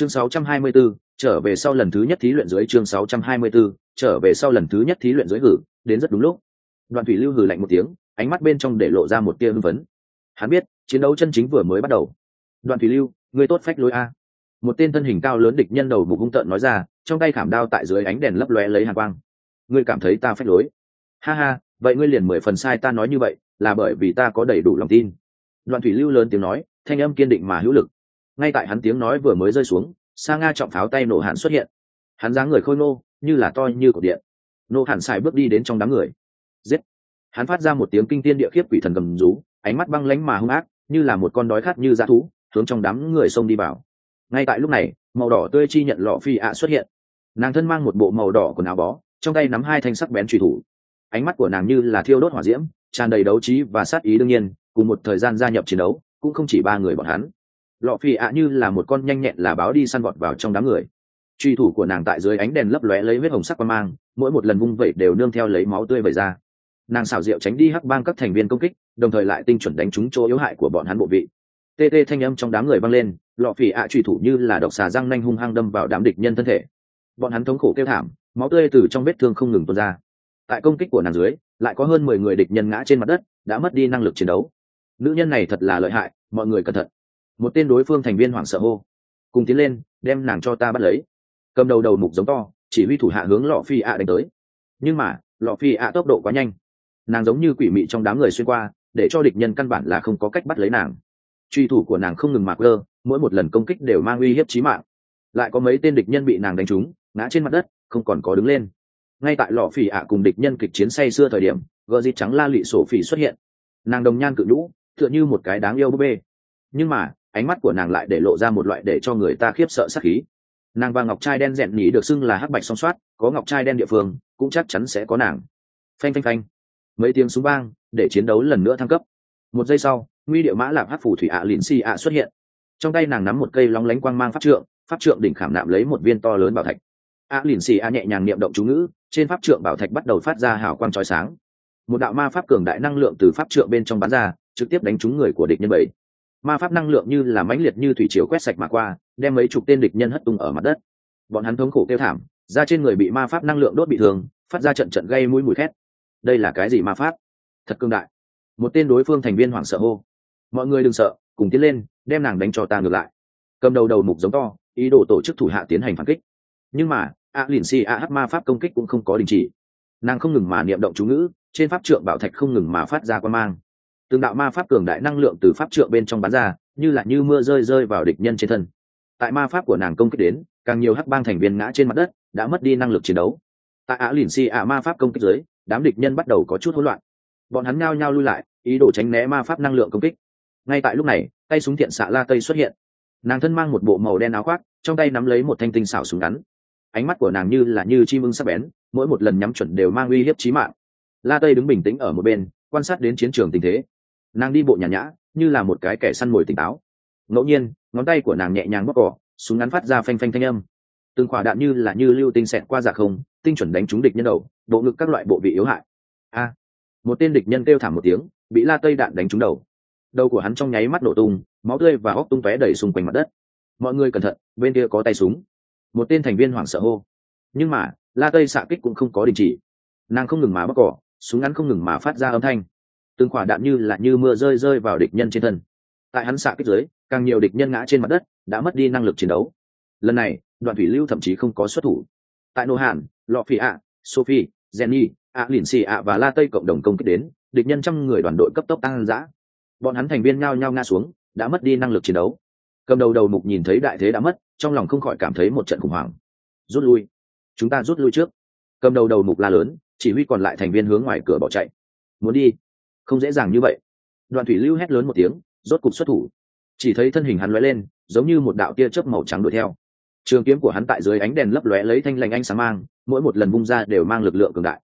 chương 624, trở về sau lần thứ nhất thí luyện dưới chương 624, trở về sau lần thứ nhất thí luyện dưới hử đến rất đúng lúc. Đoạn thủy lưu hử lạnh một tiếng ánh mắt bên trong để lộ ra một tia hưng phấn. Hắn biết chiến đấu chân chính vừa mới bắt đầu. Đoạn thủy lưu ngươi tốt phách lối a. Một tên thân hình cao lớn địch nhân đầu bục hung tợn nói ra trong tay khảm đao tại dưới ánh đèn lấp lóe lấy hàn quang. Ngươi cảm thấy ta phách lối? Ha ha vậy ngươi liền mười phần sai ta nói như vậy là bởi vì ta có đầy đủ lòng tin. Đoạn thủy lưu lớn tiếng nói thanh âm kiên định mà hữu lực ngay tại hắn tiếng nói vừa mới rơi xuống sa nga trọng pháo tay nổ hạn xuất hiện. Hắn dáng người khôi nô, như là to như cột điện. Nô hạn xài bước đi đến trong đám người. Giết! Hắn phát ra một tiếng kinh tiên địa khiếp quỷ thần gầm rú ánh mắt băng lánh mà hung ác như là một con đói khát như dã thú hướng trong đám người xông đi vào. Ngay tại lúc này màu đỏ tươi chi nhận lọ phi ạ xuất hiện. Nàng thân mang một bộ màu đỏ quần áo bó trong tay nắm hai thanh sắc bén truy thủ. Ánh mắt của nàng như là thiêu đốt hỏa diễm tràn đầy đấu trí và sát ý đương nhiên cùng một thời gian gia nhập chiến đấu cũng không chỉ ba người bọn hắn lọ phi ạ như là một con nhanh nhẹn là báo đi săn vọt vào trong đám người. Truy thủ của nàng tại dưới ánh đèn lấp lóe lấy huyết hồng sắc qua mang, mỗi một lần vung vẩy đều nương theo lấy máu tươi vẩy ra. Nàng xảo diệu tránh đi hắc bang các thành viên công kích, đồng thời lại tinh chuẩn đánh trúng chỗ yếu hại của bọn hắn bộ vị. Tê tê thanh âm trong đám người vang lên, lọ phỉ ạ truy thủ như là độc xà răng nanh hung hăng đâm vào đám địch nhân thân thể. Bọn hắn thống khổ kêu thảm, máu tươi từ trong vết thương không ngừng tuôn ra. Tại công kích của nàng dưới, lại có hơn mười người địch nhân ngã trên mặt đất, đã mất đi năng lực chiến đấu. Nữ nhân này thật là lợi hại, mọi người cẩn thận một tên đối phương thành viên hoảng sợ hô, cùng tiến lên, đem nàng cho ta bắt lấy. Cầm đầu đầu mục giống to, chỉ huy thủ hạ hướng lọ phi ạ đánh tới. Nhưng mà, lọ phi ạ tốc độ quá nhanh. Nàng giống như quỷ mị trong đám người xuyên qua, để cho địch nhân căn bản là không có cách bắt lấy nàng. Truy thủ của nàng không ngừng mạc lơ, mỗi một lần công kích đều mang uy hiếp chí mạng. Lại có mấy tên địch nhân bị nàng đánh trúng, ngã trên mặt đất, không còn có đứng lên. Ngay tại lò phỉ ạ cùng địch nhân kịch chiến say xưa thời điểm, gờ dịt trắng la lụy sổ phỉ xuất hiện. Nàng đồng nhan cự lũ tựa như một cái đáng yêu búp bê. Nhưng mà ánh mắt của nàng lại để lộ ra một loại để cho người ta khiếp sợ sắc khí. Nàng và ngọc trai đen rèn nhỉ được xưng là hắc bạch song soát, có ngọc trai đen địa phương, cũng chắc chắn sẽ có nàng. Phanh phanh phanh. Mấy tiếng súng vang, để chiến đấu lần nữa thăng cấp. Một giây sau, nguy địa mã làm hắc phủ thủy ạ lìn xì ạ xuất hiện. Trong tay nàng nắm một cây lóng lánh quang mang pháp trượng pháp trượng đỉnh khảm nạm lấy một viên to lớn bảo thạch. Ạ lìn xì ạ nhẹ nhàng niệm động chú ngữ, trên pháp trượng bảo thạch bắt đầu phát ra hào quang trói sáng. Một đạo ma pháp cường đại năng lượng từ pháp trượng bên trong bán ra, trực tiếp đánh trúng người của địch nhân bảy ma pháp năng lượng như là mãnh liệt như thủy chiều quét sạch mà qua, đem mấy chục tên địch nhân hất tung ở mặt đất. Bọn hắn thống khổ kêu thảm, da trên người bị ma pháp năng lượng đốt bị thương, phát ra trận trận gây mũi mùi khét. Đây là cái gì ma pháp? Thật cương đại. Một tên đối phương thành viên hoảng sợ hô. Mọi người đừng sợ, cùng tiến lên, đem nàng đánh cho ta ngược lại. Cầm đầu đầu mục giống to, ý đồ tổ chức thủ hạ tiến hành phản kích. Nhưng mà, a lìn si a h ma pháp công kích cũng không có đình chỉ. Nàng không ngừng mà niệm động chú ngữ, trên pháp trượng bảo thạch không ngừng mà phát ra quan mang từng đạo ma pháp cường đại năng lượng từ pháp trượng bên trong bán ra, như là như mưa rơi rơi vào địch nhân trên thân. Tại ma pháp của nàng công kích đến, càng nhiều hắc bang thành viên ngã trên mặt đất, đã mất đi năng lực chiến đấu. Tại á lìn si ạ ma pháp công kích dưới, đám địch nhân bắt đầu có chút hỗn loạn. Bọn hắn ngao nhao lui lại, ý đồ tránh né ma pháp năng lượng công kích. Ngay tại lúc này, tay súng thiện xạ la tây xuất hiện. Nàng thân mang một bộ màu đen áo khoác, trong tay nắm lấy một thanh tinh xảo súng ngắn. Ánh mắt của nàng như là như chim ưng sắc bén, mỗi một lần nhắm chuẩn đều mang uy hiếp chí mạng. La tây đứng bình tĩnh ở một bên, quan sát đến chiến trường tình thế nàng đi bộ nhàn nhã, như là một cái kẻ săn mồi tỉnh táo. Ngẫu nhiên, ngón tay của nàng nhẹ nhàng bóc cỏ súng ngắn phát ra phanh phanh thanh âm. Từng quả đạn như là như lưu tinh xẹt qua giả không, tinh chuẩn đánh trúng địch nhân đầu, bộ ngực các loại bộ vị yếu hại. A! Một tên địch nhân kêu thảm một tiếng, bị la tây đạn đánh trúng đầu. Đầu của hắn trong nháy mắt nổ tung, máu tươi và óc tung tóe đầy xung quanh mặt đất. Mọi người cẩn thận, bên kia có tay súng. Một tên thành viên hoảng sợ hô. Nhưng mà, la tây xạ kích cũng không có đình chỉ. Nàng không ngừng mà bóc cỏ súng ngắn không ngừng mà phát ra âm thanh từng quả đạn như là như mưa rơi rơi vào địch nhân trên thân. Tại hắn xạ kích dưới, càng nhiều địch nhân ngã trên mặt đất, đã mất đi năng lực chiến đấu. Lần này đoàn thủy lưu thậm chí không có xuất thủ. Tại nô hàn, lọ phi ạ sophie, jenny ạ lìn xì ạ và la tây cộng đồng công kích đến, địch nhân trăm người đoàn đội cấp tốc tăng giã bọn hắn thành viên nhao nhao ngã xuống, đã mất đi năng lực chiến đấu. Cầm đầu đầu mục nhìn thấy đại thế đã mất, trong lòng không khỏi cảm thấy một trận khủng hoảng. Rút lui. Chúng ta rút lui trước. Cầm đầu đầu mục la lớn, chỉ huy còn lại thành viên hướng ngoài cửa bỏ chạy. Muốn đi không dễ dàng như vậy. Đoàn thủy lưu hét lớn một tiếng, rốt cục xuất thủ. Chỉ thấy thân hình hắn lóe lên, giống như một đạo tia chớp màu trắng đuổi theo. Trường kiếm của hắn tại dưới ánh đèn lấp lóe lấy thanh lành ánh sáng mang, mỗi một lần bung ra đều mang lực lượng cường đại.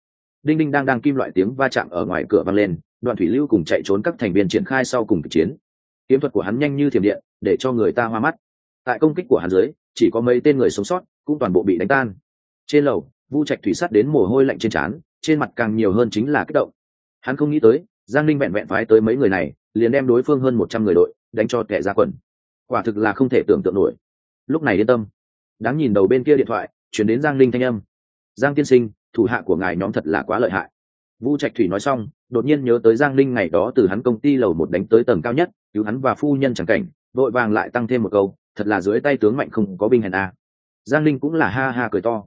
Đinh đinh đang đang kim loại tiếng va chạm ở ngoài cửa vang lên đoàn thủy lưu cùng chạy trốn các thành viên triển khai sau cùng kịch chiến. Kiếm thuật của hắn nhanh như thiểm điện, để cho người ta hoa mắt. Tại công kích của hắn dưới, chỉ có mấy tên người sống sót, cũng toàn bộ bị đánh tan. Trên lầu, vu trạch thủy sắt đến mồ hôi lạnh trên trán, trên mặt càng nhiều hơn chính là kích động. Hắn không nghĩ tới giang linh vẹn vẹn phái tới mấy người này, liền đem đối phương hơn một trăm người đội đánh cho kẻ ra quần. Quả thực là không thể tưởng tượng nổi. Lúc này yên tâm. Đáng nhìn đầu bên kia điện thoại, chuyển đến giang linh thanh âm. Giang tiên sinh, thủ hạ của ngài nhóm thật là quá lợi hại. Vu trạch thủy nói xong, đột nhiên nhớ tới giang linh ngày đó từ hắn công ty lầu một đánh tới tầng cao nhất, cứu hắn và phu nhân chẳng cảnh vội vàng lại tăng thêm một câu, thật là dưới tay tướng mạnh không có binh hèn a. Giang linh cũng là ha ha cười to.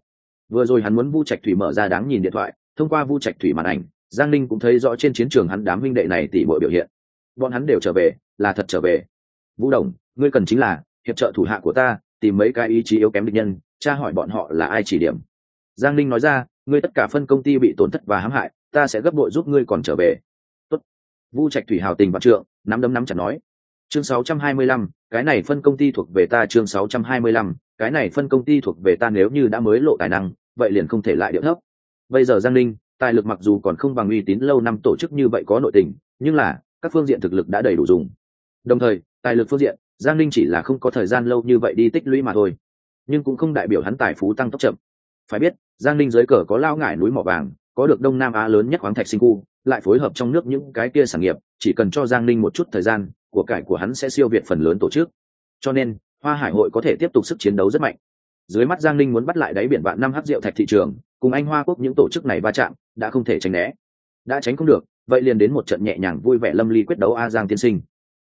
Vừa rồi hắn muốn vu trạch thủy mở ra đáng nhìn điện thoại, thông qua vu trạch thủy màn ảnh giang linh cũng thấy rõ trên chiến trường hắn đám huynh đệ này tỉ bội biểu hiện. Bọn hắn đều trở về là thật trở về. Vũ đồng ngươi cần chính là hiệp trợ thủ hạ của ta tìm mấy cái ý chí yếu kém địch nhân tra hỏi bọn họ là ai chỉ điểm. Giang linh nói ra ngươi tất cả phân công ty bị tổn thất và hãm hại ta sẽ gấp đội giúp ngươi còn trở về. Tốt. vu trạch thủy hào tình và trượng nắm đấm nắm chặt nói. Chương 625, cái này phân công ty thuộc về ta chương 625, cái này phân công ty thuộc về ta nếu như đã mới lộ tài năng vậy liền không thể lại điệu thấp. Bây giờ giang linh tài lực mặc dù còn không bằng uy tín lâu năm tổ chức như vậy có nội tình, nhưng là, các phương diện thực lực đã đầy đủ dùng. Đồng thời, tài lực phương diện, giang Ninh chỉ là không có thời gian lâu như vậy đi tích lũy mà thôi. Nhưng cũng không đại biểu hắn tài phú tăng tốc chậm. Phải biết, giang Ninh dưới cờ có lao ngải núi mỏ vàng, có được đông nam á lớn nhất khoáng thạch sinh khu, lại phối hợp trong nước những cái kia sản nghiệp, chỉ cần cho giang Ninh một chút thời gian, của cải của hắn sẽ siêu việt phần lớn tổ chức. Cho nên, hoa hải hội có thể tiếp tục sức chiến đấu rất mạnh dưới mắt giang Ninh muốn bắt lại đáy biển vạn năm hát rượu thạch thị trường, cùng anh hoa quốc những tổ chức này va chạm, đã không thể tránh né. Đã tránh không được, vậy liền đến một trận nhẹ nhàng vui vẻ lâm ly quyết đấu a giang tiên sinh.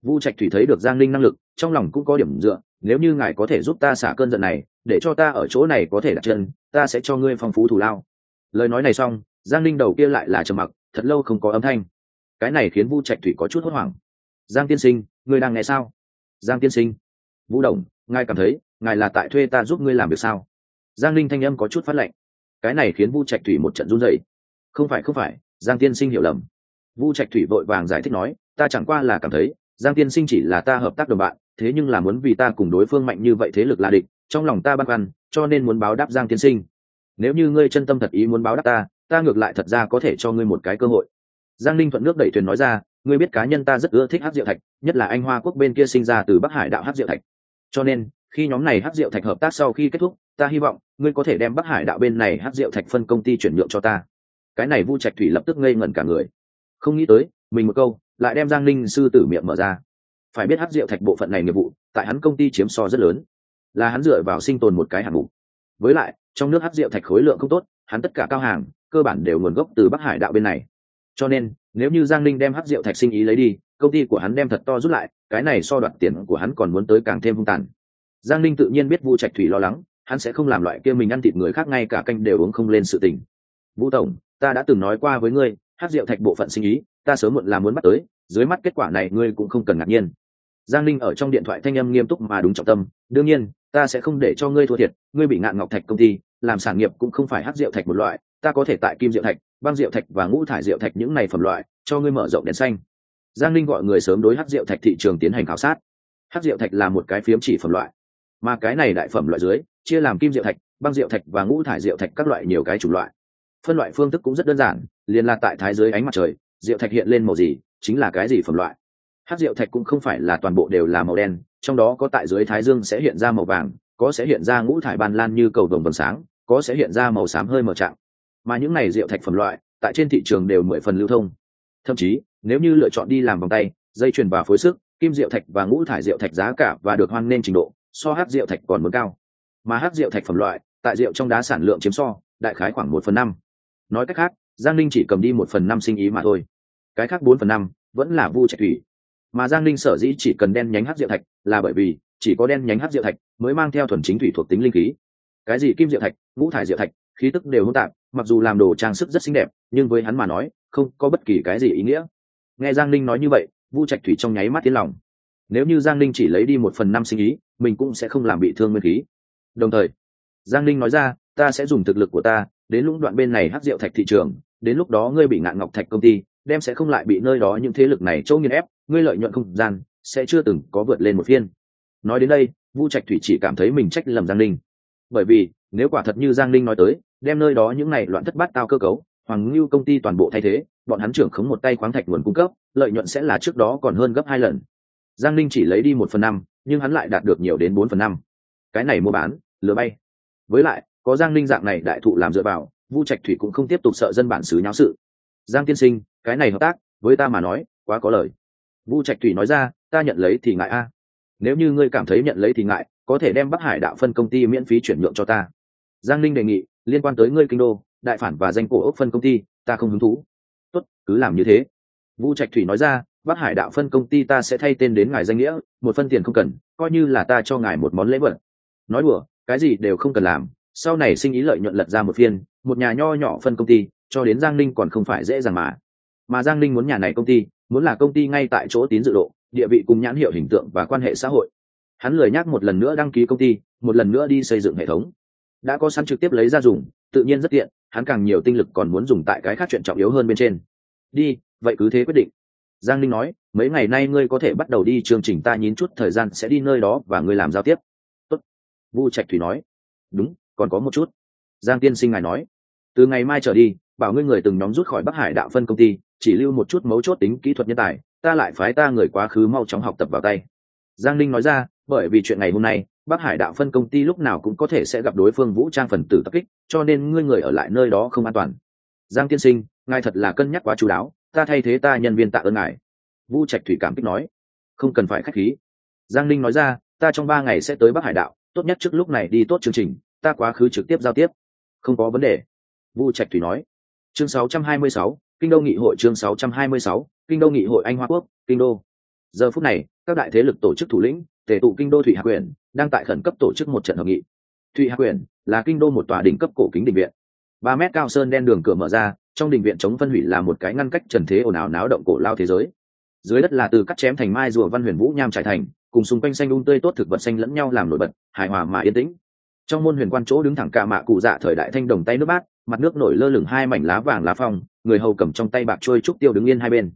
Vu trạch thủy thấy được giang Ninh năng lực, trong lòng cũng có điểm dựa, nếu như ngài có thể giúp ta xả cơn giận này, để cho ta ở chỗ này có thể đặt chân, ta sẽ cho ngươi phong phú thủ lao. Lời nói này xong, giang Ninh đầu kia lại là trầm mặc, thật lâu không có âm thanh. Cái này khiến vu trạch thủy có chút hốt hoảng. Giang tiên sinh, ngươi đang nghe sao? Giang tiên sinh. Vũ đồng, ngài cảm thấy ngài là tại thuê ta giúp ngươi làm việc sao? Giang linh thanh âm có chút phát lệnh cái này khiến vu trạch thủy một trận run dậy không phải không phải, giang tiên sinh hiểu lầm. Vu trạch thủy vội vàng giải thích nói, ta chẳng qua là cảm thấy, giang tiên sinh chỉ là ta hợp tác đồng bạn, thế nhưng là muốn vì ta cùng đối phương mạnh như vậy thế lực là địch, trong lòng ta băn khoăn, cho nên muốn báo đáp giang tiên sinh. Nếu như ngươi chân tâm thật ý muốn báo đáp ta ta ngược lại thật ra có thể cho ngươi một cái cơ hội. Giang linh thuận nước đẩy thuyền nói ra, ngươi biết cá nhân ta rất ưa thích hát diệu thạch, nhất là anh hoa quốc bên kia sinh ra từ bắc hải đạo hát diệu thạch. Cho nên khi nhóm này hát rượu thạch hợp tác sau khi kết thúc, ta hy vọng, ngươi có thể đem bắc hải đạo bên này hát rượu thạch phân công ty chuyển nhượng cho ta. Cái này vu trạch thủy lập tức ngây ngẩn cả người. Không nghĩ tới, mình một câu, lại đem giang linh sư tử miệng mở ra. Phải biết hát rượu thạch bộ phận này nghiệp vụ, tại hắn công ty chiếm so rất lớn. Là hắn dựa vào sinh tồn một cái hạng mục. Với lại, trong nước hát rượu thạch khối lượng không tốt, hắn tất cả cao hàng, cơ bản đều nguồn gốc từ bắc hải đạo bên này. Cho nên, nếu như giang linh đem hát rượu thạch sinh ý lấy đi, công ty của hắn đem thật to rút lại, cái này so đoạt tiền của hắn còn muốn tới càng thêm hung tàn giang linh tự nhiên biết vu trạch thủy lo lắng, hắn sẽ không làm loại kia mình ăn thịt người khác ngay cả canh đều uống không lên sự tình. Vũ tổng, ta đã từng nói qua với ngươi, hát rượu thạch bộ phận sinh ý, ta sớm muộn là muốn bắt tới, dưới mắt kết quả này ngươi cũng không cần ngạc nhiên. Giang linh ở trong điện thoại thanh âm nghiêm túc mà đúng trọng tâm, đương nhiên, ta sẽ không để cho ngươi thua thiệt, ngươi bị ngạn ngọc thạch công ty, làm sản nghiệp cũng không phải hát rượu thạch một loại, ta có thể tại kim rượu thạch, băng rượu thạch và ngũ thải rượu thạch những này phẩm loại, cho ngươi mở rộng đèn xanh. Giang linh gọi người sớm đối hát rượu thạch thị trường tiến hành khảo sát. Hát rượu thạch là một cái phiếm chỉ phẩm loại mà cái này đại phẩm loại dưới, chia làm kim diệu thạch, băng diệu thạch và ngũ thải diệu thạch các loại nhiều cái chủng loại. Phân loại phương thức cũng rất đơn giản, liền là tại thái dưới ánh mặt trời diệu thạch hiện lên màu gì, chính là cái gì phẩm loại. Hát diệu thạch cũng không phải là toàn bộ đều là màu đen, trong đó có tại dưới thái dương sẽ hiện ra màu vàng, có sẽ hiện ra ngũ thải ban lan như cầu đồng vầng sáng, có sẽ hiện ra màu xám hơi mờ trạng. Mà những này rượu thạch phẩm loại, tại trên thị trường đều mười phần lưu thông. Thậm chí, nếu như lựa chọn đi làm vòng tay, dây chuyền và phối sức, kim rượu thạch và ngũ thải rượu thạch giá cả và được hoan nên trình độ so hát rượu thạch còn muốn cao. Mà hát rượu thạch phẩm loại, tại rượu trong đá sản lượng chiếm so, đại khái khoảng một phần năm. Nói cách khác, giang linh chỉ cầm đi một phần năm sinh ý mà thôi. Cái khác bốn phần năm, vẫn là vu trạch thủy. Mà giang linh sở dĩ chỉ cần đen nhánh hát rượu thạch, là bởi vì, chỉ có đen nhánh hát rượu thạch mới mang theo thuần chính thủy thuộc tính linh khí. Cái gì kim rượu thạch, ngũ thải rượu thạch, khí tức đều hỗn tạp, mặc dù làm đồ trang sức rất xinh đẹp, nhưng với hắn mà nói, không có bất kỳ cái gì ý nghĩa. Nghe giang linh nói như vậy, vu trạch thủy trong nháy mắt tiến lòng nếu như giang Ninh chỉ lấy đi một phần năm sinh ý, mình cũng sẽ không làm bị thương nguyên khí. Đồng thời, giang Ninh nói ra, ta sẽ dùng thực lực của ta, đến lũng đoạn bên này hát rượu thạch thị trường, đến lúc đó ngươi bị ngạn ngọc thạch công ty, đem sẽ không lại bị nơi đó những thế lực này chỗ nghiên ép, ngươi lợi nhuận không gian sẽ chưa từng có vượt lên một phiên. Nói đến đây, vu trạch thủy chỉ cảm thấy mình trách lầm giang Ninh. bởi vì, nếu quả thật như giang Ninh nói tới, đem nơi đó những này loạn thất bát tao cơ cấu, hoàng ngưu công ty toàn bộ thay thế, bọn hắn trưởng khống một tay khoáng thạch nguồn cung cấp, lợi nhuận sẽ là trước đó còn hơn gấp hai lần giang linh chỉ lấy đi một phần năm, nhưng hắn lại đạt được nhiều đến bốn phần năm. Cái này mua bán, lừa bay. Với lại, có giang linh dạng này đại thụ làm dựa vào, vu trạch thủy cũng không tiếp tục sợ dân bản xứ nháo sự. Giang tiên sinh, cái này hợp tác, với ta mà nói, quá có lời. Vu trạch thủy nói ra, ta nhận lấy thì ngại a. Nếu như ngươi cảm thấy nhận lấy thì ngại, có thể đem bắc hải đạo phân công ty miễn phí chuyển nhượng cho ta. Giang linh đề nghị, liên quan tới ngươi kinh đô, đại phản và danh cổ ốc phân công ty, ta không hứng thú. Tốt, cứ làm như thế. Vu trạch thủy nói ra bắc hải đạo phân công ty ta sẽ thay tên đến ngài danh nghĩa, một phân tiền không cần, coi như là ta cho ngài một món lễ vật. Nói đùa, cái gì đều không cần làm, sau này sinh ý lợi nhuận lật ra một phiên, một nhà nho nhỏ phân công ty, cho đến giang ninh còn không phải dễ dàng mà. Mà giang ninh muốn nhà này công ty, muốn là công ty ngay tại chỗ tín dự độ, địa vị cùng nhãn hiệu hình tượng và quan hệ xã hội. Hắn lười nhắc một lần nữa đăng ký công ty, một lần nữa đi xây dựng hệ thống. Đã có sẵn trực tiếp lấy ra dùng, tự nhiên rất tiện, hắn càng nhiều tinh lực còn muốn dùng tại cái khác chuyện trọng yếu hơn bên trên. Đi, vậy cứ thế quyết định giang ninh nói, mấy ngày nay ngươi có thể bắt đầu đi, chương trình ta nhín chút, thời gian sẽ đi nơi đó và ngươi làm giao tiếp. Tốt. vu trạch thủy nói, đúng, còn có một chút. Giang tiên sinh ngài nói, từ ngày mai trở đi, bảo ngươi người từng nhóm rút khỏi bắc hải đạo phân công ty, chỉ lưu một chút mấu chốt tính kỹ thuật nhân tài, ta lại phái ta người quá khứ mau chóng học tập vào tay. Giang ninh nói ra, bởi vì chuyện ngày hôm nay, bắc hải đạo phân công ty lúc nào cũng có thể sẽ gặp đối phương vũ trang phần tử tập kích, cho nên ngươi người ở lại nơi đó không an toàn. Giang tiên sinh, ngài thật là cân nhắc quá chú đáo ta thay thế ta nhân viên tạ ơn ngài. Vu trạch thủy cảm kích nói. Không cần phải k h á c h khí. Giang ninh nói ra ta trong ba ngày sẽ tới bắc hải đạo tốt nhất trước lúc này đi tốt chương trình ta quá khứ trực tiếp giao tiếp. Không có vấn đề. Vu trạch thủy nói. Chương 626, kinh đô nghị hội chương 626, kinh đô nghị hội anh hoa quốc kinh đô. Giờ phút này các đại thế lực tổ chức thủ lĩnh tề tụ kinh đô thủy hạ quyền đang tại khẩn cấp tổ chức một trận hội nghị. Thụy hạ quyền là kinh đô một tòa đỉnh cấp cổ kính đình viện ba mét cao sơn đen đường cửa mở ra, trong đình viện chống phân hủy là một cái ngăn cách trần thế ồn ào náo động cổ lao thế giới. Dưới đất là từ cắt chém thành mai rùa văn huyền vũ nham trải thành, cùng xung quanh xanh đun tươi tốt thực vật xanh lẫn nhau làm nổi bật, hài hòa mà yên tĩnh. Trong môn huyền quan chỗ đứng thẳng cả mạ cụ dạ thời đại thanh đồng tay nước bát, mặt nước nổi lơ lửng hai mảnh lá vàng lá phong, người hầu cầm trong tay bạc trôi trúc tiêu đứng yên hai bên.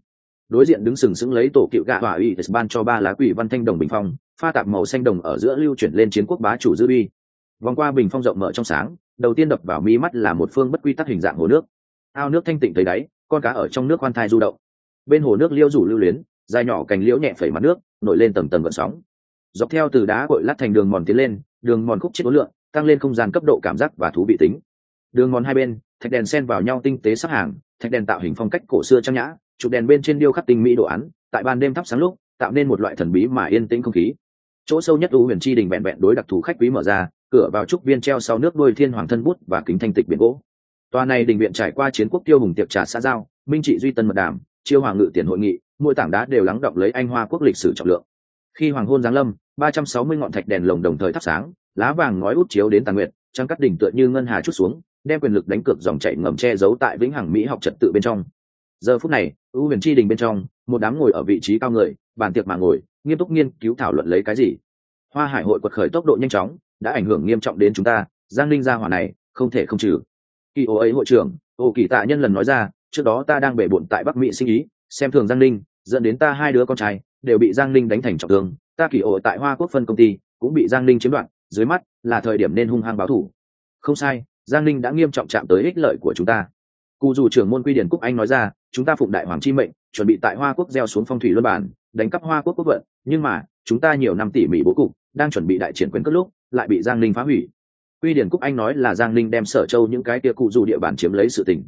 Đối diện đứng sừng sững lấy tổ cựu gạ hỏa ủy ban cho ba lá quỷ văn thanh đồng bình phong, pha tạp màu xanh đồng ở giữa lưu chuyển lên chiến quốc bá chủ dư uy. Vòng qua bình phong rộng mở trong sáng đầu tiên đập vào mi mắt là một phương bất quy tắc hình dạng hồ nước. Ao nước thanh tịnh thấy đáy, con cá ở trong nước khoan thai du động. Bên hồ nước liêu rủ lưu luyến, dài nhỏ cành liễu nhẹ phẩy mặt nước, nổi lên tầng tầng vận sóng. Dọc theo từ đá cội lát thành đường mòn tiến lên, đường mòn khúc chết ối lượng tăng lên không gian cấp độ cảm giác và thú vị tính. Đường mòn hai bên, thạch đèn xen vào nhau tinh tế sắc hàng, thạch đèn tạo hình phong cách cổ xưa trang nhã chụp đèn bên trên điêu khắc tinh mỹ đồ án, tại ban đêm thắp sáng lúc, tạo nên một loại thần bí mà yên tĩnh không khí. Chỗ sâu nhất u huyền chi đình vẹn vẹn đối đặc thù khách quý mở ra cửa vào trúc viên treo sau nước đôi thiên hoàng thân bút và kính thanh tịch biển gỗ. Tòa này đình viện trải qua chiến quốc tiêu hùng tiệc trà xã giao, minh trị duy tân mật đàm, chiêu hoàng ngự tiền hội nghị, mỗi tảng đá đều lắng động lấy anh hoa quốc lịch sử trọng lượng. Khi hoàng hôn giáng lâm, ba trăm sáu mươi ngọn thạch đèn lồng đồng thời thắp sáng, lá vàng ngói út chiếu đến tàng nguyệt, trăng cắt đỉnh tựa như ngân hà chút xuống, đem quyền lực đánh cược dòng chảy ngầm che giấu tại vĩnh hằng mỹ học trật tự bên trong. Giờ phút này, ưu huyền tri đình bên trong, một đám ngồi ở vị trí cao người, bàn tiệc mà ngồi, nghiêm túc nghiên cứu thảo luận lấy cái gì. Hoa hải hội quật khởi tốc độ nhanh chóng đã ảnh hưởng nghiêm trọng đến chúng ta, giang linh gia hỏa này, không thể không trừ. Kỳ ô ấy hội trưởng, ô kỳ tạ nhân lần nói ra, trước đó ta đang bể bụn tại bắc mỹ sinh ý, xem thường giang linh dẫn đến ta hai đứa con trai, đều bị giang linh đánh thành trọng thương. Ta kỳ ô tại hoa quốc phân công ty, cũng bị giang linh chiếm đoạt, dưới mắt là thời điểm nên hung hăng báo thủ. Không sai, giang linh đã nghiêm trọng chạm tới ích lợi của chúng ta. Cụ dù trưởng môn quy điển cúc anh nói ra, chúng ta phụng đại hoàng chi mệnh, chuẩn bị tại hoa quốc gieo xuống phong thủy luân bản, đánh cắp hoa quốc quốc vận, nhưng mà, chúng ta nhiều năm tỉ mỉ bố cục, đang chuẩn bị đại triển quyến cất lúc lại bị giang Ninh phá hủy. Quy điển cúc anh nói là giang Ninh đem sở châu những cái kia cụ dù địa bàn chiếm lấy sự tình.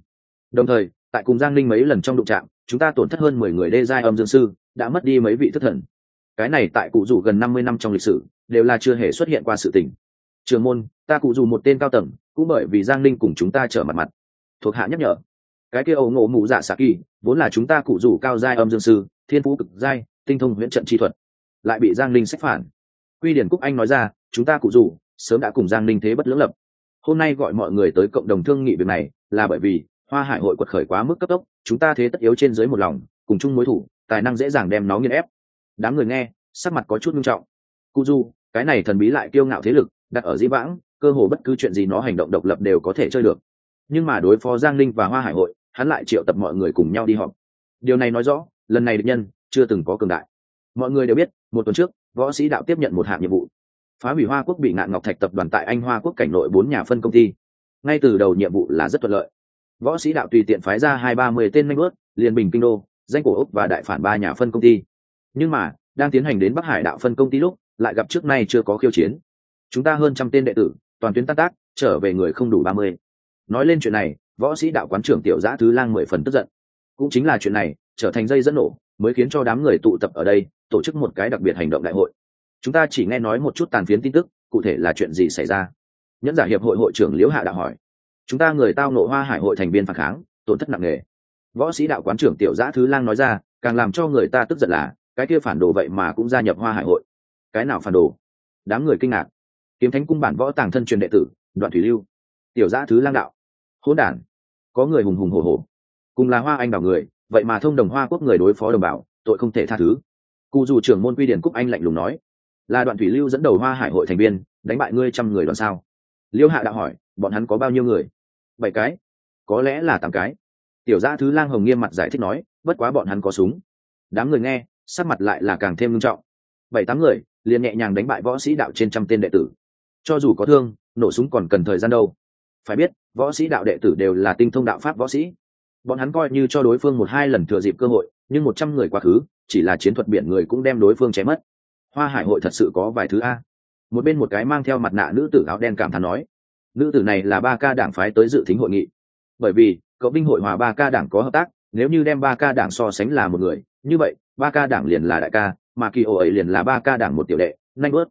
Đồng thời, tại cùng giang Ninh mấy lần trong đụng trạm chúng ta tổn thất hơn mười người đê giai âm dương sư, đã mất đi mấy vị thất thần. Cái này tại cụ dù gần năm mươi năm trong lịch sử, đều là chưa hề xuất hiện qua sự tình. Trường môn, ta cụ dù một tên cao tầng, cũng bởi vì giang Ninh cùng chúng ta trở mặt mặt. Thuộc hạ nhắc nhở. Cái kia ẩu ngộ mù dạ xạ kỳ, vốn là chúng ta cụ dù cao giai âm dương sư, thiên phú cực giai, tinh thông huyễn trận chi thuật, lại bị giang Ninh sách phản. Quy điển cúc anh nói ra chúng ta cụ dù sớm đã cùng giang ninh thế bất lưỡng lập. Hôm nay gọi mọi người tới cộng đồng thương nghị việc này là bởi vì hoa hải hội quật khởi quá mức cấp tốc, chúng ta thế tất yếu trên dưới một lòng, cùng chung mối thủ, tài năng dễ dàng đem nó nghiên ép. Đám người nghe, sắc mặt có chút nghiêm trọng. Cụ du cái này thần bí lại kiêu ngạo thế lực, đặt ở dĩ vãng, cơ hồ bất cứ chuyện gì nó hành động độc lập đều có thể chơi được. Nhưng mà đối phó giang linh và hoa hải hội, hắn lại triệu tập mọi người cùng nhau đi họp. Điều này nói rõ, lần này địch nhân chưa từng có cường đại. Mọi người đều biết, một tuần trước, võ sĩ đạo tiếp nhận một hạng nhiệm vụ phá hủy hoa quốc bị ngạn ngọc thạch tập đoàn tại anh hoa quốc cảnh nội bốn nhà phân công ty. Ngay từ đầu nhiệm vụ là rất thuận lợi. Võ sĩ đạo tùy tiện phái ra hai ba mươi tên manh bớt liền bình kinh đô, danh cổ úc và đại phản ba nhà phân công ty. Nhưng mà, đang tiến hành đến bắc hải đạo phân công ty lúc, lại gặp trước nay chưa có khiêu chiến. Chúng ta hơn trăm tên đệ tử, toàn tuyến tan tác, trở về người không đủ ba mươi. Nói lên chuyện này, võ sĩ đạo quán trưởng tiểu giã thứ lang mười phần tức giận. Cũng chính là chuyện này, trở thành dây dẫn nổ, mới khiến cho đám người tụ tập ở đây, tổ chức một cái đặc biệt hành động đại hội chúng ta chỉ nghe nói một chút tàn phiến tin tức, cụ thể là chuyện gì xảy ra? Nhẫn giả hiệp hội hội trưởng liễu hạ đạo hỏi. Chúng ta người tao nộ hoa hải hội thành viên phản kháng, tổn thất nặng nề. Võ sĩ đạo quán trưởng tiểu giã thứ lang nói ra, càng làm cho người ta tức giận là, cái kia phản đồ vậy mà cũng gia nhập hoa hải hội. Cái nào phản đồ? Đám người kinh ngạc. Kiếm thánh cung bản võ tàng thân truyền đệ tử, đoạn thủy lưu. Tiểu giã thứ lang đạo. Hỗn đản. Có người hùng hùng hổ hổ. Cùng là hoa anh bảo người, vậy mà thông đồng hoa quốc người đối phó đồng bào, tội không thể tha thứ. Cụ dù trưởng môn quy điển cúc anh lạnh lùng nói là đoạn thủy lưu dẫn đầu hoa hải hội thành viên, đánh bại ngươi trăm người đoàn sao? Liêu hạ đạo hỏi, bọn hắn có bao nhiêu người? Bảy cái. Có lẽ là tám cái. Tiểu gia thứ lang hồng nghiêm mặt giải thích nói, bất quá bọn hắn có súng. Đám người nghe, sắc mặt lại là càng thêm nghiêm trọng. Bảy tám người, liền nhẹ nhàng đánh bại võ sĩ đạo trên trăm tên đệ tử. Cho dù có thương, nổ súng còn cần thời gian đâu. Phải biết, võ sĩ đạo đệ tử đều là tinh thông đạo pháp võ sĩ. Bọn hắn coi như cho đối phương một hai lần thừa dịp cơ hội, nhưng một trăm người quá khứ, chỉ là chiến thuật biển người cũng đem đối phương chém mất hoa hải hội thật sự có vài thứ a. Một bên một cái mang theo mặt nạ nữ tử áo đen cảm thán nói, nữ tử này là ba ca đảng phái tới dự thính hội nghị. Bởi vì, cậu binh hội hòa ba ca đảng có hợp tác, nếu như đem ba ca đảng so sánh là một người, như vậy, ba ca đảng liền là đại ca, mà kỳ ổ ấy liền là ba ca đảng một tiểu đệ nanh bớt.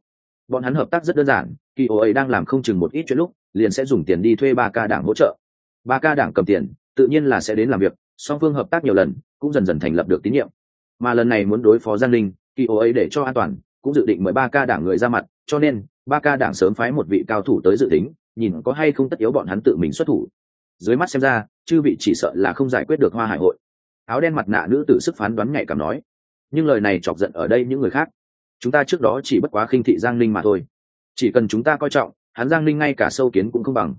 Bọn hắn hợp tác rất đơn giản, kỳ ổ ấy đang làm không chừng một ít chuyện lúc, liền sẽ dùng tiền đi thuê ba ca đảng hỗ trợ. Ba ca đảng cầm tiền, tự nhiên là sẽ đến làm việc, song phương hợp tác nhiều lần, cũng dần dần thành lập được tín nhiệm. Mà lần này muốn đối phó giang linh kỳ ổ ấy để cho an toàn cũng dự định mời ba ca đảng người ra mặt, cho nên, ba ca đảng sớm phái một vị cao thủ tới dự tính, nhìn có hay không tất yếu bọn hắn tự mình xuất thủ. Dưới mắt xem ra, chư vị chỉ sợ là không giải quyết được hoa hải hội. Áo đen mặt nạ nữ tử sức phán đoán nhạy cảm nói, nhưng lời này chọc giận ở đây những người khác. Chúng ta trước đó chỉ bất quá khinh thị giang linh mà thôi. Chỉ cần chúng ta coi trọng, hắn giang linh ngay cả sâu kiến cũng không bằng.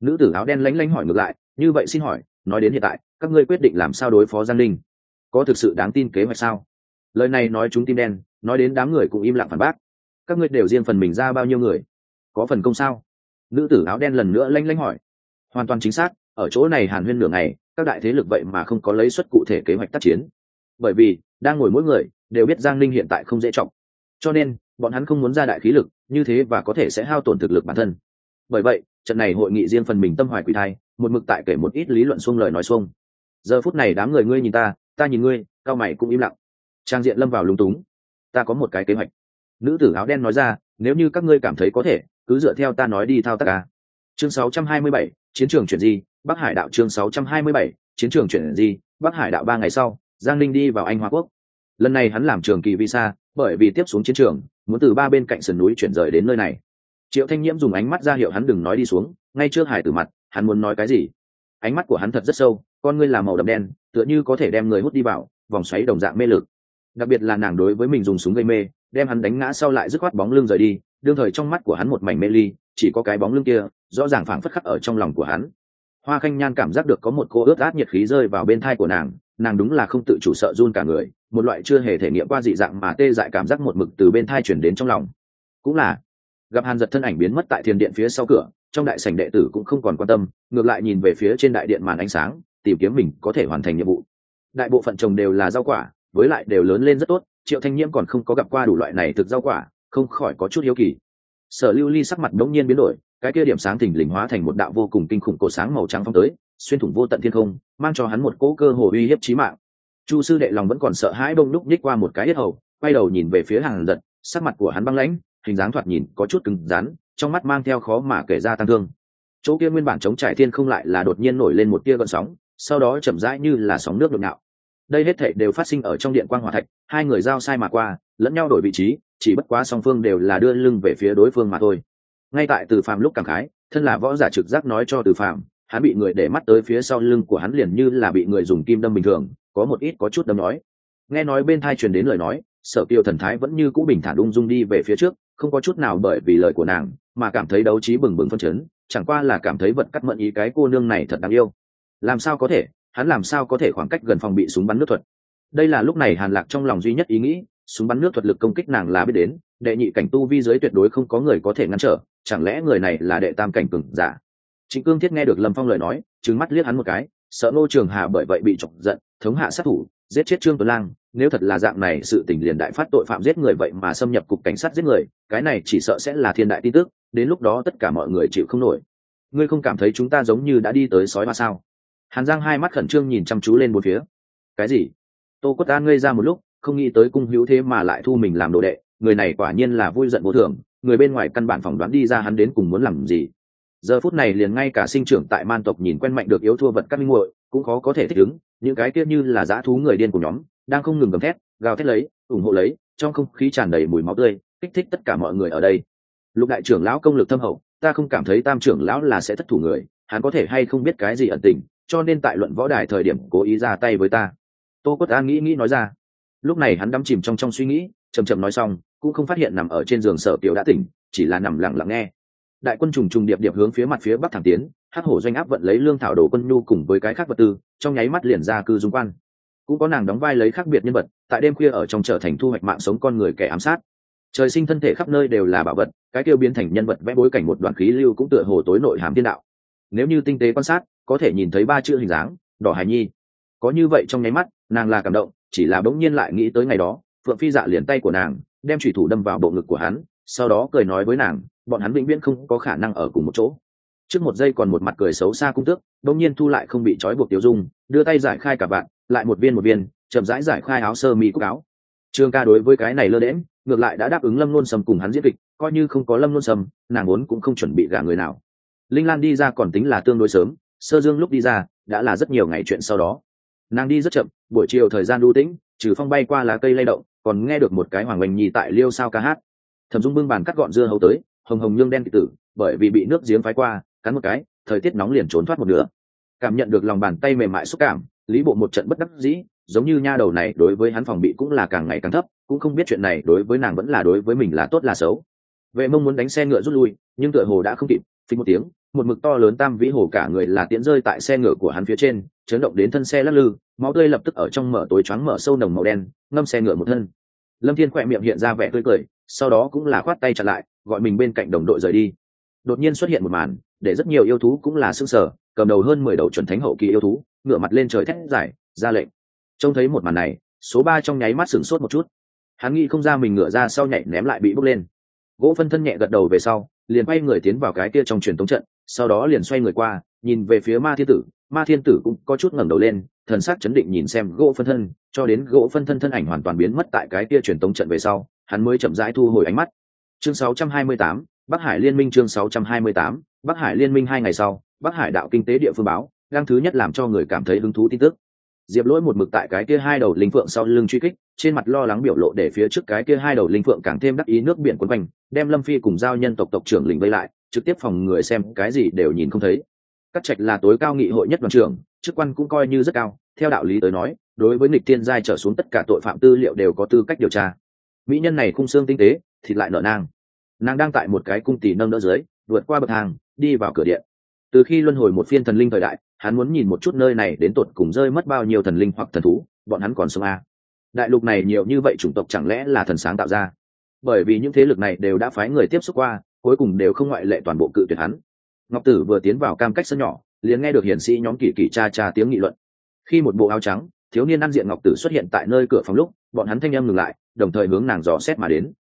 Nữ tử áo đen lánh lánh hỏi ngược lại, như vậy xin hỏi, nói đến hiện tại, các ngươi quyết định làm sao đối phó giang linh có thực sự đáng tin kế hoạch sao? Lời này nói chúng tim đen nói đến đám người cũng im lặng phản bác. Các ngươi đều riêng phần mình ra bao nhiêu người? Có phần công sao? Nữ tử áo đen lần nữa lanh lanh hỏi. Hoàn toàn chính xác, ở chỗ này hàn huyên nửa ngày, các đại thế lực vậy mà không có lấy suất cụ thể kế hoạch tác chiến. Bởi vì, đang ngồi mỗi người, đều biết giang ninh hiện tại không dễ trọng. Cho nên, bọn hắn không muốn ra đại khí lực, như thế và có thể sẽ hao tổn thực lực bản thân. Bởi vậy, trận này hội nghị riêng phần mình tâm hoài quỷ thai, một mực tại kể một ít lý luận xuông lời nói xuông. Giờ phút này đám người ngươi nhìn ta ta nhìn ngươi, cao mày cũng im lặng. Trang diện lâm vào lúng túng ta có một cái kế hoạch. Nữ tử áo đen nói ra nếu như các ngươi cảm thấy có thể cứ dựa theo ta nói đi thao tác ca chương 627, chiến trường chuyển di bắc hải đạo chương 627, chiến trường chuyển di bắc hải đạo ba ngày sau giang linh đi vào anh hoa quốc. Lần này hắn làm trường kỳ visa bởi vì tiếp xuống chiến trường muốn từ ba bên cạnh sườn núi chuyển rời đến nơi này. Triệu thanh nhiễm dùng ánh mắt ra hiệu hắn đừng nói đi xuống ngay trước hải tử mặt hắn muốn nói cái gì? Ánh mắt của hắn thật rất sâu con ngươi là màu đậm đen tựa như có thể đem người hút đi vào vòng xoáy đồng dạng mê lực đặc biệt là nàng đối với mình dùng súng gây mê, đem hắn đánh ngã sau lại dứt khoát bóng lưng rời đi, đương thời trong mắt của hắn một mảnh mê ly, chỉ có cái bóng lưng kia, rõ ràng phảng phất khắc ở trong lòng của hắn. Hoa khanh nhan cảm giác được có một cô ướt át nhiệt khí rơi vào bên thai của nàng nàng đúng là không tự chủ sợ run cả người, một loại chưa hề thể nghiệm qua dị dạng mà tê dại cảm giác một mực từ bên thai chuyển đến trong lòng. Cũng là, gặp hàn giật thân ảnh biến mất tại thiền điện phía sau cửa, trong đại sảnh đệ tử cũng không còn quan tâm, ngược lại nhìn về phía trên đại điện màn ánh sáng, tìm kiếm mình có thể hoàn thành nhiệm vụ. Đại bộ phận trồng đều là rau quả với lại đều lớn lên rất tốt, triệu thanh nhiễm còn không có gặp qua đủ loại này thực rau quả, không khỏi có chút hiếu kỳ. Sở lưu ly sắc mặt đống nhiên biến đổi, cái kia điểm sáng thình lình hóa thành một đạo vô cùng kinh khủng cổ sáng màu trắng phong tới, xuyên thủng vô tận thiên không, mang cho hắn một cỗ cơ hồ uy hiếp chí mạng. Chu sư đệ lòng vẫn còn sợ hãi bông lúc nhích qua một cái hết hầu, quay đầu nhìn về phía hàng giật, sắc mặt của hắn băng lãnh, hình dáng thoạt nhìn có chút cứng rắn, trong mắt mang theo khó mà kể ra tăng thương. Chỗ kia nguyên bản chống trải thiên không lại là đột nhiên nổi lên một tia gợn sóng, sau đó chậm rãi như là sóng nước đột ngạo đây hết thảy đều phát sinh ở trong điện quang hỏa thạch, hai người giao sai mà qua, lẫn nhau đổi vị trí, chỉ bất quá song phương đều là đưa lưng về phía đối phương mà thôi. Ngay tại từ phàm lúc cảm khái, thân là võ giả trực giác nói cho từ phàm, hắn bị người để mắt tới phía sau lưng của hắn liền như là bị người dùng kim đâm bình thường, có một ít có chút đâm nói. Nghe nói bên thai truyền đến lời nói, sở tiêu thần thái vẫn như cũ bình thản ung dung đi về phía trước, không có chút nào bởi vì lời của nàng mà cảm thấy đấu trí bừng bừng phân chấn, chẳng qua là cảm thấy vật cắt mận ý cái cô nương này thật đáng yêu. Làm sao có thể? Hắn làm sao có thể khoảng cách gần phòng bị súng bắn nước thuật? Đây là lúc này hàn lạc trong lòng duy nhất ý nghĩ, súng bắn nước thuật lực công kích nàng là biết đến, đệ nhị cảnh tu vi giới tuyệt đối không có người có thể ngăn trở, chẳng lẽ người này là đệ tam cảnh cừng giả? Chính cương thiết nghe được lâm phong lời nói trứng mắt liếc hắn một cái, sợ nô trường hà bởi vậy bị chọc giận, thống hạ sát thủ, giết chết trương tuấn lang, nếu thật là dạng này sự tình liền đại phát tội phạm giết người vậy mà xâm nhập cục cảnh sát giết người, cái này chỉ sợ sẽ là thiên đại tin tức, đến lúc đó tất cả mọi người chịu không nổi. Ngươi không cảm thấy chúng ta giống như đã đi tới sói hoa sao? Hàn giang hai mắt khẩn trương nhìn chăm chú lên một phía. Cái gì? Tô quất an ngây ra một lúc, không nghĩ tới cung hữu thế mà lại thu mình làm đồ đệ, người này quả nhiên là vui giận vô thường, người bên ngoài căn bản phỏng đoán đi ra hắn đến cùng muốn làm gì. Giờ phút này liền ngay cả sinh trưởng tại man tộc nhìn quen mạnh được yếu thua vật các minh muội, cũng khó có thể thích ứng, những cái kia như là dã thú người điên của nhóm, đang không ngừng gầm thét, gào thét lấy, ủng hộ lấy, trong không khí tràn đầy mùi máu tươi, kích thích tất cả mọi người ở đây. Lục đại trưởng lão công lực thâm hậu, ta không cảm thấy tam trưởng lão là sẽ thất thủ người, hắn có thể hay không biết cái gì ẩn tình cho nên tại luận võ đài thời điểm cố ý ra tay với ta. Tô cốt an nghĩ nghĩ nói ra. Lúc này hắn đắm chìm trong trong suy nghĩ chầm chầm nói xong, cũng không phát hiện nằm ở trên giường sở tiểu đã tỉnh, chỉ là nằm lặng lặng nghe. Đại quân trùng trùng điệp điệp hướng phía mặt phía bắc thẳng tiến, hắc hổ doanh áp vận lấy lương thảo đồ quân nhu cùng với cái khác vật tư, trong nháy mắt liền ra cư dung quan. Cũng có nàng đóng vai lấy khác biệt nhân vật, tại đêm khuya ở trong trở thành thu hoạch mạng sống con người kẻ ám sát. Trời sinh thân thể khắp nơi đều là bảo vật, cái kêu biến thành nhân vật vẽ bối cảnh một đoạn khí lưu cũng tựa hồ tối nội hàm thiên đạo. Nếu như tinh tế quan sát có thể nhìn thấy ba chữ hình dáng, đỏ hài nhi. Có như vậy trong nháy mắt, nàng là cảm động, chỉ là bỗng nhiên lại nghĩ tới ngày đó, phượng phi dạ liền tay của nàng, đem thủy thủ đâm vào bộ ngực của hắn, sau đó cười nói với nàng, bọn hắn vĩnh viễn không có khả năng ở cùng một chỗ. Trước một giây còn một mặt cười xấu xa cung tước, bỗng nhiên thu lại không bị trói buộc tiêu dung, đưa tay giải khai cả bạn lại một viên một viên, chậm rãi giải khai áo sơ mi cúc áo. Trương ca đối với cái này lơ đễm ngược lại đã đáp ứng lâm luôn sầm cùng hắn diễn kịch, coi như không có lâm luôn sầm nàng muốn cũng không chuẩn bị gả người nào. Linh lan đi ra còn tính là tương đối sớm sơ dương lúc đi ra, đã là rất nhiều ngày chuyện sau đó. Nàng đi rất chậm, buổi chiều thời gian đu tĩnh, trừ phong bay qua lá cây lay động, còn nghe được một cái hoàng oanh nhì tại liêu sao ca hát. Thẩm dung bưng bàn cắt gọn dưa hấu tới, hồng hồng nhương đen kịch tử, bởi vì bị nước giếng phái qua, cắn một cái, thời tiết nóng liền trốn thoát một nửa. Cảm nhận được lòng bàn tay mềm mại xúc cảm, lý bộ một trận bất đắc dĩ, giống như nha đầu này đối với hắn phòng bị cũng là càng ngày càng thấp, cũng không biết chuyện này đối với nàng vẫn là đối với mình là tốt là xấu. Vệ mông muốn đánh xe ngựa rút lui, nhưng tựa hồ đã không kịp, phí một tiếng một mực to lớn tam vĩ hồ cả người là tiễn rơi tại xe ngựa của hắn phía trên, chấn động đến thân xe lắc lư, máu tươi lập tức ở trong mở tối choáng mở sâu nồng màu đen, ngâm xe ngựa một thân. Lâm thiên khỏe miệng hiện ra vẻ tươi cười, sau đó cũng là khoát tay chặt lại, gọi mình bên cạnh đồng đội rời đi. Đột nhiên xuất hiện một màn, để rất nhiều yêu thú cũng là sưng sở cầm đầu hơn mười đầu chuẩn thánh hậu kỳ yêu thú ngựa mặt lên trời thét giải ra lệnh. Trông thấy một màn này, số ba trong nháy mắt sửng sốt một chút. Hắn nghĩ không ra mình ngựa ra sau nhảy ném lại bị bốc lên. Gỗ phân thân nhẹ gật đầu về sau liền quay người tiến vào cái kia trong truyền tống trận sau đó liền xoay người qua nhìn về phía ma thiên tử. Ma thiên tử cũng có chút ngẩng đầu lên thần sắc chấn định nhìn xem gỗ phân thân cho đến gỗ phân thân thân ảnh hoàn toàn biến mất tại cái kia truyền tống trận về sau hắn mới chậm rãi thu hồi ánh mắt. Chương 628, bắc hải liên minh chương 628, bắc hải liên minh hai ngày sau bắc hải đạo kinh tế địa phương báo đang thứ nhất làm cho người cảm thấy hứng thú tin tức diệp lỗi một mực tại cái kia hai đầu linh phượng sau lưng truy kích, trên mặt lo lắng biểu lộ để phía trước cái kia hai đầu linh phượng càng thêm đắc ý nước biển quấn quanh, đem lâm phi cùng giao nhân tộc tộc trưởng lĩnh vây lại, trực tiếp phòng người xem, cái gì đều nhìn không thấy. Các trạch là tối cao nghị hội nhất đoàn trưởng, chức quan cũng coi như rất cao, theo đạo lý tới nói, đối với nghịch thiên giai trở xuống tất cả tội phạm tư liệu đều có tư cách điều tra. Mỹ nhân này khung xương tinh tế thì lại nợ nang. Nàng đang tại một cái cung tỷ nâng đỡ dưới, vượt qua bậc thang, đi vào cửa điện từ khi luân hồi một phiên thần linh thời đại, hắn muốn nhìn một chút nơi này đến tột cùng rơi mất bao nhiêu thần linh hoặc thần thú, bọn hắn còn sống a đại lục này nhiều như vậy chủng tộc chẳng lẽ là thần sáng tạo ra? Bởi vì những thế lực này đều đã phái người tiếp xúc qua, cuối cùng đều không ngoại lệ toàn bộ cự tuyệt hắn. Ngọc tử vừa tiến vào cam cách sân nhỏ, liền nghe được hiển sĩ nhóm kỳ kỳ cha cha tiếng nghị luận. Khi một bộ áo trắng, thiếu niên ăn diện ngọc tử xuất hiện tại nơi cửa phòng lúc, bọn hắn thanh em ngừng lại, đồng thời hướng nàng dò xét mà đến.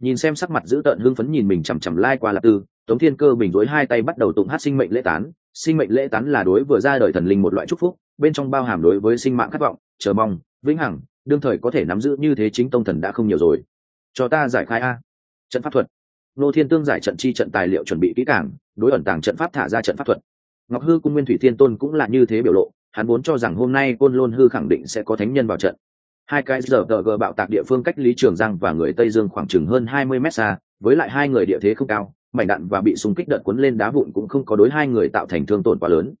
Nhìn xem sắc mặt dữ tợn hưng phấn nhìn mình chằm chằm lai qua lạc tư tống thiên cơ bình dối hai tay bắt đầu tụng hát sinh mệnh lễ tán. Sinh mệnh lễ tán là đối vừa ra đời thần linh một loại chúc phúc, bên trong bao hàm đối với sinh mạng khát vọng, chờ mong, vĩnh hằng, đương thời có thể nắm giữ như thế chính tông thần đã không nhiều rồi. Cho ta giải khai a. Trận pháp thuật. Nô thiên tương giải trận chi trận tài liệu chuẩn bị kỹ càng, đối ẩn tàng trận pháp thả ra trận pháp thuật. Ngọc hư cung nguyên thủy thiên tôn cũng là như thế biểu lộ, hắn vốn cho rằng hôm nay côn lôn hư khẳng định sẽ có thánh nhân vào trận. Hai cái giờ tờ gờ bạo tạc địa phương cách lý trường giang và người tây dương khoảng chừng hơn hai mươi mét xa, với lại hai người địa thế không cao mảnh đạn và bị súng kích đợt cuốn lên đá vụn cũng không có đối hai người tạo thành thương tổn quá lớn.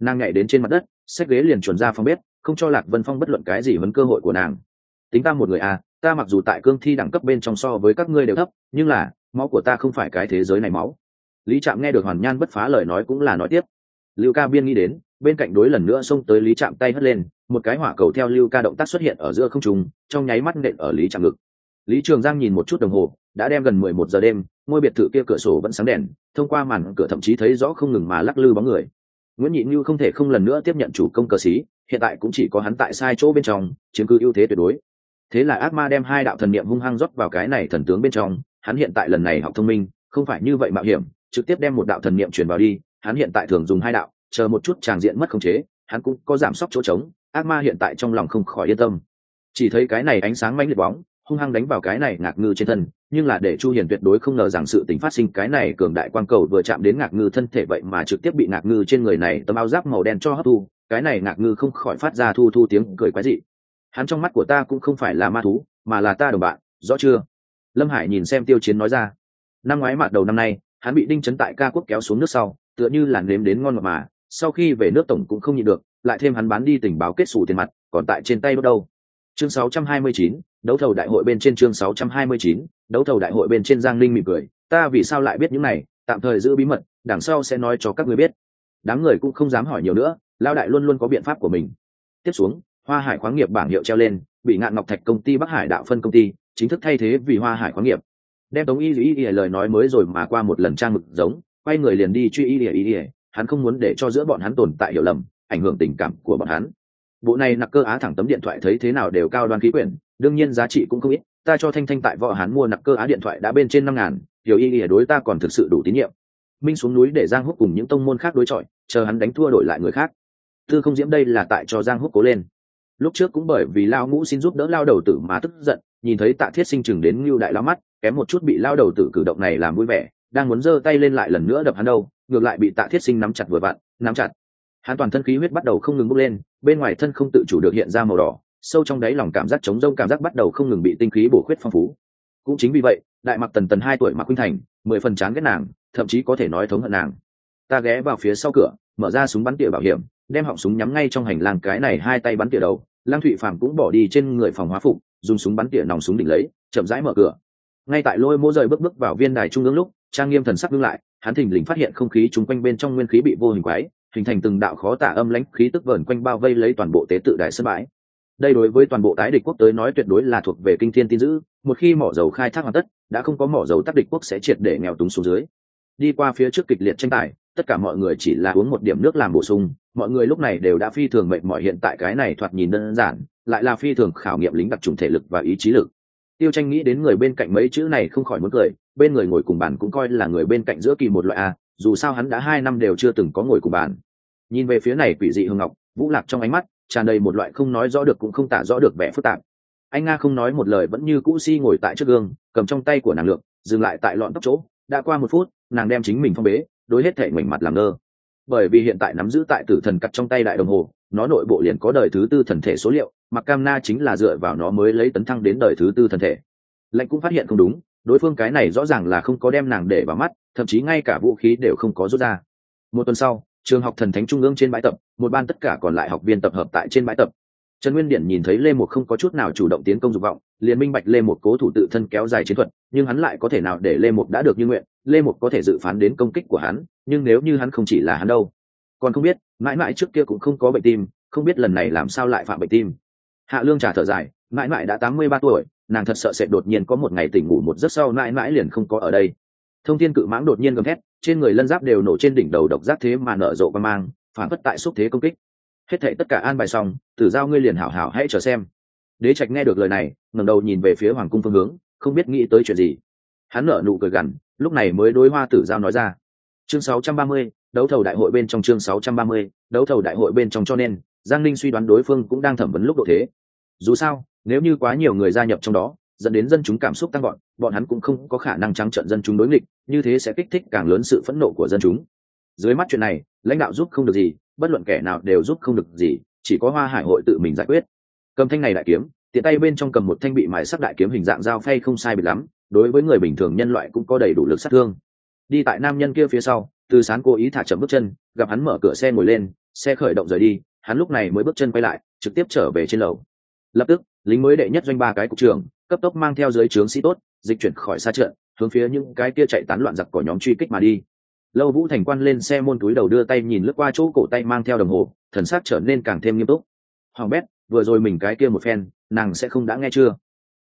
Nàng nhảy đến trên mặt đất, xách ghế liền chuẩn ra phòng bếp, không cho lạc vân phong bất luận cái gì vấn cơ hội của nàng. Tính ta một người à ta mặc dù tại cương thi đẳng cấp bên trong so với các ngươi đều thấp, nhưng là, máu của ta không phải cái thế giới này máu. Lý trạm nghe được hoàn nhan bất phá lời nói cũng là nói tiếp. Lưu ca biên nghĩ đến, bên cạnh đối lần nữa xông tới lý trạm tay hất lên, một cái hỏa cầu theo lưu ca động tác xuất hiện ở giữa không trung, trong nháy mắt nện ở lý trạm ngực. Lý trường giang nhìn một chút đồng hồ, đã đem gần mười một giờ đêm ngôi biệt thự kia cửa sổ vẫn sáng đèn, thông qua màn cửa thậm chí thấy rõ không ngừng mà lắc lư bóng người. Nguyễn nhị như không thể không lần nữa tiếp nhận chủ công cờ xí hiện tại cũng chỉ có hắn tại sai chỗ bên trong, chiếm cứ ưu thế tuyệt đối. Thế là ác ma đem hai đạo thần niệm hung hăng rót vào cái này thần tướng bên trong, hắn hiện tại lần này học thông minh, không phải như vậy mạo hiểm, trực tiếp đem một đạo thần niệm truyền vào đi, hắn hiện tại thường dùng hai đạo, chờ một chút tràng diện mất khống chế, hắn cũng có giảm sốc chỗ trống, ác ma hiện tại trong lòng không khỏi yên tâm. Chỉ thấy cái này ánh sáng mãnh liệt bóng hung hăng đánh vào cái này ngạc ngư trên thân, nhưng là để chu hiền tuyệt đối không ngờ rằng sự tình phát sinh cái này cường đại quang cầu vừa chạm đến ngạc ngư thân thể vậy mà trực tiếp bị ngạc ngư trên người này tấm áo giáp màu đen cho hấp thu, cái này ngạc ngư không khỏi phát ra thu thu tiếng cười quái dị. Hắn trong mắt của ta cũng không phải là ma thú, mà là ta đồng bạn, rõ chưa? Lâm hải nhìn xem tiêu chiến nói ra. Năm ngoái mặt đầu năm nay, hắn bị đinh chấn tại ca quốc kéo xuống nước sau, tựa như là nếm đến ngon ngọt mà, sau khi về nước tổng cũng không nhịn được, lại thêm hắn bán đi tình báo kết xù tiền mặt, còn tại trên tay bắt đâu chương 629, đấu thầu đại hội bên trên chương 629, đấu thầu đại hội bên trên giang linh mỉm cười. Ta vì sao lại biết những này? Tạm thời giữ bí mật đằng sau sẽ nói cho các người biết. Đám người cũng không dám hỏi nhiều nữa lao đại luôn luôn có biện pháp của mình. Tiếp xuống hoa hải khoáng nghiệp bảng hiệu treo lên bị ngạn ngọc thạch công ty bắc hải đạo phân công ty chính thức thay thế vì hoa hải khoáng nghiệp. Đem tống y y y lời nói mới rồi mà qua một lần trang mực giống quay người liền đi truy y y y. Hắn không muốn để cho giữa bọn hắn tồn tại hiểu lầm ảnh hưởng tình cảm của bọn hắn bộ này nặc cơ á thẳng tấm điện thoại thấy thế nào đều cao đoan khí quyển, đương nhiên giá trị cũng không ít, ta cho thanh thanh tại võ hắn mua nặc cơ á điện thoại đã bên trên năm ngàn, hiểu y ỉa đối ta còn thực sự đủ tín nhiệm. Minh xuống núi để giang húc cùng những tông môn khác đối chọi, chờ hắn đánh thua đổi lại người khác. Tư không diễm đây là tại cho giang húc cố lên. Lúc trước cũng bởi vì lao ngũ xin giúp đỡ lao đầu tử mà tức giận, nhìn thấy tạ thiết sinh chừng đến ngưu đại lao mắt, kém một chút bị lao đầu tử cử động này làm vui vẻ, đang muốn giơ tay lên lại lần nữa đập hắn đâu, ngược lại bị tạ thiết sinh nắm chặt vừa vặn, nắm chặt hắn toàn thân khí huyết bắt đầu không ngừng bốc lên, bên ngoài thân không tự chủ được hiện ra màu đỏ, sâu trong đáy lòng cảm giác chống rông cảm giác bắt đầu không ngừng bị tinh khí bổ khuyết phong phú. Cũng chính vì vậy, đại mặc tần tần hai tuổi mặc khuynh thành, mười phần chán ghét nàng, thậm chí có thể nói thống hận nàng. Ta ghé vào phía sau cửa, mở ra súng bắn tỉa bảo hiểm, đem họng súng nhắm ngay trong hành lang cái này hai tay bắn tỉa đầu lang thụy phàm cũng bỏ đi trên người phòng hóa phục, dùng súng bắn tỉa nòng súng đỉnh lấy, chậm rãi mở cửa. Ngay tại lôi mô rời bước bước vào viên đài trung ương lúc, trang nghiêm thần sắc ngưng lại, hắn thình lình phát hiện không khí chung quanh bên trong nguyên khí bị vô hình quái hình thành từng đạo khó tả âm lãnh khí tức vờn quanh bao vây lấy toàn bộ tế tự đại sân bãi. Đây đối với toàn bộ tái địch quốc tới nói tuyệt đối là thuộc về kinh thiên tin dữ, một khi mỏ dầu khai thác hoàn tất, đã không có mỏ dầu tắc địch quốc sẽ triệt để nghèo túng xuống dưới. Đi qua phía trước kịch liệt tranh tài, tất cả mọi người chỉ là uống một điểm nước làm bổ sung, mọi người lúc này đều đã phi thường mệt mỏi hiện tại cái này thoạt nhìn đơn giản, lại là phi thường khảo nghiệm lính đặc trùng thể lực và ý chí lực. Tiêu tranh nghĩ đến người bên cạnh mấy chữ này không khỏi muốn cười, bên người ngồi cùng bàn cũng coi là người bên cạnh giữa kỳ một loại a dù sao hắn đã hai năm đều chưa từng có ngồi cùng bàn. Nhìn về phía này quỷ dị hương ngọc, vũ lạc trong ánh mắt tràn đầy một loại không nói rõ được cũng không tả rõ được vẻ phức tạp. Anh nga không nói một lời vẫn như cũ si ngồi tại trước gương, cầm trong tay của nàng lượng dừng lại tại lọn tóc chỗ, đã qua một phút, nàng đem chính mình phong bế, đối hết thể ngoảnh mặt làm ngơ. Bởi vì hiện tại nắm giữ tại tử thần cắt trong tay đại đồng hồ, nó nội bộ liền có đời thứ tư thần thể số liệu mặc cam na chính là dựa vào nó mới lấy tấn thăng đến đời thứ tư thần thể. Lệnh cũng phát hiện không đúng đối phương cái này rõ ràng là không có đem nàng để vào mắt, thậm chí ngay cả vũ khí đều không có rút ra. Một tuần sau, trường học thần thánh trung ương trên bãi tập, một ban tất cả còn lại học viên tập hợp tại trên bãi tập. Trần nguyên điển nhìn thấy lê một không có chút nào chủ động tiến công dục vọng, liền minh bạch lê một cố thủ tự thân kéo dài chiến thuật, nhưng hắn lại có thể nào để lê một đã được như nguyện, lê một có thể dự phán đến công kích của hắn, nhưng nếu như hắn không chỉ là hắn đâu. Còn không biết, mãi mãi trước kia cũng không có bệnh tim, không biết lần này làm sao lại phạm bệnh tim. Hạ lương trả thở dài, mãi mãi đã tám mươi ba tuổi nàng thật sợ sẽ đột nhiên có một ngày tỉnh ngủ một giấc sau mãi mãi liền không có ở đây. Thông thiên cự mãng đột nhiên gầm thét trên người lân giáp đều nổ trên đỉnh đầu độc giác thế mà nở rộ và mang phản phất tại xúc thế công kích. Hết thệ tất cả an bài xong tử giao ngươi liền hảo hảo hãy chờ xem. Đế trạch nghe được lời này ngẩng đầu nhìn về phía hoàng cung phương hướng không biết nghĩ tới chuyện gì. Hắn nở nụ cười gằn lúc này mới đối hoa tử giao nói ra. Chương 630, đấu thầu đại hội bên trong chương 630, đấu thầu đại hội bên trong cho nên giang ninh suy đoán đối phương cũng đang thẩm vấn lúc độ thế. Dù sao nếu như quá nhiều người gia nhập trong đó, dẫn đến dân chúng cảm xúc tăng gọn bọn hắn cũng không có khả năng trắng trận dân chúng đối nghịch, như thế sẽ kích thích càng lớn sự phẫn nộ của dân chúng. Dưới mắt chuyện này, lãnh đạo giúp không được gì, bất luận kẻ nào đều giúp không được gì, chỉ có hoa hải hội tự mình giải quyết. Cầm thanh này đại kiếm, tiện tay bên trong cầm một thanh bị mài sắc đại kiếm hình dạng dao phay không sai biệt lắm, đối với người bình thường nhân loại cũng có đầy đủ lực sát thương. Đi tại nam nhân kia phía sau, từ sán cố ý thả chậm bước chân, gặp hắn mở cửa xe ngồi lên, xe khởi động rời đi, hắn lúc này mới bước chân quay lại, trực tiếp trở về trên lầu lập tức, lính mới đệ nhất doanh ba cái cục trưởng, cấp tốc mang theo dưới trướng sĩ tốt, dịch chuyển khỏi xa trận, hướng phía những cái kia chạy tán loạn giặc của nhóm truy kích mà đi. Lâu vũ thành quan lên xe môn túi đầu đưa tay nhìn lướt qua chỗ cổ tay mang theo đồng hồ, thần sắc trở nên càng thêm nghiêm túc. Hoàng bét, vừa rồi mình cái kia một phen, nàng sẽ không đã nghe chưa?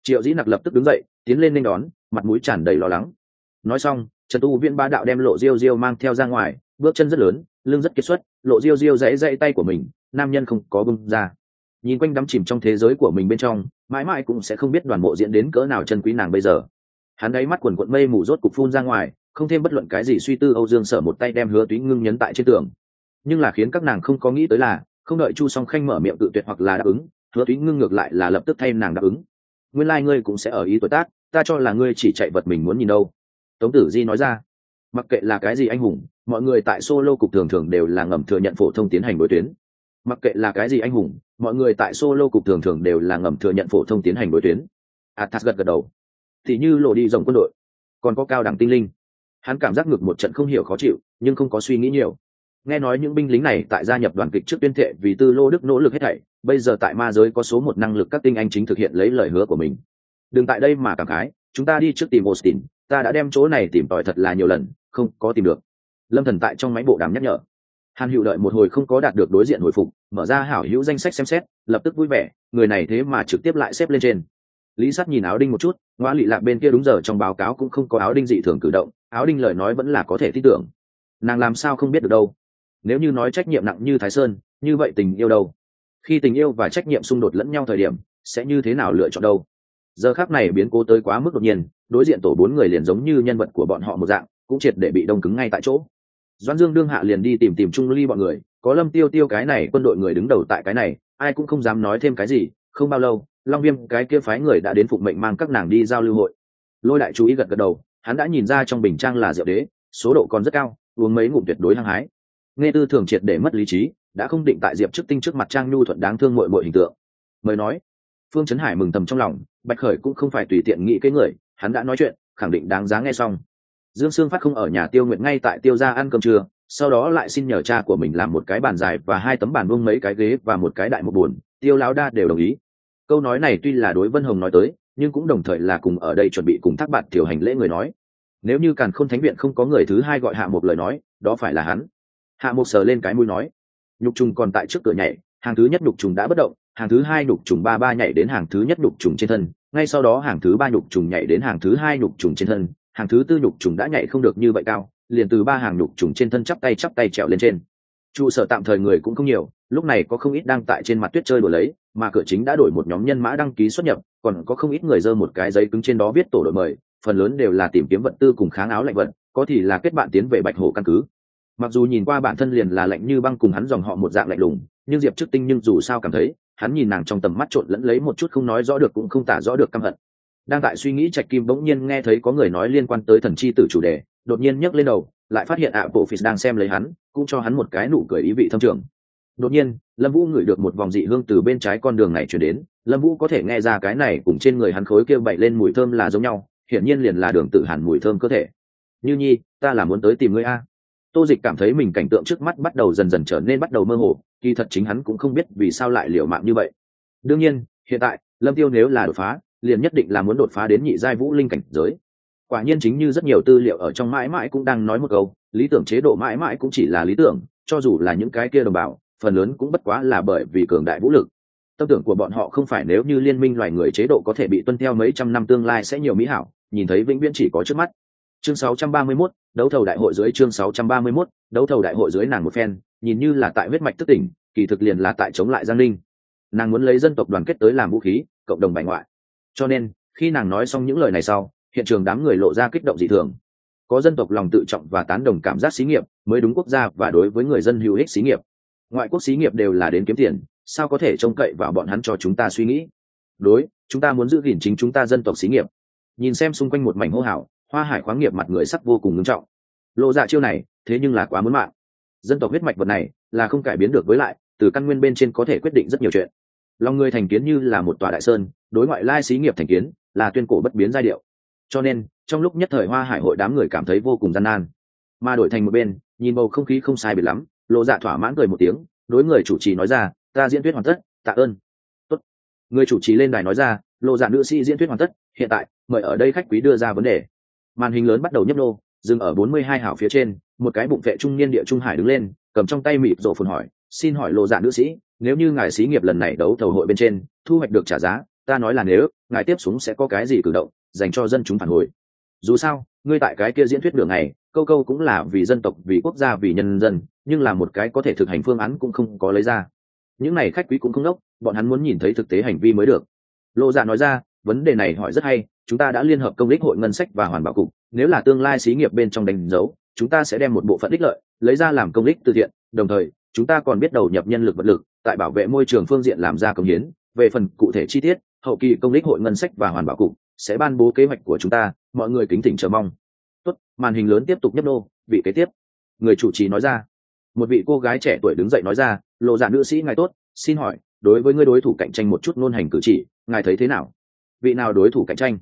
Triệu dĩ nặc lập tức đứng dậy, tiến lên nên đón, mặt mũi tràn đầy lo lắng. Nói xong, trần tu viên ba đạo đem lộ diêu diêu mang theo ra ngoài, bước chân rất lớn, lưng rất kiệt xuất, lộ diêu diêu dãy dãy tay của mình, nam nhân không có bưng ra nhìn quanh đắm chìm trong thế giới của mình bên trong, mãi mãi cũng sẽ không biết đoàn bộ diễn đến cỡ nào chân quý nàng bây giờ. Hắn đáy mắt quần quận mây mù rốt cục phun ra ngoài, không thêm bất luận cái gì suy tư, âu dương sở một tay đem hứa túy ngưng nhấn tại trên tường. Nhưng là khiến các nàng không có nghĩ tới là, không đợi chu song khanh mở miệng tự tuyệt hoặc là đáp ứng, hứa túy ngưng ngược lại là lập tức thay nàng đáp ứng. Nguyên lai、like、ngươi cũng sẽ ở ý tuổi tác, ta cho là ngươi chỉ chạy vật mình muốn nhìn đâu. Tống tử di nói ra. Mặc kệ là cái gì anh hùng, mọi người tại solo cục thường thường đều là ngầm thừa nhận phổ thông tiến hành đối tuyến. Mặc kệ là cái gì anh hùng mọi người tại solo cục thường thường đều là ngầm thừa nhận phổ thông tiến hành đối tuyến. Athas gật gật đầu. Thì như lộ đi dòng quân đội, còn có cao đẳng tinh linh. Hắn cảm giác ngược một trận không hiểu khó chịu, nhưng không có suy nghĩ nhiều. Nghe nói những binh lính này tại gia nhập đoàn kịch trước tuyên thệ vì tư lô đức nỗ lực hết thảy, bây giờ tại ma giới có số một năng lực các tinh anh chính thực hiện lấy lời hứa của mình. Đừng tại đây mà cảm khái, chúng ta đi trước tìm austin, ta đã đem chỗ này tìm tòi thật là nhiều lần, không có tìm được. Lâm thần tại trong máy bộ đàm nhắc nhở hàn hữu đợi một hồi không có đạt được đối diện hồi phục, mở ra hảo hữu danh sách xem xét, lập tức vui vẻ, người này thế mà trực tiếp lại xếp lên trên. Lý sắt nhìn áo đinh một chút ngoa lị lạc bên kia đúng giờ trong báo cáo cũng không có áo đinh dị thường cử động, áo đinh lời nói vẫn là có thể tin tưởng. Nàng làm sao không biết được đâu. Nếu như nói trách nhiệm nặng như thái sơn, như vậy tình yêu đâu? Khi tình yêu và trách nhiệm xung đột lẫn nhau thời điểm, sẽ như thế nào lựa chọn đâu? Giờ khác này biến cố tới quá mức đột nhiên, đối diện tổ bốn người liền giống như nhân vật của bọn họ một dạng, cũng triệt để bị đông cứng ngay tại chỗ doan dương đương hạ liền đi tìm tìm trung ly bọn người, có lâm tiêu tiêu cái này quân đội người đứng đầu tại cái này, ai cũng không dám nói thêm cái gì, không bao lâu, long viêm, cái kia phái người đã đến phục mệnh mang các nàng đi giao lưu hội. Lôi đại chú ý gật gật đầu, hắn đã nhìn ra trong bình trang là rượu đế, số độ còn rất cao, uống mấy ngụm tuyệt đối hăng hái. Nghe tư thường triệt để mất lý trí, đã không định tại diệp trước tinh trước mặt trang nhu thuận đáng thương mội mội hình tượng. Mới nói, phương trấn hải mừng thầm trong lòng, bạch khởi cũng không phải tùy tiện nghĩ cái người, hắn đã nói chuyện, khẳng định đáng giá nghe xong dương sương phát không ở nhà tiêu nguyện ngay tại tiêu gia ăn cơm trưa, sau đó lại xin nhờ cha của mình làm một cái bàn dài và hai tấm bàn vuông mấy cái ghế và một cái đại một buồn, tiêu lão đa đều đồng ý. Câu nói này tuy là đối vân hồng nói tới, nhưng cũng đồng thời là cùng ở đây chuẩn bị cùng thác bạn tiểu hành lễ người nói. Nếu như càn khôn thánh viện không có người thứ hai gọi hạ một lời nói, đó phải là hắn. Hạ một sờ lên cái mũi nói. Nhục trùng còn tại trước cửa nhảy, hàng thứ nhất nhục trùng đã bất động, hàng thứ hai nhục trùng ba ba nhảy đến hàng thứ nhất nhục trùng trên thân, ngay sau đó hàng thứ ba nhục trùng nhảy đến hàng thứ hai nhục trùng trên thân hàng thứ tư nhục trùng đã nhảy không được như vậy cao, liền từ ba hàng nhục trùng trên thân chắp tay chắp tay trèo lên trên. Trụ sở tạm thời người cũng không nhiều, lúc này có không ít đang tại trên mặt tuyết chơi đùa lấy, mà cửa chính đã đổi một nhóm nhân mã đăng ký xuất nhập, còn có không ít người dơ một cái giấy cứng trên đó viết tổ đội mời, phần lớn đều là tìm kiếm vật tư cùng kháng áo lạnh vận có thì là kết bạn tiến về bạch hồ căn cứ. Mặc dù nhìn qua bản thân liền là lạnh như băng cùng hắn dòng họ một dạng lạnh lùng, nhưng diệp trước tinh nhưng dù sao cảm thấy, hắn nhìn nàng trong tầm mắt trộn lẫn lấy một chút không nói rõ được cũng không tả rõ được căm hận đang tại suy nghĩ trạch kim bỗng nhiên nghe thấy có người nói liên quan tới thần chi tử chủ đề, đột nhiên nhấc lên đầu, lại phát hiện ạ, bộ phis đang xem lấy hắn, cũng cho hắn một cái nụ cười ý vị thâm trường. Đột nhiên, lâm vũ ngửi được một vòng dị hương từ bên trái con đường này chuyển đến, lâm vũ có thể nghe ra cái này cùng trên người hắn khối kêu bậy lên mùi thơm là giống nhau, hiển nhiên liền là đường tự hàn mùi thơm cơ thể. Như nhi, ta là muốn tới tìm ngươi a. Tô dịch cảm thấy mình cảnh tượng trước mắt bắt đầu dần dần trở nên bắt đầu mơ hồ, kỳ thật chính hắn cũng không biết vì sao lại liều mạng như vậy. Đương nhiên, hiện tại, lâm tiêu nếu là đột phá liền nhất định là muốn đột phá đến nhị giai vũ linh cảnh giới. Quả nhiên chính như rất nhiều tư liệu ở trong mãi mãi cũng đang nói một câu lý tưởng chế độ mãi mãi cũng chỉ là lý tưởng cho dù là những cái kia đồng bào phần lớn cũng bất quá là bởi vì cường đại vũ lực. Tâm tưởng của bọn họ không phải nếu như liên minh loài người chế độ có thể bị tuân theo mấy trăm năm tương lai sẽ nhiều mỹ hảo nhìn thấy vĩnh viễn chỉ có trước mắt. Chương 631, đấu thầu đại hội dưới chương 631, đấu thầu đại hội dưới nàng một phen nhìn như là tại huyết mạch thức tỉnh kỳ thực liền là tại chống lại giang linh nàng muốn lấy dân tộc đoàn kết tới làm vũ khí cộng đồng bài ngoại cho nên, khi nàng nói xong những lời này sau, hiện trường đám người lộ ra kích động dị thường. Có dân tộc lòng tự trọng và tán đồng cảm giác xí nghiệp mới đúng quốc gia và đối với người dân hữu ích xí nghiệp. Ngoại quốc xí nghiệp đều là đến kiếm tiền, sao có thể trông cậy vào bọn hắn cho chúng ta suy nghĩ? Đối, chúng ta muốn giữ gìn chính chúng ta dân tộc xí nghiệp. Nhìn xem xung quanh một mảnh hô hào, hoa hải khoáng nghiệp mặt người sắc vô cùng ngưng trọng. Lộ dạ chiêu này, thế nhưng là quá muốn mạng. Dân tộc huyết mạch vật này là không cải biến được với lại, từ căn nguyên bên trên có thể quyết định rất nhiều chuyện. Lòng người thành kiến như là một tòa đại sơn đối ngoại lai xí nghiệp thành kiến là tuyên cổ bất biến giai điệu. Cho nên, trong lúc nhất thời hoa hải hội đám người cảm thấy vô cùng gian nan. Mà đổi thành một bên, nhìn bầu không khí không sai biệt lắm, lộ dạ thỏa mãn cười một tiếng, đối người chủ trì nói ra, ta diễn thuyết hoàn tất, tạ ơn. Tốt. người chủ trì lên đài nói ra, lộ dạ nữ sĩ diễn thuyết hoàn tất, hiện tại, mời ở đây khách quý đưa ra vấn đề. Màn hình lớn bắt đầu nhấp nô, dừng ở bốn mươi hai hảo phía trên, một cái bụng vệ trung niên địa trung hải đứng lên, cầm trong tay mịt rổ phồn hỏi, xin hỏi lộ dạ nữ sĩ, nếu như ngài xí nghiệp lần này đấu thầu hội bên trên, thu hoạch được trả giá ta nói là nếu, ngài tiếp xuống sẽ có cái gì cử động, dành cho dân chúng phản hồi. Dù sao, ngươi tại cái kia diễn thuyết đường này, câu câu cũng là vì dân tộc, vì quốc gia, vì nhân dân, nhưng là một cái có thể thực hành phương án cũng không có lấy ra. Những này khách quý cũng không đốc, bọn hắn muốn nhìn thấy thực tế hành vi mới được. Lộ dạ nói ra, vấn đề này hỏi rất hay, chúng ta đã liên hợp công đích hội ngân sách và hoàn bảo cục, nếu là tương lai xí nghiệp bên trong đánh dấu, chúng ta sẽ đem một bộ phận ích lợi, lấy ra làm công đích từ thiện, đồng thời, chúng ta còn biết đầu nhập nhân lực vật lực, tại bảo vệ môi trường phương diện làm ra công hiến. Về phần cụ thể chi tiết hậu kỳ công đích hội ngân sách và hoàn bảo cục sẽ ban bố kế hoạch của chúng ta, mọi người kính thỉnh chờ mong. Tốt, màn hình lớn tiếp tục nhấp nô, vị kế tiếp. Người chủ trì nói ra. Một vị cô gái trẻ tuổi đứng dậy nói ra, lộ dạ nữ sĩ ngài tốt, xin hỏi, đối với người đối thủ cạnh tranh một chút ngôn hành cử chỉ, ngài thấy thế nào? Vị nào đối thủ cạnh tranh?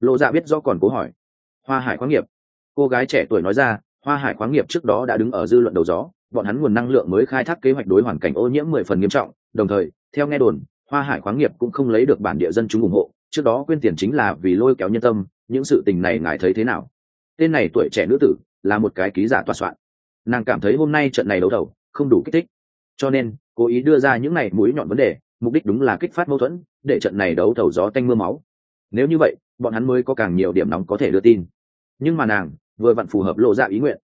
Lộ dạ biết do còn cố hỏi. Hoa hải khoáng nghiệp. Cô gái trẻ tuổi nói ra, hoa hải khoáng nghiệp trước đó đã đứng ở dư luận đầu gió, bọn hắn nguồn năng lượng mới khai thác kế hoạch đối hoàn cảnh ô nhiễm mười phần nghiêm trọng, đồng thời, theo nghe đồn hoa hải khoáng nghiệp cũng không lấy được bản địa dân chúng ủng hộ, trước đó quyên tiền chính là vì lôi kéo nhân tâm, những sự tình này ngài thấy thế nào? Tên này tuổi trẻ nữ tử, là một cái ký giả tòa soạn. Nàng cảm thấy hôm nay trận này đấu đầu không đủ kích thích. Cho nên, cố ý đưa ra những này mũi nhọn vấn đề, mục đích đúng là kích phát mâu thuẫn, để trận này đấu thầu gió tanh mưa máu. Nếu như vậy, bọn hắn mới có càng nhiều điểm nóng có thể đưa tin. Nhưng mà nàng, vừa vặn phù hợp lộ dạ ý nguyện.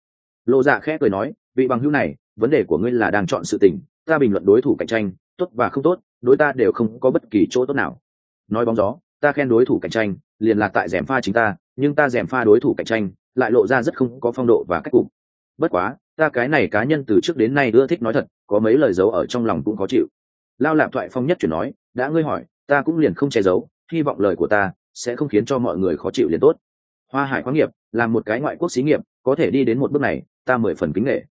Lộ dạ khẽ cười nói, vị bằng hữu này, vấn đề của ngươi là đang chọn sự tình, ta bình luận đối thủ cạnh tranh tốt và không tốt, đối ta đều không có bất kỳ chỗ tốt nào. Nói bóng gió, ta khen đối thủ cạnh tranh, liền là tại rèm pha chính ta, nhưng ta rèm pha đối thủ cạnh tranh, lại lộ ra rất không có phong độ và cách cục. Bất quá, ta cái này cá nhân từ trước đến nay ưa thích nói thật, có mấy lời giấu ở trong lòng cũng khó chịu. Lao lạp thoại phong nhất chuyển nói, đã ngươi hỏi, ta cũng liền không che giấu, hy vọng lời của ta sẽ không khiến cho mọi người khó chịu liền tốt. Hoa hải khoáng nghiệp, là một cái ngoại quốc xí nghiệp, có thể đi đến một bước này, ta mười phần kính nghệ.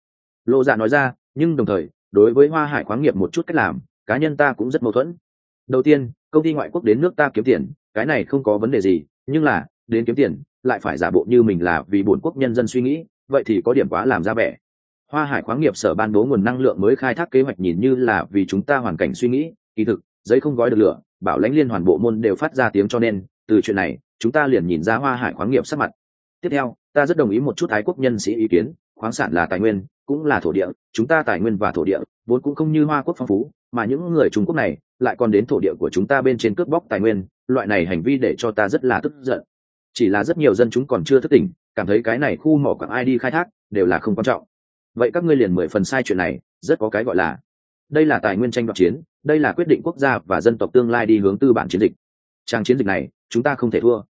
Lộ dạ nói ra, nhưng đồng thời, đối với hoa hải khoáng nghiệp một chút cách làm cá nhân ta cũng rất mâu thuẫn. Đầu tiên, công ty ngoại quốc đến nước ta kiếm tiền, cái này không có vấn đề gì, nhưng là, đến kiếm tiền, lại phải giả bộ như mình là vì bổn quốc nhân dân suy nghĩ, vậy thì có điểm quá làm ra vẻ. Hoa hải khoáng nghiệp sở ban bố nguồn năng lượng mới khai thác kế hoạch nhìn như là vì chúng ta hoàn cảnh suy nghĩ, kỳ thực, giấy không gói được lửa, bảo lãnh liên hoàn bộ môn đều phát ra tiếng cho nên, từ chuyện này, chúng ta liền nhìn ra hoa hải khoáng nghiệp sắc mặt. Tiếp theo, ta rất đồng ý một chút thái quốc nhân sĩ ý kiến, khoáng sản là tài nguyên cũng là thổ địa, chúng ta tài nguyên và thổ địa, vốn cũng không như hoa quốc phong phú, mà những người trung quốc này lại còn đến thổ địa của chúng ta bên trên cướp bóc tài nguyên, loại này hành vi để cho ta rất là tức giận. Chỉ là rất nhiều dân chúng còn chưa thức tỉnh, cảm thấy cái này khu mỏ quảng ai đi khai thác đều là không quan trọng. Vậy các ngươi liền mười phần sai chuyện này, rất có cái gọi là, đây là tài nguyên tranh đoạt chiến, đây là quyết định quốc gia và dân tộc tương lai đi hướng tư bản chiến dịch. Trang chiến dịch này, chúng ta không thể thua.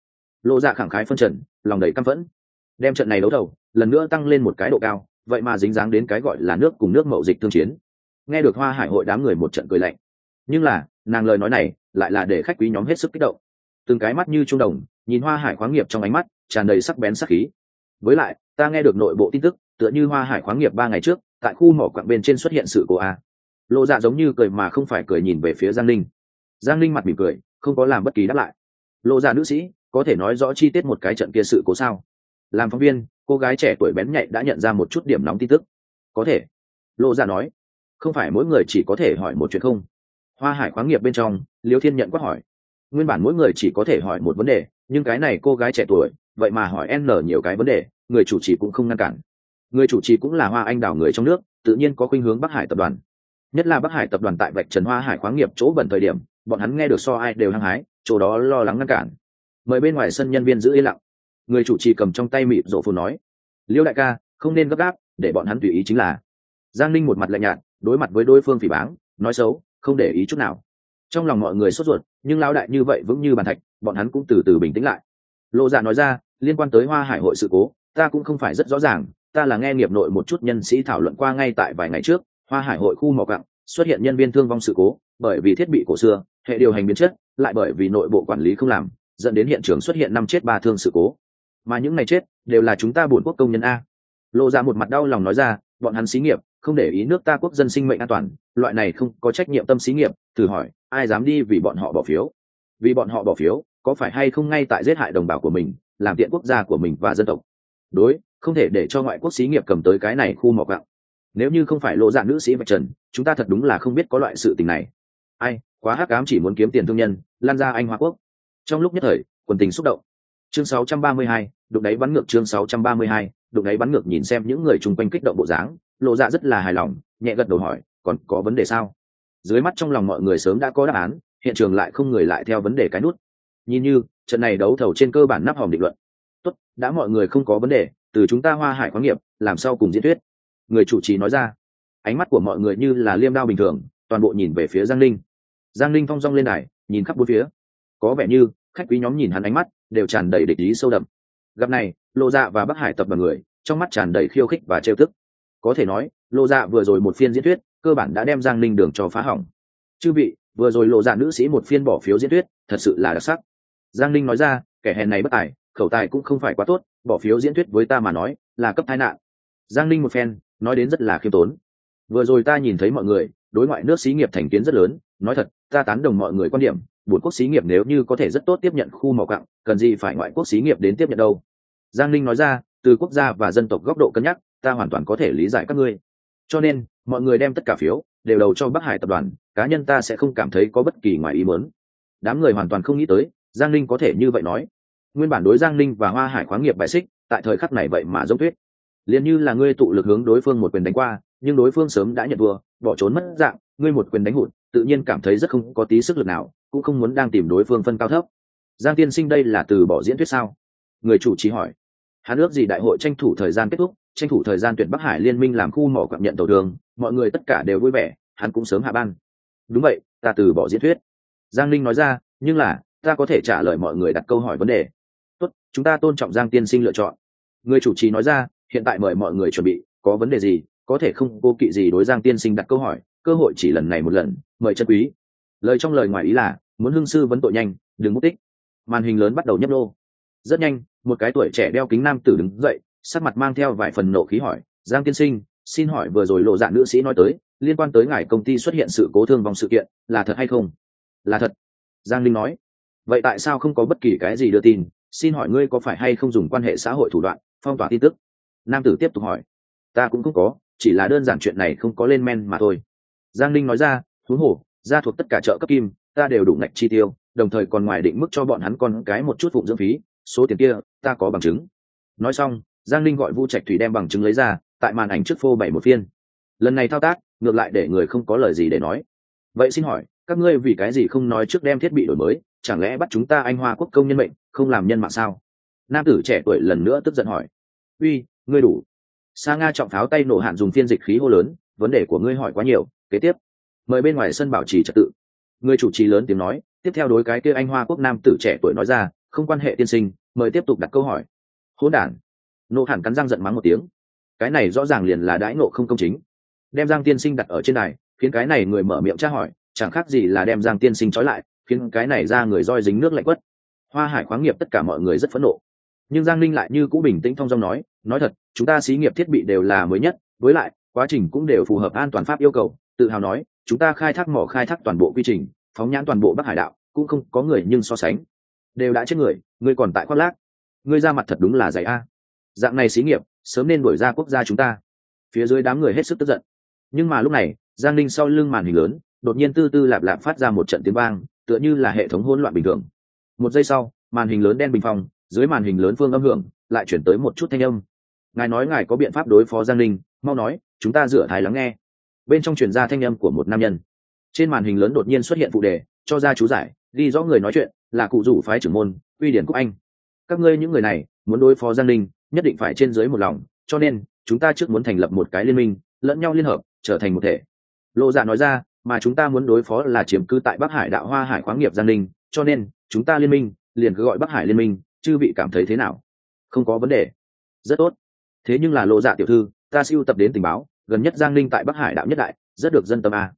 Lộ dạ khẳng khái phân trần, lòng đầy căm phẫn. Đem trận này đấu đầu, lần nữa tăng lên một cái độ cao vậy mà dính dáng đến cái gọi là nước cùng nước mậu dịch thương chiến. Nghe được hoa hải hội đám người một trận cười lạnh. Nhưng là, nàng lời nói này lại là để khách quý nhóm hết sức kích động. Từng cái mắt như trung đồng, nhìn hoa hải khoáng nghiệp trong ánh mắt, tràn đầy sắc bén sắc khí. Với lại, ta nghe được nội bộ tin tức, tựa như hoa hải khoáng nghiệp ba ngày trước, tại khu mỏ quặng bên trên xuất hiện sự cố a. Lộ dạ giống như cười mà không phải cười nhìn về phía giang linh giang linh mặt mỉm cười, không có làm bất kỳ đáp lại. Lộ dạ nữ sĩ, có thể nói rõ chi tiết một cái trận kia sự cố sao? Làm phóng viên, cô gái trẻ tuổi bén nhạy đã nhận ra một chút điểm nóng tin tức. Có thể. Lộ ra dạ nói. Không phải mỗi người chỉ có thể hỏi một chuyện không? Hoa hải khoáng nghiệp bên trong, liêu thiên nhận quát hỏi. Nguyên bản mỗi người chỉ có thể hỏi một vấn đề, nhưng cái này cô gái trẻ tuổi, vậy mà hỏi n nhiều cái vấn đề, người chủ trì cũng không ngăn cản. Người chủ trì cũng là hoa anh đào người trong nước, tự nhiên có khuynh hướng bắc hải tập đoàn. Nhất là bắc hải tập đoàn tại vạch trần hoa hải khoáng nghiệp chỗ bẩn thời điểm, bọn hắn nghe được so ai đều hăng hái, chỗ đó lo lắng ngăn cản. Mời bên ngoài sân nhân viên giữ yên lặng người chủ trì cầm trong tay mịt rổ phồn nói, liêu đại ca, không nên gấp gáp, để bọn hắn tùy ý chính là. Giang ninh một mặt lạnh nhạt, đối mặt với đối phương phỉ báng, nói xấu, không để ý chút nào. Trong lòng mọi người sốt ruột, nhưng lao đại như vậy vững như bàn thạch, bọn hắn cũng từ từ bình tĩnh lại. Lộ dạ nói ra, liên quan tới hoa hải hội sự cố, ta cũng không phải rất rõ ràng, ta là nghe nghiệp nội một chút nhân sĩ thảo luận qua ngay tại vài ngày trước, hoa hải hội khu mỏ cặng xuất hiện nhân viên thương vong sự cố, bởi vì thiết bị cổ xưa, hệ điều hành biến chất, lại bởi vì nội bộ quản lý không làm, dẫn đến hiện trường xuất hiện năm chết ba thương sự cố mà những ngày chết đều là chúng ta bổn quốc công nhân a. Lộ ra một mặt đau lòng nói ra, bọn hắn xí nghiệp, không để ý nước ta quốc dân sinh mệnh an toàn, loại này không có trách nhiệm tâm xí nghiệp, thử hỏi, ai dám đi vì bọn họ bỏ phiếu? Vì bọn họ bỏ phiếu, có phải hay không ngay tại giết hại đồng bào của mình, làm tiện quốc gia của mình và dân tộc? Đối, không thể để cho ngoại quốc xí nghiệp cầm tới cái này khu mỏ gạo. Nếu như không phải lộ dạng nữ sĩ bạch trần, chúng ta thật đúng là không biết có loại sự tình này. Ai, quá hắc ám chỉ muốn kiếm tiền thương nhân, lan ra anh hoa quốc. Trong lúc nhất thời, quần tình xúc động chương 632, đụng đáy bắn ngược chương 632, đụng đáy bắn ngược nhìn xem những người chung quanh kích động bộ dáng lộ dạ rất là hài lòng nhẹ gật đầu hỏi còn có vấn đề sao? Dưới mắt trong lòng mọi người sớm đã có đáp án hiện trường lại không người lại theo vấn đề cái nút. Nhìn như trận này đấu thầu trên cơ bản nắp hòm định luận. Tốt đã mọi người không có vấn đề từ chúng ta hoa hải khoáng nghiệp làm sao cùng diễn thuyết. Người chủ trì nói ra. Ánh mắt của mọi người như là liêm đao bình thường toàn bộ nhìn về phía giang linh giang linh phong rong lên đài nhìn khắp bốn phía. Có vẻ như khách quý nhóm nhìn hắn ánh mắt đều tràn đầy địch ý sâu đậm. Gặp này lộ dạ và bắc hải tập bằng người, trong mắt tràn đầy khiêu khích và trêu tức. Có thể nói lộ dạ vừa rồi một phiên diễn thuyết, cơ bản đã đem giang linh đường cho phá hỏng. Chư vị, vừa rồi lộ dạ nữ sĩ một phiên bỏ phiếu diễn thuyết, thật sự là đặc sắc. Giang ninh nói ra, kẻ hèn này bất tài, khẩu tài cũng không phải quá tốt, bỏ phiếu diễn thuyết với ta mà nói, là cấp tai nạn. Giang ninh một phen, nói đến rất là khiêm tốn. Vừa rồi ta nhìn thấy mọi người, đối ngoại nước xí nghiệp thành kiến rất lớn, nói thật, ta tán đồng mọi người quan điểm bốn quốc xí nghiệp nếu như có thể rất tốt tiếp nhận khu mỏ cặng cần gì phải ngoại quốc xí nghiệp đến tiếp nhận đâu? Giang Linh nói ra, từ quốc gia và dân tộc góc độ cân nhắc, ta hoàn toàn có thể lý giải các ngươi. Cho nên, mọi người đem tất cả phiếu, đều đầu cho bắc hải tập đoàn, cá nhân ta sẽ không cảm thấy có bất kỳ ngoài ý muốn. Đám người hoàn toàn không nghĩ tới, giang Linh có thể như vậy nói. Nguyên bản đối giang Linh và hoa hải khoáng nghiệp bại xích, tại thời khắc này vậy mà giống tuyết. Liền như là ngươi tụ lực hướng đối phương một quyền đánh qua, nhưng đối phương sớm đã nhận vừa bỏ trốn mất dạng, ngươi một quyền đánh hụt, tự nhiên cảm thấy rất không có tí sức lực nào cũng không muốn đang tìm đối phương phân cao thấp. Giang tiên sinh đây là từ bỏ diễn thuyết sao? Người chủ trì hỏi. Hắn ước gì đại hội tranh thủ thời gian kết thúc, tranh thủ thời gian tuyển bắc hải liên minh làm khu mỏ cảm nhận tàu đường, mọi người tất cả đều vui vẻ, hắn cũng sớm hạ ban. Đúng vậy, ta từ bỏ diễn thuyết. Giang linh nói ra, nhưng là, ta có thể trả lời mọi người đặt câu hỏi vấn đề. Tốt, chúng ta tôn trọng giang tiên sinh lựa chọn. Người chủ trì nói ra, hiện tại mời mọi người chuẩn bị, có vấn đề gì, có thể không cô kỵ gì đối giang tiên sinh đặt câu hỏi, cơ hội chỉ lần này một lần, mời chân quý. Lời trong lời ngoài ý là muốn hương sư vấn tội nhanh, đừng mất tích. Màn hình lớn bắt đầu nhấp đô rất nhanh, một cái tuổi trẻ đeo kính nam tử đứng dậy, sắc mặt mang theo vài phần nộ khí hỏi, giang tiên sinh, xin hỏi vừa rồi lộ dạng nữ sĩ nói tới, liên quan tới ngài công ty xuất hiện sự cố thương vong sự kiện, là thật hay không? Là thật, giang linh nói. Vậy tại sao không có bất kỳ cái gì đưa tin? Xin hỏi ngươi có phải hay không dùng quan hệ xã hội thủ đoạn, phong tỏa tin tức? Nam tử tiếp tục hỏi. Ta cũng không có, chỉ là đơn giản chuyện này không có lên men mà thôi. Giang linh nói ra, thú hổ ra thuộc tất cả chợ cấp kim ta đều đủ ngạch chi tiêu, đồng thời còn ngoài định mức cho bọn hắn con cái một chút phụng dưỡng phí, số tiền kia, ta có bằng chứng. Nói xong, giang linh gọi vu trạch thủy đem bằng chứng lấy ra, tại màn ảnh trước phô bảy một phiên. Lần này thao tác, ngược lại để người không có lời gì để nói. Vậy xin hỏi, các ngươi vì cái gì không nói trước đem thiết bị đổi mới, chẳng lẽ bắt chúng ta anh hoa quốc công nhân mệnh, không làm nhân mạng sao? Nam tử trẻ tuổi lần nữa tức giận hỏi. Uy, ngươi đủ. Sa nga trọng pháo tay nổ hạn dùng phiên dịch khí hô lớn, vấn đề của ngươi hỏi quá nhiều, kế tiếp. Mời bên ngoài sân bảo trì trật tự người chủ trì lớn tiếng nói, tiếp theo đối cái kia anh hoa quốc nam tử trẻ tuổi nói ra, không quan hệ tiên sinh, mời tiếp tục đặt câu hỏi. Hỗn đản. Nộ hẳn cắn răng giận mắng một tiếng. Cái này rõ ràng liền là đãi nộ không công chính. Đem giang tiên sinh đặt ở trên này khiến cái này người mở miệng tra hỏi, chẳng khác gì là đem giang tiên sinh trói lại, khiến cái này ra người roi dính nước lạnh quất. Hoa hải khoáng nghiệp tất cả mọi người rất phẫn nộ. Nhưng giang linh lại như cũ bình tĩnh thong dong nói nói thật, chúng ta xí nghiệp thiết bị đều là mới nhất, với lại, quá trình cũng đều phù hợp an toàn pháp yêu cầu, tự hào nói chúng ta khai thác mỏ khai thác toàn bộ quy trình, phóng nhãn toàn bộ bắc hải đạo, cũng không có người nhưng so sánh. Đều đã chết người, ngươi còn tại khoác lác. Ngươi ra mặt thật đúng là dạy a. Dạng này xí nghiệp, sớm nên đuổi ra quốc gia chúng ta. Phía dưới đám người hết sức tức giận. Nhưng mà lúc này, giang Ninh sau lưng màn hình lớn, đột nhiên tư tư lạp lạp phát ra một trận tiếng vang, tựa như là hệ thống hỗn loạn bình thường. Một giây sau, màn hình lớn đen bình phong, dưới màn hình lớn phương âm hưởng, lại chuyển tới một chút thanh âm. Ngài nói ngài có biện pháp đối phó giang Ninh, mau nói, chúng ta dựa thái lắng nghe bên trong truyền ra thanh âm của một nam nhân. Trên màn hình lớn đột nhiên xuất hiện phụ đề, cho ra chú giải, ghi rõ người nói chuyện, là cụ rủ phái trưởng môn, uy điển quốc anh. Các ngươi những người này, muốn đối phó giang linh nhất định phải trên dưới một lòng, cho nên, chúng ta trước muốn thành lập một cái liên minh, lẫn nhau liên hợp, trở thành một thể. Lộ dạ nói ra, mà chúng ta muốn đối phó là chiếm cư tại bắc hải đạo hoa hải khoáng nghiệp giang linh cho nên, chúng ta liên minh, liền cứ gọi bắc hải liên minh, chư vị cảm thấy thế nào? Không có vấn đề. Rất tốt. Thế nhưng là lộ dạ tiểu thư, ta siêu tập đến tình báo gần nhất giang linh tại bắc hải đạo nhất đại, rất được dân tâm a.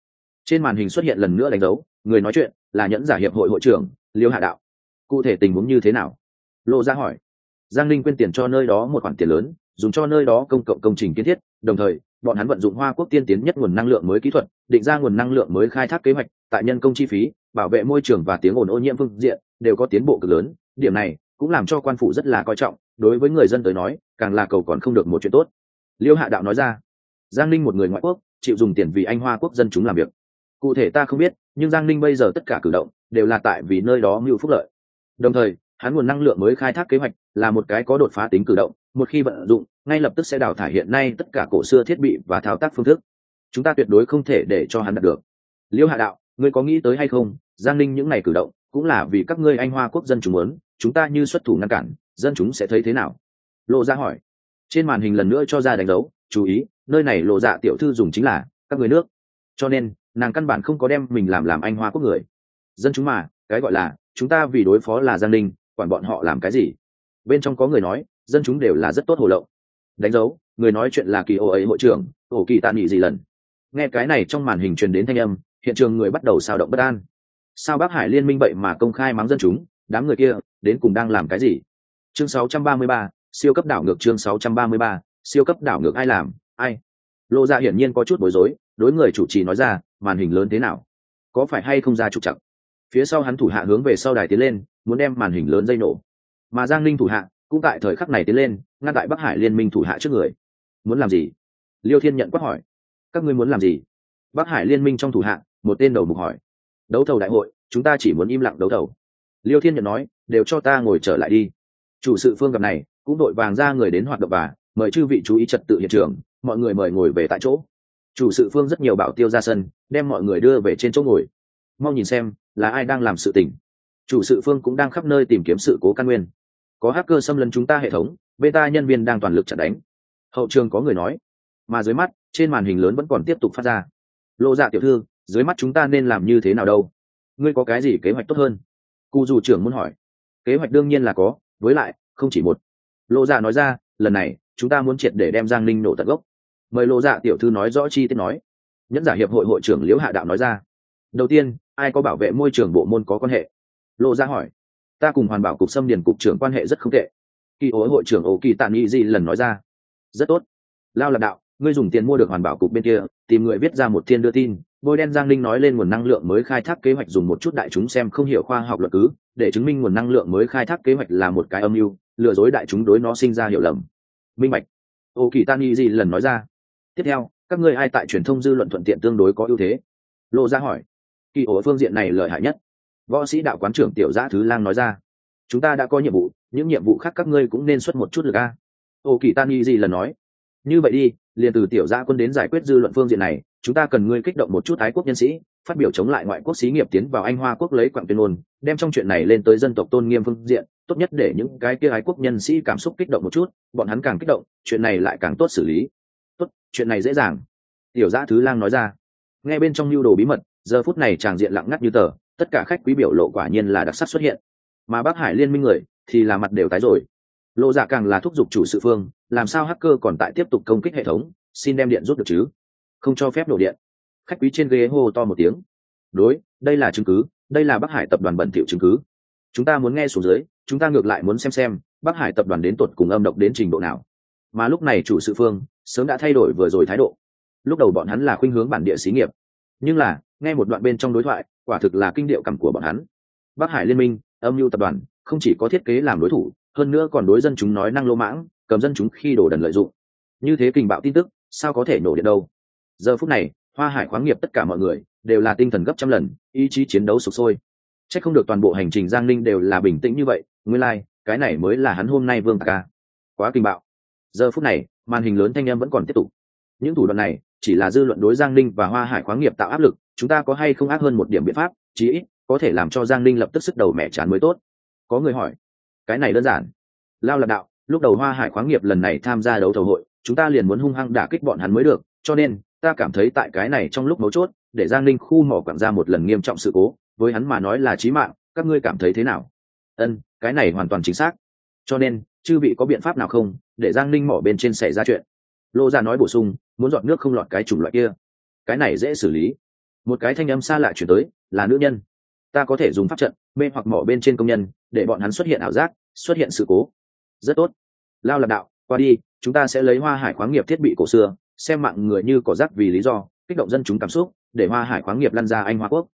Trên màn hình xuất hiện lần nữa đánh dấu, người nói chuyện là nhẫn giả hiệp hội hội trưởng liêu hạ đạo. Cụ thể tình huống như thế nào? Lộ ra hỏi. Giang linh quyên tiền cho nơi đó một khoản tiền lớn, dùng cho nơi đó công cộng công trình kiến thiết, đồng thời, bọn hắn vận dụng hoa quốc tiên tiến nhất nguồn năng lượng mới kỹ thuật, định ra nguồn năng lượng mới khai thác kế hoạch, tại nhân công chi phí, bảo vệ môi trường và tiếng ồn ô nhiễm phương diện, đều có tiến bộ cực lớn. Điểm này cũng làm cho quan phủ rất là coi trọng, đối với người dân tới nói, càng là cầu còn không được một chuyện tốt. Liêu hạ đạo nói ra giang ninh một người ngoại quốc, chịu dùng tiền vì anh hoa quốc dân chúng làm việc. Cụ thể ta không biết, nhưng giang ninh bây giờ tất cả cử động đều là tại vì nơi đó mưu phúc lợi. Đồng thời, hắn nguồn năng lượng mới khai thác kế hoạch là một cái có đột phá tính cử động, một khi vận dụng, ngay lập tức sẽ đào thải hiện nay tất cả cổ xưa thiết bị và thao tác phương thức. Chúng ta tuyệt đối không thể để cho hắn đạt được. Liêu hạ đạo, ngươi có nghĩ tới hay không? Giang ninh những ngày cử động cũng là vì các ngươi anh hoa quốc dân chúng muốn, chúng ta như xuất thủ ngăn cản, dân chúng sẽ thấy thế nào? Lộ ra hỏi. Trên màn hình lần nữa cho ra đánh dấu chú ý nơi này lộ dạ tiểu thư dùng chính là các người nước. Cho nên nàng căn bản không có đem mình làm làm anh hoa quốc người. Dân chúng mà cái gọi là chúng ta vì đối phó là giang ninh quản bọn họ làm cái gì? Bên trong có người nói dân chúng đều là rất tốt hồ lậu đánh dấu người nói chuyện là kỳ ô ấy hội trưởng ổ kỳ tạ nghị gì lần. Nghe cái này trong màn hình truyền đến thanh âm hiện trường người bắt đầu sao động bất an. Sao bắc hải liên minh vậy mà công khai mắng dân chúng đám người kia đến cùng đang làm cái gì? Chương 633, siêu cấp đảo ngược chương 633, siêu cấp đảo ngược ai làm, ai? Lộ ra dạ hiển nhiên có chút bối rối, đối người chủ trì nói ra, màn hình lớn thế nào? Có phải hay không ra trục chặt phía sau hắn thủ hạ hướng về sau đài tiến lên, muốn đem màn hình lớn dây nổ. Mà giang linh thủ hạ, cũng tại thời khắc này tiến lên, ngăn tại bắc hải liên minh thủ hạ trước người. Muốn làm gì? Liêu thiên nhận quát hỏi. Các ngươi muốn làm gì? Bắc hải liên minh trong thủ hạ, một tên đầu mục hỏi. Đấu thầu đại hội, chúng ta chỉ muốn im lặng đấu thầu. Liêu thiên nhận nói, đều cho ta ngồi trở lại đi. Chủ sự phương gặp này, cũng đội vàng ra người đến hoạt động bà mời chư vị chú ý trật tự hiện trường, mọi người mời ngồi về tại chỗ. Chủ sự phương rất nhiều bảo tiêu ra sân, đem mọi người đưa về trên chỗ ngồi. Mau nhìn xem, là ai đang làm sự tình. Chủ sự phương cũng đang khắp nơi tìm kiếm sự cố căn nguyên. Có hacker xâm lấn chúng ta hệ thống, beta nhân viên đang toàn lực chặn đánh. Hậu trường có người nói, mà dưới mắt, trên màn hình lớn vẫn còn tiếp tục phát ra. Lộ dạ tiểu thư, dưới mắt chúng ta nên làm như thế nào đâu? Ngươi có cái gì kế hoạch tốt hơn? Cụ dù trưởng muốn hỏi. Kế hoạch đương nhiên là có, với lại, không chỉ một. Lộ dạ nói ra, lần này chúng ta muốn triệt để đem giang ninh nổ tận gốc. Mời lộ dạ tiểu thư nói rõ chi tiết nói. Nhẫn giả hiệp hội hội trưởng liễu hạ đạo nói ra. Đầu tiên, ai có bảo vệ môi trường bộ môn có quan hệ? Lộ dạ hỏi. Ta cùng hoàn bảo cục xâm điền cục trưởng quan hệ rất không tệ. Kỳ ối hội trưởng ổ kỳ tàn nghị gì lần nói ra. Rất tốt. Lao lạc đạo, ngươi dùng tiền mua được hoàn bảo cục bên kia, tìm người viết ra một thiên đưa tin, bôi đen giang linh nói lên nguồn năng lượng mới khai thác kế hoạch dùng một chút đại chúng xem không hiểu khoa học luật cứ, để chứng minh nguồn năng lượng mới khai thác kế hoạch là một cái âm mưu, lừa dối đại chúng đối nó sinh ra hiểu lầm minh bạch. Ô kỳ tan y gì lần nói ra. Tiếp theo, các ngươi ai tại truyền thông dư luận thuận tiện tương đối có ưu thế? Lộ ra hỏi. Kỳ ổ phương diện này lợi hại nhất. Võ sĩ đạo quán trưởng tiểu giã thứ lang nói ra. Chúng ta đã có nhiệm vụ, những nhiệm vụ khác các ngươi cũng nên xuất một chút được a. Ô kỳ tan y gì lần nói. Như vậy đi, liền từ tiểu gia quân đến giải quyết dư luận phương diện này chúng ta cần ngươi kích động một chút ái quốc nhân sĩ, phát biểu chống lại ngoại quốc xí nghiệp tiến vào anh hoa quốc lấy quảng tuyên ngôn, đem trong chuyện này lên tới dân tộc tôn nghiêm phương diện, tốt nhất để những cái kia ái quốc nhân sĩ cảm xúc kích động một chút, bọn hắn càng kích động, chuyện này lại càng tốt xử lý. Tốt, chuyện này dễ dàng. Tiểu gia thứ lang nói ra. Nghe bên trong lưu đồ bí mật, giờ phút này tràng diện lặng ngắt như tờ, tất cả khách quý biểu lộ quả nhiên là đặc sắc xuất hiện. Mà bác hải liên minh người thì là mặt đều tái rồi. Lộ dạ càng là thúc giục chủ sự phương, làm sao hacker còn tại tiếp tục công kích hệ thống, xin đem điện rút được chứ? Không cho phép nổ điện. Khách quý trên ghế hô to một tiếng. Đối, đây là chứng cứ, đây là bắc hải tập đoàn bẩn thiệu chứng cứ. Chúng ta muốn nghe xuống dưới, chúng ta ngược lại muốn xem xem bắc hải tập đoàn đến tột cùng âm độc đến trình độ nào. Mà lúc này chủ sự phương sớm đã thay đổi vừa rồi thái độ. Lúc đầu bọn hắn là khuynh hướng bản địa xí nghiệp. Nhưng là, nghe một đoạn bên trong đối thoại, quả thực là kinh điệu cảm của bọn hắn. Bắc hải liên minh, âm mưu tập đoàn, không chỉ có thiết kế làm đối thủ, hơn nữa còn đối dân chúng nói năng lô mãng, cầm dân chúng khi đổ đần lợi dụng. Như thế kình bạo tin tức, sao có thể nổ điện đâu? Giờ phút này hoa hải khoáng nghiệp tất cả mọi người đều là tinh thần gấp trăm lần ý chí chiến đấu sụp sôi. C h ắ c không được toàn bộ hành trình giang ninh đều là bình tĩnh như vậy nguyên lai、like, cái này mới là hắn hôm nay vương ca quá kinh bạo. Giờ phút này màn hình lớn thanh em vẫn còn tiếp tục. Những thủ đoạn này chỉ là dư luận đối giang ninh và hoa hải khoáng nghiệp tạo áp lực chúng ta có hay không ác hơn một điểm biện pháp chí ít có thể làm cho giang ninh lập tức sức đầu mẹ chán mới tốt. Có người hỏi cái này đơn giản. Lao lạc đạo lúc đầu hoa hải khoáng nghiệp lần này tham gia đấu thầu hội chúng ta liền muốn hung hăng đả kích bọn hắn mới được cho nên ta cảm thấy tại cái này trong lúc mấu chốt, để giang linh khu mỏ quảng ra một lần nghiêm trọng sự cố, với hắn mà nói là chí mạng, các ngươi cảm thấy thế nào? Ân, cái này hoàn toàn chính xác. Cho nên, chư vị có biện pháp nào không, để giang linh mỏ bên trên xảy ra chuyện? Lô ra nói bổ sung, muốn dọn nước không lọt cái chủng loại kia. Cái này dễ xử lý. Một cái thanh âm xa lạ chuyển tới, là nữ nhân. Ta có thể dùng pháp trận, mê hoặc mỏ bên trên công nhân, để bọn hắn xuất hiện ảo giác, xuất hiện sự cố. Rất tốt. Lao lạc đạo, qua đi, chúng ta sẽ lấy hoa hải khoáng nghiệp thiết bị cổ xưa xem mạng người như cỏ rác vì lý do, kích động dân chúng cảm xúc, để hoa hải khoáng nghiệp lăn ra anh hoa quốc.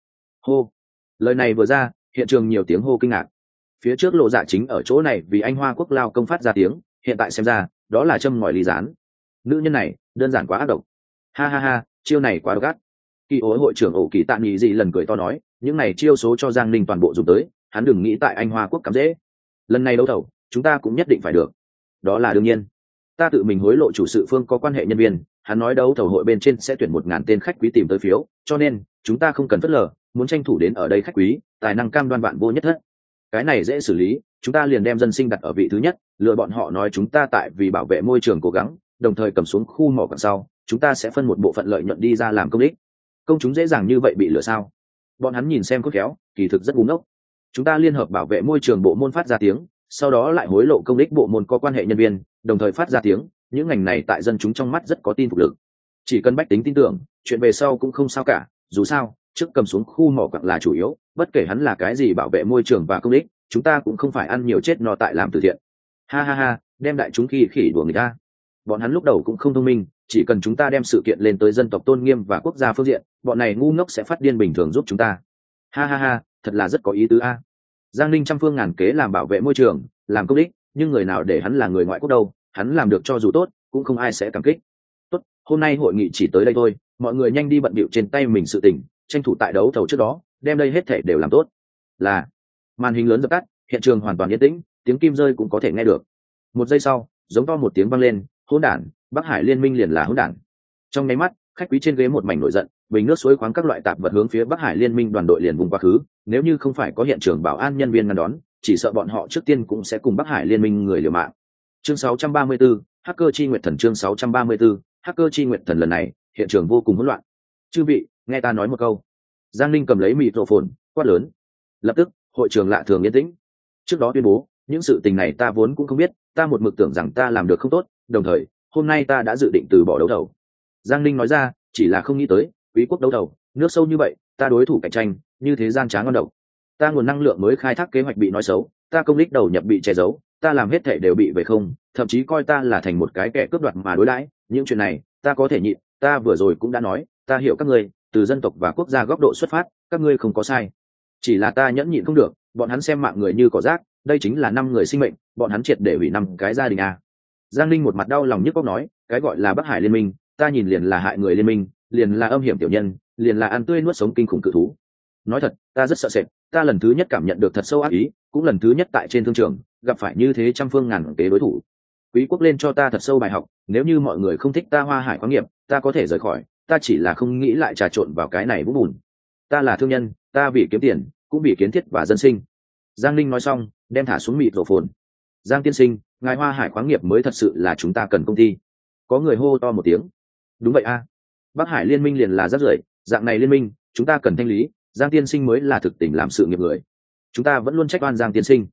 Hô. Lời này vừa ra, hiện trường nhiều tiếng hô kinh ngạc. Phía trước lộ dạ chính ở chỗ này vì anh hoa quốc lao công phát ra tiếng, hiện tại xem ra, đó là châm ngòi lý gián. Nữ nhân này, đơn giản quá ác độc. Ha ha ha, chiêu này quá độc ác. Kỳ ối hội trưởng ổ kỳ tạ nghị gì lần cười to nói, những này chiêu số cho giang ninh toàn bộ dùng tới, hắn đừng nghĩ tại anh hoa quốc cắm dễ. Lần này đấu thầu, chúng ta cũng nhất định phải được. Đó là đương nhiên ta tự mình hối lộ chủ sự phương có quan hệ nhân viên, hắn nói đấu thầu hội bên trên sẽ tuyển một ngàn tên khách quý tìm tới phiếu, cho nên, chúng ta không cần phớt lờ, muốn tranh thủ đến ở đây khách quý, tài năng cam đoan bạn vô nhất thất. Cái này dễ xử lý, chúng ta liền đem dân sinh đặt ở vị thứ nhất, lựa bọn họ nói chúng ta tại vì bảo vệ môi trường cố gắng, đồng thời cầm xuống khu mỏ cặn sau, chúng ta sẽ phân một bộ phận lợi nhuận đi ra làm công ích. Công chúng dễ dàng như vậy bị lừa sao? Bọn hắn nhìn xem cốt khéo, kỳ thực rất búng ốc chúng ta liên hợp bảo vệ môi trường bộ môn phát ra tiếng, sau đó lại hối lộ công ích bộ môn có quan hệ nhân viên đồng thời phát ra tiếng, những ngành này tại dân chúng trong mắt rất có tin phục lực. Chỉ cần bách tính tin tưởng, chuyện về sau cũng không sao cả, dù sao, trước cầm xuống khu mỏ quặng là chủ yếu, bất kể hắn là cái gì bảo vệ môi trường và công ích, chúng ta cũng không phải ăn nhiều chết no tại làm từ thiện. Ha ha ha, đem đại chúng khi khỉ đùa người ta. Bọn hắn lúc đầu cũng không thông minh, chỉ cần chúng ta đem sự kiện lên tới dân tộc tôn nghiêm và quốc gia phương diện, bọn này ngu ngốc sẽ phát điên bình thường giúp chúng ta. Ha ha ha, thật là rất có ý tứ a. Giang ninh trăm phương ngàn kế làm bảo vệ môi trường, làm công ích nhưng người nào để hắn là người ngoại quốc đâu, hắn làm được cho dù tốt, cũng không ai sẽ cảm kích. Tốt, hôm nay hội nghị chỉ tới đây thôi, mọi người nhanh đi bận bịu trên tay mình sự tình, tranh thủ tại đấu thầu trước đó, đem đây hết thể đều làm tốt. Là, màn hình lớn dập tắt, hiện trường hoàn toàn yên tĩnh, tiếng kim rơi cũng có thể nghe được. Một giây sau, giống to một tiếng vang lên, hỗn đản, bắc hải liên minh liền là hỗn đản. Trong nháy mắt, khách quý trên ghế một mảnh nổi giận, bình nước suối khoáng các loại tạp vật hướng phía bắc hải liên minh đoàn đội liền vùng quá khứ, nếu như không phải có hiện trường bảo an nhân viên ngăn đón chỉ sợ bọn họ trước tiên cũng sẽ cùng bắc hải liên minh người liều mạng. Chương 634, hacker chi Nguyệt thần chương 634, hacker chi Nguyệt thần lần này hiện trường vô cùng hỗn loạn. Chư vị nghe ta nói một câu. Giang linh cầm lấy mịt rộ phồn quát lớn. Lập tức hội trường lạ thường yên tĩnh. Trước đó tuyên bố những sự tình này ta vốn cũng không biết ta một mực tưởng rằng ta làm được không tốt đồng thời hôm nay ta đã dự định từ bỏ đấu đầu giang linh nói ra chỉ là không nghĩ tới quý quốc đấu đầu nước sâu như vậy ta đối thủ cạnh tranh như thế gian tráng ngon độc ta nguồn năng lượng mới khai thác kế hoạch bị nói xấu, ta công đích đầu nhập bị che giấu, ta làm hết thể đều bị về không, thậm chí coi ta là thành một cái kẻ cướp đoạt mà đối đãi, những chuyện này, ta có thể nhịn, ta vừa rồi cũng đã nói, ta hiểu các ngươi, từ dân tộc và quốc gia góc độ xuất phát, các ngươi không có sai. Chỉ là ta nhẫn nhịn không được, bọn hắn xem mạng người như cỏ rác, đây chính là năm người sinh mệnh, bọn hắn triệt để hủy năm cái gia đình a. Giang linh một mặt đau lòng nhức cóc nói, cái gọi là bắc hải liên minh, ta nhìn liền là hại người liên minh, liền là âm hiểm tiểu nhân, liền là ăn tươi nuốt sống kinh khủng cự thú. Nói thật, ta rất sợ sệt ta lần thứ nhất cảm nhận được thật sâu ác ý, cũng lần thứ nhất tại trên thương trường, gặp phải như thế trăm phương ngàn kế đối thủ. Quý quốc lên cho ta thật sâu bài học, nếu như mọi người không thích ta hoa hải khoáng nghiệp, ta có thể rời khỏi, ta chỉ là không nghĩ lại trà trộn vào cái này vũng bùn. Ta là thương nhân, ta vì kiếm tiền, cũng vì kiến thiết và dân sinh. Giang linh nói xong, đem thả xuống mịt rổ phồn. Giang tiên sinh, ngài hoa hải khoáng nghiệp mới thật sự là chúng ta cần công ty. Có người hô to một tiếng. Đúng vậy a. Bắc hải liên minh liền là rất rưởi, dạng này liên minh, chúng ta cần thanh lý giang tiên sinh mới là thực tình làm sự nghiệp người. Chúng ta vẫn luôn trách oan giang tiên sinh.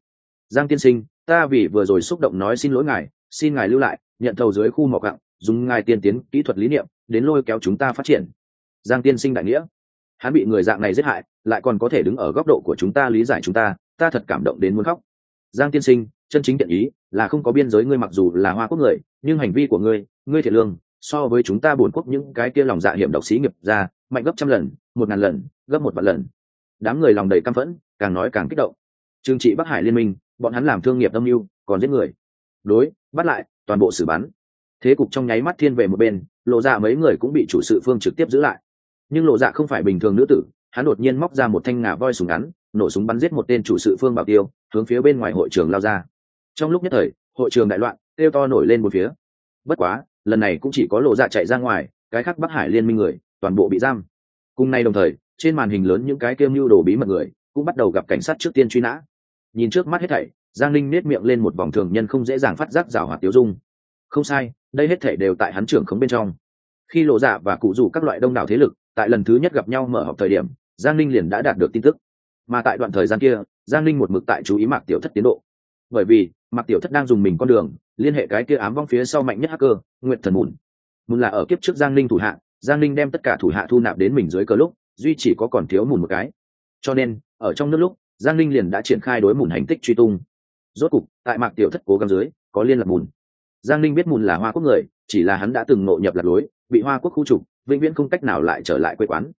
Giang tiên sinh, ta vì vừa rồi xúc động nói xin lỗi ngài, xin ngài lưu lại, nhận thầu dưới khu mỏ cặng dùng ngài tiên tiến kỹ thuật lý niệm, đến lôi kéo chúng ta phát triển. Giang tiên sinh đại nghĩa. Hắn bị người dạng này giết hại, lại còn có thể đứng ở góc độ của chúng ta lý giải chúng ta ta thật cảm động đến muốn khóc. Giang tiên sinh, chân chính thiện ý là không có biên giới ngươi mặc dù là hoa quốc người, nhưng hành vi của ngươi ngươi thiệt lương, so với chúng ta buồn quốc những cái kia lòng dạ hiểm độc sĩ nghiệp ra, mạnh gấp trăm lần, một ngàn lần gấp một vạn lần. Đám người lòng đầy căm phẫn, càng nói càng kích động. Trương trị bắc hải liên minh, bọn hắn làm thương nghiệp âm mưu, còn giết người. Đối, bắt lại, toàn bộ xử bắn. Thế cục trong nháy mắt thiên về một bên, lộ dạ mấy người cũng bị chủ sự phương trực tiếp giữ lại. Nhưng lộ dạ không phải bình thường nữ tử, hắn đột nhiên móc ra một thanh ngà voi súng ngắn, nổ súng bắn giết một tên chủ sự phương bảo tiêu, hướng phía bên ngoài hội trường lao ra. Trong lúc nhất thời, hội trường đại loạn, kêu to nổi lên một phía. Bất quá, lần này cũng chỉ có lộ dạ chạy ra ngoài, cái khác bắc hải liên minh người, toàn bộ bị giam. Cùng nay đồng thời trên màn hình lớn những cái kêu mưu đồ bí mật người, cũng bắt đầu gặp cảnh sát trước tiên truy nã. Nhìn trước mắt hết thảy, giang linh nết miệng lên một vòng thường nhân không dễ dàng phát giác rào hoạt tiêu dung. Không sai, đây hết thảy đều tại hắn trưởng khống bên trong. Khi lộ dạ và cụ rủ các loại đông đảo thế lực, tại lần thứ nhất gặp nhau mở họp thời điểm, giang linh liền đã đạt được tin tức. Mà tại đoạn thời gian kia, giang linh một mực tại chú ý mạc tiểu thất tiến độ. Bởi vì, mạc tiểu thất đang dùng mình con đường, liên hệ cái kia ám vong phía sau mạnh nhất hacker nguyện thần mùn mùn là ở kiếp trước giang linh thủ hạ, giang linh đem tất cả thủ hạ thu nạp đến mình dưới cờ lúc duy chỉ có còn thiếu mùn một cái. Cho nên, ở trong nước lúc, giang linh liền đã triển khai đối mùn hành tích truy tung. Rốt cục, tại mạc tiểu thất cố gắng dưới, có liên lạc mùn. Giang linh biết mùn là hoa quốc người, chỉ là hắn đã từng ngộ nhập lạc lối, bị hoa quốc khu trục, vĩnh viễn không cách nào lại trở lại quê quán.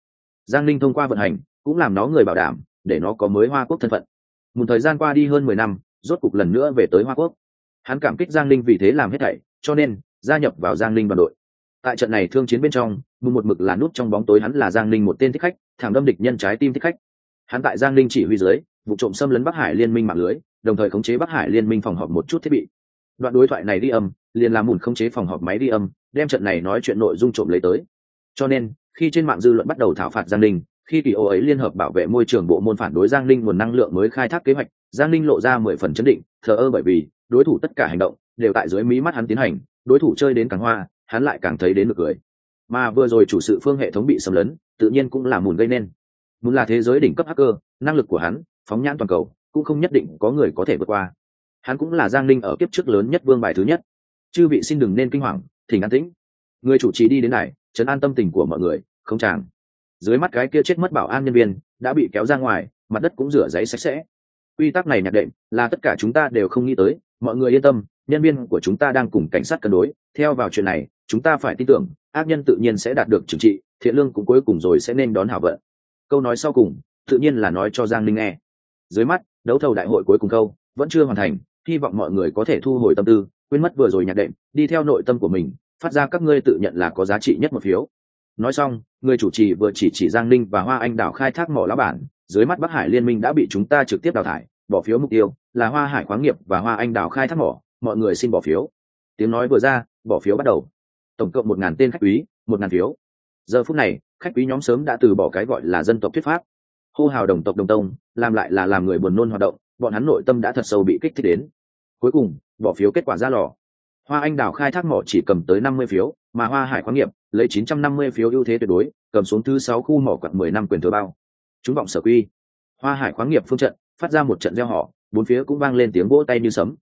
Giang linh thông qua vận hành, cũng làm nó người bảo đảm, để nó có mới hoa quốc thân phận. Một thời gian qua đi hơn mười năm, rốt cục lần nữa về tới hoa quốc. Hắn cảm kích giang linh vì thế làm hết thảy, cho nên, gia nhập vào giang linh đoàn đội tại trận này thương chiến bên trong mùng một mực là nút trong bóng tối hắn là giang Ninh một tên thích khách thẳng đâm địch nhân trái tim thích khách. Hắn tại giang Ninh chỉ huy dưới vụ trộm xâm lấn bắc hải liên minh mạng lưới đồng thời khống chế bắc hải liên minh phòng họp một chút thiết bị. Đoạn đối thoại này đi âm liền làm mùn khống chế phòng họp máy đi âm đem trận này nói chuyện nội dung trộm lấy tới. Cho nên khi trên mạng dư luận bắt đầu thảo phạt giang Ninh, khi kỳ ô ấy liên hợp bảo vệ môi trường bộ môn phản đối giang Ninh nguồn năng lượng mới khai thác kế hoạch giang Ninh lộ ra mười phần chấn định thờ ơ bởi vì đối thủ tất cả hành động đều tại dưới mí mắt hắn tiến hành đối thủ chơi đến càng hoa hắn lại càng thấy đến nực cười. Mà vừa rồi chủ sự phương hệ thống bị xâm lấn, tự nhiên cũng là mùn gây nên. Mùn là thế giới đỉnh cấp hacker, năng lực của hắn, phóng nhãn toàn cầu, cũng không nhất định có người có thể vượt qua. Hắn cũng là giang linh ở kiếp trước lớn nhất vương bài thứ nhất. Chư vị xin đừng nên kinh hoàng, thỉnh an tĩnh. Người chủ trì đi đến này chấn an tâm tình của mọi người, không chàng. Dưới mắt cái kia chết mất bảo an nhân viên, đã bị kéo ra ngoài, mặt đất cũng rửa giấy sạch sẽ. Quy tắc này nhạc đệm, là tất cả chúng ta đều không nghĩ tới, mọi người yên tâm, nhân viên của chúng ta đang cùng cảnh sát cân đối. Theo vào chuyện này chúng ta phải tin tưởng, ác nhân tự nhiên sẽ đạt được trừng trị, thiện lương cũng cuối cùng rồi sẽ nên đón hảo vận. Câu nói sau cùng, tự nhiên là nói cho giang linh nghe. Dưới mắt, đấu thầu đại hội cuối cùng câu, vẫn chưa hoàn thành, hy vọng mọi người có thể thu hồi tâm tư, quên mất vừa rồi nhạc đệm, đi theo nội tâm của mình, phát ra các ngươi tự nhận là có giá trị nhất một phiếu. Nói xong, người chủ trì vừa chỉ chỉ giang ninh và hoa anh đảo khai thác mỏ lá bản, dưới mắt bắc hải liên minh đã bị chúng ta trực tiếp đào thải, bỏ phiếu mục tiêu, là hoa hải khoáng nghiệp và hoa anh đảo khai thác mỏ, mọi người xin bỏ phiếu. Tiếng nói vừa ra, bỏ phiếu bắt đầu tổng cộng một ngàn tên khách quý, một ngàn phiếu. Giờ phút này, khách quý nhóm sớm đã từ bỏ cái gọi là dân tộc thuyết pháp. Hô hào đồng tộc đồng tông, làm lại là làm người buồn nôn hoạt động, bọn hắn nội tâm đã thật sâu bị kích thích đến. Cuối cùng, bỏ phiếu kết quả ra lò. Hoa anh đào khai thác mỏ chỉ cầm tới năm mươi phiếu, mà hoa hải khoáng nghiệp lấy chín trăm năm mươi phiếu ưu thế tuyệt đối, cầm xuống thứ sáu khu mỏ quặng mười năm quyền thừa bao. Chúng vọng sở quy. Hoa hải khoáng nghiệp phương trận, phát ra một trận gieo họ bốn phía cũng vang lên tiếng vỗ tay như sấm.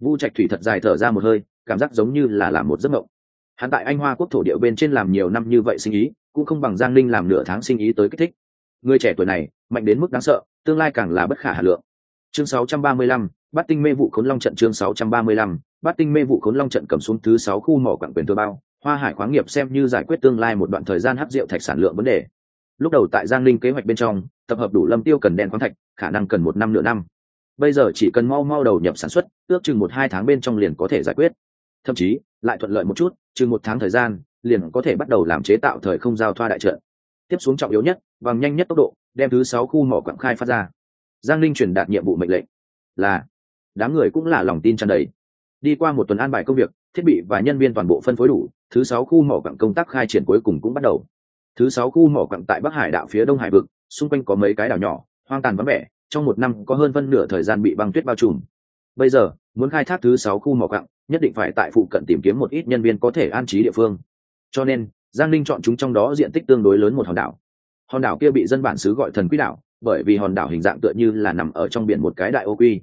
Vu trạch thủy thật dài thở ra một hơi, cảm giác giống như là làm một giấc mộng hắn tại anh hoa quốc thổ địa bên trên làm nhiều năm như vậy sinh ý cũng không bằng giang linh làm nửa tháng sinh ý tới kích thích. Người trẻ tuổi này mạnh đến mức đáng sợ tương lai càng là bất khả hà lượng. Chương 635, bắt tinh mê vụ khốn long trận chương 635, bắt tinh mê vụ khốn long trận cầm xuống thứ sáu khu mỏ quảng quyền thừa bao hoa hải khoáng nghiệp xem như giải quyết tương lai một đoạn thời gian hấp rượu thạch sản lượng vấn đề. Lúc đầu tại giang linh kế hoạch bên trong tập hợp đủ lâm tiêu cần đen khoáng thạch khả năng cần một năm nửa năm. Bây giờ chỉ cần mau mau đầu nhập sản xuất ước chừng một hai tháng bên trong liền có thể giải quyết thậm chí, lại thuận lợi một chút chừng một tháng thời gian, liền có thể bắt đầu làm chế tạo thời không giao thoa đại trận. Tiếp xuống trọng yếu nhất, bằng nhanh nhất tốc độ, đem thứ sáu khu mỏ quặng khai phát ra. Giang linh truyền đạt nhiệm vụ mệnh lệnh là, đám người cũng là lòng tin tràn đầy. Đi qua một tuần an bài công việc, thiết bị và nhân viên toàn bộ phân phối đủ, thứ sáu khu mỏ quặng công tác khai triển cuối cùng cũng bắt đầu. Thứ sáu khu mỏ quặng tại bắc hải đạo phía đông hải vực, xung quanh có mấy cái đảo nhỏ, hoang tàn vắng vẻ, trong một năm có hơn phân nửa thời gian bị băng tuyết bao trùm. Bây giờ, muốn khai thác thứ sáu khu mỏ quặng nhất định phải tại phụ cận tìm kiếm một ít nhân viên có thể an trí địa phương. Cho nên, giang linh chọn chúng trong đó diện tích tương đối lớn một hòn đảo. Hòn đảo kia bị dân bản xứ gọi thần quý đảo, bởi vì hòn đảo hình dạng tựa như là nằm ở trong biển một cái đại ô quy.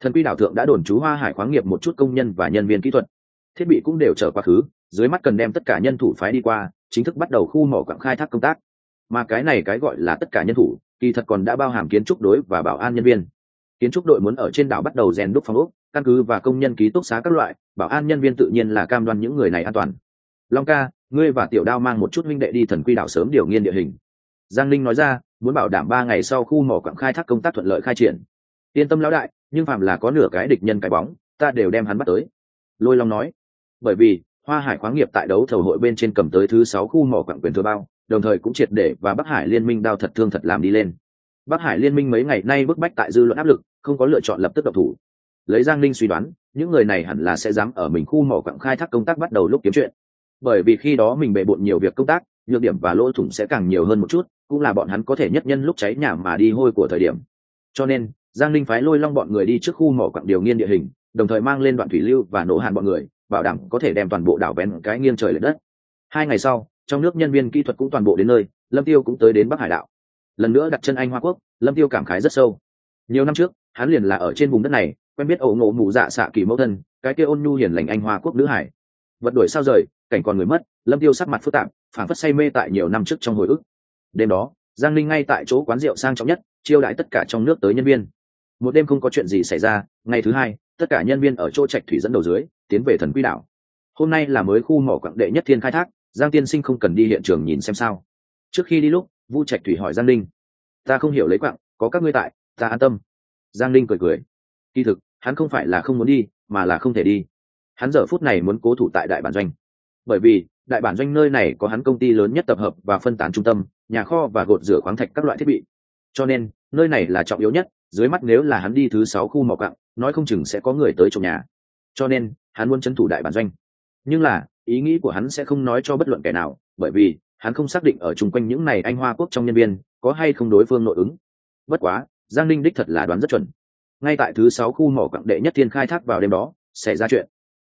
Thần quy đảo thượng đã đồn trú hoa hải khoáng nghiệp một chút công nhân và nhân viên kỹ thuật. Thiết bị cũng đều trở quá khứ, dưới mắt cần đem tất cả nhân thủ phái đi qua, chính thức bắt đầu khu mỏ quặng khai thác công tác. Mà cái này cái gọi là tất cả nhân thủ, kỳ thật còn đã bao hàm kiến trúc đối và bảo an nhân viên. Kiến trúc đội muốn ở trên đảo bắt đầu rèn đúc phòng ốc căn cứ và công nhân ký túc xá các loại, bảo an nhân viên tự nhiên là cam đoan những người này an toàn. Long ca, ngươi và tiểu đao mang một chút minh đệ đi thần quy đảo sớm điều nghiên địa hình. Giang linh nói ra, muốn bảo đảm ba ngày sau khu mỏ quặng khai thác công tác thuận lợi khai triển. Yên tâm lão đại, nhưng phạm là có nửa cái địch nhân cái bóng, ta đều đem hắn bắt tới. Lôi long nói, bởi vì, hoa hải khoáng nghiệp tại đấu thầu hội bên trên cầm tới thứ sáu khu mỏ quặng quyền thừa bao, đồng thời cũng triệt để và bắc hải liên minh đao thật thương thật làm đi lên. Bắc hải liên minh mấy ngày nay bức bách tại dư luận áp lực, không có lựa chọn lập tức độc thủ lấy giang linh suy đoán, những người này hẳn là sẽ dám ở mình khu mỏ quặng khai thác công tác bắt đầu lúc kiếm chuyện. Bởi vì khi đó mình bề bộn nhiều việc công tác, nhược điểm và lỗ thủng sẽ càng nhiều hơn một chút, cũng là bọn hắn có thể nhất nhân lúc cháy nhà mà đi hôi của thời điểm. Cho nên, giang linh phái lôi long bọn người đi trước khu mỏ quặng điều nghiên địa hình, đồng thời mang lên đoạn thủy lưu và nổ hàn bọn người, bảo đảm có thể đem toàn bộ đảo bén cái nghiêng trời l ệ đất. Hai ngày sau, trong nước nhân viên kỹ thuật cũng toàn bộ đến nơi, lâm tiêu cũng tới đến bắc hải đạo lần nữa đặt chân anh hoa quốc, lâm tiêu cảm khái rất sâu. Nhiều năm trước, hắn liền là ở trên vùng đất này quen biết ẩu ngộ mù dạ xạ kỳ mẫu thân, cái kia ôn nhu hiền lành anh hoa quốc nữ hải. Vật đuổi sao rời, cảnh còn người mất, lâm tiêu sắc mặt phức tạp phản phất say mê tại nhiều năm trước trong hồi ức. Đêm đó, giang linh ngay tại chỗ quán rượu sang trọng nhất, chiêu đãi tất cả trong nước tới nhân viên. Một đêm không có chuyện gì xảy ra, ngày thứ hai, tất cả nhân viên ở chỗ trạch thủy dẫn đầu dưới, tiến về thần quy đảo. Hôm nay là mới khu mỏ quặng đệ nhất thiên khai thác, giang tiên sinh không cần đi hiện trường nhìn xem sao. Trước khi đi lúc, vu trạch thủy hỏi giang linh ta không hiểu lấy quặng, có các ngươi tại, ta an tâm. Giang linh cười cười. Kỳ thực hắn không phải là không muốn đi, mà là không thể đi. Hắn giờ phút này muốn cố thủ tại đại bản doanh. Bởi vì, đại bản doanh nơi này có hắn công ty lớn nhất tập hợp và phân tán trung tâm, nhà kho và gột rửa khoáng thạch các loại thiết bị. Cho nên, nơi này là trọng yếu nhất, dưới mắt nếu là hắn đi thứ sáu khu mỏ cặng nói không chừng sẽ có người tới trong nhà. Cho nên, hắn muốn c h ấ n thủ đại bản doanh. Nhưng là, ý nghĩ của hắn sẽ không nói cho bất luận kẻ nào, bởi vì, hắn không xác định ở chung quanh những này anh hoa quốc trong nhân viên, có hay không đối phương nội ứng. Bất quá, giang ninh đích thật là đoán rất chuẩn ngay tại thứ sáu khu mỏ quặng đệ nhất thiên khai thác vào đêm đó, xảy ra chuyện.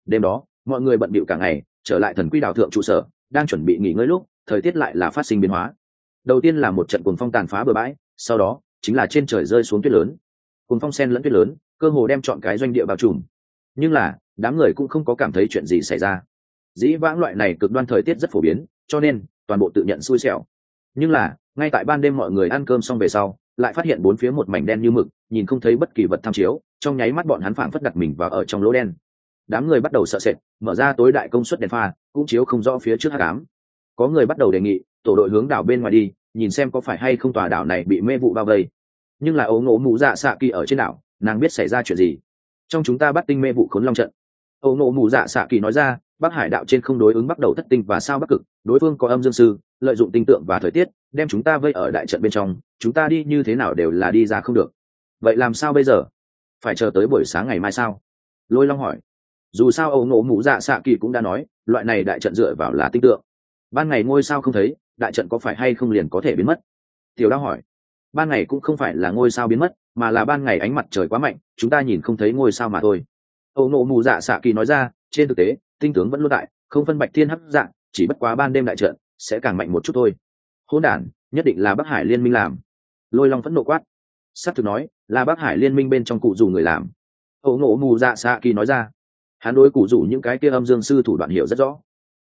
Đêm đó, mọi người bận bịu cả ngày, trở lại thần quy đảo thượng trụ sở, đang chuẩn bị nghỉ ngơi lúc, thời tiết lại là phát sinh biến hóa. Đầu tiên là một trận cuồng phong tàn phá bờ bãi, sau đó, chính là trên trời rơi xuống tuyết lớn. Cuồng phong sen lẫn tuyết lớn, cơ hồ đem chọn cái doanh địa bao trùm. Nhưng là, đám người cũng không có cảm thấy chuyện gì xảy ra. Dĩ vãng loại này cực đoan thời tiết rất phổ biến, cho nên, toàn bộ tự nhận xui xẻo. Nhưng là, ngay tại ban đêm mọi người ăn cơm xong về sau lại phát hiện bốn phía một mảnh đen như mực, nhìn không thấy bất kỳ vật tham chiếu, trong nháy mắt bọn hắn phảng phất đặt mình vào ở trong lỗ đen. Đám người bắt đầu sợ sệt, mở ra tối đại công suất đèn pha, cũng chiếu không rõ phía trước hát cám có người bắt đầu đề nghị, tổ đội hướng đảo bên ngoài đi, nhìn xem có phải hay không tòa đảo này bị mê vụ bao vây. Nhưng là ấu ngộ mụ dạ xạ kỳ ở trên đảo, nàng biết xảy ra chuyện gì. Trong chúng ta bắt tinh mê vụ khốn long trận âu nộ mù dạ xạ kỳ nói ra, bắc hải đạo trên không đối ứng bắt đầu thất tinh và sao bắc cực, đối phương có âm dương sư, lợi dụng tinh tượng và thời tiết, đem chúng ta vây ở đại trận bên trong, chúng ta đi như thế nào đều là đi ra không được. Vậy làm sao bây giờ? Phải chờ tới buổi sáng ngày mai sao? Lôi long hỏi. Dù sao âu nộ mù dạ xạ kỳ cũng đã nói, loại này đại trận dựa vào là tinh tượng. Ban ngày ngôi sao không thấy, đại trận có phải hay không liền có thể biến mất? Tiểu đao hỏi. Ban ngày cũng không phải là ngôi sao biến mất, mà là ban ngày ánh mặt trời quá mạnh, chúng ta nhìn không thấy ngôi sao mà thôi âu nộ mù dạ xạ kỳ nói ra, trên thực tế, tinh tướng vẫn luôn tại, không phân bạch thiên hấp dạng, chỉ bất quá ban đêm đại trận, sẽ càng mạnh một chút thôi. Hôn đản, nhất định là bắc hải liên minh làm. Lôi long phẫn nộ quát. S á t thực nói, là bắc hải liên minh bên trong cụ dù người làm. Âu nộ mù dạ xạ kỳ nói ra. Hắn đối cụ dù những cái kia âm dương sư thủ đoạn hiểu rất rõ.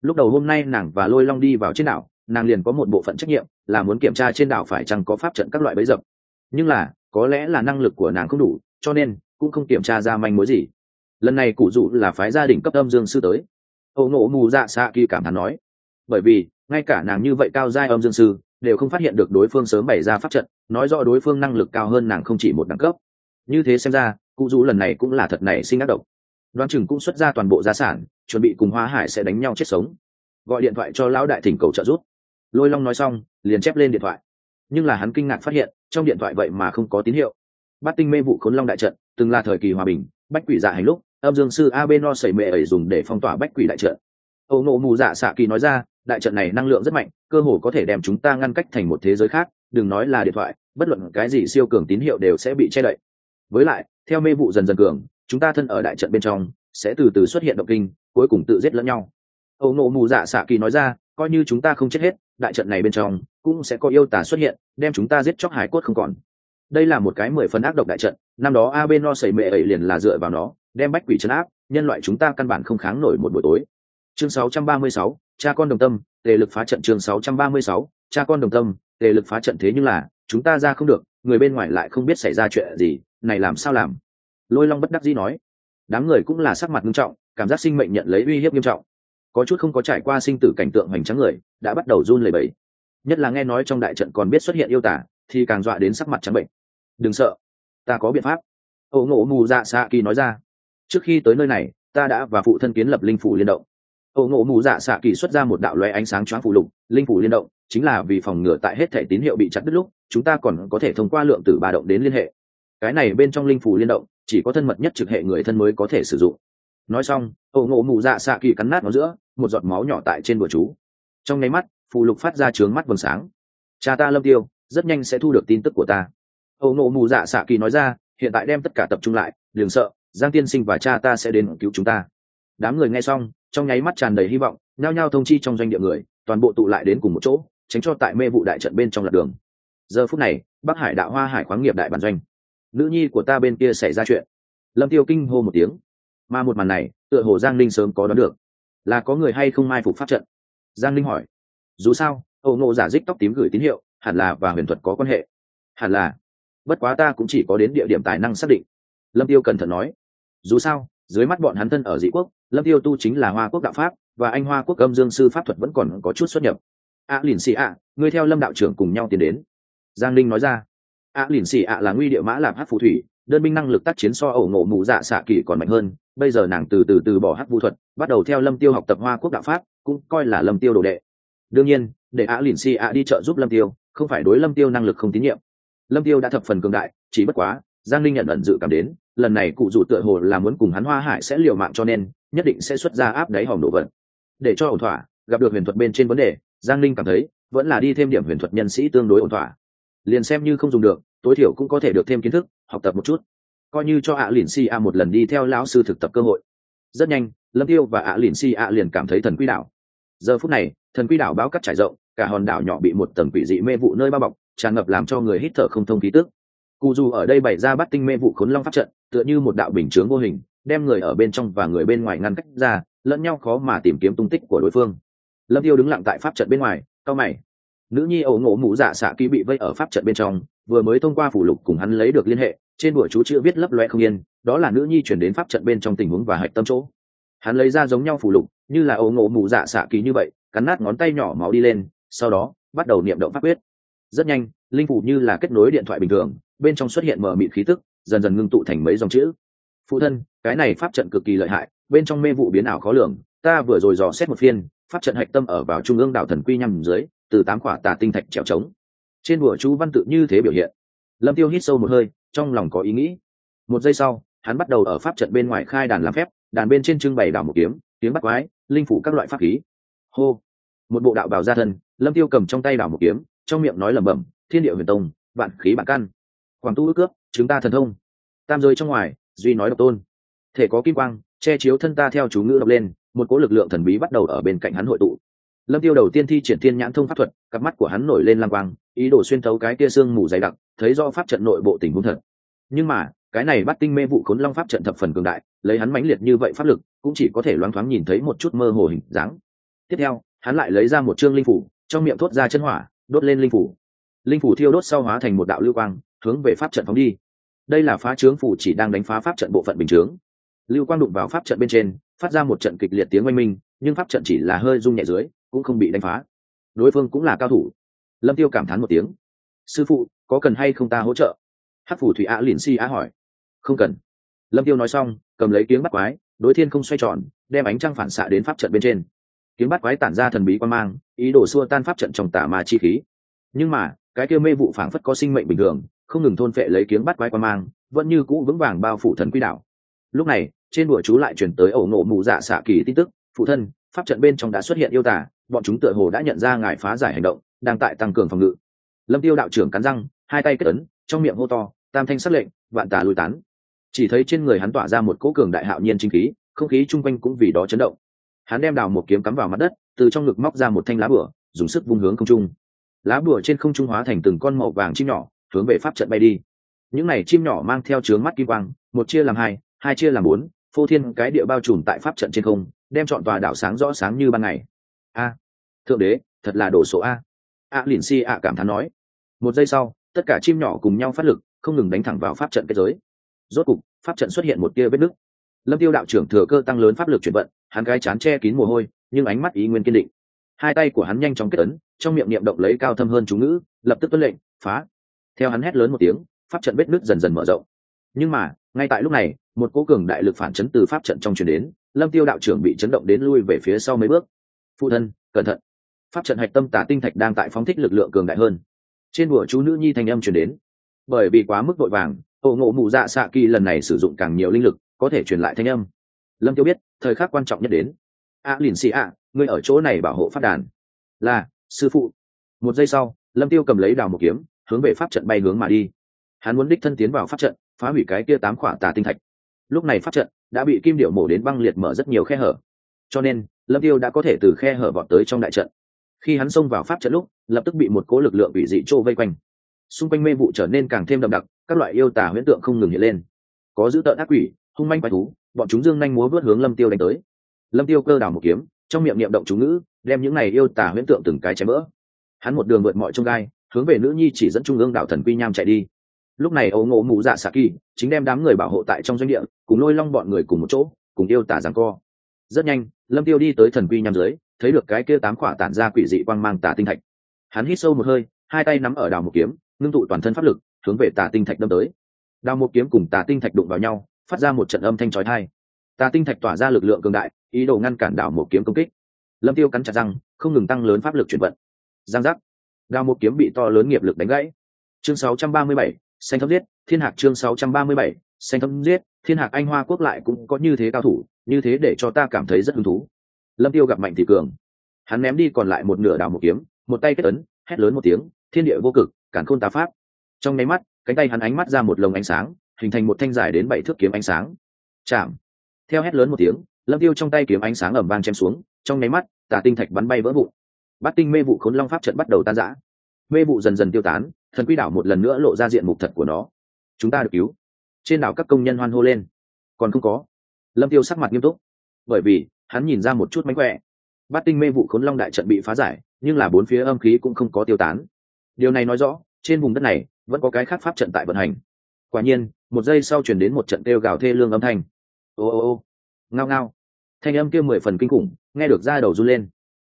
Lúc đầu hôm nay nàng và lôi long đi vào trên đảo, nàng liền có một bộ phận trách nhiệm, là muốn kiểm tra trên đảo phải chăng có pháp trận các loại bấy dập. Nhưng là, có lẽ là năng lực của nàng không đủ, cho nên cũng không kiểm tra ra manh mối gì lần này cụ dụ là phái gia đình cấp âm dương sư tới. Âu nộ mù dạ xạ kỳ cảm thán nói, bởi vì, ngay cả nàng như vậy cao giai âm dương sư, đều không phát hiện được đối phương sớm bày ra pháp trận, nói rõ đối phương năng lực cao hơn nàng không chỉ một đẳng cấp. Như thế xem ra, cụ dụ lần này cũng là thật này sinh ác độc. Đoán chừng cũng xuất ra toàn bộ gia sản, chuẩn bị cùng hoa hải sẽ đánh nhau chết sống. Gọi điện thoại cho lão đại thỉnh cầu trợ giúp. Lôi long nói xong, liền chép lên điện thoại. Nhưng là hắn kinh ngạc phát hiện, trong điện thoại vậy mà không có tín hiệu. Bắt tinh mê vụ khốn long đại trận, từng là thời kỳ hòa bình, bách quỷ dạ hành lúc âm dương sư a bên no sẩy mệ ẩy dùng để phong tỏa bách quỷ đại trận. Âu nộ mù dạ xạ kỳ nói ra, đại trận này năng lượng rất mạnh, cơ hồ có thể đem chúng ta ngăn cách thành một thế giới khác, đừng nói là điện thoại, bất luận cái gì siêu cường tín hiệu đều sẽ bị che đậy. Với lại, theo mê vụ dần dần cường, chúng ta thân ở đại trận bên trong, sẽ từ từ xuất hiện động kinh, cuối cùng tự giết lẫn nhau. Âu nộ mù dạ xạ kỳ nói ra, coi như chúng ta không chết hết, đại trận này bên trong cũng sẽ có yêu tả xuất hiện, đem chúng ta giết chóc hải cốt không còn. Đây là một cái mười phần ác độc đại trận, năm đó a bên no sẩy mệ ẩy liền là dựa vào nó đem bách quỷ chấn áp nhân loại chúng ta căn bản không kháng nổi một buổi tối. Chương 636, cha con đồng tâm tề lực phá trận chương 636, cha con đồng tâm tề lực phá trận thế nhưng là chúng ta ra không được người bên ngoài lại không biết xảy ra chuyện gì này làm sao làm? Lôi long bất đắc dĩ nói. Đám người cũng là sắc mặt nghiêm trọng cảm giác sinh mệnh nhận lấy uy hiếp nghiêm trọng. Có chút không có trải qua sinh tử cảnh tượng hoành trắng người đã bắt đầu run lẩy bẩy. Nhất là nghe nói trong đại trận còn biết xuất hiện yêu tả thì càng dọa đến sắc mặt trắng bệnh. Đừng sợ ta có biện pháp. Ổ ngộ mù dạ xạ kỳ nói ra trước khi tới nơi này, ta đã và phụ thân kiến lập linh phủ liên động. Ô ngộ mù dạ xạ kỳ xuất ra một đạo loé ánh sáng choáng phụ lục, linh phủ liên động, chính là vì phòng ngừa tại hết thể tín hiệu bị chặt đứt lúc, chúng ta còn có thể thông qua lượng tử ba động đến liên hệ. Cái này bên trong linh phủ liên động, chỉ có thân mật nhất trực hệ người thân mới có thể sử dụng. Nói xong ô ngộ mù dạ xạ kỳ cắn nát nó giữa, một giọt máu nhỏ tại trên bờ chú. Trong nháy mắt phù lục phát ra trướng mắt vầng sáng. Cha ta lâm tiêu, rất nhanh sẽ thu được tin tức của ta. Ô ngộ mù dạ xạ kỳ nói ra, hiện tại đem tất cả tập trung lại, đừng sợ giang tiên sinh và cha ta sẽ đến cứu chúng ta. Đám người nghe xong, trong nháy mắt tràn đầy hy vọng, nhao nhao thông chi trong doanh địa người, toàn bộ tụ lại đến cùng một chỗ, tránh cho tại mê vụ đại trận bên trong lật đường. Giờ phút này, bắc hải đạo hoa hải khoáng nghiệp đại bản doanh. Nữ nhi của ta bên kia xảy ra chuyện. Lâm tiêu kinh hô một tiếng. Mà một màn này, tựa hồ giang linh sớm có đoán được. Là có người hay không mai phục pháp trận? Giang linh hỏi. Dù sao, Âu nộ giả dích tóc tím gửi tín hiệu, hẳn là và huyền thuật có quan hệ. Hẳn là. Bất quá ta cũng chỉ có đến địa điểm tài năng xác định. Lâm tiêu cẩn thận nói dù sao dưới mắt bọn hắn thân ở dị quốc lâm tiêu tu chính là hoa quốc đạo pháp và anh hoa quốc âm dương sư pháp thuật vẫn còn có chút xuất nhập. A à, lìn xì ạ ngươi theo lâm đạo trưởng cùng nhau tiến đến. Giang linh nói ra. A à, lìn xì ạ là nguy địa mã làm hát phù thủy đơn binh năng lực tác chiến so ẩu ngộ mù dạ xạ kỳ còn mạnh hơn bây giờ nàng từ từ từ bỏ hát vũ thuật bắt đầu theo lâm tiêu học tập hoa quốc đạo pháp cũng coi là lâm tiêu đồ đệ. Đương nhiên để a lìn xì ạ đi trợ giúp lâm tiêu không phải đối lâm tiêu năng lực không tín nhiệm. Lâm tiêu đã thập phần cường đại chỉ bất quá giang linh nhận ẩn dự cảm đến, lần này cụ dù tựa hồ là muốn cùng hắn hoa hải sẽ liều mạng cho nên, nhất định sẽ xuất ra áp đáy hòm đồ vật. Để cho ổn thỏa, gặp được huyền thuật bên trên vấn đề, giang linh cảm thấy, vẫn là đi thêm điểm huyền thuật nhân sĩ tương đối ổn thỏa. Liền xem như không dùng được, tối thiểu cũng có thể được thêm kiến thức, học tập một chút. Coi như cho ạ à lìn si a một lần đi theo lão sư thực tập cơ hội. Rất nhanh, lâm tiêu và ạ à lìn si a liền cảm thấy thần quy đảo. Giờ phút này, thần quy đảo báo cắt trải rộng, cả hòn đảo nhỏ bị một tầng quỷ dị mê vụ nơi bao bọc, tràn ngập làm cho người hít thở không thông khí tức cụ dù ở đây bày ra bắt tinh mê vụ khốn long pháp trận, tựa như một đạo bình chướng vô hình, đem người ở bên trong và người bên ngoài ngăn cách ra, lẫn nhau khó mà tìm kiếm tung tích của đối phương. Lâm tiêu đứng lặng tại pháp trận bên ngoài cao mày. Nữ nhi ẩu ngộ mũ dạ xạ ký bị vây ở pháp trận bên trong, vừa mới thông qua phủ lục cùng hắn lấy được liên hệ, trên đùa chú chữ viết lấp loe không yên, đó là nữ nhi chuyển đến pháp trận bên trong tình huống và hạch tâm chỗ. Hắn lấy ra giống nhau phủ lục, như là ẩu ngộ mũ dạ xạ ký như vậy, cắn nát ngón tay nhỏ máu đi lên, sau đó bắt đầu niệm động pháp quyết. Rất nhanh, linh phủ như là kết nối điện thoại bình thường bên trong xuất hiện mờ mịt khí tức, dần dần ngưng tụ thành mấy dòng chữ. Phụ thân, cái này pháp trận cực kỳ lợi hại, bên trong mê vụ biến ảo khó lường, ta vừa rồi dò xét một phiên, pháp trận hạch tâm ở vào trung ương đảo thần quy nhằm dưới, từ tám quả tà tinh thạch trèo trống. Trên đùa chú văn tự như thế biểu hiện. Lâm tiêu hít sâu một hơi, trong lòng có ý nghĩ. Một giây sau, hắn bắt đầu ở pháp trận bên ngoài khai đàn làm phép, đàn bên trên trưng bày đảo một kiếm tiếng bắt quái, linh phủ các loại pháp khí. Hô! Một bộ đạo bào ra thân, lâm tiêu cầm trong tay đảo một kiếm, trong miệng nói lẩm bẩm, thiên địa huyền tông, vạn khí bản căn quảng tu ước cướp, chúng ta thần thông. Tam giới trong ngoài, duy nói độc tôn. Thể có kim quang, che chiếu thân ta theo chú ngữ đọc lên, một cỗ lực lượng thần bí bắt đầu ở bên cạnh hắn hội tụ. Lâm tiêu đầu tiên thi triển thiên nhãn thông pháp thuật, cặp mắt của hắn nổi lên lang quang, ý đồ xuyên thấu cái tia xương mù dày đặc, thấy do pháp trận nội bộ tình huống thật. Nhưng mà, cái này bắt tinh mê vụ khốn long pháp trận thập phần cường đại, lấy hắn mãnh liệt như vậy pháp lực, cũng chỉ có thể loáng thoáng nhìn thấy một chút mơ hồ hình dáng. Tiếp theo, hắn lại lấy ra một chương linh phủ, trong miệng thốt ra chân hỏa, đốt lên linh phủ. Linh phủ thiêu đốt sau hóa thành một đạo lưu quang hướng về pháp trận phóng đi. Đây là phá trướng phủ chỉ đang đánh phá pháp trận bộ phận bình chướng. Lưu quang đụng vào pháp trận bên trên, phát ra một trận kịch liệt tiếng oanh minh, nhưng pháp trận chỉ là hơi rung nhẹ dưới, cũng không bị đánh phá. Đối phương cũng là cao thủ. Lâm tiêu cảm thán một tiếng. Sư phụ, có cần hay không ta hỗ trợ? Hát phủ thủy á liền si á hỏi. Không cần. Lâm tiêu nói xong, cầm lấy tiếng bắt quái, đối thiên không xoay tròn, đem ánh trăng phản xạ đến pháp trận bên trên. Kiếm bắt quái tản ra thần bí quan mang, ý đồ xua tan pháp trận trong tà ma chi khí. Nhưng mà, cái kia mê vụ phảng phất có sinh mệnh bình thường không ngừng thôn phệ lấy kiếm bắt quái qua mang, vẫn như cũ vững vàng bao phủ thần quy đảo. Lúc này, trên đùa chú lại chuyển tới ẩu nộ mù dạ xạ kỳ tin tức, phụ thân, pháp trận bên trong đã xuất hiện yêu tả bọn chúng tựa hồ đã nhận ra ngài phá giải hành động, đang tại tăng cường phòng ngự. Lâm tiêu đạo trưởng cắn răng, hai tay kết ấn, trong miệng hô to, tam thanh sắc lệnh, vạn tà lùi tán. Chỉ thấy trên người hắn tỏa ra một cỗ cường đại hạo nhiên chính khí, không khí chung quanh cũng vì đó chấn động. Hắn đem đào một kiếm cắm vào mặt đất, từ trong ngực móc ra một thanh lá bửa dùng sức vung hướng không trung. Lá bửa trên không trung hóa thành từng con màu vàng chim nhỏ hướng về pháp trận bay đi. Những này chim nhỏ mang theo trướng mắt kim quang, một chia làm hai hai chia làm bốn, phô thiên cái địa bao trùm tại pháp trận trên không, đem chọn tòa đảo sáng rõ sáng như ban ngày. A, thượng đế, thật là đổ số a. A lìn si a cảm thán nói. Một giây sau, tất cả chim nhỏ cùng nhau phát lực, không ngừng đánh thẳng vào pháp trận kết giới. Rốt cục, pháp trận xuất hiện một tia vết nứt. Lâm tiêu đạo trưởng thừa cơ tăng lớn pháp lực chuyển vận, hắn gái chán che kín mồ hôi, nhưng ánh mắt ý nguyên kiên định. Hai tay của hắn nhanh chóng kết ấn, trong miệng niệm động lấy cao thâm hơn chú ngữ, lập tức tuân lệnh, phá theo hắn hét lớn một tiếng pháp trận vết nước dần dần mở rộng. Nhưng mà ngay tại lúc này một cố cường đại lực phản chấn từ pháp trận trong truyền đến lâm tiêu đạo trưởng bị chấn động đến lui về phía sau mấy bước. Phụ thân cẩn thận. Pháp trận hạch tâm tả tinh thạch đang tại phóng thích lực lượng cường đại hơn. Trên bùa chú nữ nhi thanh âm truyền đến. Bởi vì quá mức vội vàng ổ ngộ mụ dạ xạ kỳ lần này sử dụng càng nhiều linh lực có thể truyền lại thanh âm. Lâm tiêu biết thời khắc quan trọng nhất đến. A à, lìn xì ạ ngươi ở chỗ này bảo hộ phát đàn. Là sư phụ. Một giây sau lâm tiêu cầm lấy đào một kiếm hướng về pháp trận bay hướng mà đi. Hắn muốn đích thân tiến vào pháp trận, phá hủy cái kia tám khỏa tà tinh thạch. Lúc này pháp trận đã bị kim điệu mổ đến băng liệt mở rất nhiều khe hở. Cho nên, lâm tiêu đã có thể từ khe hở vọt tới trong đại trận. Khi hắn xông vào pháp trận lúc, lập tức bị một cố lực lượng bị dị trô vây quanh. Xung quanh mê vụ trở nên càng thêm đậm đặc, các loại yêu tà huyễn tượng không ngừng hiện lên. Có dữ tợn ác quỷ, hung manh quái thú, bọn chúng dương nhanh múa vớt hướng lâm tiêu đánh tới. Lâm tiêu cơ đảo một kiếm, trong miệng niệm động chú ngữ, đem những này yêu tà huyễn tượng từng cái chém vỡ. Hắn một đường vượt mọi trông gai hướng về nữ nhi chỉ dẫn trung ương đảo thần quy nham chạy đi. Lúc này ấu ngộ mụ dạ xạ kỳ chính đem đám người bảo hộ tại trong doanh địa, cùng lôi long bọn người cùng một chỗ, cùng yêu tả giằng co. Rất nhanh, lâm tiêu đi tới thần quy nham dưới, thấy được cái kia tám khỏa tản ra quỷ dị quang mang tà tinh thạch. Hắn hít sâu một hơi, hai tay nắm ở đào một kiếm, ngưng tụ toàn thân pháp lực, hướng về tà tinh thạch đâm tới. Đào một kiếm cùng tà tinh thạch đụng vào nhau, phát ra một trận âm thanh chói tai. Tà tinh thạch tỏa ra lực lượng cường đại, ý đồ ngăn cản đảo một kiếm công kích. Lâm tiêu cắn chặt răng, không ngừng tăng lớn pháp lực chuyển vận. Giang giác đao một kiếm bị to lớn nghiệp lực đánh gãy. Chương 637, xanh thấm giết thiên hạc chương 637, xanh thấm giết thiên hạc anh hoa quốc lại cũng có như thế cao thủ như thế để cho ta cảm thấy rất hứng thú. Lâm tiêu gặp mạnh thì cường. Hắn ném đi còn lại một nửa đào một kiếm một tay kết ấn hét lớn một tiếng thiên địa vô cực cản khôn tá pháp. Trong nháy mắt cánh tay hắn ánh mắt ra một lồng ánh sáng hình thành một thanh dài đến bảy thước kiếm ánh sáng. Chạm. Theo hét lớn một tiếng lâm tiêu trong tay kiếm ánh sáng ẩm vang chém xuống trong nháy mắt tà tinh thạch bắn bay vỡ vụn bát tinh mê vụ khốn long pháp trận bắt đầu tan rã. Mê vụ dần dần tiêu tán, thần quy đảo một lần nữa lộ ra diện mục thật của nó. Chúng ta được cứu. Trên đảo các công nhân hoan hô lên. Còn không có. Lâm tiêu sắc mặt nghiêm túc. Bởi vì, hắn nhìn ra một chút mánh khỏe. Bát tinh mê vụ khốn long đại trận bị phá giải, nhưng là bốn phía âm khí cũng không có tiêu tán. Điều này nói rõ, trên vùng đất này, vẫn có cái khác pháp trận tại vận hành. Quả nhiên, một giây sau chuyển đến một trận kêu gào thê lương âm thanh. Ô ô ô. Ngao ngao. Thanh âm kia mười phần kinh khủng, nghe được ra đầu run lên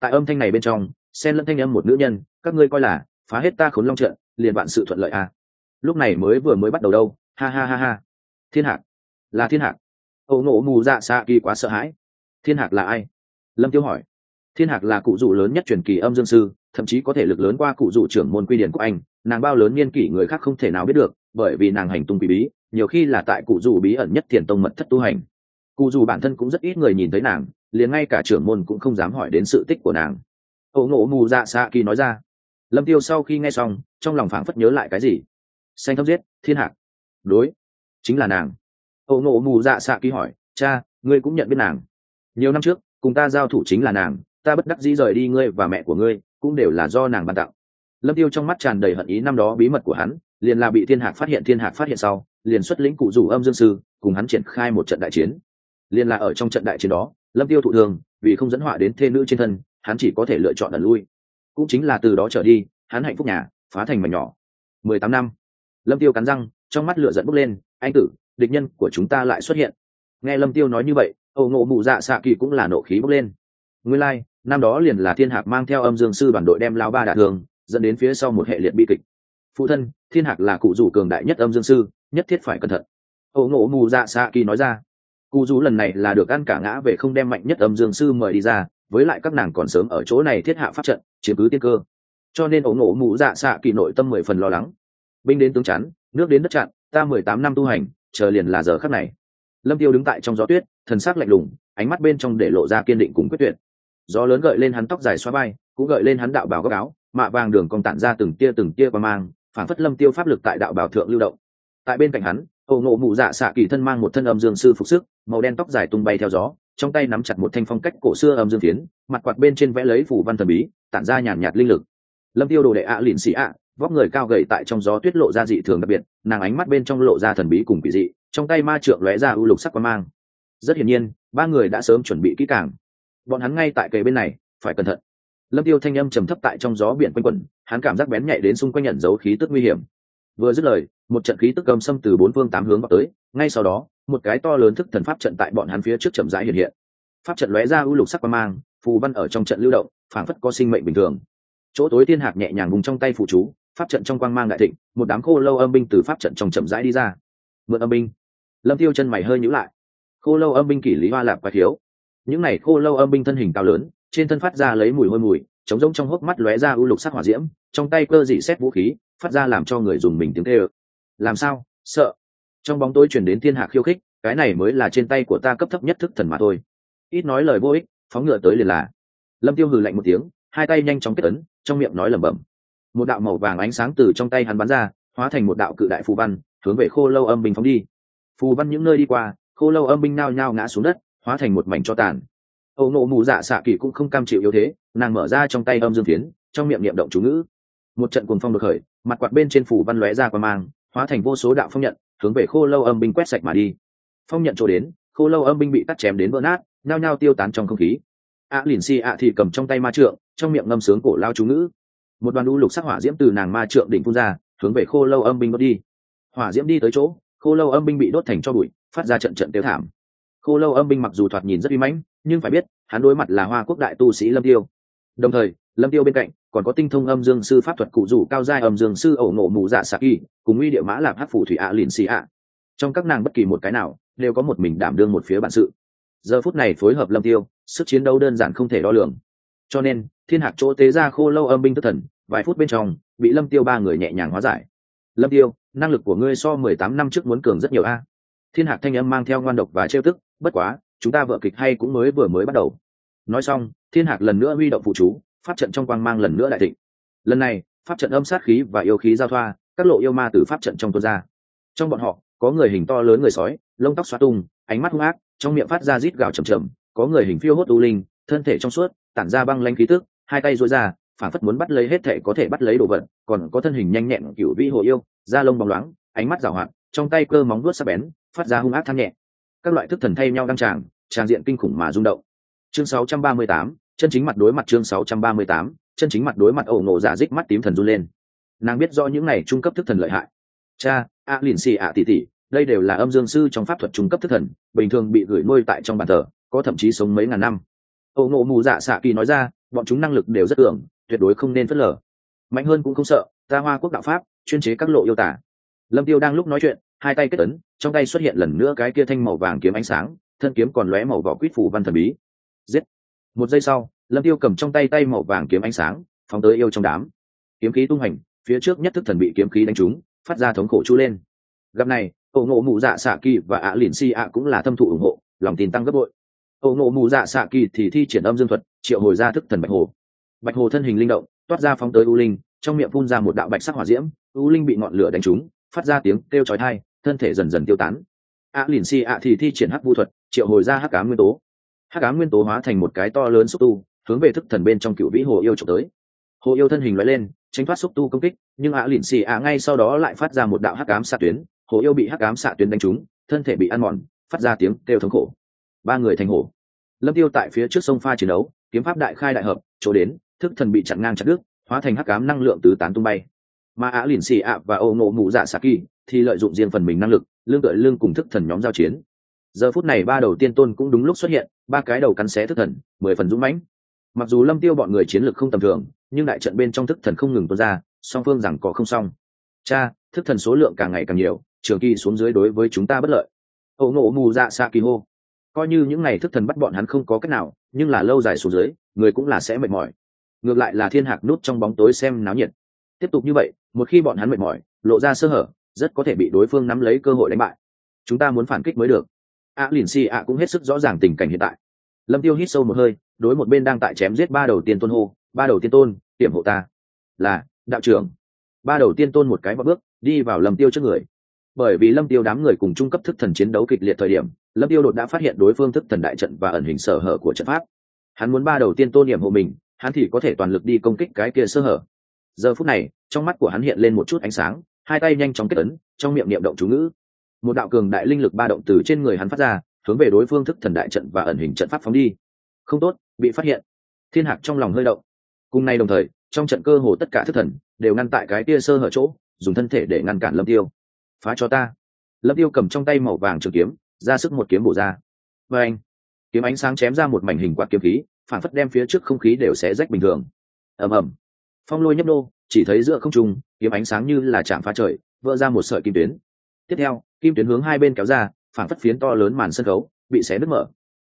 tại âm thanh này bên trong, xen lẫn thanh âm một nữ nhân, các ngươi coi là phá hết ta khốn long trận, liền bạn sự thuận lợi à. lúc này mới vừa mới bắt đầu đâu, ha ha ha ha. Thiên hạc, là thiên hạc. Ẩu nổ mù dạ xạ kỳ quá sợ hãi. Thiên hạc là ai? Lâm tiêu hỏi. Thiên hạc là cụ dụ lớn nhất truyền kỳ âm dương sư, thậm chí có thể lực lớn qua cụ dụ trưởng môn quy điển của anh, nàng bao lớn niên kỷ người khác không thể nào biết được, bởi vì nàng hành tung bí bí, nhiều khi là tại cụ dụ bí ẩn nhất thiền tông mật thất tu hành. Cụ dù bản thân cũng rất ít người nhìn thấy nàng liền ngay cả trưởng môn cũng không dám hỏi đến sự tích của nàng. Ẩu ngộ mù dạ xạ kỳ nói ra. Lâm tiêu sau khi nghe xong, trong lòng phảng phất nhớ lại cái gì. Xanh thấp giết, thiên hạc đối, chính là nàng. Ẩu ngộ mù dạ xạ kỳ hỏi, cha, ngươi cũng nhận biết nàng. Nhiều năm trước, cùng ta giao thủ chính là nàng, ta bất đắc dĩ rời đi ngươi và mẹ của ngươi, cũng đều là do nàng ban tặng. Lâm tiêu trong mắt tràn đầy hận ý năm đó bí mật của hắn, liền là bị thiên hạc phát hiện, thiên hạc phát hiện sau, liền xuất lĩnh cụ rủ âm dương sư, cùng hắn triển khai một trận đại chiến. Liền là ở trong trận đại chiến đó lâm tiêu thụ thường vì không dẫn họa đến thê nữ trên thân hắn chỉ có thể lựa chọn ẩn lui. Cũng chính là từ đó trở đi hắn hạnh phúc nhà phá thành mảnh nhỏ. Mười tám năm lâm tiêu cắn răng trong mắt lửa dẫn bốc lên anh tử địch nhân của chúng ta lại xuất hiện. Nghe lâm tiêu nói như vậy Âu ngộ mụ dạ xạ kỳ cũng là nộ khí bốc lên. Nguyên lai、like, năm đó liền là thiên hạc mang theo âm dương sư đoàn đội đem lao ba đả thường dẫn đến phía sau một hệ liệt bi kịch. Phụ thân thiên hạc là cụ rủ cường đại nhất âm dương sư nhất thiết phải cẩn thận. Âu ngộ mù dạ xạ kỳ nói ra cụ rú lần này là được ăn cả ngã về không đem mạnh nhất âm dương sư mời đi ra, với lại các nàng còn sớm ở chỗ này thiết hạ pháp trận, chiếm cứ tiên cơ. Cho nên ổ ngộ mụ dạ xạ kỳ nội tâm mười phần lo lắng. Binh đến tướng chắn, nước đến đất chặn, ta mười tám năm tu hành, chờ liền là giờ khắc này. Lâm tiêu đứng tại trong gió tuyết, thần sắc lạnh lùng, ánh mắt bên trong để lộ ra kiên định cùng quyết tuyệt. Gió lớn gợi lên hắn tóc dài xoa bay cũng gợi lên hắn đạo bào góc áo, mạ vàng đường còn tản ra từng tia từng tia qua mang, phản phất lâm tiêu pháp lực tại đạo bào thượng lưu động. Tại bên cạnh hắn ẩu nộ mụ dạ xạ kỳ thân mang một thân âm dương sư phục sức màu đen tóc dài tung bay theo gió trong tay nắm chặt một thanh phong cách cổ xưa âm dương phiến mặt quạt bên trên vẽ lấy phủ văn thần bí tản ra nhàn nhạt, linh lực. Lâm tiêu đồ đệ ạ à lịn xì ạ vóc người cao gầy tại trong gió tuyết lộ ra dị thường đặc biệt nàng ánh mắt bên trong lộ ra thần bí cùng kỳ dị trong tay ma trượng lóe ra ưu lục sắc quan mang. Rất hiển nhiên ba người đã sớm chuẩn bị kỹ càng. Bọn hắn ngay tại kề bên này phải cẩn thận. Lâm tiêu thanh âm trầm thấp tại trong gió biển quanh quẩn hắn cảm giác bén nhạy đến xung quanh nhận dấu khí tức nguy hiểm vừa dứt lời, một trận khí tức cầm xâm từ bốn phương tám hướng vào tới, ngay sau đó, một cái to lớn thức thần pháp trận tại bọn hắn phía trước chậm rãi hiện hiện. Pháp trận lóe ra ưu lục sắc quan mang, phù văn ở trong trận lưu động, phảng phất có sinh mệnh bình thường. Chỗ tối thiên hạc nhẹ nhàng vùng trong tay phụ chú, pháp trận trong quang mang đại thịnh, một đám khô lâu âm binh từ pháp trận trong chậm rãi đi ra. Mượn âm binh. Lâm tiêu chân mày hơi nhíu lại. Khô lâu âm binh kỷ lý hoa lạp và thiếu. Những này khô lâu âm binh thân hình cao lớn, trên thân phát ra lấy mùi hôi mùi chống rỗng trong hốc mắt lóe ra ưu lục sắc hỏa diễm, trong tay cơ dị xét vũ khí, phát ra làm cho người dùng mình tiếng tê ơ làm sao? Sợ. Trong bóng tối chuyển đến thiên hạ khiêu khích, cái này mới là trên tay của ta cấp thấp nhất thức thần mà thôi. Ít nói lời vô ích, phóng ngựa tới liền là. Lâm tiêu hừ lạnh một tiếng, hai tay nhanh chóng kết ấn, trong miệng nói lẩm bẩm. Một đạo màu vàng ánh sáng từ trong tay hắn bắn ra, hóa thành một đạo cự đại phù văn, hướng về khô lâu âm binh phóng đi. Phù văn những nơi đi qua, khô lâu âm binh nao nhao ngã xuống đất, hóa thành một mảnh cho tàn ẩu nộ mù dạ xạ kỳ cũng không cam chịu yếu thế, nàng mở ra trong tay âm dương phiến, trong miệng niệm động chú ngữ. Một trận cuồng phong được khởi, mặt quạt bên trên phủ văn lóe ra qua mang, hóa thành vô số đạo phong nhận, hướng về khô lâu âm binh quét sạch mà đi. Phong nhận trổ đến, khô lâu âm binh bị cắt chém đến vỡ nát, nhao nhao tiêu tán trong không khí. Ạ lìn xì ạ thì cầm trong tay ma trượng, trong miệng ngâm sướng cổ lao chú ngữ. Một đoàn u lục sắc hỏa diễm từ nàng ma trượng đỉnh phun ra, hướng về khô lâu âm binh đốt đi. Hỏa diễm đi tới chỗ, khô lâu âm binh bị đốt thành cho bụi, phát ra trận trận tiêu thảm. Khô lâu âm binh mặc dù thoạt nhìn rất uy mãnh nhưng phải biết, hắn đối mặt là hoa quốc đại tu sĩ lâm tiêu. Đồng thời, lâm tiêu bên cạnh còn có tinh thông âm dương sư pháp thuật cụ rủ cao giai âm dương sư ẩu nổ mù dạ sạc y cùng uy địa mã lạp hát phủ thủy ạ lìn xì ạ. Trong các nàng bất kỳ một cái nào đều có một mình đảm đương một phía bản sự. Giờ phút này phối hợp lâm tiêu, sức chiến đấu đơn giản không thể đo lường. Cho nên, thiên hạc chỗ tế ra khô lâu âm binh tức thần, vài phút bên trong, bị lâm tiêu ba người nhẹ nhàng hóa giải. Lâm tiêu, năng lực của ngươi so mười tám năm trước muốn cường rất nhiều a. Thiên hạc thanh âm mang theo ngoan độc và trêu tức, bất quá chúng ta vợ kịch hay cũng mới vừa mới bắt đầu. Nói xong, thiên hạc lần nữa huy động phụ chú, pháp trận trong quang mang lần nữa đại thịnh. Lần này, pháp trận âm sát khí và yêu khí giao thoa, các lộ yêu ma từ pháp trận trong tuôn ra. Trong bọn họ, có người hình to lớn người sói, lông tóc xoa tung, ánh mắt hung ác, trong miệng phát ra rít gào chầm chầm có người hình phiêu hốt u linh, thân thể trong suốt, tản ra băng lanh khí tức, hai tay dối ra, phản phất muốn bắt lấy hết thể có thể bắt lấy đồ vật, còn có thân hình nhanh nhẹn cựu vĩ hồ yêu, da lông bóng loáng, ánh mắt rào hoạt, trong tay cơ móng vuốt sắc bén, phát ra hung ác than nhẹ các loại thức thần thay nhau đăng tràng tràng diện kinh khủng mà rung động. Chương 638, chân chính mặt đối mặt chương 638, chân chính mặt đối mặt ẩu nổ giả dích mắt tím thần run lên. Nàng biết rõ những này trung cấp thức thần lợi hại. Cha a lìn xì ạ tỷ tỷ đây đều là âm dương sư trong pháp thuật trung cấp thức thần bình thường bị gửi nuôi tại trong bàn thờ có thậm chí sống mấy ngàn năm. Ẩu nổ mù dạ xạ kỳ nói ra bọn chúng năng lực đều rất tưởng tuyệt đối không nên phớt lờ. Mạnh hơn cũng không sợ ta hoa quốc đạo pháp chuyên chế các lộ yêu tả. Lâm tiêu đang lúc nói chuyện hai tay kết ấn, trong tay xuất hiện lần nữa cái kia thanh màu vàng kiếm ánh sáng, thân kiếm còn lóe màu vỏ quýt phủ văn thần bí. Giết! Một giây sau, lâm tiêu cầm trong tay tay màu vàng kiếm ánh sáng, phóng tới yêu trong đám. Kiếm khí tung hành, phía trước nhất thức thần bị kiếm khí đánh trúng, phát ra thống khổ chú lên. Gặp này ổ ngộ mụ dạ xạ kỳ và ạ lìn si ạ cũng là thâm thụ ủng hộ, lòng tin tăng gấp bội. Ổ ngộ mụ dạ xạ kỳ thì thi triển âm dương thuật, triệu hồi ra thức thần bạch hồ. Bạch hồ thân hình linh động, toát ra phóng tới u linh, trong miệng phun ra một đạo bạch sắc hỏa diễm, u linh bị ngọn lửa đánh trúng, phát ra tiếng kêu chói tai thân thể dần dần tiêu tán. A lìn si ạ thì thi triển hắc vu thuật, triệu hồi ra hắc ám nguyên tố. Hắc ám nguyên tố hóa thành một cái to lớn xúc tu, hướng về thức thần bên trong cựu vĩ hồ yêu trộm tới. Hồ yêu thân hình loại lên, tránh thoát xúc tu công kích, nhưng ạ lìn xì ạ ngay sau đó lại phát ra một đạo hắc ám xạ tuyến. Hồ yêu bị hắc ám xạ tuyến đánh trúng, thân thể bị ăn mòn, phát ra tiếng kêu thống khổ. Ba người thành hổ. Lâm tiêu tại phía trước sông pha chiến đấu, kiếm pháp đại khai đại hợp, chỗ đến, thức thần bị chặn ngang chặt đứt, hóa thành hắc ám năng lượng tứ tán tung bay. Mà ạ lìn xì ạ và ô ngộ mụ dạ kỳ thì lợi dụng riêng phần mình năng lực, lương tựa lương cùng thức thần nhóm giao chiến. Giờ phút này ba đầu tiên tôn cũng đúng lúc xuất hiện, ba cái đầu cắn xé thức thần, mười phần dũng mãnh. Mặc dù lâm tiêu bọn người chiến lược không tầm thường, nhưng đại trận bên trong thức thần không ngừng tuôn ra, song phương rằng có không xong. Cha, thức thần số lượng càng ngày càng nhiều, trường kỳ xuống dưới đối với chúng ta bất lợi. Ẩu nộ mù dạ xa kỳ hô. Coi như những ngày thức thần bắt bọn hắn không có cách nào, nhưng là lâu dài xuống dưới, người cũng là sẽ mệt mỏi. Ngược lại là thiên hạc nút trong bóng tối xem náo nhiệt. Tiếp tục như vậy, một khi bọn hắn mệt mỏi, lộ ra sơ hở rất có thể bị đối phương nắm lấy cơ hội đánh bại. Chúng ta muốn phản kích mới được. A lìn si ạ cũng hết sức rõ ràng tình cảnh hiện tại. Lâm tiêu hít sâu một hơi, đối một bên đang tại chém giết ba đầu tiên tôn hô, ba đầu tiên tôn tiệm hộ ta. Là, đạo trưởng. Ba đầu tiên tôn một cái bước, đi vào lâm tiêu trước người. Bởi vì lâm tiêu đám người cùng trung cấp thức thần chiến đấu kịch liệt thời điểm, lâm tiêu đột đã phát hiện đối phương thức thần đại trận và ẩn hình sở hở của trận pháp. Hắn muốn ba đầu tiên tôn điểm hộ mình, hắn thì có thể toàn lực đi công kích cái kia sơ hở. Giờ phút này, trong mắt của hắn hiện lên một chút ánh sáng hai tay nhanh chóng kết ấn, trong miệng niệm động chú ngữ. Một đạo cường đại linh lực ba động từ trên người hắn phát ra, hướng về đối phương thức thần đại trận và ẩn hình trận pháp phóng đi. Không tốt, bị phát hiện. Thiên hạc trong lòng hơi động. Cùng nay đồng thời, trong trận cơ hồ tất cả thức thần đều ngăn tại cái kia sơ hở chỗ, dùng thân thể để ngăn cản lâm tiêu. Phá cho ta. Lâm tiêu cầm trong tay màu vàng trường kiếm, ra sức một kiếm bổ ra. Và anh, kiếm ánh sáng chém ra một mảnh hình quạt kiếm khí, phản phất đem phía trước không khí đều xé rách bình thường. Ầm ầm. Phong lôi nhấp nô chỉ thấy giữa không trung, kiếm ánh sáng như là chạm phá trời, vỡ ra một sợi kim tuyến. Tiếp theo, kim tuyến hướng hai bên kéo ra, phản phất phiến to lớn màn sân khấu, bị xé nứt mở.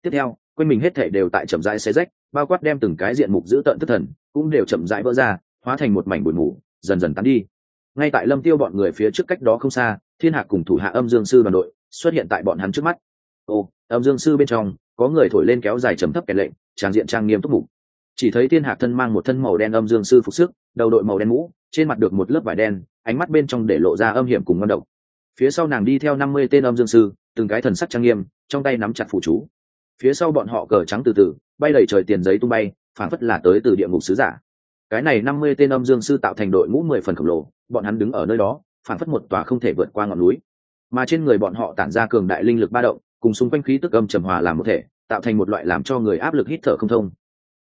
Tiếp theo, quanh mình hết thể đều tại chậm rãi xé rách, bao quát đem từng cái diện mục giữ tận tức thần, cũng đều chậm rãi vỡ ra, hóa thành một mảnh bụi mù, dần dần tán đi. Ngay tại lâm tiêu bọn người phía trước cách đó không xa, thiên hạ cùng thủ hạ âm dương sư đoàn đội xuất hiện tại bọn hắn trước mắt. Ô âm dương sư bên trong, có người thổi lên kéo dài trầm thấp kẻ lệnh tràng diện trang nghiêm túc mục chỉ thấy thiên hạc thân mang một thân màu đen âm dương sư phục sức, đầu đội màu đen mũ, trên mặt được một lớp vải đen, ánh mắt bên trong để lộ ra âm hiểm cùng ngon độc. Phía sau nàng đi theo năm mươi tên âm dương sư, từng cái thần sắc trang nghiêm, trong tay nắm chặt phụ chú. Phía sau bọn họ cờ trắng từ từ, bay đầy trời tiền giấy tung bay phản phất là tới từ địa ngục sứ giả. Cái này năm mươi tên âm dương sư tạo thành đội ngũ mười phần khổng lồ, bọn hắn đứng ở nơi đó phản phất một tòa không thể vượt qua ngọn núi. Mà trên người bọn họ tản ra cường đại linh lực ba động, cùng xung quanh khí tức âm trầm hòa làm một thể, tạo thành một loại làm cho người áp lực hít thở không thông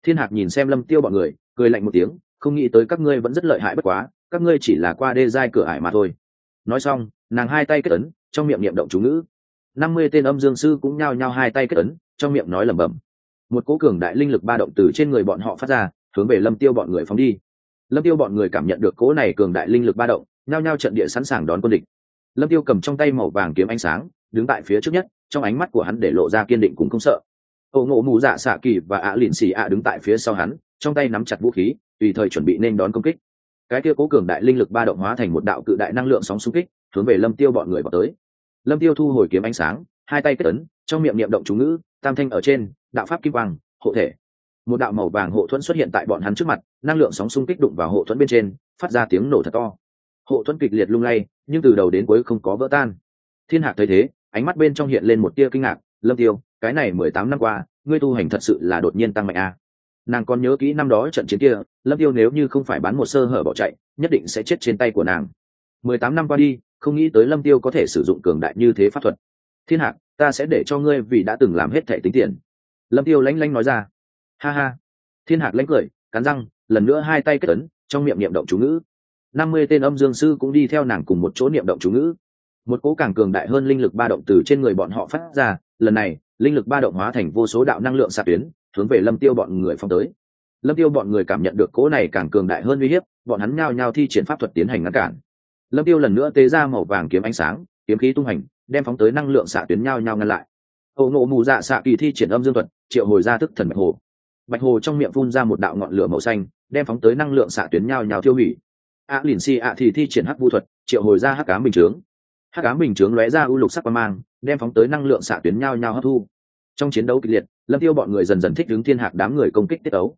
thiên hạc nhìn xem lâm tiêu bọn người, cười lạnh một tiếng, không nghĩ tới các ngươi vẫn rất lợi hại bất quá, các ngươi chỉ là qua đê giai cửa ải mà thôi. Nói xong, nàng hai tay kết ấn, trong miệng niệm động chú ngữ. Năm mươi tên âm dương sư cũng nhao nhao hai tay kết ấn, trong miệng nói lẩm bẩm. Một cố cường đại linh lực ba động từ trên người bọn họ phát ra, hướng về lâm tiêu bọn người phóng đi. Lâm tiêu bọn người cảm nhận được cố này cường đại linh lực ba động, nhao nhao trận địa sẵn sàng đón quân địch. Lâm tiêu cầm trong tay màu vàng kiếm ánh sáng, đứng tại phía trước nhất, trong ánh mắt của hắn để lộ ra kiên định cũng không sợ ổ ngộ mù dạ xạ kỳ và ạ à lìn xì ạ đứng tại phía sau hắn, trong tay nắm chặt vũ khí, tùy thời chuẩn bị nên đón công kích. Cái kia cố cường đại linh lực ba động hóa thành một đạo cự đại năng lượng sóng xung kích, hướng về lâm tiêu bọn người vào tới. Lâm tiêu thu hồi kiếm ánh sáng, hai tay kết ấn, trong miệng niệm động chú ngữ, tam thanh ở trên, đạo pháp kim quang, hộ thể. Một đạo màu vàng hộ thuẫn xuất hiện tại bọn hắn trước mặt, năng lượng sóng xung kích đụng vào hộ thuẫn bên trên, phát ra tiếng nổ thật to. Hộ thuẫn kịch liệt lung lay, nhưng từ đầu đến cuối không có vỡ tan. Thiên hạc thấy thế, ánh mắt bên trong hiện lên một tia kinh ngạc lâm tiêu, cái này mười tám năm qua, ngươi tu hành thật sự là đột nhiên tăng mạnh a. Nàng còn nhớ kỹ năm đó trận chiến kia, lâm tiêu nếu như không phải bán một sơ hở bỏ chạy, nhất định sẽ chết trên tay của nàng. Mười tám năm qua đi, không nghĩ tới lâm tiêu có thể sử dụng cường đại như thế pháp thuật. Thiên hạc, ta sẽ để cho ngươi vì đã từng làm hết thẻ tính tiền. Lâm tiêu lanh lanh nói ra. Ha ha. Thiên hạc lánh cười, cắn răng, lần nữa hai tay kết ấn, trong miệng niệm động chú ngữ. Năm mươi tên âm dương sư cũng đi theo nàng cùng một chỗ niệm động chú ngữ. Một cố càng cường đại hơn linh lực ba động từ trên người bọn họ phát ra lần này, linh lực ba động hóa thành vô số đạo năng lượng xạ tuyến, hướng về lâm tiêu bọn người phong tới. Lâm tiêu bọn người cảm nhận được cố này càng cường đại hơn uy hiếp, bọn hắn nhao nhao thi triển pháp thuật tiến hành ngăn cản. Lâm tiêu lần nữa tế ra màu vàng kiếm ánh sáng, kiếm khí tung hành, đem phóng tới năng lượng xạ tuyến nhao nhao ngăn lại. Hậu nộ mù dạ xạ kỳ thi triển âm dương thuật, triệu hồi ra thức thần bạch hồ. Bạch hồ trong miệng phun ra một đạo ngọn lửa màu xanh, đem phóng tới năng lượng xạ tuyến nhao nhao tiêu hủy. A lìn si a thì thi triển hắc vu thuật, triệu hồi ra hắc cám bình chướng. Hắc cám bình chướng lóe ra u lục sắc qua mang đem phóng tới năng lượng xạ tuyến nhau nhau hấp thu. Trong chiến đấu kịch liệt lâm tiêu bọn người dần dần thích ứng thiên hạc đám người công kích tiết ấu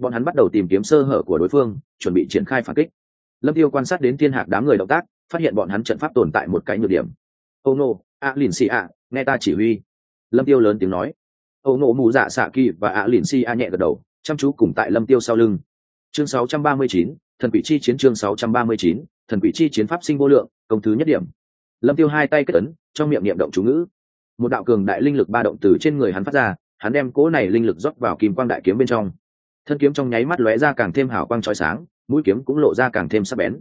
bọn hắn bắt đầu tìm kiếm sơ hở của đối phương chuẩn bị triển khai phản kích. Lâm tiêu quan sát đến thiên hạc đám người động tác phát hiện bọn hắn trận pháp tồn tại một cái nhược điểm. Ô nô a lìn xì a nghe ta chỉ huy. Lâm tiêu lớn tiếng nói. Ô nô mù dạ xạ kỳ và a lìn xì a nhẹ gật đầu chăm chú cùng tại lâm tiêu sau lưng. Chương 639, thần quỷ chi chiến chương 639, thần quỷ chi chiến pháp sinh vô lượng công thứ nhất điểm. Lâm tiêu hai tay kết ấn trong miệng niệm động chú ngữ. Một đạo cường đại linh lực ba động từ trên người hắn phát ra, hắn đem cỗ này linh lực rót vào kim quang đại kiếm bên trong. Thân kiếm trong nháy mắt lóe ra càng thêm hào quang trói sáng, mũi kiếm cũng lộ ra càng thêm sắc bén.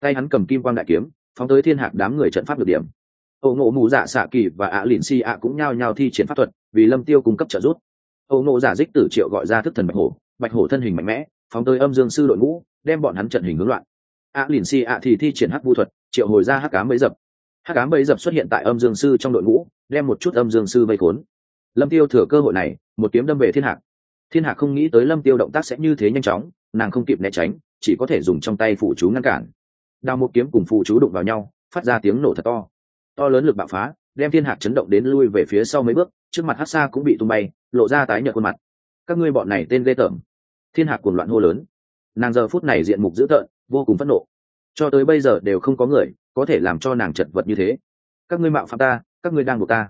Tay hắn cầm kim quang đại kiếm, phóng tới thiên hạc đám người trận pháp được điểm. Âu Ngộ mù dạ xạ kỳ và ạ lìn si ạ cũng nhao nhao thi triển pháp thuật, vì lâm tiêu cung cấp trợ giúp. Âu Ngộ giả dích tử triệu gọi ra thức thần bạch hổ bạch hổ thân hình mạnh mẽ, phóng tới âm dương sư đội ngũ, đem bọn hắn trận hình hướng loạn. Ạ lìn si ạ thì thi triển hắc vu thuật, triệu hồi ra hắc cá mấy dập hắc ám bấy dập xuất hiện tại âm dương sư trong đội ngũ, đem một chút âm dương sư vây khốn. Lâm tiêu thừa cơ hội này, một kiếm đâm về thiên hạc. Thiên hạc không nghĩ tới lâm tiêu động tác sẽ như thế nhanh chóng, nàng không kịp né tránh, chỉ có thể dùng trong tay phụ chú ngăn cản. Đao một kiếm cùng phụ chú đụng vào nhau, phát ra tiếng nổ thật to. To lớn lực bạo phá, đem thiên hạc chấn động đến lui về phía sau mấy bước, trước mặt hát xa cũng bị tung bay, lộ ra tái nhợt khuôn mặt. Các ngươi bọn này tên ghê tởm. Thiên hạc cuồng loạn hô lớn. Nàng giờ phút này diện mục dữ tợn, vô cùng phẫn nộ. Cho tới bây giờ đều không có người có thể làm cho nàng chật vật như thế. Các ngươi mạo phạm ta, các ngươi đang buộc ta.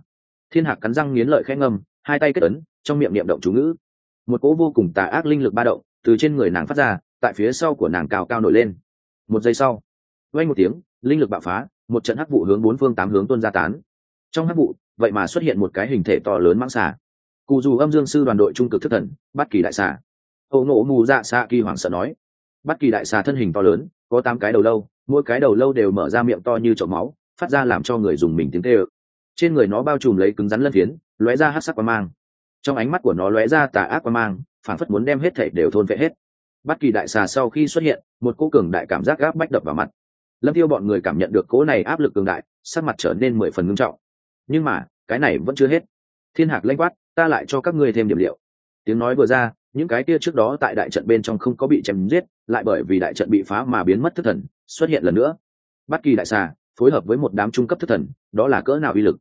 Thiên hạc cắn răng nghiến lợi khẽ ngâm, hai tay kết ấn, trong miệng niệm động chú ngữ. Một cỗ vô cùng tà ác linh lực ba động từ trên người nàng phát ra, tại phía sau của nàng cao cao nổi lên. Một giây sau vay một tiếng, linh lực bạo phá, một trận hắc vụ hướng bốn phương tám hướng tuôn ra tán. Trong hắc vụ, vậy mà xuất hiện một cái hình thể to lớn mãng xà. Cụ dù âm dương sư đoàn đội trung cực thất thần bắt kỳ đại xà. Ẩu nộ mù dạ xạ kỳ hoảng sợ nói bắt kỳ đại xà thân hình to lớn, có tám cái đầu lâu mỗi cái đầu lâu đều mở ra miệng to như chậu máu, phát ra làm cho người dùng mình tiếng tê ự trên người nó bao trùm lấy cứng rắn lân phiến, lóe ra hát sắc qua mang. Trong ánh mắt của nó lóe ra tà ác qua mang phản phất muốn đem hết thể đều thôn vệ hết. Bất kỳ đại xà sau khi xuất hiện, một cô cường đại cảm giác gáp bách đập vào mặt. Lâm tiêu bọn người cảm nhận được cố này áp lực cường đại, sắc mặt trở nên mười phần ngưng trọng. Nhưng mà, cái này vẫn chưa hết. Thiên hạc lanh quát, ta lại cho các ngươi thêm điểm liệu. Tiếng nói vừa ra, những cái kia trước đó tại đại trận bên trong không có bị chém giết, lại bởi vì đại trận bị phá mà biến mất thất thần xuất hiện lần nữa. Bất kỳ đại xà phối hợp với một đám trung cấp thất thần, đó là cỡ nào uy lực?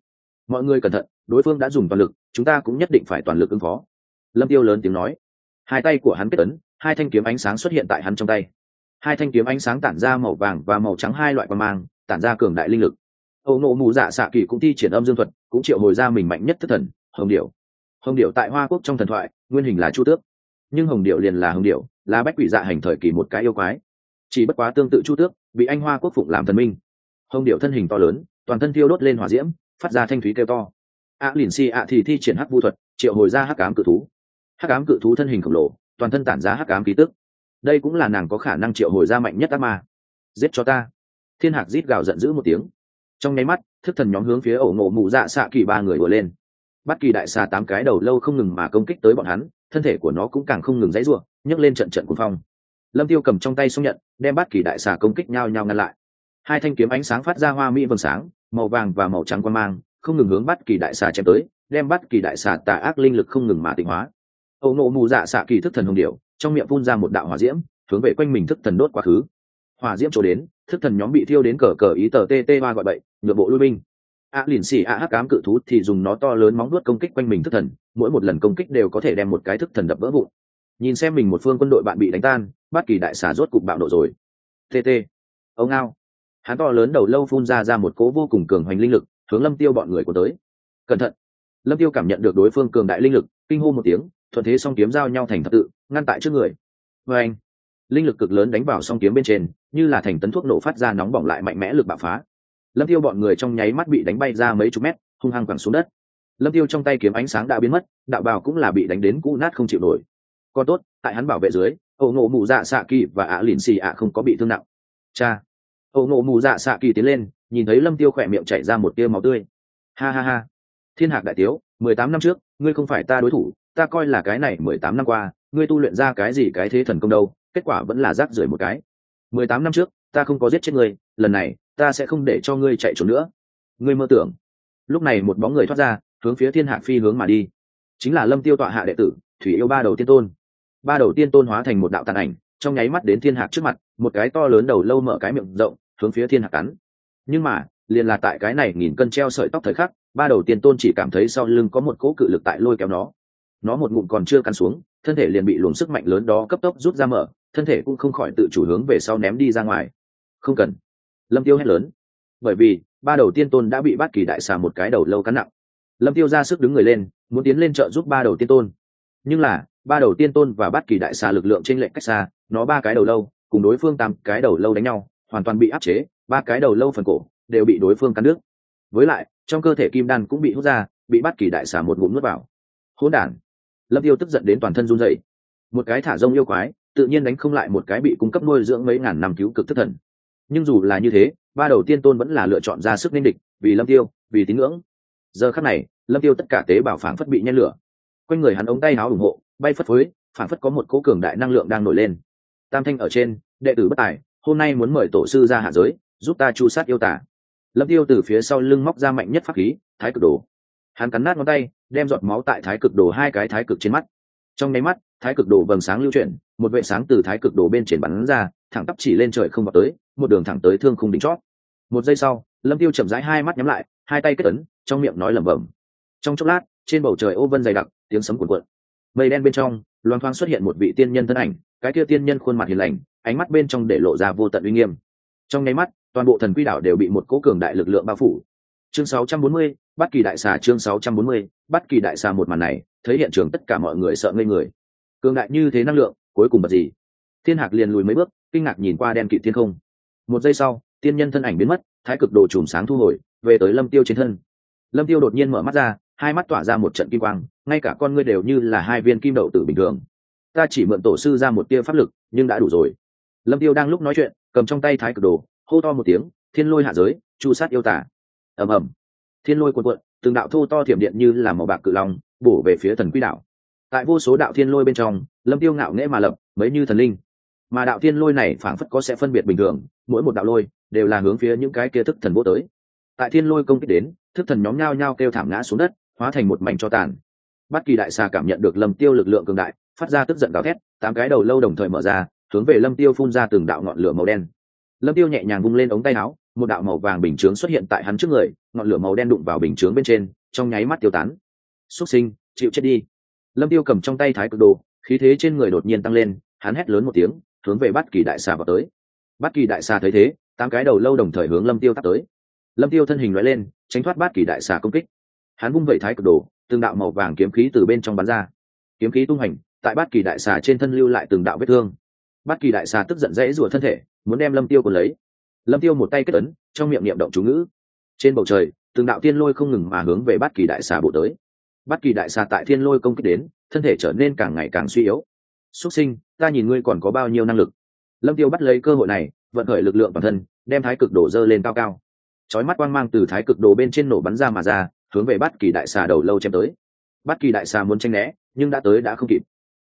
Mọi người cẩn thận, đối phương đã dùng toàn lực, chúng ta cũng nhất định phải toàn lực ứng phó. Lâm tiêu lớn tiếng nói. Hai tay của hắn kết ấn, hai thanh kiếm ánh sáng xuất hiện tại hắn trong tay. Hai thanh kiếm ánh sáng tản ra màu vàng và màu trắng hai loại quang mang, tản ra cường đại linh lực. Âu nộ mù dạ xạ kỳ cũng thi triển âm dương thuật, cũng triệu hồi ra mình mạnh nhất thất thần, hồng điệu hồng điệu tại hoa quốc trong thần thoại, nguyên hình là chu tước. Nhưng hồng điệu liền là hồng điệu là bách quỷ dạ hành thời kỳ một cái yêu quái. Chỉ bất quá tương tự chu tước bị anh hoa quốc phụng làm thần minh. Hồng điệu thân hình to lớn, toàn thân thiêu đốt lên hỏa diễm, phát ra thanh thúy kêu to. A lìn si a thì thi triển hắc vu thuật, triệu hồi ra hắc ám cự thú. Hắc ám cự thú thân hình khổng lồ, toàn thân tản ra hắc ám khí tức. Đây cũng là nàng có khả năng triệu hồi ra mạnh nhất ác ma. Giết cho ta. Thiên hạc rít gào giận dữ một tiếng. Trong nháy mắt, thức thần nhóm hướng phía ổ ngộ mụ dạ xạ kỳ ba người vừa lên. Bắt kỳ đại xà tám cái đầu lâu không ngừng mà công kích tới bọn hắn, thân thể của nó cũng càng không ngừng dãy ruộng nhấc lên trận trận cuồng phong lâm tiêu cầm trong tay xung nhận, đem bát kỳ đại xà công kích nhau nhau ngăn lại. Hai thanh kiếm ánh sáng phát ra hoa mỹ vầng sáng, màu vàng và màu trắng quan mang, không ngừng hướng bắt kỳ đại xà chém tới, đem bắt kỳ đại xà tà ác linh lực không ngừng mà tịnh hóa. Âu nộ mù dạ xạ kỳ thức thần hồng điệu trong miệng phun ra một đạo hỏa diễm, hướng về quanh mình thức thần đốt quá khứ. Hỏa diễm trổ đến, thức thần nhóm bị thiêu đến cờ cờ ý tờ tt ba gọi bậy nhựa bộ lui binh. A lìn xì a hắc cám cự thú thì dùng nó to lớn móng nuốt công kích quanh mình thức thần, mỗi một lần công kích đều có thể đem một cái thức thần đập vỡ vụn. Nhìn xem mình một phương quân đội bạn bị đánh tan bất kỳ đại xà rốt cục bạo nộ rồi. Tt ông ao hắn to lớn đầu lâu phun ra ra một cỗ vô cùng cường hoành linh lực, hướng lâm tiêu bọn người của tới. Cẩn thận. Lâm tiêu cảm nhận được đối phương cường đại linh lực, kinh hô một tiếng, thuận thế song kiếm giao nhau thành thập tự, ngăn tại trước người. Vê anh linh lực cực lớn đánh vào song kiếm bên trên, như là thành tấn thuốc nổ phát ra nóng bỏng lại mạnh mẽ lực bạo phá. Lâm tiêu bọn người trong nháy mắt bị đánh bay ra mấy chục mét, hung hăng quẳng xuống đất. Lâm tiêu trong tay kiếm ánh sáng đã biến mất, đạo bào cũng là bị đánh đến cũ nát không chịu nổi. Còn tốt, tại hắn bảo vệ dưới ổ ngộ mù dạ xạ kỳ và ạ lìn xì ạ không có bị thương nặng. Cha. Ổ ngộ mù dạ xạ kỳ tiến lên, nhìn thấy lâm tiêu khỏe miệng chảy ra một tia máu tươi. Ha ha ha. Thiên hạc đại tiếu, mười tám năm trước, ngươi không phải ta đối thủ, ta coi là cái này mười tám năm qua, ngươi tu luyện ra cái gì cái thế thần công đâu, kết quả vẫn là rác rưởi một cái. mười tám năm trước, ta không có giết chết ngươi, lần này, ta sẽ không để cho ngươi chạy trốn nữa. Ngươi mơ tưởng. Lúc này một bóng người thoát ra, hướng phía thiên hạc phi hướng mà đi. Chính là lâm tiêu tọa hạ đệ tử, thủy yêu ba đầu tiên tôn ba đầu tiên tôn hóa thành một đạo tàn ảnh, trong nháy mắt đến thiên hạc trước mặt, một cái to lớn đầu lâu mở cái miệng rộng, hướng phía thiên hạc cắn. Nhưng mà, liền là tại cái này nghìn cân treo sợi tóc thời khắc, ba đầu tiên tôn chỉ cảm thấy sau lưng có một cỗ cự lực tại lôi kéo nó. Nó một ngụm còn chưa cắn xuống, thân thể liền bị luồng sức mạnh lớn đó cấp tốc rút ra mở, thân thể cũng không khỏi tự chủ hướng về sau ném đi ra ngoài. Không cần. Lâm tiêu hét lớn. Bởi vì, ba đầu tiên tôn đã bị bắt kỳ đại xà một cái đầu lâu cắn nặng. Lâm tiêu ra sức đứng người lên, muốn tiến lên trợ giúp ba đầu tiên tôn. Nhưng là ba đầu tiên tôn và bát kỳ đại xà lực lượng trên lệnh cách xa, nó ba cái đầu lâu, cùng đối phương tám cái đầu lâu đánh nhau, hoàn toàn bị áp chế, ba cái đầu lâu phần cổ đều bị đối phương cắn nước với lại, trong cơ thể kim đan cũng bị hút ra, bị bát kỳ đại xà một ngụm nuốt vào. Hỗn đản. Lâm tiêu tức giận đến toàn thân run rẩy. Một cái thả rông yêu quái, tự nhiên đánh không lại một cái bị cung cấp nuôi dưỡng mấy ngàn năm cứu cực thất thần. Nhưng dù là như thế, ba đầu tiên tôn vẫn là lựa chọn ra sức nên địch, vì lâm tiêu, vì tín ngưỡng. Giờ khắc này, lâm tiêu tất cả tế bào phảng phất bị nhen lửa. Quanh người hắn ống tay áo ủng hộ bay phất phới, phảng phất có một cố cường đại năng lượng đang nổi lên. Tam thanh ở trên, đệ tử bất tài, hôm nay muốn mời tổ sư ra hạ giới, giúp ta chu sát yêu tả lâm tiêu từ phía sau lưng móc ra mạnh nhất pháp khí, thái cực đồ. Hắn cắn nát ngón tay, đem giọt máu tại thái cực đồ hai cái thái cực trên mắt. Trong nháy mắt, thái cực đồ vầng sáng lưu chuyển, một vệ sáng từ thái cực đồ bên trên bắn ra, thẳng tắp chỉ lên trời không vào tới, một đường thẳng tới thương khung đỉnh chót. Một giây sau, lâm tiêu chậm rãi hai mắt nhắm lại, hai tay kết ấn, trong miệng nói lẩm bẩm. Trong chốc lát, trên bầu trời ô vân dày đặc, tiếng sấm cuộn cuộn mây đen bên trong loan thoáng xuất hiện một vị tiên nhân thân ảnh cái kia tiên nhân khuôn mặt hiền lành ánh mắt bên trong để lộ ra vô tận uy nghiêm. Trong nháy mắt toàn bộ thần quy đảo đều bị một cố cường đại lực lượng bao phủ. Chương 640, bất kỳ đại xà chương 640, bất kỳ đại xà một màn này thấy hiện trường tất cả mọi người sợ ngây người. Cường đại như thế năng lượng cuối cùng bật gì? Thiên hạc liền lùi mấy bước kinh ngạc nhìn qua đen kịt thiên không. Một giây sau tiên nhân thân ảnh biến mất thái cực đồ chùm sáng thu hồi về tới lâm tiêu trên thân. Lâm tiêu đột nhiên mở mắt ra hai mắt tỏa ra một trận kim quang, ngay cả con ngươi đều như là hai viên kim đậu tử bình thường. Ta chỉ mượn tổ sư ra một tia pháp lực, nhưng đã đủ rồi. Lâm tiêu đang lúc nói chuyện, cầm trong tay thái cực đồ, hô to một tiếng, thiên lôi hạ giới, chu sát yêu tả. Ầm ầm. Thiên lôi cuộn cuộn, từng đạo thô to thiểm điện như là màu bạc cự long, bổ về phía thần quy đạo. Tại vô số đạo thiên lôi bên trong, lâm tiêu ngạo nghễ mà lập, mấy như thần linh. Mà đạo thiên lôi này phảng phất có sẽ phân biệt bình thường, mỗi một đạo lôi đều là hướng phía những cái kia thức thần vô tới. Tại thiên lôi công kích đến, thức thần nhóm nhao nhao kêu thảm ngã xuống đất hóa thành một mảnh cho tàn. Bất kỳ đại xà cảm nhận được lâm tiêu lực lượng cường đại, phát ra tức giận gào thét, tám cái đầu lâu đồng thời mở ra, hướng về lâm tiêu phun ra từng đạo ngọn lửa màu đen. Lâm tiêu nhẹ nhàng vung lên ống tay áo, một đạo màu vàng bình chướng xuất hiện tại hắn trước người, ngọn lửa màu đen đụng vào bình chướng bên trên, trong nháy mắt tiêu tán. Xuất sinh, chịu chết đi. Lâm tiêu cầm trong tay thái cực đồ, khí thế trên người đột nhiên tăng lên, hắn hét lớn một tiếng, hướng về bát kỳ đại xà vào tới. Bát kỳ đại xà thấy thế, tám cái đầu lâu đồng thời hướng lâm tiêu tắt tới. Lâm tiêu thân hình loại lên, tránh thoát bát kỳ đại xà công kích hắn vung vẩy thái cực đồ, từng đạo màu vàng kiếm khí từ bên trong bắn ra. Kiếm khí tung hành, tại bát kỳ đại xà trên thân lưu lại từng đạo vết thương. Bát kỳ đại xà tức giận dãy rủa thân thể, muốn đem lâm tiêu còn lấy. Lâm tiêu một tay kết ấn, trong miệng niệm động chú ngữ. Trên bầu trời, từng đạo tiên lôi không ngừng mà hướng về bát kỳ đại xà bộ tới. Bát kỳ đại xà tại thiên lôi công kích đến, thân thể trở nên càng ngày càng suy yếu. Xuất sinh, ta nhìn ngươi còn có bao nhiêu năng lực? Lâm tiêu bắt lấy cơ hội này, vận khởi lực lượng bản thân, đem thái cực đổ dơ lên cao cao. Chói mắt quang mang từ thái cực đồ bên trên nổ bắn ra mà ra hướng về bát kỳ đại xà đầu lâu chém tới. Bát kỳ đại xà muốn tranh né, nhưng đã tới đã không kịp.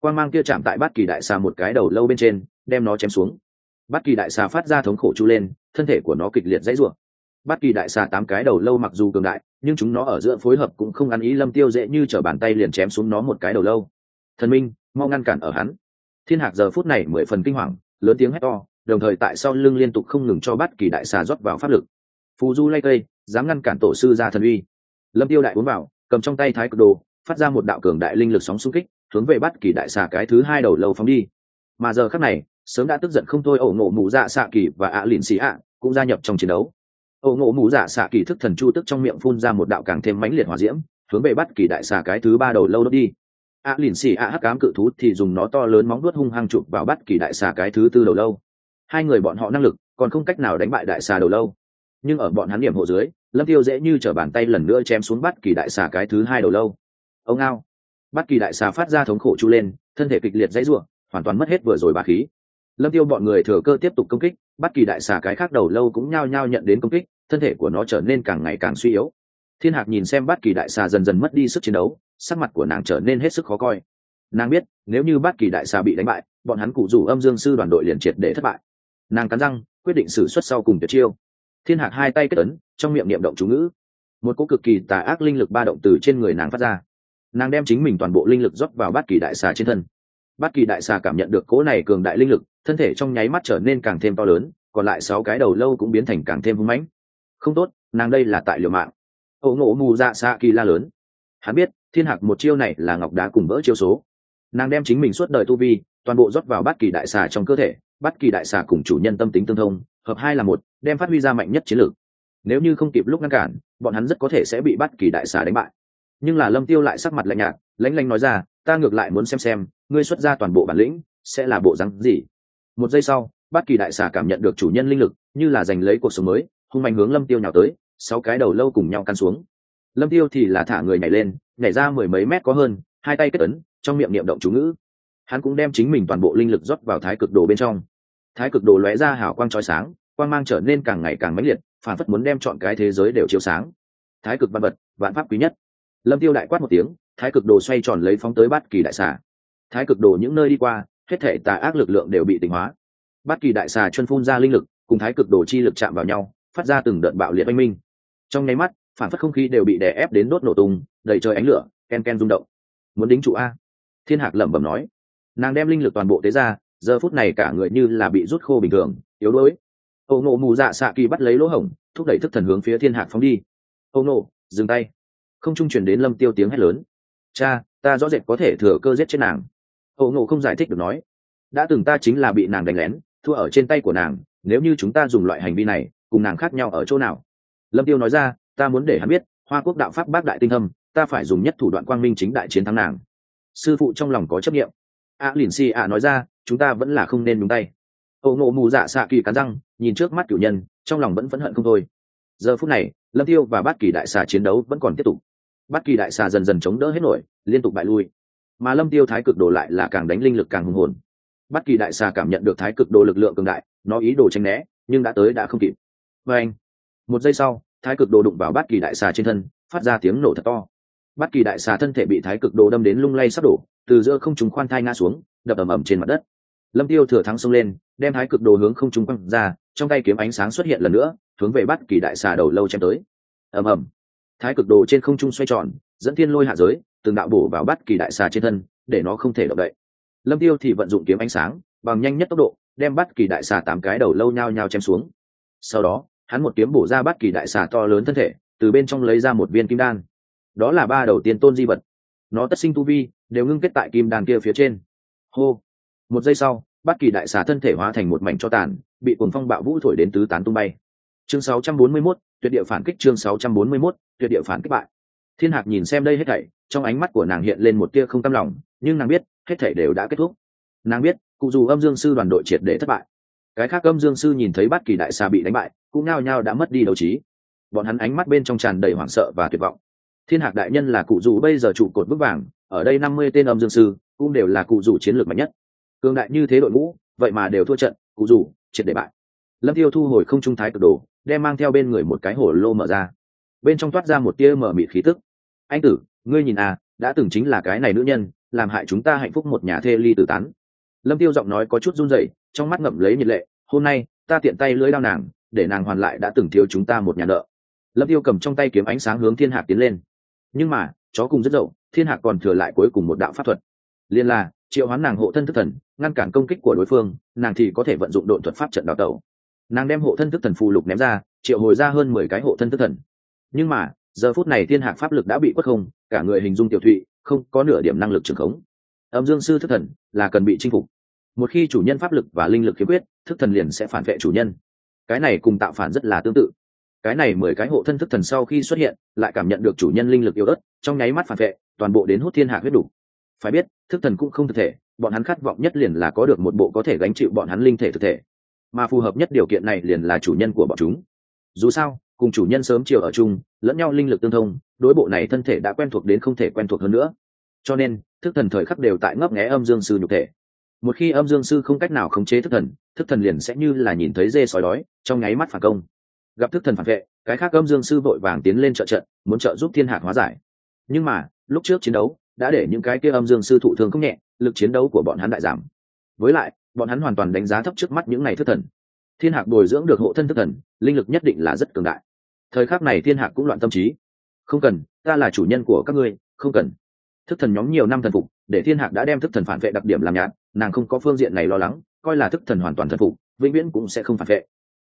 Quang mang kia chạm tại bát kỳ đại xà một cái đầu lâu bên trên, đem nó chém xuống. Bát kỳ đại xà phát ra thống khổ chu lên, thân thể của nó kịch liệt dãy rủa. Bát kỳ đại xà tám cái đầu lâu mặc dù cường đại, nhưng chúng nó ở giữa phối hợp cũng không ăn ý lâm tiêu dễ như trở bàn tay liền chém xuống nó một cái đầu lâu. Thần minh, mau ngăn cản ở hắn. Thiên hạc giờ phút này mười phần kinh hoàng, lớn tiếng hét to, đồng thời tại sau lưng liên tục không ngừng cho bát kỳ đại xà rót vào pháp lực. Phù du lay cây, dám ngăn cản tổ sư ra thần uy lâm tiêu đại uống vào, cầm trong tay thái cực đồ, phát ra một đạo cường đại linh lực sóng xung kích, hướng về bắt kỳ đại xà cái thứ hai đầu lâu phóng đi. Mà giờ khắc này, sớm đã tức giận không thôi ẩu ngộ mù dạ xạ kỳ và ạ lìn xì ạ cũng gia nhập trong chiến đấu. Ẩu ngộ mù dạ xạ kỳ thức thần chu tức trong miệng phun ra một đạo càng thêm mãnh liệt hỏa diễm, hướng về bắt kỳ đại xà cái thứ ba đầu lâu đốt đi. Ạ lìn xì ạ hắc cám cự thú thì dùng nó to lớn móng đuốt hung hăng chụp vào bắt kỳ đại xà cái thứ tư đầu lâu. Hai người bọn họ năng lực còn không cách nào đánh bại đại xà đầu lâu. Nhưng ở bọn hắn điểm hộ dưới lâm tiêu dễ như trở bàn tay lần nữa chém xuống bắt kỳ đại xà cái thứ hai đầu lâu. Ông ao bắt kỳ đại xà phát ra thống khổ chu lên, thân thể kịch liệt dãy ruộng hoàn toàn mất hết vừa rồi bà khí. Lâm tiêu bọn người thừa cơ tiếp tục công kích bất kỳ đại xà cái khác đầu lâu cũng nhao nhao nhận đến công kích, thân thể của nó trở nên càng ngày càng suy yếu. Thiên hạc nhìn xem bất kỳ đại xà dần dần mất đi sức chiến đấu, sắc mặt của nàng trở nên hết sức khó coi. Nàng biết, nếu như bất kỳ đại xà bị đánh bại, bọn hắn cụ rủ âm dương sư đoàn đội liền triệt để thất bại. Nàng cắn răng, quyết định xử suất sau cùng tuyệt chiêu thiên hạc hai tay kết ấn, trong miệng niệm động chú ngữ. Một cỗ cực kỳ tà ác linh lực ba động từ trên người nàng phát ra. Nàng đem chính mình toàn bộ linh lực rót vào bát kỳ đại xà trên thân. Bát kỳ đại xà cảm nhận được cỗ này cường đại linh lực, thân thể trong nháy mắt trở nên càng thêm to lớn, còn lại sáu cái đầu lâu cũng biến thành càng thêm hưng mãnh. Không tốt, nàng đây là tại liều mạng. Ẩu ngộ mù dạ xạ kỳ la lớn. Hắn biết, thiên hạc một chiêu này là ngọc đá cùng vỡ chiêu số. Nàng đem chính mình suốt đời tu vi, toàn bộ rót vào bát kỳ đại xà trong cơ thể. Bát kỳ đại xà cùng chủ nhân tâm tính tương thông hợp hai là một, đem phát huy ra mạnh nhất chiến lược. Nếu như không kịp lúc ngăn cản, bọn hắn rất có thể sẽ bị bắt kỳ đại xà đánh bại. Nhưng là lâm tiêu lại sắc mặt lạnh nhạt lãnh lãnh nói ra, ta ngược lại muốn xem xem, ngươi xuất ra toàn bộ bản lĩnh sẽ là bộ rắn gì? Một giây sau, bắt kỳ đại xà cảm nhận được chủ nhân linh lực, như là giành lấy cuộc sống mới, hung mạnh hướng lâm tiêu nhào tới, sáu cái đầu lâu cùng nhau căn xuống. Lâm tiêu thì là thả người nhảy lên, nhảy ra mười mấy mét có hơn, hai tay kết ấn, trong miệng niệm động chú ngữ. Hắn cũng đem chính mình toàn bộ linh lực rót vào thái cực đồ bên trong. Thái cực đồ lóe ra hào quang trói sáng quang mang trở nên càng ngày càng mãnh liệt, phản phất muốn đem chọn cái thế giới đều chiếu sáng. Thái cực văn vật, vạn pháp quý nhất. Lâm tiêu đại quát một tiếng, thái cực đồ xoay tròn lấy phóng tới bát kỳ đại xà. Thái cực đồ những nơi đi qua, hết thể tà ác lực lượng đều bị tỉnh hóa. Bát kỳ đại xà chân phun ra linh lực, cùng thái cực đồ chi lực chạm vào nhau, phát ra từng đợt bạo liệt oanh minh. Trong nháy mắt, phản phất không khí đều bị đè ép đến đốt nổ tung, đầy trời ánh lửa, ken ken rung động. Muốn đính trụ a. Thiên hạc lẩm bẩm nói. Nàng đem linh lực toàn bộ tế ra, giờ phút này cả người như là bị rút khô bình thường, yếu đuối ô nộ mù dạ xạ kỳ bắt lấy lỗ hổng, thúc đẩy thức thần hướng phía thiên hạc phóng đi. Ô nộ dừng tay. Không trung chuyển đến lâm tiêu tiếng hét lớn. Cha, ta rõ rệt có thể thừa cơ giết chết nàng. Ô nộ không giải thích được nói. Đã từng ta chính là bị nàng đánh lén, thua ở trên tay của nàng, nếu như chúng ta dùng loại hành vi này, cùng nàng khác nhau ở chỗ nào? Lâm tiêu nói ra, ta muốn để hắn biết, hoa quốc đạo pháp bác đại tinh thâm, ta phải dùng nhất thủ đoạn quang minh chính đại chiến thắng nàng. Sư phụ trong lòng có chấp nghiệm a lìn si a nói ra, chúng ta vẫn là không nên đúng tay ẩu ngộ mù dạ xạ kỳ cắn răng, nhìn trước mắt cửu nhân, trong lòng vẫn phẫn hận không thôi. Giờ phút này, lâm tiêu và bát kỳ đại xà chiến đấu vẫn còn tiếp tục. Bát kỳ đại xà dần dần chống đỡ hết nổi, liên tục bại lui. Mà lâm tiêu thái cực đồ lại là càng đánh linh lực càng hùng hồn. Bát kỳ đại xà cảm nhận được thái cực đồ lực lượng cường đại, nó ý đồ tranh né, nhưng đã tới đã không kịp. Và anh, một giây sau, thái cực đồ đụng vào bát kỳ đại xà trên thân, phát ra tiếng nổ thật to. Bát kỳ đại xà thân thể bị thái cực đồ đâm đến lung lay sắp đổ, từ giữa không trùng khoan thai ngã xuống, đập ầm ầm trên mặt đất lâm tiêu thừa thắng xông lên, đem thái cực đồ hướng không trung quăng ra, trong tay kiếm ánh sáng xuất hiện lần nữa, hướng về bắt kỳ đại xà đầu lâu chém tới. Ầm ầm. Thái cực đồ trên không trung xoay tròn, dẫn thiên lôi hạ giới, từng đạo bổ vào bắt kỳ đại xà trên thân, để nó không thể động đậy. Lâm tiêu thì vận dụng kiếm ánh sáng, bằng nhanh nhất tốc độ, đem bắt kỳ đại xà tám cái đầu lâu nhao nhao chém xuống. Sau đó, hắn một kiếm bổ ra bắt kỳ đại xà to lớn thân thể, từ bên trong lấy ra một viên kim đan. Đó là ba đầu tiên tôn di vật. Nó tất sinh tu vi, đều ngưng kết tại kim đan kia phía trên. Hô một giây sau bát kỳ đại xà thân thể hóa thành một mảnh cho tàn bị cuồng phong bạo vũ thổi đến tứ tán tung bay. Chương 641, tuyệt địa phản kích chương 641, tuyệt địa phản kích bại. Thiên hạc nhìn xem đây hết thảy trong ánh mắt của nàng hiện lên một tia không tâm lòng nhưng nàng biết hết thảy đều đã kết thúc. Nàng biết cụ dù âm dương sư đoàn đội triệt để thất bại. Cái khác âm dương sư nhìn thấy bát kỳ đại xà bị đánh bại cũng nao nhao đã mất đi đấu trí. Bọn hắn ánh mắt bên trong tràn đầy hoảng sợ và tuyệt vọng. Thiên hạc đại nhân là cụ dù bây giờ trụ cột bức vàng ở đây năm mươi tên âm dương sư cũng đều là cụ dù chiến lược mạnh nhất cường đại như thế đội ngũ, vậy mà đều thua trận, cụ dù, triệt để bại. Lâm tiêu thu hồi không trung thái cực đồ, đem mang theo bên người một cái hổ lô mở ra. Bên trong toát ra một tia mở mịt khí tức. Anh tử, ngươi nhìn à đã từng chính là cái này nữ nhân, làm hại chúng ta hạnh phúc một nhà thê ly tử tán. Lâm tiêu giọng nói có chút run rẩy, trong mắt ngậm lấy nhiệt lệ, hôm nay, ta tiện tay lưỡi đao nàng, để nàng hoàn lại đã từng thiếu chúng ta một nhà nợ. Lâm tiêu cầm trong tay kiếm ánh sáng hướng thiên hạc tiến lên. Nhưng mà, chó cùng rất dậu, thiên hạc còn thừa lại cuối cùng một đạo pháp thuật. Liên là triệu hoán nàng hộ thân thức thần, ngăn cản công kích của đối phương, nàng thì có thể vận dụng độn thuật pháp trận đào tẩu. Nàng đem hộ thân thức thần phù lục ném ra, triệu hồi ra hơn mười cái hộ thân thức thần. Nhưng mà, giờ phút này thiên hạc pháp lực đã bị quất không, cả người hình dung tiểu thụy, không có nửa điểm năng lực trường khống. Âm dương sư thức thần là cần bị chinh phục. Một khi chủ nhân pháp lực và linh lực khiếm quyết thức thần liền sẽ phản vệ chủ nhân. Cái này cùng tạo phản rất là tương tự. Cái này mười cái hộ thân thức thần sau khi xuất hiện, lại cảm nhận được chủ nhân linh lực yếu ớt, trong nháy mắt phản vệ, toàn bộ đến hút thiên hạ huyết đủ phải biết, thức thần cũng không thực thể, bọn hắn khát vọng nhất liền là có được một bộ có thể gánh chịu bọn hắn linh thể thực thể. Mà phù hợp nhất điều kiện này liền là chủ nhân của bọn chúng. Dù sao, cùng chủ nhân sớm chiều ở chung, lẫn nhau linh lực tương thông, đối bộ này thân thể đã quen thuộc đến không thể quen thuộc hơn nữa. Cho nên, thức thần thời khắc đều tại ngấp nghé âm dương sư nhục thể. Một khi âm dương sư không cách nào khống chế thức thần thức thần liền sẽ như là nhìn thấy dê sói đói, trong nháy mắt phản công. Gặp thức thần phản vệ, cái khác âm dương sư vội vàng tiến lên trợ trận, muốn trợ giúp thiên hạc hóa giải. Nhưng mà, lúc trước chiến đấu đã để những cái kia âm dương sư thụ thương không nhẹ, lực chiến đấu của bọn hắn đại giảm. Với lại, bọn hắn hoàn toàn đánh giá thấp trước mắt những ngày thức thần. Thiên hạc bồi dưỡng được hộ thân thức thần, linh lực nhất định là rất cường đại. Thời khắc này thiên hạc cũng loạn tâm trí. Không cần, ta là chủ nhân của các ngươi, không cần. Thức thần nhóm nhiều năm thần phục, để thiên hạc đã đem thức thần phản vệ đặc điểm làm nhạt, nàng không có phương diện này lo lắng, coi là thức thần hoàn toàn thần phục, vĩnh viễn cũng sẽ không phản vệ.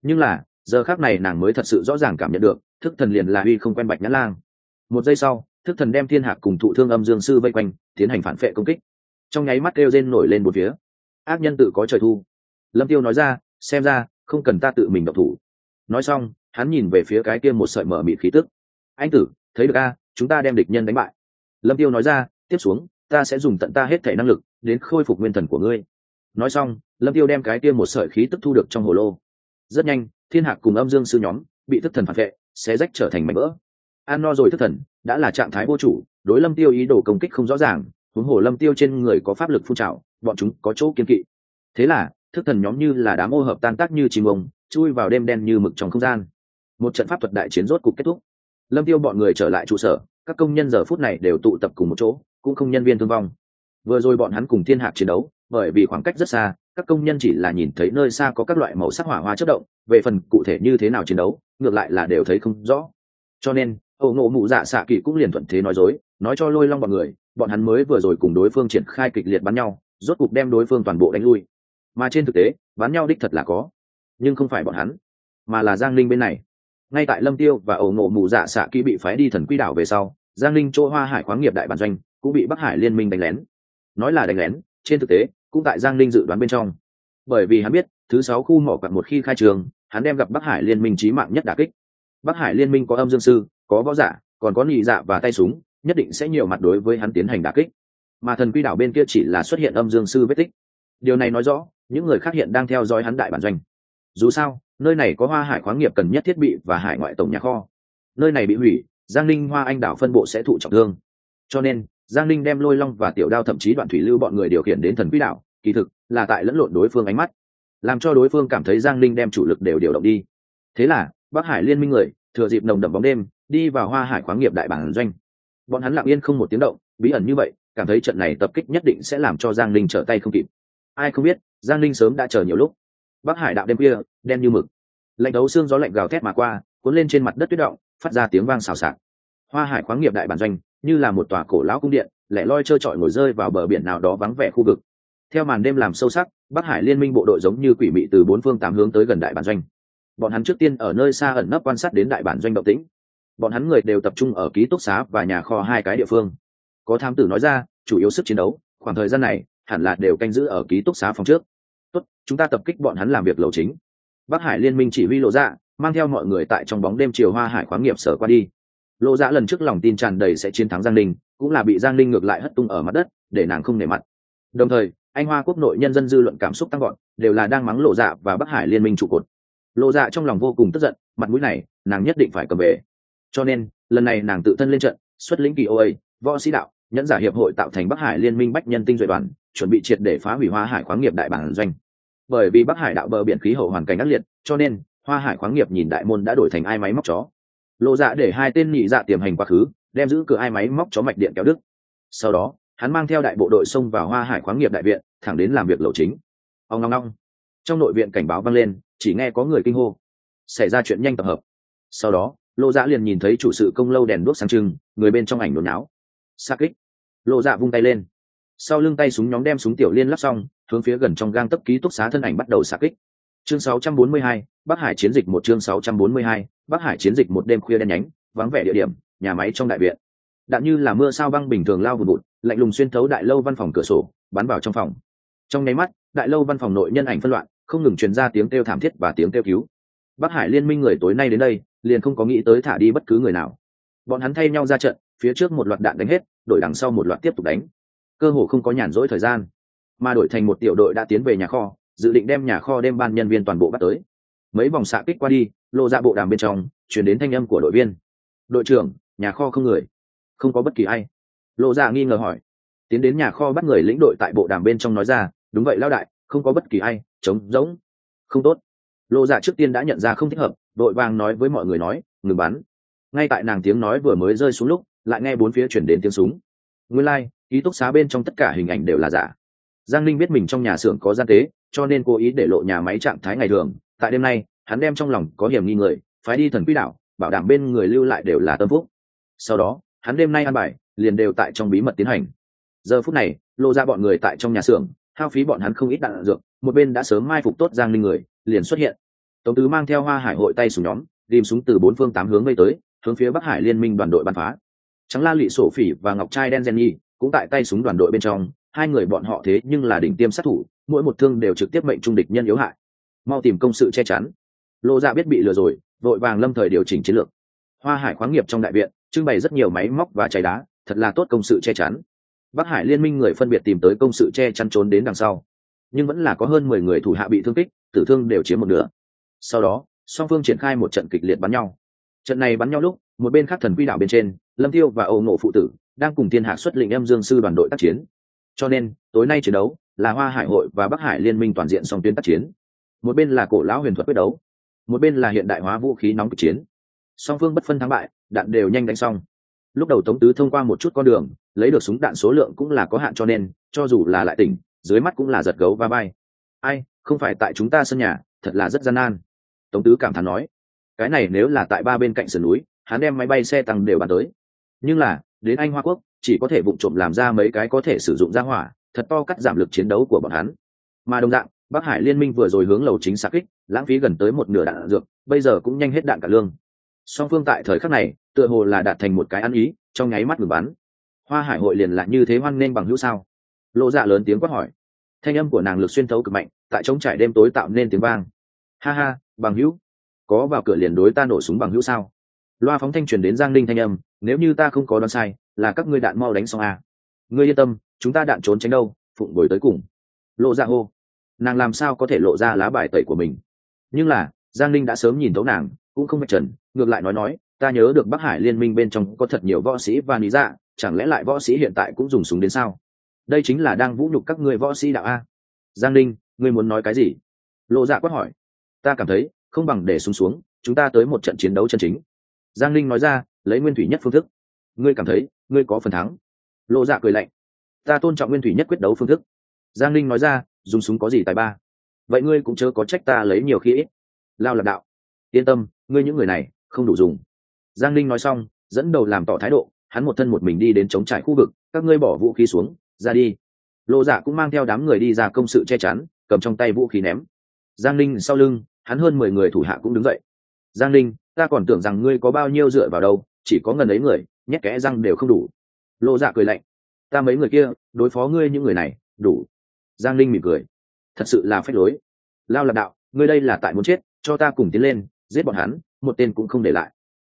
Nhưng là, giờ khác này nàng mới thật sự rõ ràng cảm nhận được thức thần liền là uy không quen bạch nhã lang. Một giây sau thức thần đem thiên hạc cùng thụ thương âm dương sư vây quanh, tiến hành phản vệ công kích. Trong nháy mắt kêu rên nổi lên một phía. Ác nhân tự có trời thu. Lâm tiêu nói ra, xem ra, không cần ta tự mình độc thủ. Nói xong, hắn nhìn về phía cái kia một sợi mở mịt khí tức. Anh tử, thấy được a, chúng ta đem địch nhân đánh bại. Lâm tiêu nói ra, tiếp xuống, ta sẽ dùng tận ta hết thể năng lực đến khôi phục nguyên thần của ngươi. Nói xong, lâm tiêu đem cái kia một sợi khí tức thu được trong hồ lô. Rất nhanh, thiên hạc cùng âm dương sư nhóm bị thức thần phản vệ sẽ rách trở thành mảnh vỡ an no rồi thức thần đã là trạng thái vô chủ đối lâm tiêu ý đồ công kích không rõ ràng huống hồ lâm tiêu trên người có pháp lực phun trào bọn chúng có chỗ kiên kỵ. Thế là thức thần nhóm như là đám ô hợp tan tác như chim bông, chui vào đêm đen như mực trong không gian. Một trận pháp thuật đại chiến rốt cục kết thúc. Lâm tiêu bọn người trở lại trụ sở các công nhân giờ phút này đều tụ tập cùng một chỗ cũng không nhân viên thương vong. Vừa rồi bọn hắn cùng thiên hạc chiến đấu bởi vì khoảng cách rất xa các công nhân chỉ là nhìn thấy nơi xa có các loại màu sắc hỏa hoa chất động về phần cụ thể như thế nào chiến đấu ngược lại là đều thấy không rõ. Cho nên ẩu ngộ mụ dạ xạ kỵ cũng liền thuận thế nói dối, nói cho lôi long bọn người, bọn hắn mới vừa rồi cùng đối phương triển khai kịch liệt bắn nhau, rốt cục đem đối phương toàn bộ đánh lui. Mà trên thực tế, bắn nhau đích thật là có, nhưng không phải bọn hắn, mà là giang linh bên này. Ngay tại lâm tiêu và ẩu ngộ mụ dạ xạ kỳ bị phái đi thần quy đảo về sau, giang linh chỗ hoa hải khoáng nghiệp đại bản doanh cũng bị bắc hải liên minh đánh lén. Nói là đánh lén, trên thực tế, cũng tại giang linh dự đoán bên trong. Bởi vì hắn biết, thứ sáu khu mỏ quặng một khi khai trường, hắn đem gặp bắc hải liên minh trí mạng nhất đà kích. Bắc hải liên minh có âm dương sư có võ giả, còn có nhị dạ và tay súng, nhất định sẽ nhiều mặt đối với hắn tiến hành đà kích. Mà thần quy đảo bên kia chỉ là xuất hiện âm dương sư vết tích. Điều này nói rõ, những người khác hiện đang theo dõi hắn đại bản doanh. Dù sao, nơi này có hoa hải khoáng nghiệp cần nhất thiết bị và hải ngoại tổng nhà kho. Nơi này bị hủy, giang ninh hoa anh đảo phân bộ sẽ thụ trọng thương. Cho nên, giang ninh đem lôi long và tiểu đao thậm chí đoạn thủy lưu bọn người điều khiển đến thần quỹ đảo, kỳ thực là tại lẫn lộn đối phương ánh mắt, làm cho đối phương cảm thấy giang ninh đem chủ lực đều điều động đi. Thế là, bắc hải liên minh người, thừa dịp nồng đậm bóng đêm đi vào hoa hải khoáng nghiệp đại bản doanh. Bọn hắn lặng yên không một tiếng động, bí ẩn như vậy, cảm thấy trận này tập kích nhất định sẽ làm cho giang ninh trở tay không kịp. Ai không biết, giang ninh sớm đã chờ nhiều lúc. Bắc hải đạo đêm kia, đen như mực. Lạnh đấu xương gió lạnh gào thét mà qua, cuốn lên trên mặt đất tuyết động, phát ra tiếng vang xào xạc. Hoa hải khoáng nghiệp đại bản doanh, như là một tòa cổ lão cung điện, lẻ loi trơ trọi ngồi rơi vào bờ biển nào đó vắng vẻ khu vực. Theo màn đêm làm sâu sắc, bắc hải liên minh bộ đội giống như quỷ mị từ bốn phương tám hướng tới gần đại bản doanh. Bọn hắn trước tiên ở nơi xa ẩn nấp quan sát đến đại bản doanh động tĩnh bọn hắn người đều tập trung ở ký túc xá và nhà kho hai cái địa phương. Có thám tử nói ra, chủ yếu sức chiến đấu, khoảng thời gian này, hẳn là đều canh giữ ở ký túc xá phòng trước. Tốt, chúng ta tập kích bọn hắn làm việc lầu chính. Bắc hải liên minh chỉ huy lộ dạ mang theo mọi người tại trong bóng đêm chiều hoa hải khoáng nghiệp sở qua đi. Lộ dạ lần trước lòng tin tràn đầy sẽ chiến thắng giang linh cũng là bị giang linh ngược lại hất tung ở mặt đất, để nàng không nể mặt. Đồng thời, anh hoa quốc nội nhân dân dư luận cảm xúc tăng gọn đều là đang mắng lộ dạ và bắc hải liên minh trụ cột. Lộ dạ trong lòng vô cùng tức giận, mặt mũi này, nàng nhất định phải cầm về cho nên, lần này nàng tự thân lên trận, xuất lĩnh kỳ oa võ sĩ đạo, nhẫn giả hiệp hội tạo thành bắc hải liên minh bách nhân tinh duệ đoàn, chuẩn bị triệt để phá hủy hoa hải khoáng nghiệp đại bản doanh. Bởi vì bắc hải đạo bờ biển khí hậu hoàn cảnh ác liệt, cho nên, hoa hải khoáng nghiệp nhìn đại môn đã đổi thành ai máy móc chó. Lộ dạ để hai tên nhị dạ tiềm hành quá khứ, đem giữ cửa ai máy móc chó mạch điện kéo đức sau đó, hắn mang theo đại bộ đội xông vào hoa hải khoáng nghiệp đại viện, thẳng đến làm việc lầu chính. Ông ngong ngong trong nội viện cảnh báo vang lên, chỉ nghe có người kinh hô. Xảy ra chuyện nhanh tập hợp. Sau đó lộ dạ liền nhìn thấy chủ sự công lâu đèn đuốc sáng trưng người bên trong ảnh nôn não xa kích. Lộ dạ vung tay lên. Sau lưng tay súng nhóm đem súng tiểu liên lắp xong hướng phía gần trong gang tấp ký túc xá thân ảnh bắt đầu xa kích. Chương 642, bắc hải chiến dịch một chương 642, bắc hải chiến dịch một đêm khuya đen nhánh vắng vẻ địa điểm nhà máy trong đại viện. Đạn như là mưa sao băng bình thường lao vùn vụt lạnh lùng xuyên thấu đại lâu văn phòng cửa sổ bắn vào trong phòng. Trong nháy mắt đại lâu văn phòng nội nhân ảnh phân loạn không ngừng truyền ra tiếng kêu thảm thiết và tiếng kêu cứu bắc hải liên minh người tối nay đến đây, liền không có nghĩ tới thả đi bất cứ người nào. Bọn hắn thay nhau ra trận, phía trước một loạt đạn đánh hết, đổi đằng sau một loạt tiếp tục đánh. Cơ hồ không có nhàn rỗi thời gian, mà đổi thành một tiểu đội đã tiến về nhà kho, dự định đem nhà kho đem ban nhân viên toàn bộ bắt tới. Mấy vòng xạ kích qua đi, lộ ra bộ đàm bên trong chuyển đến thanh âm của đội viên. Đội trưởng, nhà kho không người, không có bất kỳ ai. Lộ ra nghi ngờ hỏi. Tiến đến nhà kho bắt người lĩnh đội tại bộ đàm bên trong nói ra, đúng vậy lao đại, không có bất kỳ ai, trống rỗng, không tốt lộ dạ trước tiên đã nhận ra không thích hợp đội vàng nói với mọi người nói ngừng bắn. Ngay tại nàng tiếng nói vừa mới rơi xuống lúc lại nghe bốn phía chuyển đến tiếng súng. Nguyên lai、like, ký túc xá bên trong tất cả hình ảnh đều là giả. Giang linh biết mình trong nhà xưởng có gian tế cho nên cố ý để lộ nhà máy trạng thái ngày thường. Tại đêm nay hắn đem trong lòng có hiểm nghi người phái đi thần quỹ đạo bảo đảm bên người lưu lại đều là tâm phúc. Sau đó hắn đêm nay ăn bài liền đều tại trong bí mật tiến hành. Giờ phút này lộ ra dạ bọn người tại trong nhà xưởng hao phí bọn hắn không ít đạn dược một bên đã sớm mai phục tốt giang linh người liền xuất hiện. Tống tứ mang theo hoa hải hội tay súng nhóm đìm súng từ bốn phương tám hướng vây tới, hướng phía bắc hải liên minh đoàn đội bắn phá. Trắng la lụy sổ phỉ và ngọc trai đen gen nhi cũng tại tay súng đoàn đội bên trong, hai người bọn họ thế nhưng là đỉnh tiêm sát thủ, mỗi một thương đều trực tiếp mệnh trung địch nhân yếu hại. Mau tìm công sự che chắn. Lô ra biết bị lừa rồi, vội vàng lâm thời điều chỉnh chiến lược. Hoa hải khoáng nghiệp trong đại viện, trưng bày rất nhiều máy móc và cháy đá, thật là tốt công sự che chắn. Bắc hải liên minh người phân biệt tìm tới công sự che chắn trốn đến đằng sau. Nhưng vẫn là có hơn mười người thủ hạ bị thương tích tử thương đều chiếm một nửa. Sau đó, song phương triển khai một trận kịch liệt bắn nhau. Trận này bắn nhau lúc, một bên khác thần quy đảo bên trên, lâm tiêu và âu ngộ phụ tử đang cùng thiên hạ xuất lĩnh em dương sư đoàn đội tác chiến. Cho nên, tối nay chiến đấu là hoa hải hội và bắc hải liên minh toàn diện song tuyến tác chiến. Một bên là cổ lão huyền thuật quyết đấu, một bên là hiện đại hóa vũ khí nóng cực chiến. Song phương bất phân thắng bại, đạn đều nhanh đánh xong. Lúc đầu tống tứ thông qua một chút con đường, lấy được súng đạn số lượng cũng là có hạn cho nên, cho dù là lại tỉnh, dưới mắt cũng là giật gấu và bay ai không phải tại chúng ta sân nhà, thật là rất gian nan. Tống tứ cảm thán nói, cái này nếu là tại ba bên cạnh sườn núi, hắn đem máy bay xe tăng đều bàn tới. Nhưng là, đến anh hoa quốc, chỉ có thể vụ trộm làm ra mấy cái có thể sử dụng ra hỏa, thật to cắt giảm lực chiến đấu của bọn hắn. Mà đồng dạng, bắc hải liên minh vừa rồi hướng lầu chính xa kích, lãng phí gần tới một nửa đạn dược, bây giờ cũng nhanh hết đạn cả lương. Song phương tại thời khắc này, tựa hồ là đạt thành một cái ăn ý, trong nháy mắt ngừng bắn. Hoa hải hội liền lại như thế hoan nên bằng hữu sao? Lộ dạ lớn tiếng quát hỏi. Thanh âm của nàng lực xuyên thấu cực mạnh tại trống trải đêm tối tạo nên tiếng vang. Ha ha, bằng hữu, có vào cửa liền đối ta nổ súng bằng hữu sao? Loa phóng thanh truyền đến giang ninh thanh âm, nếu như ta không có đoán sai, là các ngươi đạn mau đánh xong à. ngươi yên tâm, chúng ta đạn trốn tránh đâu, phụng bồi tới cùng. Lộ ra hô. Nàng làm sao có thể lộ ra lá bài tẩy của mình? Nhưng là, giang ninh đã sớm nhìn thấu nàng, cũng không mạch trần, ngược lại nói nói, ta nhớ được bắc hải liên minh bên trong có thật nhiều võ sĩ và lý dạ chẳng lẽ lại võ sĩ hiện tại cũng dùng súng đến sao? Đây chính là đang vũ nhục các người võ sĩ đạo a. Giang ninh ngươi muốn nói cái gì? Lộ dạ quát hỏi. Ta cảm thấy không bằng để xuống, xuống chúng ta tới một trận chiến đấu chân chính. Giang Linh nói ra lấy nguyên thủy nhất phương thức. Ngươi cảm thấy ngươi có phần thắng. Lộ dạ cười lạnh. Ta tôn trọng nguyên thủy nhất quyết đấu phương thức. Giang Linh nói ra dùng súng có gì tài ba? Vậy ngươi cũng chớ có trách ta lấy nhiều khi ít. Lao lạc đạo. Yên tâm ngươi những người này không đủ dùng. Giang Linh nói xong dẫn đầu làm tỏ thái độ hắn một thân một mình đi đến chống trải khu vực các ngươi bỏ vũ khí xuống ra đi. Lộ dạ cũng mang theo đám người đi ra công sự che chắn cầm trong tay vũ khí ném. Giang ninh sau lưng, hắn hơn mười người thủ hạ cũng đứng dậy. Giang ninh, ta còn tưởng rằng ngươi có bao nhiêu dựa vào đâu, chỉ có ngần ấy người, nhét kẽ răng đều không đủ. Lộ dạ cười lạnh. Ta mấy người kia, đối phó ngươi những người này, đủ. Giang ninh mỉm cười. Thật sự là phép lối. Lao lạc đạo, ngươi đây là tại muốn chết, cho ta cùng tiến lên, giết bọn hắn, một tên cũng không để lại.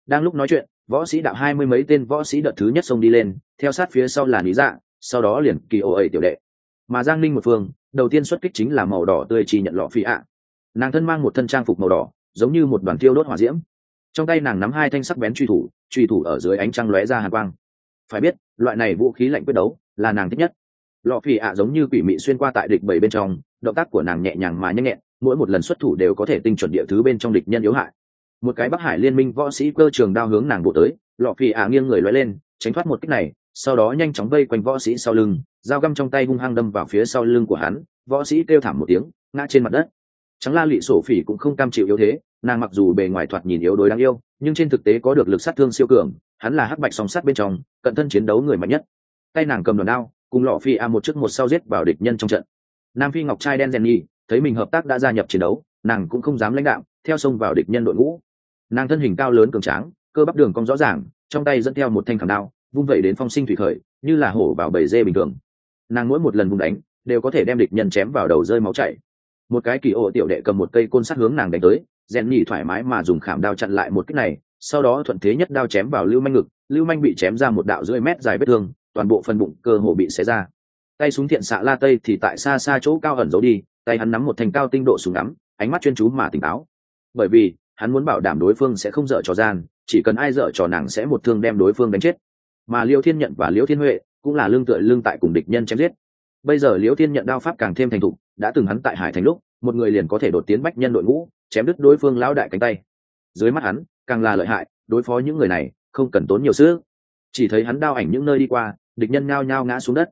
Đang lúc nói chuyện, võ sĩ đạo hai mươi mấy tên võ sĩ đợt thứ nhất xông đi lên, theo sát phía sau là lý dạ sau đó liền kỳ ổ ẩy tiểu đệ. Mà giang ninh một phương đầu tiên xuất kích chính là màu đỏ tươi chỉ nhận lọ phi ạ. Nàng thân mang một thân trang phục màu đỏ, giống như một đoàn tiêu đốt hỏa diễm. Trong tay nàng nắm hai thanh sắc bén truy thủ truy thủ ở dưới ánh trăng lóe ra hàn quang. Phải biết, loại này vũ khí lạnh quyết đấu là nàng thích nhất. Lọ phi ạ giống như quỷ mị xuyên qua tại địch bảy bên trong, động tác của nàng nhẹ nhàng mà nhanh nhẹn, mỗi một lần xuất thủ đều có thể tinh chuẩn địa thứ bên trong địch nhân yếu hại. Một cái bắc hải liên minh võ sĩ cơ trường đao hướng nàng bộ tới, lọ phi ạ nghiêng người lóe lên, tránh thoát một cách này sau đó nhanh chóng vây quanh võ sĩ sau lưng, dao găm trong tay hung hăng đâm vào phía sau lưng của hắn, võ sĩ kêu thảm một tiếng, ngã trên mặt đất. Trắng la lụy sổ phỉ cũng không cam chịu yếu thế, nàng mặc dù bề ngoài thoạt nhìn yếu đuối đáng yêu, nhưng trên thực tế có được lực sát thương siêu cường, hắn là hắc bạch song sát bên trong, cận thân chiến đấu người mạnh nhất. Tay nàng cầm đòn đao, cùng lọ phi a một trước một sau giết vào địch nhân trong trận. Nam phi ngọc trai đen rèn nhi thấy mình hợp tác đã gia nhập chiến đấu, nàng cũng không dám lãnh đạo, theo sông vào địch nhân đội ngũ. Nàng thân hình cao lớn cường tráng, cơ bắp đường cong rõ ràng, trong tay dẫn theo một thanh khảm đao vung vẩy đến phong sinh thủy khởi, như là hổ vào bầy dê bình thường. Nàng mỗi một lần vung đánh, đều có thể đem địch nhân chém vào đầu rơi máu chảy. Một cái kỳ ô tiểu đệ cầm một cây côn sát hướng nàng đánh tới, rèn nhỉ thoải mái mà dùng khảm đao chặn lại một cách này, sau đó thuận thế nhất đao chém vào lưu manh ngực, lưu manh bị chém ra một đạo rưỡi mét dài vết thương, toàn bộ phần bụng cơ hồ bị xé ra. Tay súng thiện xạ la tây thì tại xa xa chỗ cao ẩn giấu đi, tay hắn nắm một thành cao tinh độ súng ngắm, ánh mắt chuyên chú mà tỉnh táo. Bởi vì, hắn muốn bảo đảm đối phương sẽ không dở trò gian, chỉ cần ai dở trò nàng sẽ một thương đem đối phương đánh chết mà liêu thiên nhận và liêu thiên huệ cũng là lương tựa lương tại cùng địch nhân chém giết. Bây giờ liễu thiên nhận đao pháp càng thêm thành thục đã từng hắn tại hải thành lúc một người liền có thể đột tiến bách nhân đội ngũ chém đứt đối phương lão đại cánh tay. Dưới mắt hắn càng là lợi hại đối phó những người này không cần tốn nhiều sức. Chỉ thấy hắn đao ảnh những nơi đi qua địch nhân ngao nhao ngã xuống đất.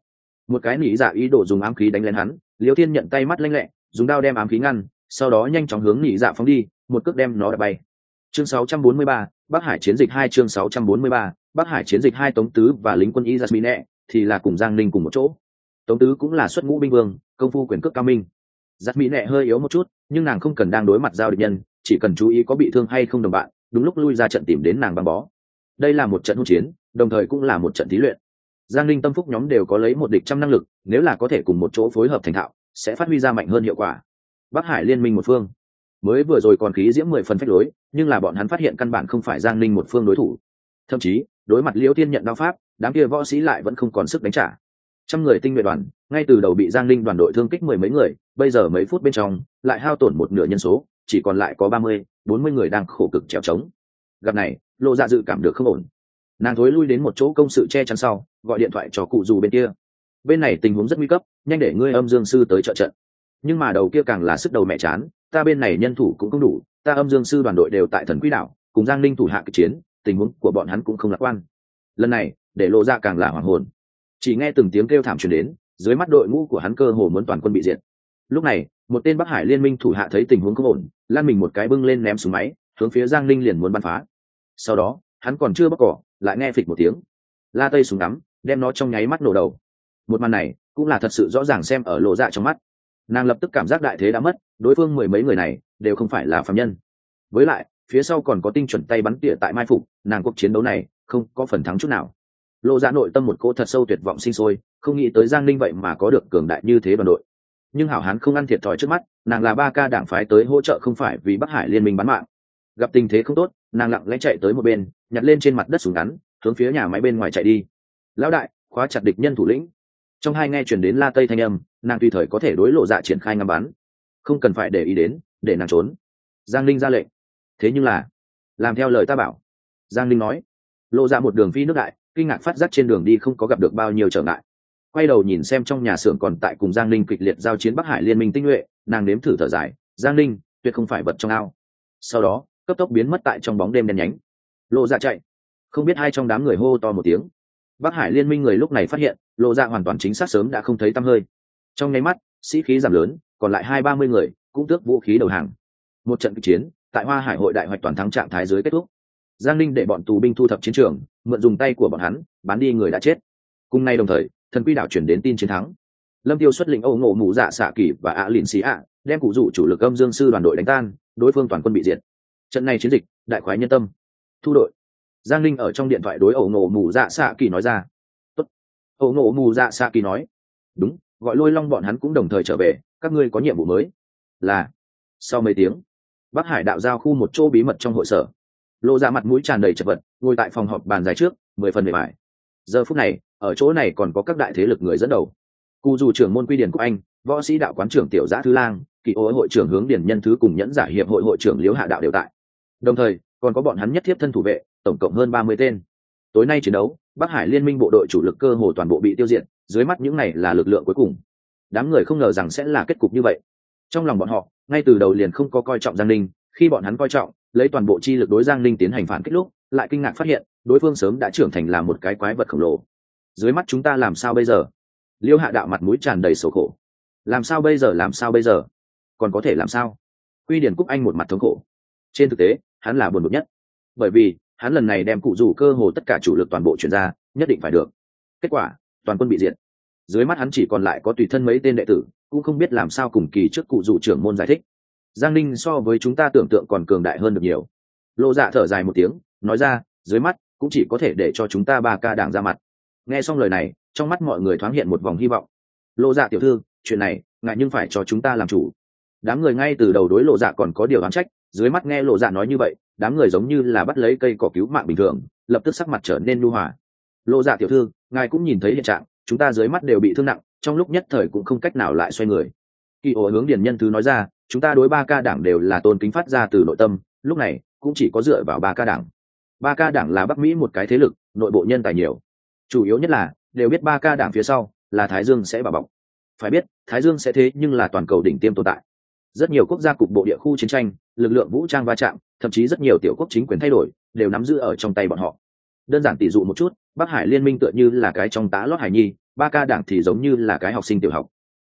Một cái nỉ dạ ý đồ dùng ám khí đánh lên hắn liễu thiên nhận tay mắt lanh lẹ dùng đao đem ám khí ngăn sau đó nhanh chóng hướng nỉ dạ phóng đi một cước đem nó đập bay. Chương 643, bắc hải chiến dịch hai chương 643, bắc hải chiến dịch hai tống tứ và lính quân y jasmine thì là cùng giang ninh cùng một chỗ. Tống tứ cũng là xuất ngũ binh vương, công phu quyền cước cao minh. Giặc mỹ nẹ hơi yếu một chút, nhưng nàng không cần đang đối mặt giao địch nhân, chỉ cần chú ý có bị thương hay không đồng bạn, đúng lúc lui ra trận tìm đến nàng băng bó. Đây là một trận hỗn chiến, đồng thời cũng là một trận thí luyện. Giang linh tâm phúc nhóm đều có lấy một địch trăm năng lực, nếu là có thể cùng một chỗ phối hợp thành thạo, sẽ phát huy ra mạnh hơn hiệu quả. Bắc hải liên minh một phương. Mới vừa rồi còn khí diễm mười phần phách lối, nhưng là bọn hắn phát hiện căn bản không phải giang linh một phương đối thủ. Thậm chí đối mặt liễu tiên nhận đao pháp, đám kia võ sĩ lại vẫn không còn sức đánh trả. Trăm người tinh nguyện đoàn, ngay từ đầu bị giang linh đoàn đội thương kích mười mấy người, bây giờ mấy phút bên trong, lại hao tổn một nửa nhân số, chỉ còn lại có ba mươi, bốn mươi người đang khổ cực trèo trống. Gặp này lộ dạ dự cảm được không ổn. Nàng thối lui đến một chỗ công sự che chắn sau, gọi điện thoại cho cụ dù bên kia. Bên này tình huống rất nguy cấp, nhanh để ngươi âm dương sư tới trợ trận. Nhưng mà đầu kia càng là sức đầu mẹ chán, ta bên này nhân thủ cũng không đủ, ta âm dương sư đoàn đội đều tại thần quỹ đạo cùng giang linh thủ hạ kịch chiến tình huống của bọn hắn cũng không lạc quan. Lần này, để lộ ra càng là hoàng hồn. Chỉ nghe từng tiếng kêu thảm truyền đến, dưới mắt đội ngũ của hắn cơ hồ muốn toàn quân bị diệt. Lúc này, một tên bắc hải liên minh thủ hạ thấy tình huống không ổn lan mình một cái bưng lên ném xuống máy, hướng phía giang linh liền muốn bắn phá. Sau đó, hắn còn chưa bóc cỏ, lại nghe phịch một tiếng. La tây súng ngắm, đem nó trong nháy mắt nổ đầu. Một màn này, cũng là thật sự rõ ràng xem ở lộ dạ trong mắt. Nàng lập tức cảm giác đại thế đã mất, đối phương mười mấy người này, đều không phải là phạm nhân. Với lại phía sau còn có tinh chuẩn tay bắn tỉa tại mai phục, nàng cuộc chiến đấu này không có phần thắng chút nào. Lộ ra dạ nội tâm một cô thật sâu tuyệt vọng sinh sôi, không nghĩ tới giang ninh vậy mà có được cường đại như thế đoàn đội. Nhưng hảo hán không ăn thiệt thòi trước mắt, nàng là ba ca đảng phái tới hỗ trợ không phải vì bắc hải liên minh bán mạng. Gặp tình thế không tốt, nàng lặng lẽ chạy tới một bên, nhặt lên trên mặt đất súng ngắn, hướng phía nhà máy bên ngoài chạy đi. Lão đại, khóa chặt địch nhân thủ lĩnh. Trong hai nghe chuyển đến la tây thanh âm, nàng tùy thời có thể đối lộ dạ triển khai ngắm bắn. Không cần phải để ý đến, để nàng trốn. Giang linh ra lệnh thế nhưng là, làm theo lời ta bảo. Giang linh nói, lộ ra một đường phi nước đại, kinh ngạc phát giác trên đường đi không có gặp được bao nhiêu trở ngại. Quay đầu nhìn xem trong nhà xưởng còn tại cùng giang linh kịch liệt giao chiến bắc hải liên minh tinh nhuệ, nàng nếm thử thở dài, giang linh, tuyệt không phải vật trong ao. Sau đó, cấp tốc biến mất tại trong bóng đêm đen nhánh. Lộ ra chạy. Không biết hai trong đám người hô to một tiếng. Bắc hải liên minh người lúc này phát hiện, lộ ra hoàn toàn chính xác sớm đã không thấy tăm hơi. Trong nháy mắt, sĩ khí giảm lớn, còn lại hai ba mươi người cũng tước vũ khí đầu hàng. Một trận kịch chiến tại hoa hải hội đại hoạch toàn thắng trạng thái dưới kết thúc. Giang Linh để bọn tù binh thu thập chiến trường, mượn dùng tay của bọn hắn, bán đi người đã chết. Cùng nay đồng thời, thần quy đảo chuyển đến tin chiến thắng. Lâm tiêu xuất lĩnh âu ngộ mù dạ xạ kỳ và ạ lìn xì ạ, đem cụ dụ chủ lực âm dương sư đoàn đội đánh tan, đối phương toàn quân bị diệt. Trận này chiến dịch, đại khoái nhân tâm. Thu đội. Giang Linh ở trong điện thoại đối ẩu ngộ mù dạ xạ kỳ nói ra. Tốt. ẩu ngộ mù dạ xạ kỳ nói. Đúng, gọi lôi long bọn hắn cũng đồng thời trở về, các ngươi có nhiệm vụ mới. Là, sau mấy tiếng bắc hải đạo giao khu một chỗ bí mật trong hội sở. Lộ ra dạ mặt mũi tràn đầy chật vật, ngồi tại phòng họp bàn dài trước, mười phần bề bài giờ phút này, ở chỗ này còn có các đại thế lực người dẫn đầu. Cụ dù trưởng môn quy điển của anh, võ sĩ đạo quán trưởng tiểu giã thứ lang, kỳ ô hội trưởng hướng điển nhân thứ cùng nhẫn giả hiệp hội hội trưởng liễu hạ đạo đều tại. Đồng thời, còn có bọn hắn nhất thiết thân thủ vệ, tổng cộng hơn ba mươi tên. Tối nay chiến đấu, bắc hải liên minh bộ đội chủ lực cơ hồ toàn bộ bị tiêu diệt, dưới mắt những này là lực lượng cuối cùng. Đám người không ngờ rằng sẽ là kết cục như vậy. Trong lòng bọn họ ngay từ đầu liền không có coi trọng giang ninh, khi bọn hắn coi trọng, lấy toàn bộ chi lực đối giang ninh tiến hành phản kích lúc, lại kinh ngạc phát hiện, đối phương sớm đã trưởng thành là một cái quái vật khổng lồ. Dưới mắt chúng ta làm sao bây giờ? Liêu hạ đạo mặt mũi tràn đầy sầu khổ. Làm sao bây giờ, làm sao bây giờ? Còn có thể làm sao? Quy điển cúc anh một mặt thống khổ. Trên thực tế, hắn là buồn bực nhất. Bởi vì, hắn lần này đem cụ rủ cơ hồ tất cả chủ lực toàn bộ chuyển ra, nhất định phải được. Kết quả, toàn quân bị diệt dưới mắt hắn chỉ còn lại có tùy thân mấy tên đệ tử, cũng không biết làm sao cùng kỳ trước cụ dụ trưởng môn giải thích. Giang ninh so với chúng ta tưởng tượng còn cường đại hơn được nhiều. Lộ dạ thở dài một tiếng, nói ra, dưới mắt cũng chỉ có thể để cho chúng ta ba ca đảng ra mặt. Nghe xong lời này, trong mắt mọi người thoáng hiện một vòng hy vọng. Lộ dạ tiểu thư, chuyện này ngại nhưng phải cho chúng ta làm chủ. Đám người ngay từ đầu đối lộ dạ còn có điều ám trách, dưới mắt nghe lộ dạ nói như vậy, đám người giống như là bắt lấy cây cỏ cứu mạng bình thường, lập tức sắc mặt trở nên lưu hòa. Lộ dạ tiểu thư, ngài cũng nhìn thấy hiện trạng chúng ta dưới mắt đều bị thương nặng, trong lúc nhất thời cũng không cách nào lại xoay người. Kỳ ổ hướng điền nhân thứ nói ra, chúng ta đối ba ca đảng đều là tôn kính phát ra từ nội tâm, lúc này, cũng chỉ có dựa vào ba ca đảng. Ba ca đảng là bắc mỹ một cái thế lực, nội bộ nhân tài nhiều. Chủ yếu nhất là, đều biết ba ca đảng phía sau, là thái dương sẽ bảo bọc. Phải biết, thái dương sẽ thế nhưng là toàn cầu đỉnh tiêm tồn tại. Rất nhiều quốc gia cục bộ địa khu chiến tranh, lực lượng vũ trang va chạm, thậm chí rất nhiều tiểu quốc chính quyền thay đổi, đều nắm giữ ở trong tay bọn họ. Đơn giản tỷ dụ một chút bắc hải liên minh tựa như là cái trong tá lót hải nhi, ba ca đảng thì giống như là cái học sinh tiểu học.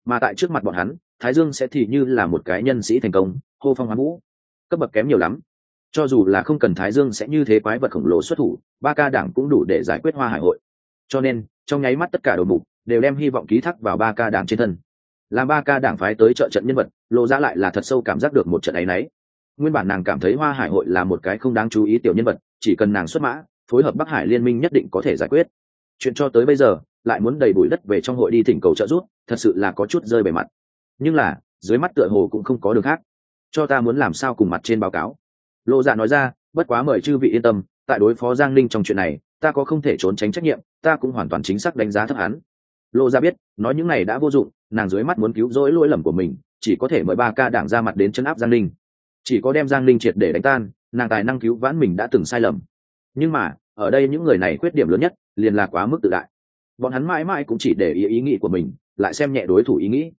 Mà tại trước mặt bọn hắn, thái dương sẽ thì như là một cái nhân sĩ thành công, hô phong hoán vũ. Cấp bậc kém nhiều lắm. Cho dù là không cần thái dương sẽ như thế quái vật khổng lồ xuất thủ, ba ca đảng cũng đủ để giải quyết hoa hải hội. Cho nên, trong nháy mắt tất cả đầu mục đều đem hy vọng ký thác vào ba ca đảng trên thân. Làm ba ca đảng phái tới trợ trận nhân vật, lộ ra lại là thật sâu cảm giác được một trận ấy nấy nguyên bản nàng cảm thấy hoa hải hội là một cái không đáng chú ý tiểu nhân vật, chỉ cần nàng xuất mã phối hợp bắc hải liên minh nhất định có thể giải quyết. Chuyện cho tới bây giờ, lại muốn đầy bụi đất về trong hội đi thỉnh cầu trợ giúp, thật sự là có chút rơi bề mặt. Nhưng là, dưới mắt tựa hồ cũng không có đường khác. Cho ta muốn làm sao cùng mặt trên báo cáo. Lộ dạ nói ra, bất quá mời chư vị yên tâm, tại đối phó giang ninh trong chuyện này, ta có không thể trốn tránh trách nhiệm, ta cũng hoàn toàn chính xác đánh giá thấp hắn. Lộ dạ biết, nói những này đã vô dụng, nàng dưới mắt muốn cứu rỗi lỗi lầm của mình, chỉ có thể mời ba ca đảng ra mặt đến chân áp giang ninh. Chỉ có đem giang ninh triệt để đánh tan, nàng tài năng cứu vãn mình đã từng sai lầm nhưng mà ở đây những người này khuyết điểm lớn nhất liền là quá mức tự đại. Bọn hắn mãi mãi cũng chỉ để ý ý nghĩ của mình lại xem nhẹ đối thủ ý nghĩ.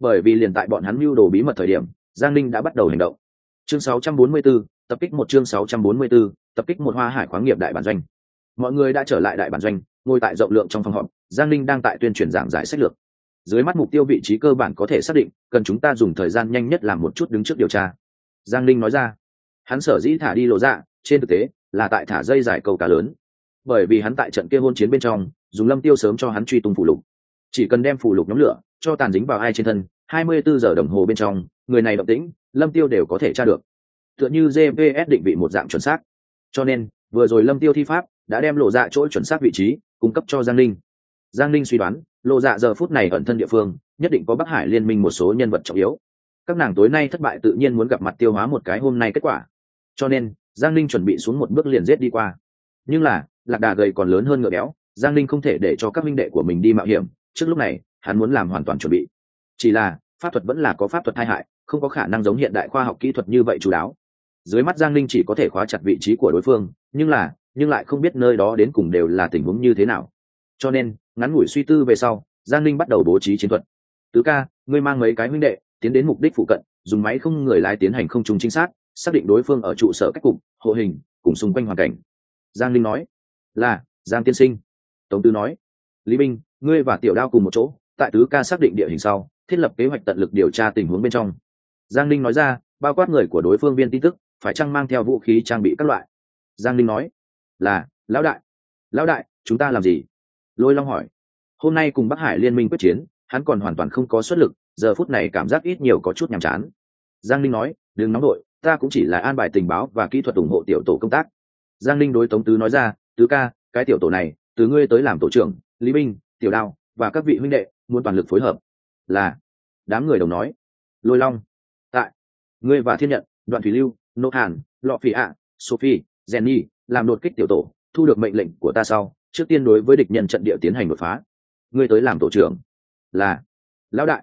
Bởi vì liền tại bọn hắn mưu đồ bí mật thời điểm giang ninh đã bắt đầu hành động. Chương 644, tập kích một chương 644, tập kích một hoa hải khoáng nghiệp đại bản doanh. Mọi người đã trở lại đại bản doanh ngồi tại rộng lượng trong phòng họp giang ninh đang tại tuyên truyền giảng giải sách lược. Dưới mắt mục tiêu vị trí cơ bản có thể xác định cần chúng ta dùng thời gian nhanh nhất làm một chút đứng trước điều tra. Giang ninh nói ra. Hắn sở dĩ thả đi lộ dạ trên thực tế là tại thả dây giải câu cá lớn. Bởi vì hắn tại trận kia hôn chiến bên trong, dùng lâm tiêu sớm cho hắn truy tung phủ lục. Chỉ cần đem phủ lục nhóm lửa cho tàn dính vào ai trên thân 24 giờ đồng hồ bên trong, người này động tĩnh, lâm tiêu đều có thể tra được. Tựa như gps định vị một dạng chuẩn xác. Cho nên, vừa rồi lâm tiêu thi pháp đã đem lộ dạ chỗ chuẩn xác vị trí cung cấp cho giang linh giang linh suy đoán, lộ dạ giờ phút này ẩn thân địa phương, nhất định có bắc hải liên minh một số nhân vật trọng yếu. Các nàng tối nay thất bại tự nhiên muốn gặp mặt tiêu hóa một cái hôm nay kết quả. Cho nên giang linh chuẩn bị xuống một bước liền giết đi qua. Nhưng là, lạc đà gầy còn lớn hơn ngựa béo, giang linh không thể để cho các minh đệ của mình đi mạo hiểm. Trước lúc này, hắn muốn làm hoàn toàn chuẩn bị. Chỉ là, pháp thuật vẫn là có pháp thuật tai hại, không có khả năng giống hiện đại khoa học kỹ thuật như vậy chú đáo. Dưới mắt giang linh chỉ có thể khóa chặt vị trí của đối phương, nhưng là, nhưng lại không biết nơi đó đến cùng đều là tình huống như thế nào. Cho nên, ngắn ngủi suy tư về sau, giang linh bắt đầu bố trí chiến thuật. Tứ ca, ngươi mang mấy cái huynh đệ, tiến đến mục đích phụ cận, dùng máy không người lái tiến hành không trùng chính xác xác định đối phương ở trụ sở cách cục, hộ hình, cùng xung quanh hoàn cảnh. Giang linh nói, là, giang tiên sinh. Tống tư nói, lý binh ngươi và tiểu đao cùng một chỗ, tại tứ ca xác định địa hình sau, thiết lập kế hoạch tận lực điều tra tình huống bên trong. Giang linh nói ra, bao quát người của đối phương viên tin tức, phải chăng mang theo vũ khí, trang bị các loại. Giang linh nói, là, lão đại. Lão đại, chúng ta làm gì? Lôi long hỏi, hôm nay cùng bắc hải liên minh quyết chiến, hắn còn hoàn toàn không có xuất lực, giờ phút này cảm giác ít nhiều có chút nhàm chán. Giang linh nói, đừng nóng đội ta cũng chỉ là an bài tình báo và kỹ thuật ủng hộ tiểu tổ công tác. Giang linh đối tống tứ nói ra, tứ ca, cái tiểu tổ này, từ ngươi tới làm tổ trưởng, lý binh, tiểu đao và các vị huynh đệ muốn toàn lực phối hợp. Là, đám người đồng nói. Lôi long, tại, ngươi và thiên nhận, đoạn thủy lưu, nô hàn, lọ phỉ ạ, sophie, jenny, làm đột kích tiểu tổ, thu được mệnh lệnh của ta sau, trước tiên đối với địch nhân trận địa tiến hành đột phá. Ngươi tới làm tổ trưởng. Là, lão đại.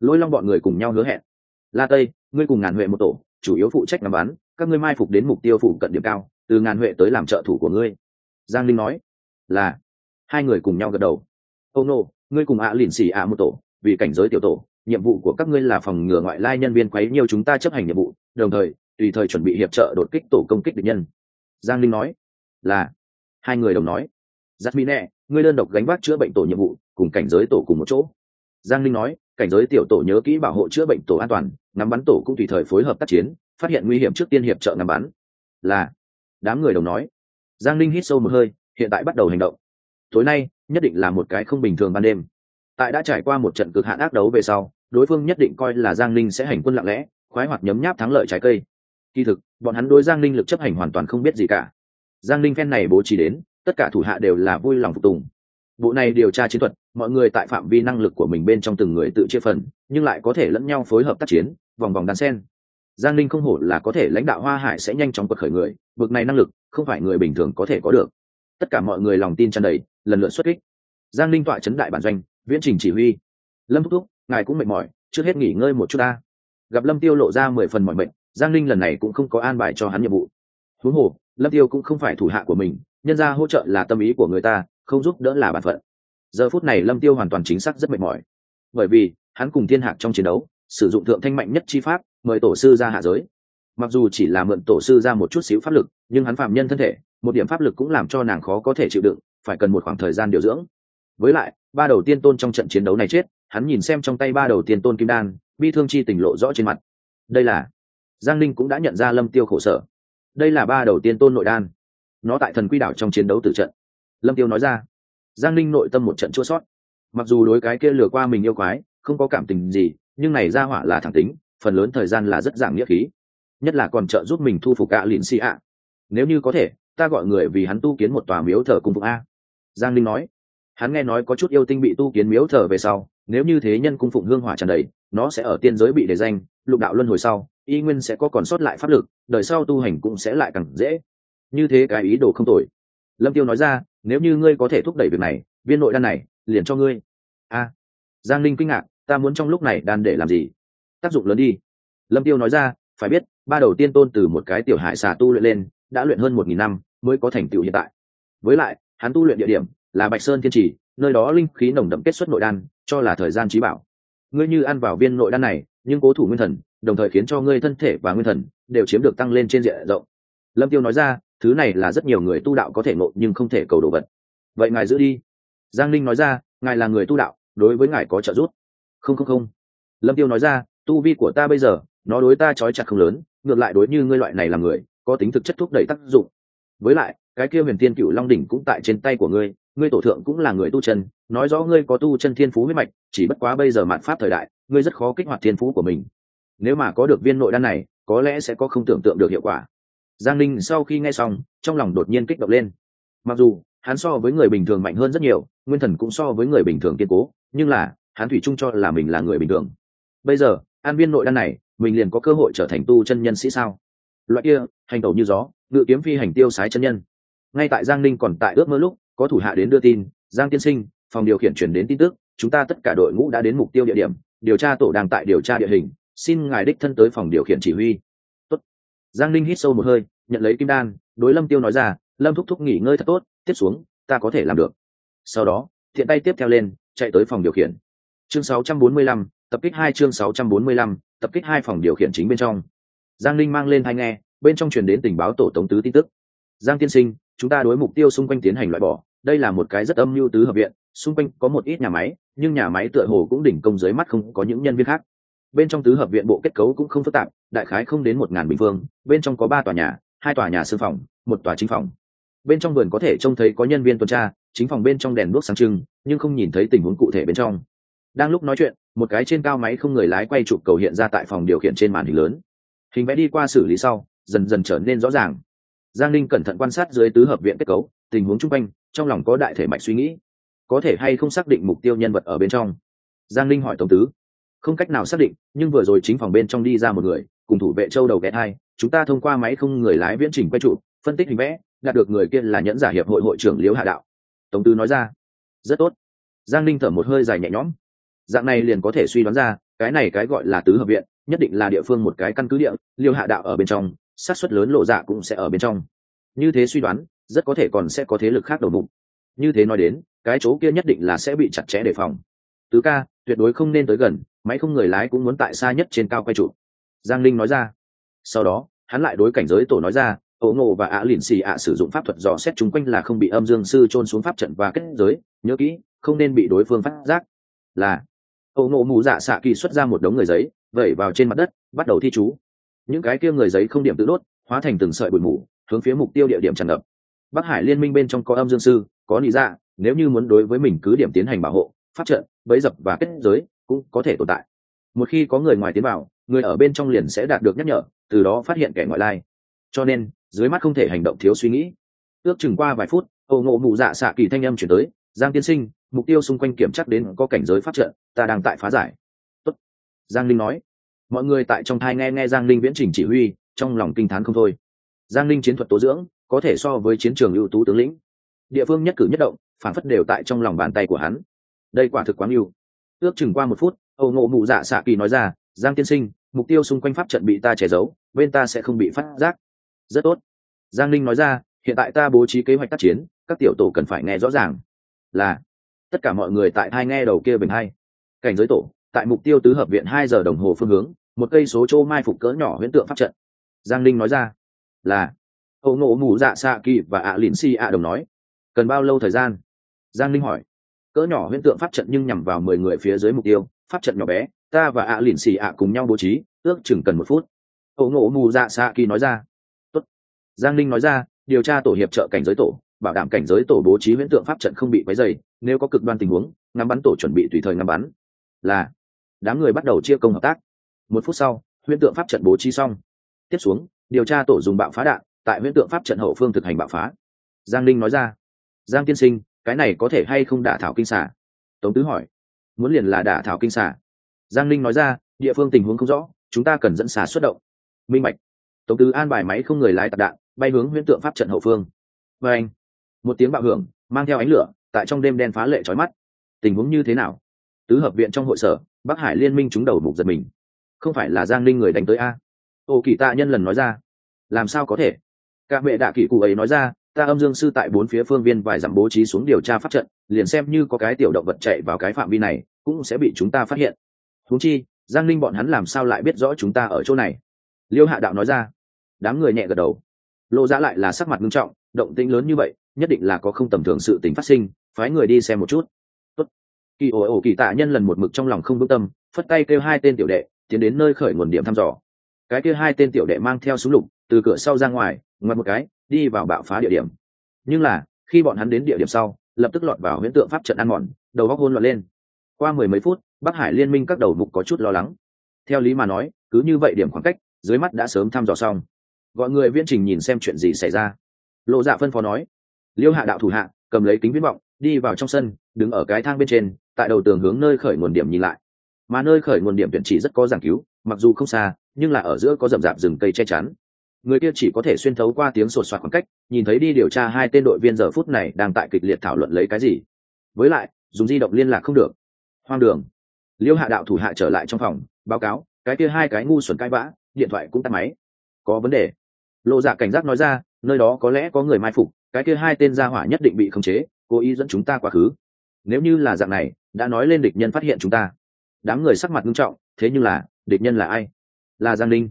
Lôi long bọn người cùng nhau hứa hẹn. La tây, ngươi cùng ngàn huệ một tổ chủ yếu phụ trách ngắm bắn, các ngươi mai phục đến mục tiêu phụ cận điểm cao, từ ngàn huệ tới làm trợ thủ của ngươi. Giang linh nói. Là. Hai người cùng nhau gật đầu. Ô nô, ngươi cùng ạ lìn xì ạ một tổ, vì cảnh giới tiểu tổ, nhiệm vụ của các ngươi là phòng ngừa ngoại lai nhân viên quấy nhiều chúng ta chấp hành nhiệm vụ, đồng thời, tùy thời chuẩn bị hiệp trợ đột kích tổ công kích địch nhân. Giang linh nói. Là. Hai người đồng nói. Giắt mỹ nẹ, ngươi đơn độc gánh vác chữa bệnh tổ nhiệm vụ, cùng cảnh giới tổ cùng một chỗ giang linh nói, cảnh giới tiểu tổ nhớ kỹ bảo hộ chữa bệnh tổ an toàn, ngắm bắn tổ cũng tùy thời phối hợp tác chiến, phát hiện nguy hiểm trước tiên hiệp trợ ngắm bắn. Là, đám người đồng nói. Giang linh hít sâu một hơi, hiện tại bắt đầu hành động. Tối nay, nhất định là một cái không bình thường ban đêm. Tại đã trải qua một trận cực hạn ác đấu về sau, đối phương nhất định coi là giang linh sẽ hành quân lặng lẽ, khoái hoạt nhấm nháp thắng lợi trái cây. Kỳ thực, bọn hắn đối giang linh lực chấp hành hoàn toàn không biết gì cả. Giang linh phen này bố trí đến, tất cả thủ hạ đều là vui lòng phục tùng bộ này điều tra chiến thuật, mọi người tại phạm vi năng lực của mình bên trong từng người tự chia phần, nhưng lại có thể lẫn nhau phối hợp tác chiến, vòng vòng đan sen. Giang linh không hổ là có thể lãnh đạo hoa hải sẽ nhanh chóng quật khởi người, vực này năng lực, không phải người bình thường có thể có được. Tất cả mọi người lòng tin tràn đầy, lần lượt xuất kích. Giang linh tọa chấn đại bản doanh, viễn trình chỉ huy. Lâm thúc thúc, ngài cũng mệt mỏi, trước hết nghỉ ngơi một chút ta. Gặp lâm tiêu lộ ra mười phần mọi mệnh giang linh lần này cũng không có an bài cho hắn nhiệm vụ. Huống hồ, lâm tiêu cũng không phải thủ hạ của mình, nhân ra hỗ trợ là tâm ý của người ta không giúp đỡ là bản phận. Giờ phút này lâm tiêu hoàn toàn chính xác rất mệt mỏi. Bởi vì, hắn cùng thiên hạc trong chiến đấu, sử dụng thượng thanh mạnh nhất chi pháp, mời tổ sư ra hạ giới. Mặc dù chỉ là mượn tổ sư ra một chút xíu pháp lực, nhưng hắn phạm nhân thân thể, một điểm pháp lực cũng làm cho nàng khó có thể chịu đựng, phải cần một khoảng thời gian điều dưỡng. Với lại, ba đầu tiên tôn trong trận chiến đấu này chết, hắn nhìn xem trong tay ba đầu tiên tôn kim đan, bi thương chi tình lộ rõ trên mặt. Đây là, giang Linh cũng đã nhận ra lâm tiêu khổ sở. Đây là ba đầu tiên tôn nội đan. Nó tại thần quy đảo trong chiến đấu tử trận lâm tiêu nói ra. Giang ninh nội tâm một trận chua sót. Mặc dù đối cái kia lừa qua mình yêu quái, không có cảm tình gì, nhưng này ra hỏa là thẳng tính, phần lớn thời gian là rất giảng nghĩa khí. Nhất là còn trợ giúp mình thu phục ạ lìn xì ạ. Nếu như có thể, ta gọi người vì hắn tu kiến một tòa miếu thờ cung phục a. Giang linh nói. Hắn nghe nói có chút yêu tinh bị tu kiến miếu thờ về sau, nếu như thế nhân cung phụng hương hỏa tràn đầy, nó sẽ ở tiên giới bị đề danh, lục đạo luân hồi sau, y nguyên sẽ có còn sót lại pháp lực, đời sau tu hành cũng sẽ lại càng dễ. Như thế cái ý đồ không tồi. Lâm tiêu nói ra nếu như ngươi có thể thúc đẩy việc này, viên nội đan này, liền cho ngươi. A. Giang linh kinh ngạc, ta muốn trong lúc này đan để làm gì? Tác dụng lớn đi. Lâm tiêu nói ra, phải biết, ba đầu tiên tôn từ một cái tiểu hải xà tu luyện lên, đã luyện hơn một nghìn năm, mới có thành tựu hiện tại. Với lại, hắn tu luyện địa điểm là bạch sơn thiên trì, nơi đó linh khí nồng đậm kết xuất nội đan, cho là thời gian trí bảo. Ngươi như ăn vào viên nội đan này, nhưng cố thủ nguyên thần, đồng thời khiến cho ngươi thân thể và nguyên thần đều chiếm được tăng lên trên diện rộng. Lâm tiêu nói ra thứ này là rất nhiều người tu đạo có thể ngộ nhưng không thể cầu đồ vật. Vậy ngài giữ đi. Giang linh nói ra, ngài là người tu đạo, đối với ngài có trợ giúp. Không không không. Lâm tiêu nói ra, tu vi của ta bây giờ, nó đối ta trói chặt không lớn, ngược lại đối như ngươi loại này là người, có tính thực chất thúc đẩy tác dụng. Với lại, cái kia huyền Thiên cựu long đỉnh cũng tại trên tay của ngươi ngươi tổ thượng cũng là người tu chân, nói rõ ngươi có tu chân thiên phú huyết mạch, chỉ bất quá bây giờ mạn pháp thời đại, ngươi rất khó kích hoạt thiên phú của mình. Nếu mà có được viên nội đan này, có lẽ sẽ có không tưởng tượng được hiệu quả giang Ninh sau khi nghe xong, trong lòng đột nhiên kích động lên. Mặc dù, hắn so với người bình thường mạnh hơn rất nhiều, nguyên thần cũng so với người bình thường kiên cố, nhưng là, hắn thủy chung cho là mình là người bình thường. Bây giờ, an viên nội đan này, mình liền có cơ hội trở thành tu chân nhân sĩ sao? Loại kia, hành tẩu như gió, ngự kiếm phi hành tiêu sái chân nhân. Ngay tại giang ninh còn tại ước mơ lúc, có thủ hạ đến đưa tin, giang tiên sinh, phòng điều khiển chuyển đến tin tức, chúng ta tất cả đội ngũ đã đến mục tiêu địa điểm, điều tra tổ đang tại điều tra địa hình, xin ngài đích thân tới phòng điều khiển chỉ huy giang Linh hít sâu một hơi nhận lấy kim đan đối lâm tiêu nói ra lâm thúc thúc nghỉ ngơi thật tốt tiếp xuống ta có thể làm được. Sau đó thiện tay tiếp theo lên chạy tới phòng điều khiển. Chương 645, tập kích hai chương 645, tập kích hai phòng điều khiển chính bên trong. Giang linh mang lên hai nghe bên trong truyền đến tình báo tổ tống tứ tin tức. Giang tiên sinh chúng ta đối mục tiêu xung quanh tiến hành loại bỏ. Đây là một cái rất âm mưu tứ hợp viện xung quanh có một ít nhà máy nhưng nhà máy tựa hồ cũng đỉnh công dưới mắt không có những nhân viên khác bên trong tứ hợp viện bộ kết cấu cũng không phức tạp, đại khái không đến một ngàn bình phương, bên trong có ba tòa nhà, hai tòa nhà sư phòng, một tòa chính phòng. Bên trong vườn có thể trông thấy có nhân viên tuần tra, chính phòng bên trong đèn đuốc sáng trưng, nhưng không nhìn thấy tình huống cụ thể bên trong. Đang lúc nói chuyện, một cái trên cao máy không người lái quay chụp cầu hiện ra tại phòng điều khiển trên màn hình lớn. Hình vẽ đi qua xử lý sau, dần dần trở nên rõ ràng. Giang linh cẩn thận quan sát dưới tứ hợp viện kết cấu, tình huống chung quanh, trong lòng có đại thể mạch suy nghĩ. Có thể hay không xác định mục tiêu nhân vật ở bên trong? Giang linh hỏi tổng tứ không cách nào xác định, nhưng vừa rồi chính phòng bên trong đi ra một người, cùng thủ vệ châu đầu ghé hai chúng ta thông qua máy không người lái viễn trình quay trụ, phân tích hình vẽ, đạt được người kia là nhẫn giả hiệp hội hội trưởng liễu hạ đạo. Tổng tư nói ra, rất tốt. Giang linh thở một hơi dài nhẹ nhõm. Dạng này liền có thể suy đoán ra, cái này cái gọi là tứ hợp viện, nhất định là địa phương một cái căn cứ địa liêu hạ đạo ở bên trong sát xuất lớn lộ dạ cũng sẽ ở bên trong. Như thế suy đoán, rất có thể còn sẽ có thế lực khác đầu bụng. Như thế nói đến, cái chỗ kia nhất định là sẽ bị chặt chẽ đề phòng. Tứ ca, tuyệt đối không nên tới gần máy không người lái cũng muốn tại xa nhất trên cao quay trụ giang linh nói ra. Sau đó, hắn lại đối cảnh giới tổ nói ra, ổ ngộ và ạ lìn xì ạ sử dụng pháp thuật dò xét chung quanh là không bị âm dương sư trôn xuống pháp trận và kết giới, nhớ kỹ, không nên bị đối phương phát giác. Là, ổ ngộ mù dạ xạ kỳ xuất ra một đống người giấy, vẩy vào trên mặt đất, bắt đầu thi chú. Những cái kia người giấy không điểm tự đốt, hóa thành từng sợi bụi mù, hướng phía mục tiêu địa điểm tràn ngập. Bắc hải liên minh bên trong có âm dương sư, có lý dạ nếu như muốn đối với mình cứ điểm tiến hành bảo hộ phát trận bấy dập và kết giới cũng có thể tồn tại. Một khi có người ngoài tiến vào người ở bên trong liền sẽ đạt được nhắc nhở từ đó phát hiện kẻ ngoại lai. Cho nên dưới mắt không thể hành động thiếu suy nghĩ. Ước chừng qua vài phút ầu ngộ mụ dạ xạ kỳ thanh âm chuyển tới giang tiên sinh mục tiêu xung quanh kiểm chắc đến có cảnh giới phát trợ, ta đang tại phá giải. Tốt. giang linh nói. Mọi người tại trong thai nghe nghe giang linh viễn trình chỉ huy trong lòng kinh t h á n không thôi. Giang linh chiến thuật tố dưỡng có thể so với chiến trường ưu tú tướng lĩnh. Địa phương nhất cử nhất động phản phất đều tại trong lòng bàn tay của hắn. Đây quả thực quá yêu ước chừng qua một phút, Âu ngộ mụ dạ xạ kỳ nói ra, giang tiên sinh, mục tiêu xung quanh pháp trận bị ta che giấu, bên ta sẽ không bị phát giác. Rất tốt. Giang linh nói ra, hiện tại ta bố trí kế hoạch tác chiến, các tiểu tổ cần phải nghe rõ ràng. Là. Tất cả mọi người tại hai nghe đầu kia bình hay. Cảnh giới tổ, tại mục tiêu tứ hợp viện hai giờ đồng hồ phương hướng, một cây số chỗ mai phục cỡ nhỏ huyễn tượng pháp trận. Giang linh nói ra, là. Âu ngộ mù dạ xạ kỳ và ạ lìn si ạ đồng nói, cần bao lâu thời gian? Giang linh hỏi cỡ nhỏ huyễn tượng pháp trận nhưng nhằm vào mười người phía dưới mục tiêu, pháp trận nhỏ bé, ta và ạ lìn xì ạ cùng nhau bố trí, ước chừng cần một phút. Âu ngộ mù dạ xạ kỳ nói ra. Tốt. giang linh nói ra, điều tra tổ hiệp trợ cảnh giới tổ, bảo đảm cảnh giới tổ bố trí huyễn tượng pháp trận không bị quấy dày nếu có cực đoan tình huống, ngắm bắn tổ chuẩn bị tùy thời ngắm bắn. Là, đám người bắt đầu chia công hợp tác. Một phút sau, huyễn tượng pháp trận bố trí xong. Tiếp xuống, điều tra tổ dùng bạo phá đạn, tại huyễn tượng pháp trận hậu phương thực hành bạo phá. Giang linh nói ra. Giang tiên sinh cái này có thể hay không đả thảo kinh xả tống tứ hỏi. Muốn liền là đả thảo kinh xả giang linh nói ra, địa phương tình huống không rõ, chúng ta cần dẫn xả xuất động. Minh mạch tống tứ an bài máy không người lái tạc đạn, bay hướng huyễn tượng pháp trận hậu phương. Và anh, một tiếng bạo hưởng, mang theo ánh lửa, tại trong đêm đen phá lệ trói mắt. Tình huống như thế nào? Tứ hợp viện trong hội sở, bắc hải liên minh chúng đầu mục giật mình. Không phải là giang linh người đánh tới a. Ô kỳ tạ nhân lần nói ra. Làm sao có thể? Cả vệ đạ kỷ cụ ấy nói ra ta âm dương sư tại bốn phía phương viên vài dặm bố trí xuống điều tra pháp trận, liền xem như có cái tiểu động vật chạy vào cái phạm vi này, cũng sẽ bị chúng ta phát hiện. Húng chi, giang linh bọn hắn làm sao lại biết rõ chúng ta ở chỗ này? Liêu hạ đạo nói ra. Đám người nhẹ gật đầu. Lộ ra lại là sắc mặt nghiêm trọng, động tĩnh lớn như vậy, nhất định là có không tầm thường sự tình phát sinh, phái người đi xem một chút. Tốt. kỳ ổ ổ kỳ tạ nhân lần một mực trong lòng không vững tâm, phất tay kêu hai tên tiểu đệ, tiến đến nơi khởi nguồn điểm thăm dò cái kia hai tên tiểu đệ mang theo súng lục, từ cửa sau ra ngoài, ngoặt một cái, đi vào bạo phá địa điểm. Nhưng là, khi bọn hắn đến địa điểm sau, lập tức lọt vào huyễn tượng pháp trận ăn mòn, đầu góc hôn loạn lên. Qua mười mấy phút, bắc hải liên minh các đầu mục có chút lo lắng. Theo lý mà nói, cứ như vậy điểm khoảng cách, dưới mắt đã sớm thăm dò xong. Gọi người viễn trình nhìn xem chuyện gì xảy ra. Lộ dạ phân phó nói, liêu hạ đạo thủ hạ, cầm lấy kính viễn vọng, đi vào trong sân, đứng ở cái thang bên trên, tại đầu tường hướng nơi khởi nguồn điểm nhìn lại. Mà nơi khởi nguồn điểm tuyển chỉ rất có giảng cứu, mặc dù không xa nhưng là ở giữa có rậm rạp rừng cây che chắn. Người kia chỉ có thể xuyên thấu qua tiếng sột soạt khoảng cách, nhìn thấy đi điều tra hai tên đội viên giờ phút này đang tại kịch liệt thảo luận lấy cái gì. Với lại, dùng di động liên lạc không được. Hoang đường. Liêu hạ đạo thủ hạ trở lại trong phòng, báo cáo, cái kia hai cái ngu xuẩn cãi vã, điện thoại cũng tắt máy. Có vấn đề. Lộ dạ cảnh giác nói ra, nơi đó có lẽ có người mai phục, cái kia hai tên gia hỏa nhất định bị khống chế, cố ý dẫn chúng ta quá khứ. Nếu như là dạng này, đã nói lên địch nhân phát hiện chúng ta. Đám người sắc mặt nghiêm trọng, thế nhưng là, địch nhân là ai? Là giang linh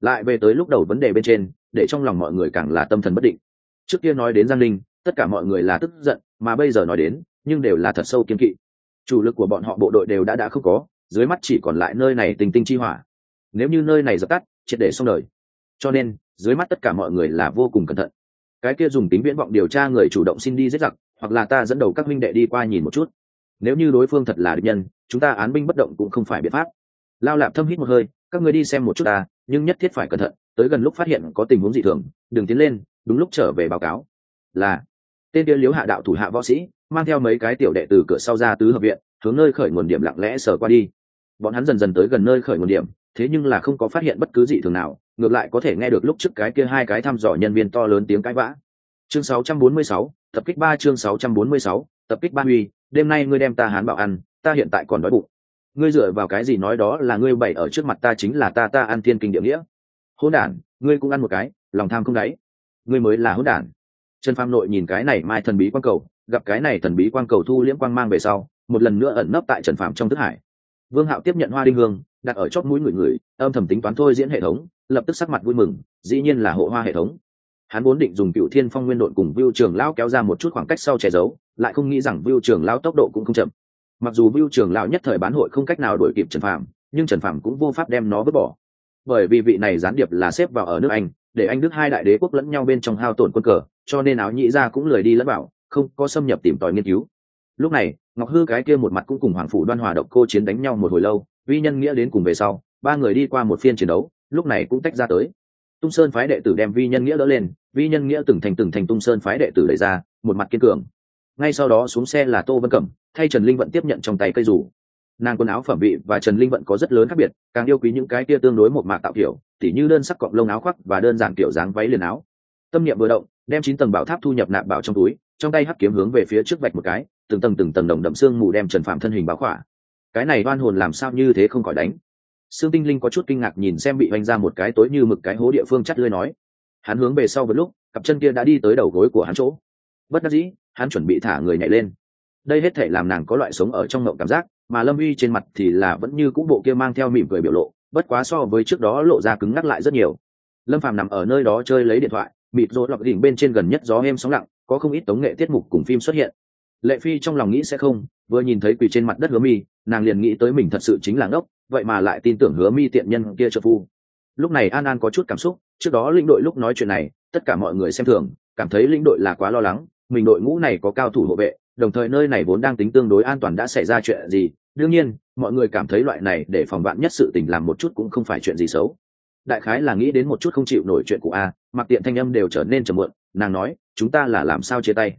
lại về tới lúc đầu vấn đề bên trên, để trong lòng mọi người càng là tâm thần bất định. Trước kia nói đến giang linh tất cả mọi người là tức giận, mà bây giờ nói đến, nhưng đều là thật sâu kiên kỵ. Chủ lực của bọn họ bộ đội đều đã đã không có, dưới mắt chỉ còn lại nơi này tình tinh chi hỏa. Nếu như nơi này dập tắt, triệt để xong đời. Cho nên, dưới mắt tất cả mọi người là vô cùng cẩn thận. Cái kia dùng tính viễn vọng điều tra người chủ động xin đi giết giặc, hoặc là ta dẫn đầu các minh đệ đi qua nhìn một chút. Nếu như đối phương thật là địch nhân, chúng ta án binh bất động cũng không phải biện pháp. Lao lạp thâm hít một hơi các người đi xem một chút ta nhưng nhất thiết phải cẩn thận tới gần lúc phát hiện có tình huống dị thường đừng tiến lên đúng lúc trở về báo cáo. Là tên kia liếu hạ đạo thủ hạ võ sĩ mang theo mấy cái tiểu đệ từ cửa sau ra tứ hợp viện hướng nơi khởi nguồn điểm lặng lẽ sờ qua đi. Bọn hắn dần dần tới gần nơi khởi nguồn điểm thế nhưng là không có phát hiện bất cứ dị thường nào ngược lại có thể nghe được lúc trước cái kia hai cái thăm dò nhân viên to lớn tiếng cãi vã. Chương 646, tập kích ba chương 646, tập kích ba huy đêm nay ngươi đem ta hán bảo ăn ta hiện tại còn đói bụng ngươi dựa vào cái gì nói đó là ngươi bày ở trước mặt ta chính là ta ta ăn thiên kinh địa nghĩa. Hỗn đản, ngươi cũng ăn một cái, lòng tham không đáy. Ngươi mới là hỗn đản. Trần Phàm nội nhìn cái này mai thần bí quang cầu, gặp cái này thần bí quang cầu thu liễm quang mang về sau, một lần nữa ẩn nấp tại trần phàm trong thức hải. Vương hạo tiếp nhận hoa đinh hương, đặt ở chót mũi người người, âm thầm tính toán thôi diễn hệ thống, lập tức sắc mặt vui mừng, dĩ nhiên là hộ hoa hệ thống. Hắn vốn định dùng cựu thiên phong nguyên đội cùng vưu trường lão kéo ra một chút khoảng cách sau che giấu, lại không nghĩ rằng vưu trường lão tốc độ cũng không chậm mặc dù vưu trường lão nhất thời bán hội không cách nào đuổi kịp trần phạm nhưng trần phạm cũng vô pháp đem nó vứt bỏ. Bởi vì vị này gián điệp là xếp vào ở nước anh, để anh đức hai đại đế quốc lẫn nhau bên trong hao tổn quân cờ, cho nên áo nhĩ ra cũng lười đi lẫn bảo không có xâm nhập tìm tòi nghiên cứu. Lúc này, ngọc hư cái kia một mặt cũng cùng hoàng phủ đoan hòa độc cô chiến đánh nhau một hồi lâu, vi nhân nghĩa đến cùng về sau, ba người đi qua một phiên chiến đấu, lúc này cũng tách ra tới. Tung sơn phái đệ tử đem vi nhân nghĩa đỡ lên, vi nhân nghĩa từng thành từng thành tung sơn phái đệ tử đẩy ra, một mặt kiên cường. Ngay sau đó xuống xe là tô vân cẩm thay trần linh vận tiếp nhận trong tay cây rủ nàng quần áo phẩm vị và trần linh vận có rất lớn khác biệt càng yêu quý những cái kia tương đối một mạc tạo kiểu tỉ như đơn sắc cọng lông áo khoác và đơn giản kiểu dáng váy liền áo tâm niệm vừa động đem chín tầng bảo tháp thu nhập nạp bảo trong túi trong tay hắc kiếm hướng về phía trước vạch một cái từng tầng từng tầng đồng đậm xương mù đem trần phạm thân hình báo khỏa cái này đoan hồn làm sao như thế không khỏi đánh Sương Tinh Linh có chút kinh ngạc nhìn xem bị hoành ra một cái tối như mực cái hố địa phương chắt lưỡi nói. Hắn hướng về sau một lúc, cặp chân kia đã đi tới đầu gối của hắn chỗ. Bất đắc dĩ, hắn chuẩn bị thả người nhảy lên. Đây hết thể làm nàng có loại sống ở trong mộng cảm giác, mà lâm uy trên mặt thì là vẫn như cũ bộ kia mang theo mỉm cười biểu lộ bất quá so với trước đó lộ ra cứng ngắc lại rất nhiều. Lâm phàm nằm ở nơi đó chơi lấy điện thoại mịt rỗ lọc đỉnh bên trên gần nhất gió êm sóng lặng có không ít tống nghệ tiết mục cùng phim xuất hiện. Lệ phi trong lòng nghĩ sẽ không vừa nhìn thấy quỳ trên mặt đất hứa mi nàng liền nghĩ tới mình thật sự chính là ngốc vậy mà lại tin tưởng hứa mi tiện nhân kia trợ phu. Lúc này an an có chút cảm xúc trước đó lĩnh đội lúc nói chuyện này tất cả mọi người xem thường cảm thấy lĩnh đội là quá lo lắng mình đội ngũ này có cao thủ hộ vệ đồng thời nơi này vốn đang tính tương đối an toàn đã xảy ra chuyện gì. Đương nhiên, mọi người cảm thấy loại này để phòng bạn nhất sự tình làm một chút cũng không phải chuyện gì xấu. Đại khái là nghĩ đến một chút không chịu nổi chuyện của a mặc tiện thanh âm đều trở nên trầm muộn, nàng nói, chúng ta là làm sao chia tay?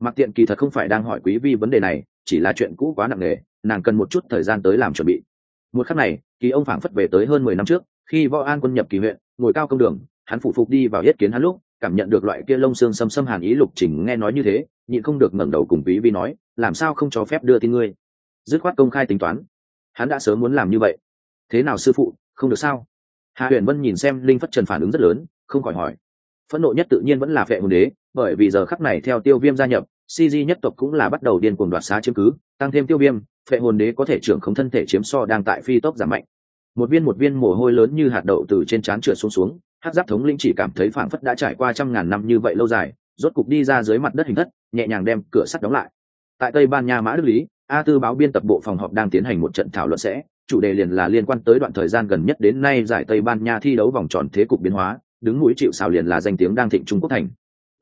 Mặc tiện kỳ thật không phải đang hỏi quý vi vấn đề này, chỉ là chuyện cũ quá nặng nề, nàng cần một chút thời gian tới làm chuẩn bị. Một khắc này, kỳ ông phảng phất về tới hơn mười năm trước, khi võ an quân nhập kỳ huyện, ngồi cao công đường, hắn phụ phục đi vào yết kiến hắn lúc, cảm nhận được loại kia lông xương xâm xâm hàn ý lục trình nghe nói như thế nhịn không được ngẩng đầu cùng quý vi nói, làm sao không cho phép đưa tin ngươi? Dứt khoát công khai tính toán. Hắn đã sớm muốn làm như vậy. Thế nào sư phụ, không được sao? Hạ huyền vân nhìn xem linh phất trần phản ứng rất lớn, không khỏi hỏi. Phẫn nộ nhất tự nhiên vẫn là vệ hồn đế, bởi vì giờ khắc này theo tiêu viêm gia nhập cg nhất tộc cũng là bắt đầu điên cuồng đoạt xá chiếm cứ, tăng thêm tiêu viêm, phệ hồn đế có thể trưởng không thân thể chiếm so đang tại phi tốc giảm mạnh. Một viên một viên mồ hôi lớn như hạt đậu từ trên trán trượt xuống xuống hát giáp thống linh chỉ cảm thấy phảng phất đã trải qua trăm ngàn năm như vậy lâu dài rốt cục đi ra dưới mặt đất hình thất, nhẹ nhàng đem cửa sắt đóng lại. Tại tây ban nha mã đức lý, a tư báo biên tập bộ phòng họp đang tiến hành một trận thảo luận sẽ, chủ đề liền là liên quan tới đoạn thời gian gần nhất đến nay giải tây ban nha thi đấu vòng tròn thế cục biến hóa, đứng mũi chịu xào liền là danh tiếng đang thịnh trung quốc thành.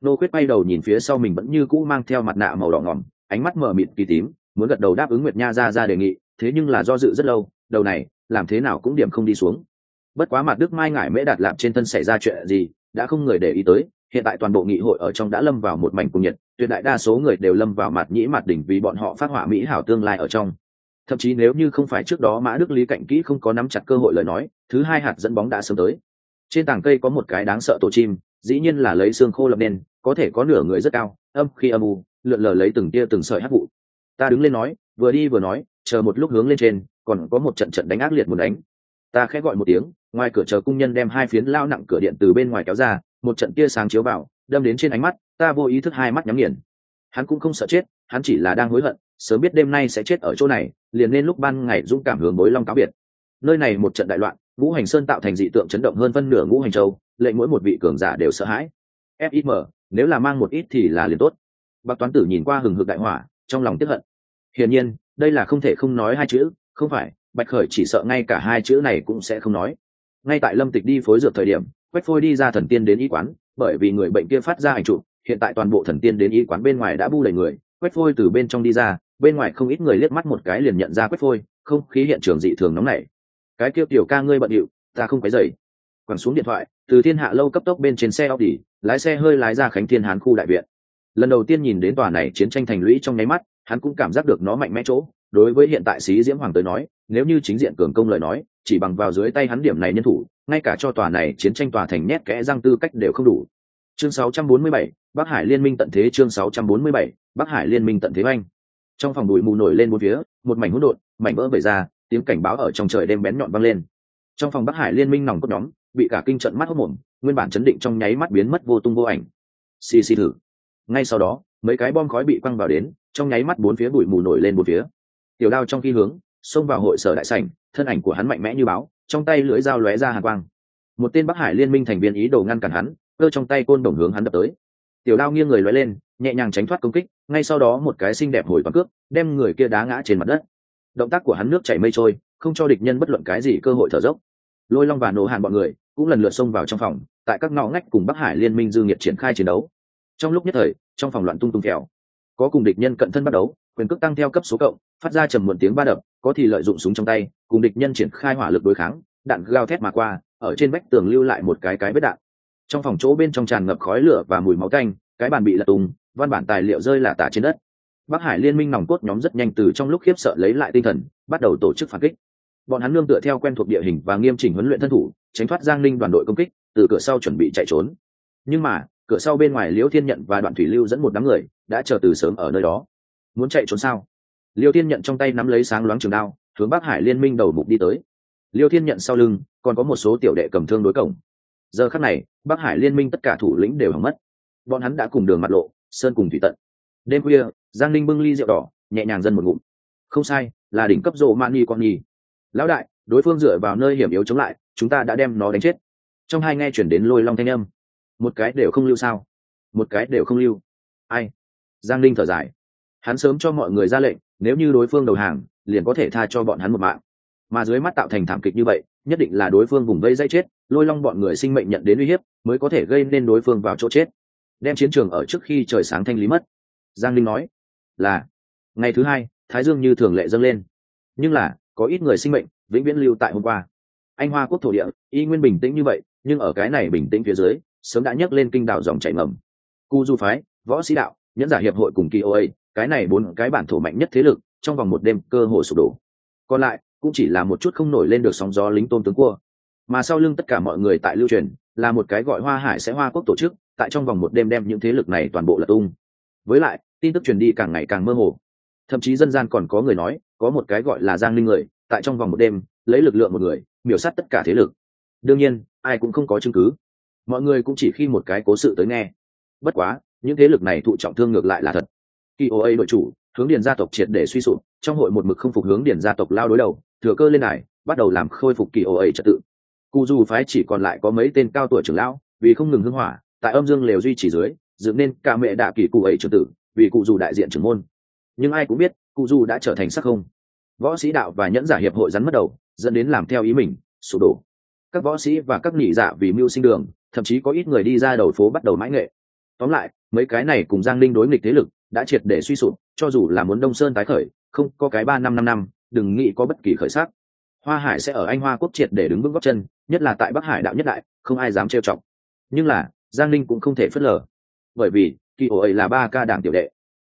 Nô quyết bay đầu nhìn phía sau mình vẫn như cũ mang theo mặt nạ màu đỏ ngỏm, ánh mắt mờ mịt kỳ tím, muốn gật đầu đáp ứng nguyệt nha ra ra đề nghị, thế nhưng là do dự rất lâu, đầu này, làm thế nào cũng điểm không đi xuống. Bất quá mặt đức mai ngải mễ đạt lạp trên thân xảy ra chuyện gì, đã không người để ý tới hiện tại toàn bộ nghị hội ở trong đã lâm vào một mảnh cùng nhiệt, tuyệt đại đa số người đều lâm vào mặt nhĩ mặt đỉnh vì bọn họ phát hỏa mỹ hảo tương lai ở trong. Thậm chí nếu như không phải trước đó mã đức lý cạnh kỹ không có nắm chặt cơ hội lời nói, thứ hai hạt dẫn bóng đã sớm tới. Trên tảng cây có một cái đáng sợ tổ chim, dĩ nhiên là lấy xương khô lập nên, có thể có nửa người rất cao, âm khi âm u, lượn lờ lấy từng tia từng sợi hắc vụ. Ta đứng lên nói, vừa đi vừa nói, chờ một lúc hướng lên trên, còn có một trận trận đánh ác liệt muốn đánh. Ta khẽ gọi một tiếng, ngoài cửa chờ cung nhân đem hai phiến lao nặng cửa điện từ bên ngoài kéo ra một trận tia sáng chiếu vào, đâm đến trên ánh mắt, ta vô ý thức hai mắt nhắm nghiền. Hắn cũng không sợ chết, hắn chỉ là đang hối hận, sớm biết đêm nay sẽ chết ở chỗ này, liền nên lúc ban ngày dũng cảm hướng bối long cáo biệt. Nơi này một trận đại loạn, ngũ hành sơn tạo thành dị tượng chấn động hơn phân nửa ngũ hành châu, lệnh mỗi một vị cường giả đều sợ hãi. Fim nếu là mang một ít thì là liền tốt. Bác toán tử nhìn qua hừng hực đại hỏa, trong lòng tiếp hận. Hiển nhiên, đây là không thể không nói hai chữ, không phải, bạch khởi chỉ sợ ngay cả hai chữ này cũng sẽ không nói. Ngay tại lâm tịch đi phối dược thời điểm quách phôi đi ra thần tiên đến y quán bởi vì người bệnh kia phát ra ảnh chụp hiện tại toàn bộ thần tiên đến y quán bên ngoài đã bu đầy người. Quách phôi từ bên trong đi ra bên ngoài không ít người liếc mắt một cái liền nhận ra quách phôi không khí hiện trường dị thường nóng nảy. Cái kêu tiểu ca ngươi bận điệu ta không cái dậy quẳng xuống điện thoại từ thiên hạ lâu cấp tốc bên trên xe Audi, lái xe hơi lái ra khánh thiên hán khu đại viện. Lần đầu tiên nhìn đến tòa này chiến tranh thành lũy trong nháy mắt hắn cũng cảm giác được nó mạnh mẽ chỗ đối với hiện tại sĩ diễm hoàng tới nói nếu như chính diện cường công lời nói chỉ bằng vào dưới tay hắn điểm này nhân thủ ngay cả cho tòa này chiến tranh tòa thành nhét kẽ răng tư cách đều không đủ. Chương 647, bắc hải liên minh tận thế chương 647, bắc hải liên minh tận thế oanh. Trong phòng bụi mù nổi lên bốn phía một mảnh hỗn độn mảnh vỡ bể ra tiếng cảnh báo ở trong trời đêm bén nhọn vang lên. Trong phòng bắc hải liên minh nòng cốt nhóm bị cả kinh trận mắt hốc mồm nguyên bản chấn định trong nháy mắt biến mất vô tung vô ảnh. Xì xì thử. Ngay sau đó mấy cái bom khói bị quăng vào đến trong nháy mắt bốn phía bụi mù nổi lên bốn phía tiểu đao trong khi hướng, xông vào hội sở đại sảnh, thân ảnh của hắn mạnh mẽ như báo, trong tay lưỡi dao lóe ra hàng quang. Một tên bắc hải liên minh thành viên ý đồ ngăn cản hắn, cơ trong tay côn đồng hướng hắn đập tới. Tiểu đao nghiêng người lóe lên, nhẹ nhàng tránh thoát công kích, ngay sau đó một cái xinh đẹp hồi toàn cước, đem người kia đá ngã trên mặt đất. Động tác của hắn nước chảy mây trôi, không cho địch nhân bất luận cái gì cơ hội thở dốc. Lôi long và nổ hàn bọn người cũng lần lượt xông vào trong phòng, tại các ngõ ngách cùng bắc hải liên minh dư nhiệt triển khai chiến đấu. Trong lúc nhất thời, trong phòng loạn tung tung kẹo, có cùng địch nhân cận thân bắt đấu quyền cước tăng theo cấp số cộng, phát ra trầm muộn tiếng ba đập, có thì lợi dụng súng trong tay, cùng địch nhân triển khai hỏa lực đối kháng, đạn gao thét mà qua, ở trên vách tường lưu lại một cái cái vết đạn. Trong phòng chỗ bên trong tràn ngập khói lửa và mùi máu canh cái bàn bị lật tung, văn bản tài liệu rơi là tả trên đất. Bắc hải liên minh nòng cốt nhóm rất nhanh từ trong lúc khiếp sợ lấy lại tinh thần, bắt đầu tổ chức phản kích. Bọn hắn nương tựa theo quen thuộc địa hình và nghiêm chỉnh huấn luyện thân thủ, tránh thoát giang ninh đoàn đội công kích, từ cửa sau chuẩn bị chạy trốn. Nhưng mà, cửa sau bên ngoài liễu thiên nhận và đoạn thủy lưu dẫn một đám người, đã chờ từ sớm ở nơi đó muốn chạy trốn sao? Liêu thiên nhận trong tay nắm lấy sáng loáng trường đao, hướng bắc hải liên minh đầu mục đi tới. Liêu thiên nhận sau lưng, còn có một số tiểu đệ cầm thương đối cổng. Giờ khắc này, bắc hải liên minh tất cả thủ lĩnh đều hỏng mất. Bọn hắn đã cùng đường mặt lộ, sơn cùng thủy tận. Đêm khuya, giang linh bưng ly rượu đỏ, nhẹ nhàng dân một ngụm. Không sai, là đỉnh cấp rộ mani con nghi lão đại, đối phương dựa vào nơi hiểm yếu chống lại, chúng ta đã đem nó đánh chết. Trong hai nghe chuyển đến lôi long thanh âm. Một cái đều không lưu sao? Một cái đều không lưu. Ai? Giang linh thở dài hắn sớm cho mọi người ra lệnh, nếu như đối phương đầu hàng, liền có thể tha cho bọn hắn một mạng. Mà dưới mắt tạo thành thảm kịch như vậy, nhất định là đối phương vùng vây dây chết, lôi long bọn người sinh mệnh nhận đến uy hiếp, mới có thể gây nên đối phương vào chỗ chết. Đem chiến trường ở trước khi trời sáng thanh lý mất. Giang linh nói, là, ngày thứ hai, thái dương như thường lệ dâng lên. Nhưng là, có ít người sinh mệnh, vĩnh viễn lưu tại hôm qua. Anh hoa quốc thổ địa, y nguyên bình tĩnh như vậy, nhưng ở cái này bình tĩnh phía dưới, sớm đã nhấc lên kinh đảo dòng chảy ngầm. Cu du phái, võ sĩ đạo, nhẫn giả hiệp hội cùng koa cái này bốn cái bản thổ mạnh nhất thế lực, trong vòng một đêm cơ hồ sụp đổ. Còn lại, cũng chỉ là một chút không nổi lên được sóng gió lính tôn tướng cua. Mà sau lưng tất cả mọi người tại lưu truyền, là một cái gọi hoa hải sẽ hoa quốc tổ chức, tại trong vòng một đêm đem những thế lực này toàn bộ lật tung. Với lại, tin tức truyền đi càng ngày càng mơ hồ. Thậm chí dân gian còn có người nói, có một cái gọi là giang linh người, tại trong vòng một đêm, lấy lực lượng một người, miểu sát tất cả thế lực. Đương nhiên, ai cũng không có chứng cứ. Mọi người cũng chỉ khi một cái cố sự tới nghe. Bất quá, những thế lực này thụ trọng thương ngược lại là thật kỳ ô đội chủ, hướng điền gia tộc triệt để suy sụp, trong hội một mực không phục hướng điền gia tộc lao đối đầu, thừa cơ lên này bắt đầu làm khôi phục kỳ ô trật tự. Cụ dù phái chỉ còn lại có mấy tên cao tuổi trưởng lão, vì không ngừng hưng hỏa, tại âm dương lều duy trì dưới, dựng nên ca mẹ đạ kỳ cụ ấy trật tự vì cụ dù đại diện trưởng môn. Nhưng ai cũng biết cụ dù đã trở thành sắc không. Võ sĩ đạo và nhẫn giả hiệp hội rắn mất đầu, dẫn đến làm theo ý mình, sụp đổ. Các võ sĩ và các nghỉ dạ vì mưu sinh đường, thậm chí có ít người đi ra đầu phố bắt đầu mãi nghệ. Tóm lại, mấy cái này cùng giang linh đối nghịch thế lực đã triệt để suy sụp, cho dù là muốn đông sơn tái khởi, không có cái ba năm năm năm, đừng nghĩ có bất kỳ khởi sắc. Hoa hải sẽ ở anh hoa quốc triệt để đứng vững góc chân, nhất là tại bắc hải đạo nhất đại, không ai dám trêu chọc. Nhưng là, giang linh cũng không thể phớt lờ. Bởi vì, kỳ ổ ấy là ba ca đảng tiểu đệ.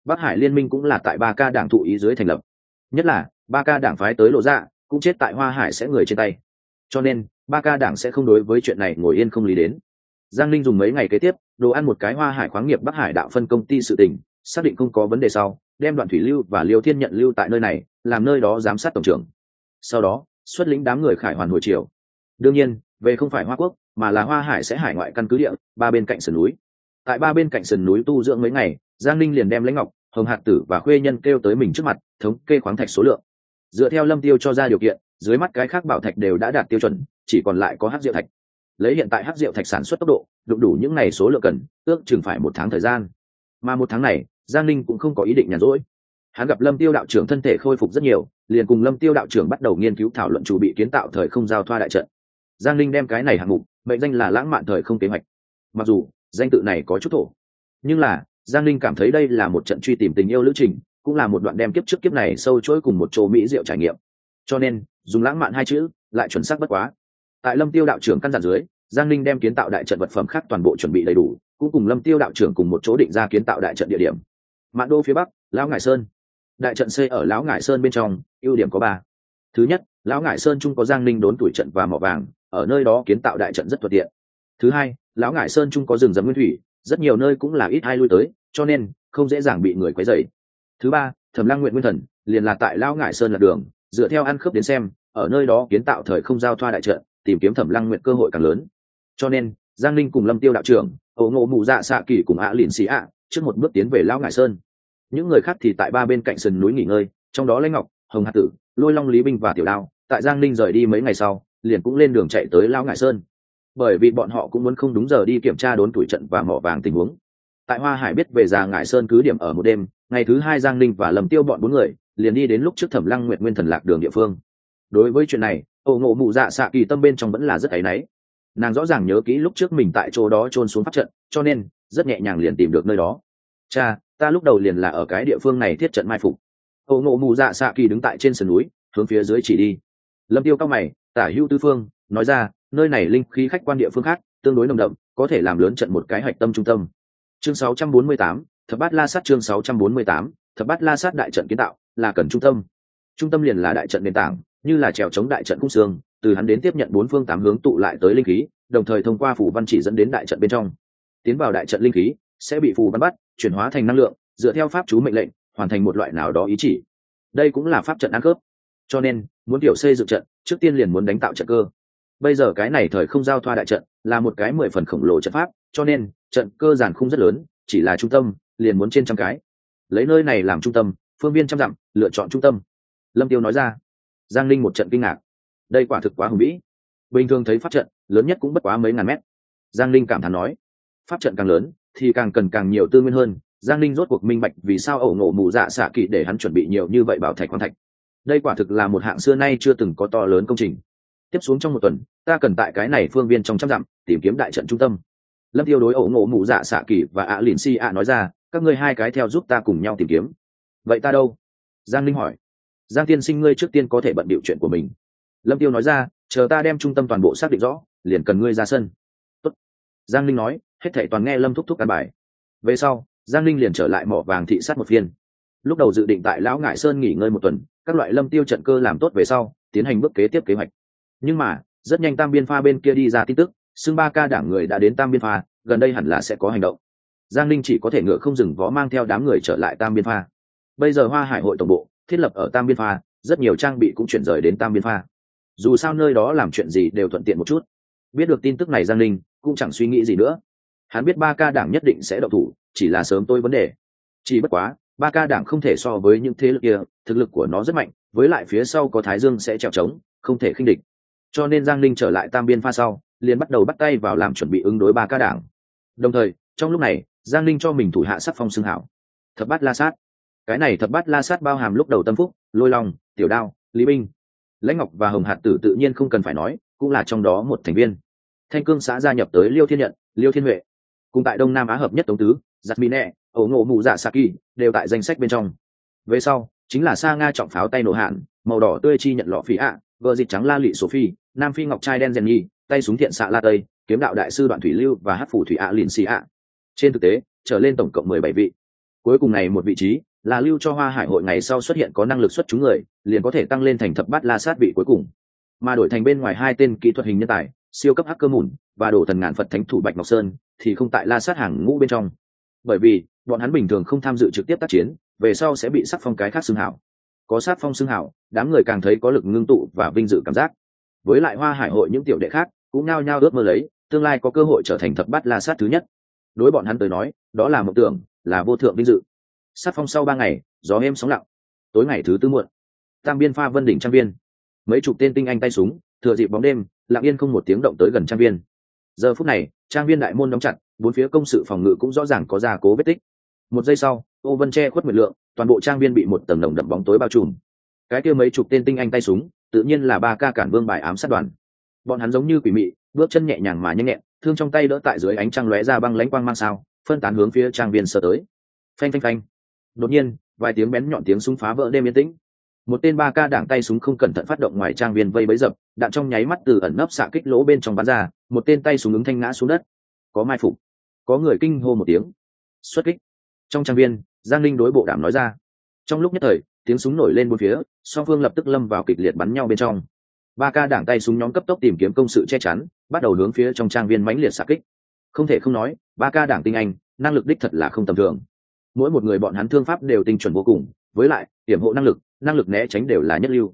Bắc hải liên minh cũng là tại ba ca đảng thụ ý dưới thành lập. Nhất là, ba ca đảng phái tới lộ ra, cũng chết tại hoa hải sẽ người trên tay. Cho nên, ba ca đảng sẽ không đối với chuyện này ngồi yên không lý đến. Giang linh dùng mấy ngày kế tiếp, đồ ăn một cái hoa hải khoáng nghiệp bắc hải đạo phân công ty sự tỉnh xác định không có vấn đề sau, đem đoạn thủy lưu và liêu thiên nhận lưu tại nơi này, làm nơi đó giám sát tổng trưởng. Sau đó, xuất lĩnh đám người khải hoàn hồi chiều đương nhiên, về không phải hoa quốc, mà là hoa hải sẽ hải ngoại căn cứ địa, ba bên cạnh sườn núi. Tại ba bên cạnh sườn núi tu dưỡng mấy ngày, giang ninh liền đem lãnh ngọc, hồng hạt tử và khuê nhân kêu tới mình trước mặt, thống kê khoáng thạch số lượng. Dựa theo lâm tiêu cho ra điều kiện, dưới mắt cái khác bảo thạch đều đã đạt tiêu chuẩn, chỉ còn lại có hát rượu thạch. Lấy hiện tại hát rượu thạch sản xuất tốc độ, đụng đủ những ngày số lượng cần, ước chừng phải một tháng thời gian. Mà một tháng này giang ninh cũng không có ý định nhàn rỗi. Hắn gặp lâm tiêu đạo trưởng thân thể khôi phục rất nhiều, liền cùng lâm tiêu đạo trưởng bắt đầu nghiên cứu thảo luận chủ bị kiến tạo thời không giao thoa đại trận. Giang ninh đem cái này hạng mục, mệnh danh là lãng mạn thời không kế hoạch. Mặc dù, danh tự này có chút thổ, nhưng là, giang ninh cảm thấy đây là một trận truy tìm tình yêu lữ trình, cũng là một đoạn đem kiếp trước kiếp này sâu chuỗi cùng một chỗ mỹ diệu trải nghiệm. Cho nên, dùng lãng mạn hai chữ, lại chuẩn xác bất quá. Tại lâm tiêu đạo trưởng căn dặn dưới, giang ninh đem kiến tạo đại trận vật phẩm khác toàn bộ chuẩn bị đầy đủ, cũng cùng lâm tiêu đạo trưởng cùng một chỗ định ra kiến tạo đại trận địa điểm mạn đô phía bắc, lão ngải sơn. Đại trận xây ở lão ngải sơn bên trong, ưu điểm có ba. Thứ nhất, lão ngải sơn trung có giang ninh đốn tuổi trận và mỏ vàng, ở nơi đó kiến tạo đại trận rất thuận tiện. Thứ hai, lão ngải sơn trung có rừng rậm nguyên thủy, rất nhiều nơi cũng là ít ai lui tới, cho nên không dễ dàng bị người quấy dày thứ ba, thẩm lăng nguyện nguyên thần, liền là tại lão ngải sơn là đường, dựa theo ăn khớp đến xem, ở nơi đó kiến tạo thời không giao thoa đại trận, tìm kiếm thẩm lăng nguyện cơ hội càng lớn. Cho nên, giang ninh cùng lâm tiêu đạo trưởng ổ ngộ mụ dạ xạ kỳ cùng ạ lìn xì ạ, trước một bước tiến về lão ngải sơn. Những người khác thì tại ba bên cạnh sườn núi nghỉ ngơi, trong đó lãnh ngọc, hồng hạt tử, lôi long lý binh và tiểu đao, tại giang ninh rời đi mấy ngày sau, liền cũng lên đường chạy tới Lão Ngải sơn. Bởi vì bọn họ cũng muốn không đúng giờ đi kiểm tra đốn tuổi trận và mỏ vàng tình huống. Tại hoa hải biết về già Ngải sơn cứ điểm ở một đêm, ngày thứ hai giang ninh và lầm tiêu bọn bốn người liền đi đến lúc trước thẩm lăng nguyện nguyên thần lạc đường địa phương. Đối với chuyện này, ổ ngộ mụ dạ xạ kỳ tâm bên trong vẫn là rất áy náy nàng rõ ràng nhớ kỹ lúc trước mình tại chỗ đó trôn xuống phát trận cho nên rất nhẹ nhàng liền tìm được nơi đó. Cha ta lúc đầu liền là ở cái địa phương này thiết trận mai phục. Ổ ngộ mù dạ xạ kỳ đứng tại trên sườn núi hướng phía dưới chỉ đi. Lâm tiêu cao mày tả hữu tư phương nói ra nơi này linh khí khách quan địa phương khác tương đối nồng đậm có thể làm lớn trận một cái hạch tâm trung tâm. Chương 648, thập bát la sát chương 648, thập bát la sát đại trận kiến tạo là cần trung tâm. Trung tâm liền là đại trận nền tảng như là trèo chống đại trận cung xương từ hắn đến tiếp nhận bốn phương tám hướng tụ lại tới linh khí, đồng thời thông qua phủ văn chỉ dẫn đến đại trận bên trong. Tiến vào đại trận linh khí, sẽ bị phù văn bắt, chuyển hóa thành năng lượng, dựa theo pháp chú mệnh lệnh, hoàn thành một loại nào đó ý chỉ. Đây cũng là pháp trận ăn khớp. Cho nên, muốn tiểu xây dựng trận, trước tiên liền muốn đánh tạo trận cơ. Bây giờ cái này thời không giao thoa đại trận, là một cái mười phần khổng lồ trận pháp, cho nên, trận cơ giàn khung rất lớn, chỉ là trung tâm, liền muốn trên trăm cái. Lấy nơi này làm trung tâm, phương viên trăm dặm, lựa chọn trung tâm. Lâm tiêu nói ra. Giang linh một trận kinh ngạc đây quả thực quá hùng vĩ. Bình thường thấy pháp trận, lớn nhất cũng bất quá mấy ngàn mét. Giang linh cảm thán nói, pháp trận càng lớn, thì càng cần càng nhiều tư nguyên hơn. Giang linh rốt cuộc minh bạch vì sao ẩu nổ mù dạ xạ kỵ để hắn chuẩn bị nhiều như vậy bảo thạch quan thạch. Đây quả thực là một hạng xưa nay chưa từng có to lớn công trình. Tiếp xuống trong một tuần, ta cần tại cái này phương viên trong trăm dặm, tìm kiếm đại trận trung tâm. Lâm tiêu đối ẩu nổ mù dạ xạ kỵ và ạ lìn si ạ nói ra, các ngươi hai cái theo giúp ta cùng nhau tìm kiếm. Vậy ta đâu? Giang linh hỏi. Giang tiên sinh ngươi trước tiên có thể bận điệu chuyện của mình lâm tiêu nói ra, chờ ta đem trung tâm toàn bộ xác định rõ, liền cần ngươi ra sân. Tốt. giang linh nói, hết thảy toàn nghe lâm thúc thúc căn bài. Về sau, giang linh liền trở lại mỏ vàng thị sát một phiên. Lúc đầu dự định tại lão ngại sơn nghỉ ngơi một tuần, các loại lâm tiêu trận cơ làm tốt về sau, tiến hành bước kế tiếp kế hoạch. Nhưng mà, rất nhanh tam biên pha bên kia đi ra tin tức, xưng ba ca đảng người đã đến tam biên pha, gần đây hẳn là sẽ có hành động. Giang linh chỉ có thể ngựa không dừng vó mang theo đám người trở lại tam biên pha. Bây giờ hoa hải hội tổng bộ, thiết lập ở tam biên pha, rất nhiều trang bị cũng chuyển rời đến tam biên pha dù sao nơi đó làm chuyện gì đều thuận tiện một chút. Biết được tin tức này giang linh cũng chẳng suy nghĩ gì nữa. Hắn biết ba ca đảng nhất định sẽ đậu thủ, chỉ là sớm tôi vấn đề. Chỉ bất quá, ba ca đảng không thể so với những thế lực kia, thực lực của nó rất mạnh, với lại phía sau có thái dương sẽ trèo trống, không thể khinh địch. Cho nên giang linh trở lại tam biên pha sau, liền bắt đầu bắt tay vào làm chuẩn bị ứng đối ba ca đảng. Đồng thời, trong lúc này, giang linh cho mình thủ hạ sắc phong xương hảo. Thập bát la sát. Cái này thập bát la sát bao hàm lúc đầu tâm phúc, lôi long, tiểu đao, lý binh lãnh ngọc và hồng hạt tử tự nhiên không cần phải nói, cũng là trong đó một thành viên. Thanh cương xã gia nhập tới liêu thiên nhận, liêu thiên huệ. Cùng tại đông nam á hợp nhất tống tứ, giặt mỹ nẹ, ổ ngộ mụ dạ saki đều tại danh sách bên trong. Về sau, chính là sa nga trọng pháo tay nổ hạn, màu đỏ tươi chi nhận lọ phí ạ, vợ dịch trắng la lị sophie, nam phi ngọc trai đen rèn nhi, tay súng thiện xạ la tây, kiếm đạo đại sư đoạn thủy lưu và hát phủ thủy ạ lìn xì ạ. Trên thực tế, trở lên tổng cộng mười bảy vị. Cuối cùng này một vị trí là lưu cho hoa hải hội ngày sau xuất hiện có năng lực xuất chúng người, liền có thể tăng lên thành thập bát la sát vị cuối cùng. Mà đổi thành bên ngoài hai tên kỹ thuật hình nhân tài, siêu cấp hacker mùn và đổ thần ngàn phật thánh thủ bạch ngọc sơn, thì không tại la sát hàng ngũ bên trong. Bởi vì, bọn hắn bình thường không tham dự trực tiếp tác chiến, về sau sẽ bị sắc phong cái khác xưng hảo. Có sát phong xưng hảo, đám người càng thấy có lực ngưng tụ và vinh dự cảm giác. Với lại hoa hải hội những tiểu đệ khác cũng nao nhao ước mơ lấy, tương lai có cơ hội trở thành thập bát la sát thứ nhất. Đối bọn hắn tới nói, đó là mộng tưởng, là vô thượng vinh dự sát phong sau ba ngày, gió êm sóng lặng. Tối ngày thứ tư muộn, tam biên pha vân đỉnh trang viên. Mấy chục tên tinh anh tay súng, thừa dịp bóng đêm, lặng yên không một tiếng động tới gần trang viên. Giờ phút này, trang viên đại môn đóng chặt, bốn phía công sự phòng ngự cũng rõ ràng có gia cố vết tích. Một giây sau, ô vân che khuất nguyệt lượng, toàn bộ trang viên bị một tầng đồng đậm bóng tối bao trùm. Cái kia mấy chục tên tinh anh tay súng, tự nhiên là ba ca cản vương bài ám sát đoàn. Bọn hắn giống như quỷ mị, bước chân nhẹ nhàng mà nhanh nhẹn, thương trong tay đỡ tại dưới ánh trăng lóe ra băng lãnh quang mang sao, phân tán hướng phía trang viên sơ tới. Phanh phanh phanh đột nhiên, vài tiếng bén nhọn tiếng súng phá vỡ đêm yên tĩnh. Một tên ba ca đảng tay súng không cẩn thận phát động ngoài trang viên vây bấy dập, đạn trong nháy mắt từ ẩn nấp xạ kích lỗ bên trong bắn ra, một tên tay súng ứng thanh ngã xuống đất. Có mai phục, có người kinh hô một tiếng. Xuất kích. Trong trang viên, giang linh đối bộ đảm nói ra. Trong lúc nhất thời, tiếng súng nổi lên bốn phía, song phương lập tức lâm vào kịch liệt bắn nhau bên trong. Ba ca đảng tay súng nhóm cấp tốc tìm kiếm công sự che chắn, bắt đầu hướng phía trong trang viên mãnh liệt xạ kích. Không thể không nói, ba ca đảng tinh anh, năng lực đích thật là không tầm thường mỗi một người bọn hắn thương pháp đều tinh chuẩn vô cùng, với lại, hiểm hộ năng lực năng lực né tránh đều là nhất lưu.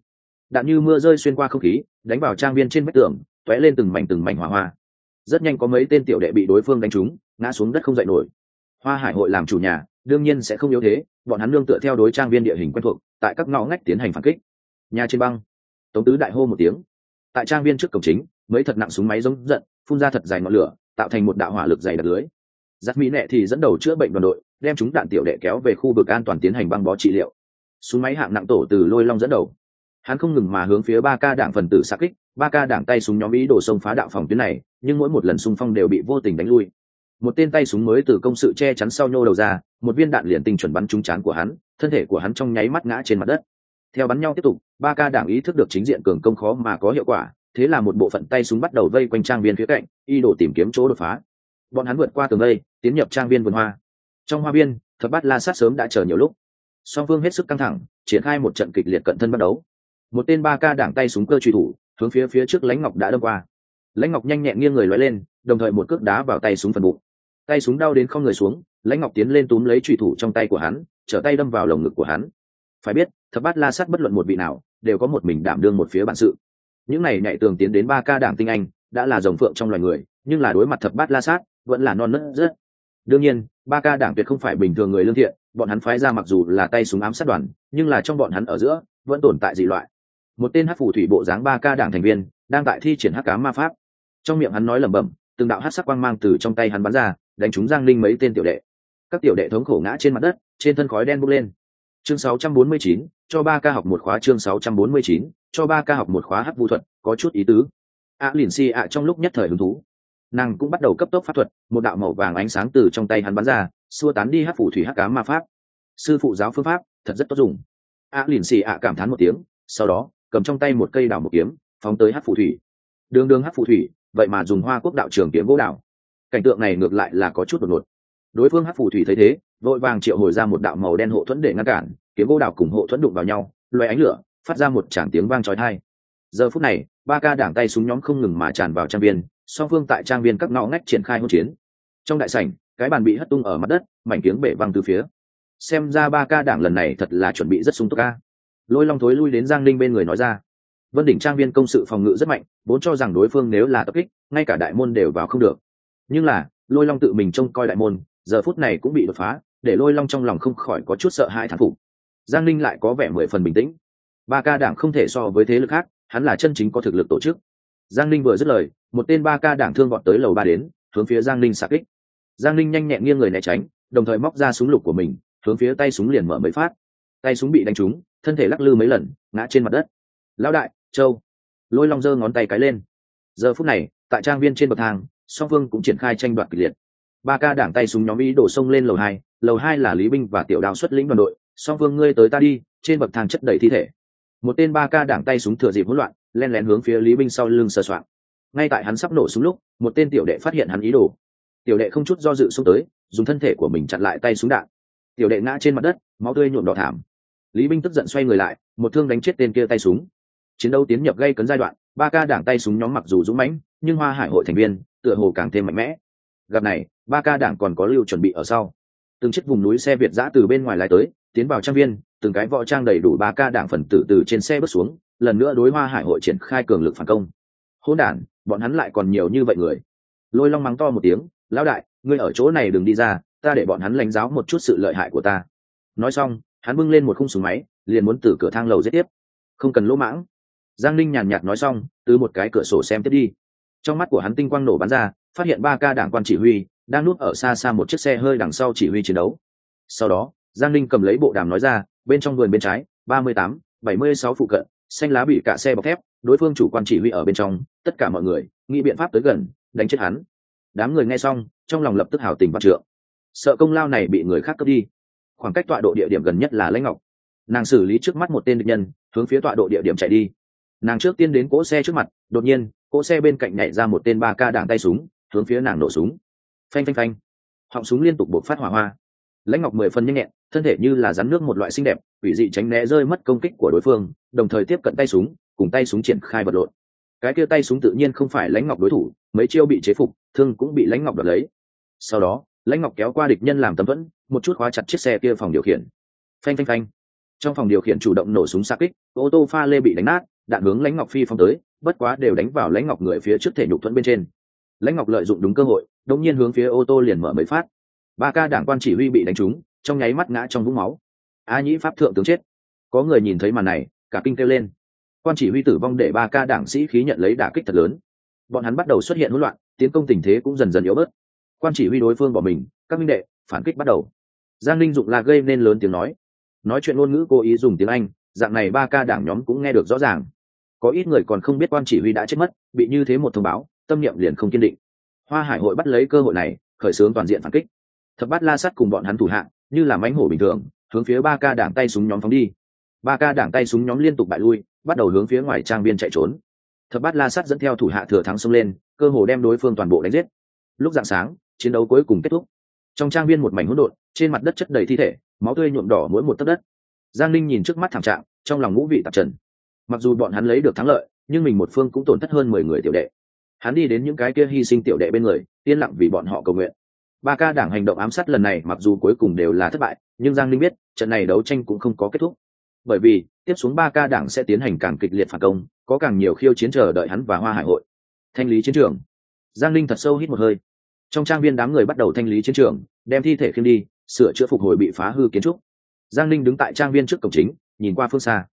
Đạn như mưa rơi xuyên qua không khí, đánh vào trang viên trên vách tường t ó é lên từng mảnh từng mảnh hỏa hoa. Rất nhanh có mấy tên tiểu đệ bị đối phương đánh trúng, ngã xuống đất không dậy nổi. Hoa hải hội làm chủ nhà, đương nhiên sẽ không yếu thế, bọn hắn nương tựa theo đối trang viên địa hình quen thuộc, tại các ngõ ngách tiến hành phản kích. Nhà trên băng. Tống tứ đại hô một tiếng. Tại trang viên trước cổng chính, mấy thật nặng súng máy giống giận, phun ra thật dài ngọn lửa, tạo thành một đạo hỏa lực dày đặc lưới giặc mỹ nệ thì dẫn đầu chữa bệnh đoàn đội, đem chúng đạn tiểu đệ kéo về khu vực an toàn tiến hành băng bó trị liệu. Súng máy hạng nặng tổ từ lôi long dẫn đầu. Hắn không ngừng mà hướng phía ba ca đảng phần tử xa kích, ba ca đảng tay súng nhóm ý đổ sông phá đạo phòng tuyến này, nhưng mỗi một lần xung phong đều bị vô tình đánh lui. Một tên tay súng mới từ công sự che chắn sau nhô đầu ra, một viên đạn liền tinh chuẩn bắn trúng chán của hắn, thân thể của hắn trong nháy mắt ngã trên mặt đất. Theo bắn nhau tiếp tục, ba ca đảng ý thức được chính diện cường công khó mà có hiệu quả, thế là một bộ phận tay súng bắt đầu vây quanh trang viên phía cạnh y đổ tìm kiếm chỗ đột phá bọn hắn vượt qua tường đây, tiến nhập trang viên vườn hoa. Trong hoa viên, thập bát la sát sớm đã chờ nhiều lúc. Song phương hết sức căng thẳng, triển khai một trận kịch liệt cận thân bắt đấu một tên ba ca đảng tay súng cơ truy thủ, hướng phía phía trước lãnh ngọc đã đâm qua. Lãnh ngọc nhanh nhẹn nghiêng người lói lên, đồng thời một cước đá vào tay súng phần bụng. Tay súng đau đến không người xuống, lãnh ngọc tiến lên túm lấy truy thủ trong tay của hắn, trở tay đâm vào lồng ngực của hắn. Phải biết, thập bát la sát bất luận một vị nào, đều có một mình đảm đương một phía bản sự. Những này nhạy tường tiến đến ba ca đảng tinh anh, đã là dòng phượng trong loài người, nhưng là đối mặt thập bát la sát vẫn là non nớt rất. Đương nhiên ba ca đảng tuyệt không phải bình thường người lương thiện bọn hắn phái ra mặc dù là tay súng ám sát đoàn nhưng là trong bọn hắn ở giữa vẫn tồn tại dị loại. Một tên hát phù thủy bộ dáng ba ca đảng thành viên đang tại thi triển hát cá ma pháp. Trong miệng hắn nói lẩm bẩm từng đạo hát sắc quang mang từ trong tay hắn bắn ra đánh trúng giang linh mấy tên tiểu đệ. Các tiểu đệ thống khổ ngã trên mặt đất trên thân khói đen bốc lên. Chương 649, cho ba ca học một khóa chương 649, cho ba ca học một khóa hát vũ thuật có chút ý tứ. A à, lìn si ạ trong lúc nhất thời hứng thú nàng cũng bắt đầu cấp tốc pháp thuật một đạo màu vàng ánh sáng từ trong tay hắn bắn ra xua tán đi hát phủ thủy hát cá ma pháp. Sư phụ giáo phương pháp thật rất tốt dùng. A à, lìn xì ạ cảm thán một tiếng sau đó cầm trong tay một cây đào một kiếm phóng tới hát phủ thủy. Đường đường hát phủ thủy vậy mà dùng hoa quốc đạo trường kiếm gỗ đào. Cảnh tượng này ngược lại là có chút đột ngột. Đối phương hát phủ thủy thấy thế vội vàng triệu hồi ra một đạo màu đen hộ thuẫn để ngăn cản kiếm gỗ đào cùng hộ thuẫn đụng vào nhau loay ánh lửa phát ra một tràng tiếng vang trói thai giờ phút này ba ca đảng tay súng nhóm không ngừng mà tràn vào trang viên song phương tại trang viên các ngõ ngách triển khai hỗn chiến. Trong đại sảnh, cái bàn bị hất tung ở mặt đất, mảnh tiếng bể văng từ phía. Xem ra ba ca đảng lần này thật là chuẩn bị rất sung túc ca lôi long thối lui đến giang linh bên người nói ra. Vân đỉnh trang viên công sự phòng ngự rất mạnh, vốn cho rằng đối phương nếu là tập kích, ngay cả đại môn đều vào không được. Nhưng là, lôi long tự mình trông coi đại môn, giờ phút này cũng bị đột phá, để lôi long trong lòng không khỏi có chút sợ hãi thán phục. Giang linh lại có vẻ mười phần bình tĩnh. Ba ca đảng không thể so với thế lực khác, hắn là chân chính có thực lực tổ chức giang linh vừa dứt lời, một tên ba ca đảng thương gọn tới lầu ba đến, hướng phía giang linh xạ kích. Giang linh nhanh nhẹn nghiêng người né tránh, đồng thời móc ra súng lục của mình, hướng phía tay súng liền mở mấy phát. Tay súng bị đánh trúng, thân thể lắc lư mấy lần, ngã trên mặt đất. Lão đại, châu. Lôi long giơ ngón tay cái lên. Giờ phút này, tại trang viên trên bậc thang, song phương cũng triển khai tranh đoạt kịch liệt. Ba ca đảng tay súng nhóm ý đổ sông lên lầu hai lầu hai là lý binh và tiểu đào xuất lĩnh đoàn đội. Song phương, ngươi tới ta đi, trên bậc thang chất đầy thi thể. Một tên ba ca đảng tay súng thừa dịp hỗn loạn len lén hướng phía lý binh sau lưng sờ soạn ngay tại hắn sắp nổ súng lúc, một tên tiểu đệ phát hiện hắn ý đồ. Tiểu đệ không chút do dự xông tới, dùng thân thể của mình chặn lại tay súng đạn. Tiểu đệ ngã trên mặt đất, máu tươi nhuộm đỏ thảm. Lý binh tức giận xoay người lại, một thương đánh chết tên kia tay súng. Chiến đấu tiến nhập gây cấn giai đoạn, ba ca đảng tay súng nhóm mặc dù dũng mãnh, nhưng hoa hải hội thành viên, tựa hồ càng thêm mạnh mẽ. Gặp này, ba ca đảng còn có lưu chuẩn bị ở sau. Từng chiếc vùng núi xe việt giã từ bên ngoài lái tới, tiến vào trang viên, từng cái võ trang đầy đủ ba ca đảng phần tử từ trên xe bước xuống lần nữa đối hoa hải hội triển khai cường lực phản công. Hỗn đản, bọn hắn lại còn nhiều như vậy người. Lôi long mắng to một tiếng, lão đại, ngươi ở chỗ này đừng đi ra, ta để bọn hắn lãnh giáo một chút sự lợi hại của ta. Nói xong, hắn bưng lên một khung súng máy, liền muốn từ cửa thang lầu giết tiếp. Không cần lỗ mãng. Giang ninh nhàn nhạt nói xong, từ một cái cửa sổ xem tiếp đi. Trong mắt của hắn tinh quang nổ bắn ra, phát hiện ba ca đảng quan chỉ huy đang nuốt ở xa xa một chiếc xe hơi đằng sau chỉ huy chiến đấu. Sau đó, giang ninh cầm lấy bộ đàm nói ra, bên trong vườn bên trái, ba mươi tám, bảy mươi sáu phụ cận xanh lá bị cả xe bọc thép, đối phương chủ quan chỉ huy ở bên trong, tất cả mọi người, nghĩ biện pháp tới gần, đánh chết hắn. Đám người nghe xong, trong lòng lập tức hào tình văn trượng. Sợ công lao này bị người khác cướp đi. Khoảng cách tọa độ địa điểm gần nhất là lãnh ngọc. Nàng xử lý trước mắt một tên địch nhân, hướng phía tọa độ địa điểm chạy đi. Nàng trước tiên đến cỗ xe trước mặt, đột nhiên, cỗ xe bên cạnh nhảy ra một tên ba ca đảng tay súng, hướng phía nàng nổ súng. Phanh phanh phanh. Họng súng liên tục buộc phát hỏa hoa. Lãnh ngọc mười phần nhanh nhẹn thân thể như là rắn nước một loại xinh đẹp, quỷ dị tránh né rơi mất công kích của đối phương, đồng thời tiếp cận tay súng, cùng tay súng triển khai vật lộn. Cái kia tay súng tự nhiên không phải lãnh ngọc đối thủ, mấy chiêu bị chế phục, thương cũng bị lãnh ngọc đoạt lấy. Sau đó, lãnh ngọc kéo qua địch nhân làm tấm thuẫn, một chút khóa chặt chiếc xe kia phòng điều khiển. Phanh phanh phanh. Trong phòng điều khiển chủ động nổ súng xa kích, ô tô pha lê bị đánh nát, đạn hướng lãnh ngọc phi phong tới, bất quá đều đánh vào lãnh ngọc người phía trước thể nhục thuẫn bên trên. Lãnh ngọc lợi dụng đúng cơ hội đống nhiên hướng phía ô tô liền mở mấy phát. Ba ca đảng quan chỉ huy bị đánh trúng trong nháy mắt ngã trong vũng máu. A nhĩ pháp thượng tướng chết. Có người nhìn thấy màn này, cả kinh kêu lên. Quan chỉ huy tử vong để ba ca đảng sĩ khí nhận lấy đả kích thật lớn. Bọn hắn bắt đầu xuất hiện hỗn loạn, tiến công tình thế cũng dần dần yếu bớt. Quan chỉ huy đối phương bỏ mình, các minh đệ, phản kích bắt đầu. Giang linh dụng là gây nên lớn tiếng nói. Nói chuyện ngôn ngữ cố ý dùng tiếng anh, dạng này ba ca đảng nhóm cũng nghe được rõ ràng. Có ít người còn không biết quan chỉ huy đã chết mất, bị như thế một thông báo, tâm niệm liền không kiên định. Hoa hải hội bắt lấy cơ hội này, khởi xướng toàn diện phản kích. Thập bát la sắt cùng bọn hắn thủ hạng như là mánh hổ bình thường, hướng phía ba ca đảng tay súng nhóm phóng đi. Ba ca đảng tay súng nhóm liên tục bại lui, bắt đầu hướng phía ngoài trang viên chạy trốn. Thập bát la sắt dẫn theo thủ hạ thừa thắng xông lên, cơ hồ đem đối phương toàn bộ đánh giết. Lúc dạng sáng, chiến đấu cuối cùng kết thúc. Trong trang viên một mảnh hỗn độn, trên mặt đất chất đầy thi thể, máu tươi nhuộm đỏ mỗi một tấc đất. Giang linh nhìn trước mắt thảm trạng, trong lòng ngũ vị tạp trần. Mặc dù bọn hắn lấy được thắng lợi, nhưng mình một phương cũng tổn thất hơn mười người tiểu đệ. Hắn đi đến những cái kia hy sinh tiểu đệ bên người, yên lặng vì bọn họ cầu nguyện ba ca đảng hành động ám sát lần này mặc dù cuối cùng đều là thất bại, nhưng giang linh biết, trận này đấu tranh cũng không có kết thúc. Bởi vì, tiếp xuống ba ca đảng sẽ tiến hành càng kịch liệt phản công, có càng nhiều khiêu chiến chờ đợi hắn và hoa hải hội. Thanh lý chiến trường. Giang linh thật sâu hít một hơi. Trong trang viên đám người bắt đầu thanh lý chiến trường, đem thi thể khiêm đi, sửa chữa phục hồi bị phá hư kiến trúc. Giang linh đứng tại trang viên trước cổng chính, nhìn qua phương xa.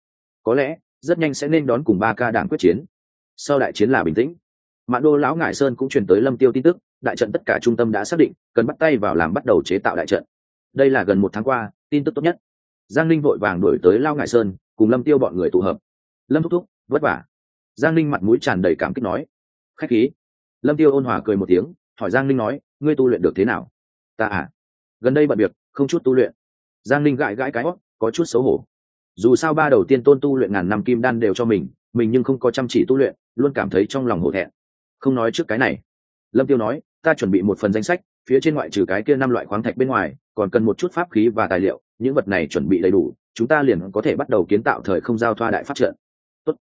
Có lẽ, rất nhanh sẽ nên đón cùng ba ca đảng quyết chiến. Sau đại chiến là bình tĩnh. Mạn đô lão ngải sơn cũng truyền tới lâm tiêu tin tức đại trận tất cả trung tâm đã xác định, cần bắt tay vào làm bắt đầu chế tạo đại trận. Đây là gần một tháng qua, tin tức tốt nhất. Giang linh vội vàng đuổi tới lao Ngại sơn, cùng lâm tiêu bọn người tụ hợp. Lâm thúc thúc, vất vả. Giang linh mặt mũi tràn đầy cảm kích nói. Khách khí. Lâm tiêu ôn hòa cười một tiếng, hỏi giang linh nói, ngươi tu luyện được thế nào? Ta à gần đây bận việc, không chút tu luyện. Giang linh gãi gãi cái hót, có chút xấu hổ. Dù sao ba đầu tiên tôn tu luyện ngàn năm kim đan đều cho mình mình nhưng không có chăm chỉ tu luyện, luôn cảm thấy trong lòng hổ thẹn. Không nói trước cái này lâm tiêu nói ta chuẩn bị một phần danh sách phía trên ngoại trừ cái kia năm loại khoáng thạch bên ngoài còn cần một chút pháp khí và tài liệu những vật này chuẩn bị đầy đủ chúng ta liền có thể bắt đầu kiến tạo thời không giao thoa đại phát trận. Tốt.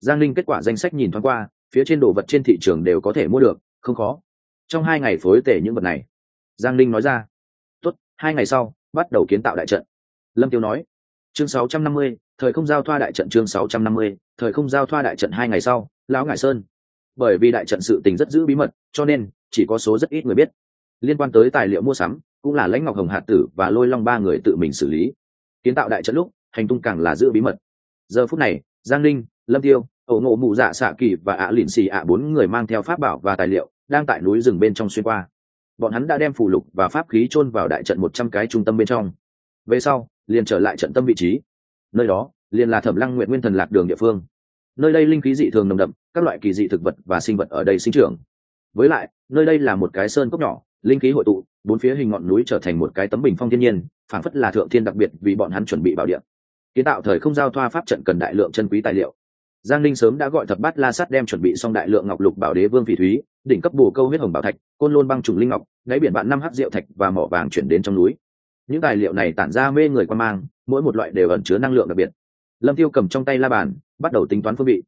giang linh kết quả danh sách nhìn thoáng qua phía trên đồ vật trên thị trường đều có thể mua được không khó. Trong hai ngày phối tể những vật này giang linh nói ra. Tốt, hai ngày sau bắt đầu kiến tạo đại trận. Lâm tiêu nói. Chương 650, thời không giao thoa đại trận chương 650, thời không giao thoa đại trận hai ngày sau lão ngải sơn bởi vì đại trận sự tình rất giữ bí mật, cho nên chỉ có số rất ít người biết. Liên quan tới tài liệu mua sắm, cũng là lãnh ngọc hồng hạt tử và lôi long ba người tự mình xử lý. Kiến tạo đại trận lúc, hành tung càng là giữ bí mật. Giờ phút này, giang linh lâm tiêu ẩu ngộ mụ dạ xạ kỳ và ạ à lịn xì ạ bốn người mang theo pháp bảo và tài liệu, đang tại núi rừng bên trong xuyên qua. Bọn hắn đã đem phù lục và pháp khí chôn vào đại trận một trăm cái trung tâm bên trong. Về sau, liền trở lại trận tâm vị trí. Nơi đó, liền là thẩm lăng nguyện nguyên thần lạc đường địa phương nơi đây linh khí dị thường nồng đậm, các loại kỳ dị thực vật và sinh vật ở đây sinh trưởng. Với lại, nơi đây là một cái sơn cốc nhỏ, linh khí hội tụ, bốn phía hình ngọn núi trở thành một cái tấm bình phong thiên nhiên, phảng phất là thượng thiên đặc biệt vì bọn hắn chuẩn bị bảo địa. kiến tạo thời không giao thoa pháp trận cần đại lượng chân quý tài liệu. Giang linh sớm đã gọi thập bát la sát đem chuẩn bị xong đại lượng ngọc lục bảo đế vương phỉ thúy, đỉnh cấp bù câu huyết hồng bảo thạch, côn lôn băng trùng linh ngọc, đáy biển bạn năm hắc rượu thạch và mỏ vàng chuyển đến trong núi. Những tài liệu này tản ra mê người quan mang, mỗi một loại đều ẩn chứa năng lượng đặc biệt lâm tiêu cầm trong tay la bàn, bắt đầu tính toán phương vị.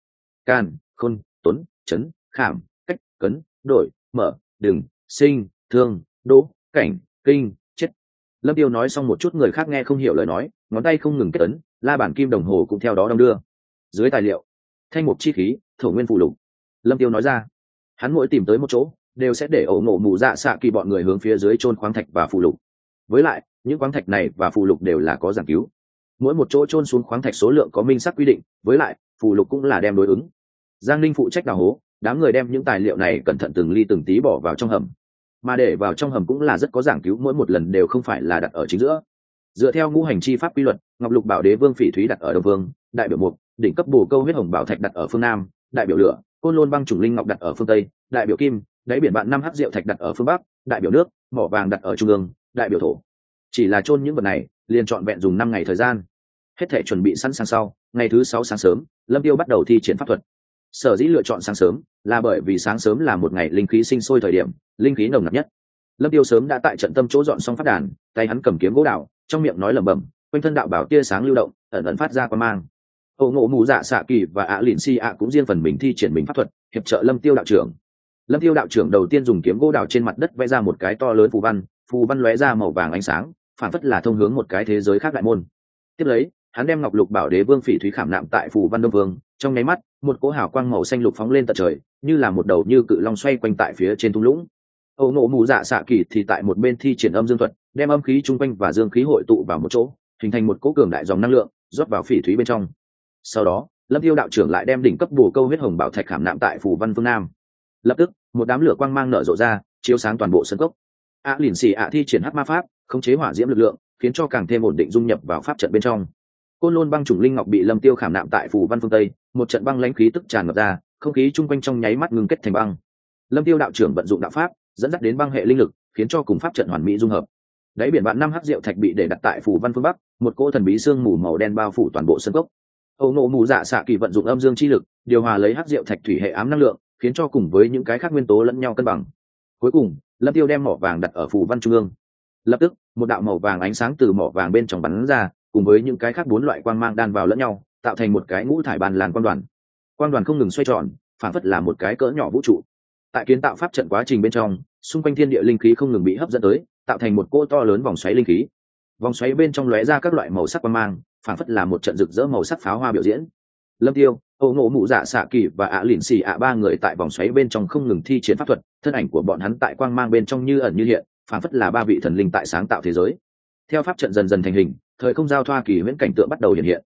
Can, khôn, tuấn, chấn, khảm, cách, cấn, đổi, mở, đừng, sinh, thương, đỗ, cảnh, kinh, chết. Lâm tiêu nói xong một chút người khác nghe không hiểu lời nói, ngón tay không ngừng kết ấn, la bản kim đồng hồ cũng theo đó đong đưa. Dưới tài liệu, thanh mục chi khí, thổ nguyên phụ lục. Lâm tiêu nói ra, hắn mỗi tìm tới một chỗ, đều sẽ để ổ ngộ mù dạ xạ kỳ bọn người hướng phía dưới trôn khoáng thạch và phụ lục. Với lại, những khoáng thạch này và phụ lục đều là có giảng cứu mỗi một chỗ trôn xuống khoáng thạch số lượng có minh sắc quy định, với lại phụ lục cũng là đem đối ứng. Giang linh phụ trách đào hố, đám người đem những tài liệu này cẩn thận từng ly từng tí bỏ vào trong hầm. Mà để vào trong hầm cũng là rất có giảng cứu, mỗi một lần đều không phải là đặt ở chính giữa. Dựa theo ngũ hành chi pháp quy luật, ngọc lục bảo đế vương phỉ thúy đặt ở đông vương, đại biểu mục, đỉnh cấp bồ câu huyết hồng bảo thạch đặt ở phương nam, đại biểu lửa, côn lôn băng chủng linh ngọc đặt ở phương tây, đại biểu kim, đáy biển bạn năm hắc rượu thạch đặt ở phương bắc, đại biểu nước, mỏ vàng đặt ở trung ương, đại biểu thổ. Chỉ là chôn những vật này, liền trọn vẹn dùng năm ngày thời gian hết thể chuẩn bị sẵn sàng sau, ngày thứ sáu sáng sớm, lâm tiêu bắt đầu thi triển pháp thuật. Sở dĩ lựa chọn sáng sớm là bởi vì sáng sớm là một ngày linh khí sinh sôi thời điểm, linh khí nồng nặc nhất. Lâm tiêu sớm đã tại trận tâm chỗ dọn xong phát đàn, tay hắn cầm kiếm gỗ đạo trong miệng nói lẩm bẩm, quanh thân đạo bảo tia sáng lưu động, ẩn ẩn phát ra qua mang. Ổ ngộ mù dạ xạ kỳ và ạ à lịn si ạ cũng riêng phần mình thi triển mình pháp thuật, hiệp trợ lâm tiêu đạo trưởng. Lâm tiêu đạo trưởng đầu tiên dùng kiếm gỗ đào trên mặt đất vẽ ra một cái to lớn phù văn phù văn lóe ra màu vàng ánh sáng, phản phất là thông hướng một cái thế giới khác đại môn. Tiếp lấy hắn đem ngọc lục bảo đế vương phỉ thúy khảm nạm tại phù văn đông vương, trong nháy mắt, một cỗ hào quang màu xanh lục phóng lên tận trời, như là một đầu như cự long xoay quanh tại phía trên thung lũng. Âu nộ mù dạ xạ kỳ thì tại một bên thi triển âm dương thuật, đem âm khí chung quanh và dương khí hội tụ vào một chỗ, hình thành một cỗ cường đại dòng năng lượng, rót vào phỉ thúy bên trong. Sau đó, lâm tiêu đạo trưởng lại đem đỉnh cấp bù câu huyết hồng bảo thạch khảm nạm tại phủ văn phương nam. Lập tức, một đám lửa quang mang nở rộ ra, chiếu sáng toàn bộ sân cốc. A lìn xì ạ thi triển hát ma pháp, khống chế hỏa diễm lực lượng, khiến cho càng thêm ổn định dung nhập vào pháp trận bên trong côn lôn băng chủng linh ngọc bị lâm tiêu khảm nạm tại phủ văn phương tây, một trận băng lãnh khí tức tràn ngập ra, không khí chung quanh trong nháy mắt ngừng kết thành băng. Lâm tiêu đạo trưởng vận dụng đạo pháp, dẫn dắt đến băng hệ linh lực, khiến cho cùng pháp trận hoàn mỹ dung hợp. Đáy biển bạn năm hắc rượu thạch bị để đặt tại phủ văn phương bắc, một cỗ thần bí xương mù màu đen bao phủ toàn bộ sân cốc. Âu nộ mù dạ xạ kỳ vận dụng âm dương chi lực, điều hòa lấy hắc rượu thạch thủy hệ ám năng lượng, khiến cho cùng với những cái khác nguyên tố lẫn nhau cân bằng. Cuối cùng, lâm tiêu đem mỏ vàng đặt ở phủ văn trung ương. Lập tức, một đạo màu vàng ánh sáng từ mỏ vàng bên trong bắn ra cùng với những cái khác bốn loại quang mang đan vào lẫn nhau, tạo thành một cái ngũ thải bàn làn quang đoàn. Quang đoàn không ngừng xoay tròn, phản phất là một cái cỡ nhỏ vũ trụ. Tại kiến tạo pháp trận quá trình bên trong, xung quanh thiên địa linh khí không ngừng bị hấp dẫn tới, tạo thành một cỗ to lớn vòng xoáy linh khí. Vòng xoáy bên trong lóe ra các loại màu sắc quang mang, phản phất là một trận rực rỡ màu sắc pháo hoa biểu diễn. Lâm tiêu, âu ngộ mụ dạ xạ kỳ và ạ à lỉn xì ạ ba người tại vòng xoáy bên trong không ngừng thi chiến pháp thuật, thân ảnh của bọn hắn tại quang mang bên trong như ẩn như hiện, phản phất là ba vị thần linh tại sáng tạo thế giới. Theo pháp trận dần dần thành hình thời không giao thoa kỳ huyễn cảnh tượng bắt đầu hiện hiện.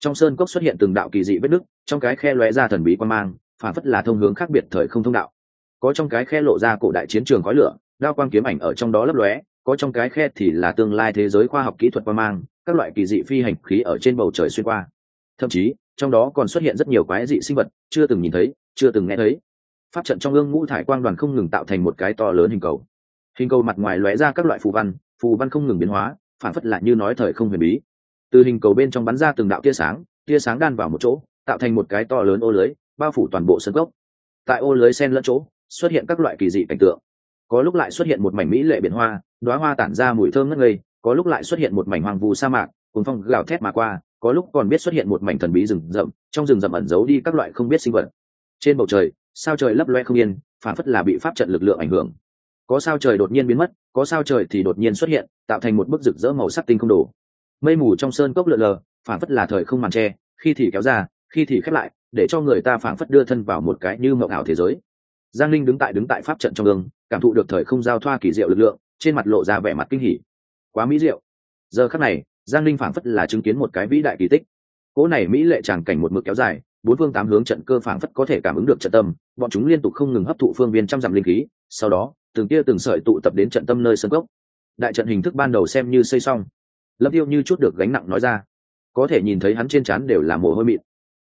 Trong sơn cốc xuất hiện từng đạo kỳ dị vết nứt, trong cái khe lóe ra thần bí quan mang, phản phất là thông hướng khác biệt thời không thông đạo. Có trong cái khe lộ ra cổ đại chiến trường khói lửa, đao quang kiếm ảnh ở trong đó lấp lóe, có trong cái khe thì là tương lai thế giới khoa học kỹ thuật quan mang, các loại kỳ dị phi hành khí ở trên bầu trời xuyên qua. Thậm chí, trong đó còn xuất hiện rất nhiều quái dị sinh vật, chưa từng nhìn thấy, chưa từng nghe thấy. Pháp trận trong ương ngũ thải quang đoàn không ngừng tạo thành một cái to lớn hình cầu. Hình cầu mặt ngoài lóe ra các loại phù văn phù văn không ngừng biến hóa phản phất lại như nói thời không huyền bí. Từ hình cầu bên trong bắn ra từng đạo tia sáng tia sáng đan vào một chỗ, tạo thành một cái to lớn ô lưới, bao phủ toàn bộ sân gốc. Tại ô lưới sen lẫn chỗ, xuất hiện các loại kỳ dị cảnh tượng. Có lúc lại xuất hiện một mảnh mỹ lệ biển hoa đoá hoa tản ra mùi thơm ngất ngây, có lúc lại xuất hiện một mảnh hoàng vù sa mạc cùng phong gào thét mà qua, có lúc còn biết xuất hiện một mảnh thần bí rừng rậm, trong rừng rậm ẩn giấu đi các loại không biết sinh vật. Trên bầu trời, sao trời lấp loe không yên phản phất là bị pháp trận lực lượng ảnh hưởng có sao trời đột nhiên biến mất, có sao trời thì đột nhiên xuất hiện, tạo thành một bức rực rỡ màu sắc tinh không đủ mây mù trong sơn cốc lượn lờ phản phất là thời không màn tre khi thì kéo ra, khi thì khép lại, để cho người ta phản phất đưa thân vào một cái như mộng ảo thế giới. Giang linh đứng tại đứng tại pháp trận trong gương, cảm thụ được thời không giao thoa kỳ diệu lực lượng, trên mặt lộ ra vẻ mặt kinh hỉ. Quá mỹ diệu. Giờ khắc này, giang linh phảng phất là chứng kiến một cái vĩ đại kỳ tích. Cỗ này mỹ lệ tràng cảnh một mực kéo dài, bốn phương tám hướng trận cơ phảng phất có thể cảm ứng được trận tâm, bọn chúng liên tục không ngừng hấp thụ phương viên trăm dặm linh khí, sau đó từng tia từng sợi tụ tập đến trận tâm nơi sân gốc đại trận hình thức ban đầu xem như xây xong. Lâm tiêu như chút được gánh nặng nói ra. Có thể nhìn thấy hắn trên trán đều là mồ hôi mịn.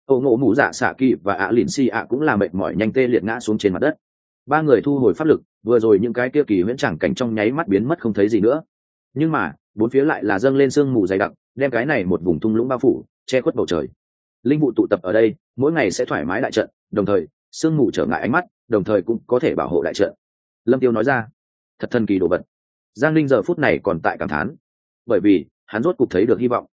Ẩu ngộ mũ dạ xạ kỳ và ạ lìn xì ạ cũng là mệt mỏi nhanh tê liệt ngã xuống trên mặt đất. Ba người thu hồi pháp lực, vừa rồi những cái kia kỳ huyễn chẳng cảnh trong nháy mắt biến mất không thấy gì nữa. Nhưng mà, bốn phía lại là dâng lên sương mù dày đặc, đem cái này một vùng thung lũng bao phủ, che khuất bầu trời. Linh vụ tụ tập ở đây, mỗi ngày sẽ thoải mái đại trận, đồng thời, sương mù trở ngại ánh mắt, đồng thời cũng có thể bảo hộ đại trận lâm tiêu nói ra thật thần kỳ đồ vật. Giang linh giờ phút này còn tại cảm thán bởi vì hắn rốt cục thấy được hy vọng.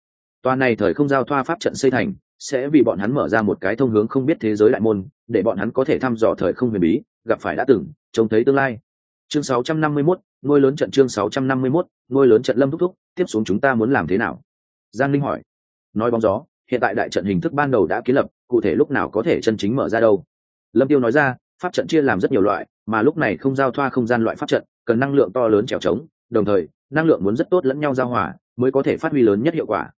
Toàn này thời không giao thoa pháp trận xây thành sẽ vì bọn hắn mở ra một cái thông hướng không biết thế giới đại môn để bọn hắn có thể thăm dò thời không huyền bí gặp phải đã từng trông thấy tương lai. Chương 651, ngôi lớn trận chương 651, ngôi lớn trận lâm thúc thúc tiếp xuống chúng ta muốn làm thế nào? Giang linh hỏi. Nói bóng gió hiện tại đại trận hình thức ban đầu đã kiến lập cụ thể lúc nào có thể chân chính mở ra đâu? Lâm tiêu nói ra pháp trận chia làm rất nhiều loại, mà lúc này không giao thoa không gian loại pháp trận, cần năng lượng to lớn trèo trống, đồng thời, năng lượng muốn rất tốt lẫn nhau giao hòa, mới có thể phát huy lớn nhất hiệu quả.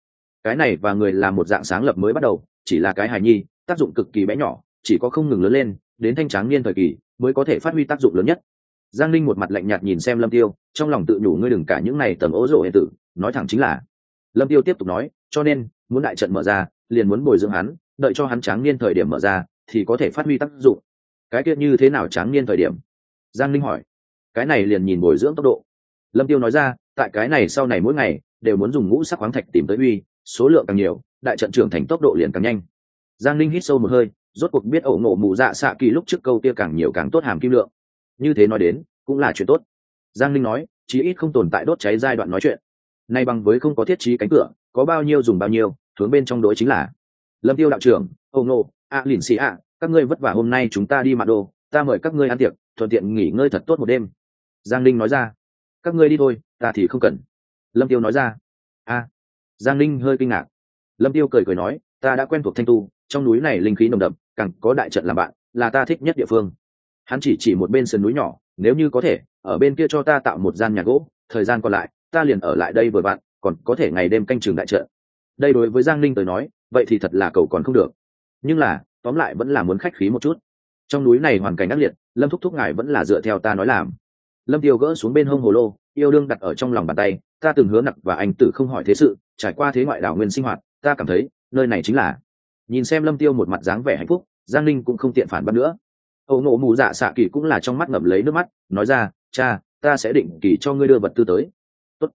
Cái này và người là một dạng sáng lập mới bắt đầu, chỉ là cái hài nhi, tác dụng cực kỳ bé nhỏ, chỉ có không ngừng lớn lên, đến thanh tráng niên thời kỳ, mới có thể phát huy tác dụng lớn nhất. Giang linh một mặt lạnh nhạt nhìn xem lâm tiêu, trong lòng tự nhủ ngươi đừng cả những này tầm ố rộ hệ tử, nói thẳng chính là. Lâm tiêu tiếp tục nói, cho nên, muốn đại trận mở ra, liền muốn bồi dưỡng hắn, đợi cho hắn tráng niên thời điểm mở ra, thì có thể phát huy tác dụng cái kia như thế nào tráng niên thời điểm? Giang linh hỏi. Cái này liền nhìn bồi dưỡng tốc độ. Lâm tiêu nói ra tại cái này sau này mỗi ngày đều muốn dùng ngũ sắc khoáng thạch tìm tới uy số lượng càng nhiều đại trận trưởng thành tốc độ liền càng nhanh. Giang linh hít sâu một hơi rốt cuộc biết ẩu nộ mù dạ xạ kỳ lúc trước câu kia càng nhiều càng tốt hàm kim lượng. Như thế nói đến cũng là chuyện tốt. Giang linh nói chí ít không tồn tại đốt cháy giai đoạn nói chuyện. Nay bằng với không có thiết trí cánh cửa có bao nhiêu dùng bao nhiêu hướng bên trong đối chính là. Lâm tiêu đạo trưởng ẩu nộ, a lìn xì a các ngươi vất vả hôm nay chúng ta đi mặt đồ ta mời các ngươi ăn tiệc, thuận tiện nghỉ ngơi thật tốt một đêm. Giang linh nói ra. Các ngươi đi thôi, ta thì không cần. Lâm tiêu nói ra. A. Giang linh hơi kinh ngạc. Lâm tiêu cười cười nói, ta đã quen thuộc thanh tu, trong núi này linh khí nồng đậm, càng có đại trận làm bạn, là ta thích nhất địa phương. Hắn chỉ chỉ một bên sườn núi nhỏ, nếu như có thể, ở bên kia cho ta tạo một gian nhà gỗ, thời gian còn lại, ta liền ở lại đây vừa bạn, còn có thể ngày đêm canh trường đại trận. Đây đối với giang linh tới nói, vậy thì thật là cầu còn không được. Nhưng là tóm lại vẫn là muốn khách khí một chút. Trong núi này hoàn cảnh ác liệt, lâm thúc thúc ngài vẫn là dựa theo ta nói làm. Lâm tiêu gỡ xuống bên hông hồ lô, yêu đương đặt ở trong lòng bàn tay, ta từng hứa nặc và anh tử không hỏi thế sự, trải qua thế ngoại đảo nguyên sinh hoạt, ta cảm thấy, nơi này chính là. Nhìn xem lâm tiêu một mặt dáng vẻ hạnh phúc, giang linh cũng không tiện phản bác nữa. Âu ngộ mù dạ xạ kỳ cũng là trong mắt ngậm lấy nước mắt, nói ra, cha, ta sẽ định kỳ cho ngươi đưa vật tư tới. Tốt.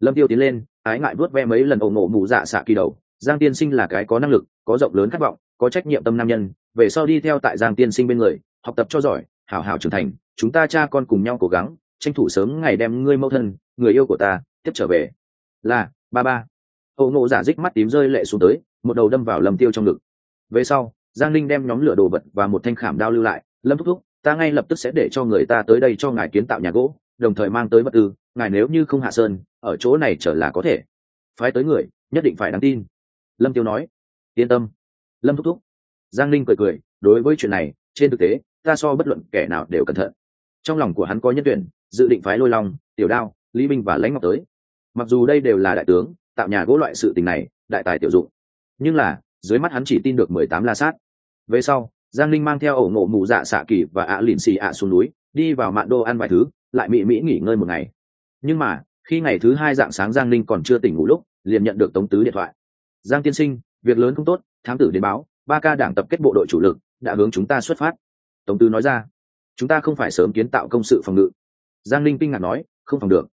lâm tiêu tiến lên, ái ngại vuốt ve mấy lần âu ngộ mù dạ xạ kỳ đầu. Giang tiên sinh là cái có năng lực, có rộng lớn khát vọng có trách nhiệm tâm nam nhân, về sau đi theo tại giang tiên sinh bên người, học tập cho giỏi, hảo hảo trưởng thành, chúng ta cha con cùng nhau cố gắng, tranh thủ sớm ngày đem ngươi mẫu thân, người yêu của ta, tiếp trở về. Là, ba ba. Ẩu nộ giả dích mắt tím rơi lệ xuống tới, một đầu đâm vào lâm tiêu trong ngực. Về sau, giang linh đem nhóm lửa đồ vật và một thanh khảm đao lưu lại, lâm thúc thúc, ta ngay lập tức sẽ để cho người ta tới đây cho ngài kiến tạo nhà gỗ, đồng thời mang tới vật tư, ngài nếu như không hạ sơn, ở chỗ này trở là có thể. Phái tới người, nhất định phải đáng tin. Lâm tiêu nói. Yên tâm lâm thúc thúc. Giang linh cười cười, đối với chuyện này, trên thực tế, ta so bất luận kẻ nào đều cẩn thận. Trong lòng của hắn có nhân tuyển, dự định phái lôi long, tiểu đao, lý minh và lãnh ngọc tới. Mặc dù đây đều là đại tướng, tạo nhà gỗ loại sự tình này, đại tài tiểu dụng. Nhưng là, dưới mắt hắn chỉ tin được mười tám la sát. Về sau, giang linh mang theo ổ ngộ mù dạ xạ kỳ và ạ à lìn xì ạ xuống núi, đi vào mạn đô ăn vài thứ, lại mị mỹ nghỉ ngơi một ngày. Nhưng mà, khi ngày thứ hai dạng sáng giang linh còn chưa tỉnh ngủ lúc, liền nhận được tống tứ điện thoại. Giang tiên sinh, việc lớn không tốt thám tử đến báo, ba ca đảng tập kết bộ đội chủ lực, đã hướng chúng ta xuất phát. Tổng tư nói ra, chúng ta không phải sớm kiến tạo công sự phòng ngự. Giang linh kinh ngạc nói, không phòng được.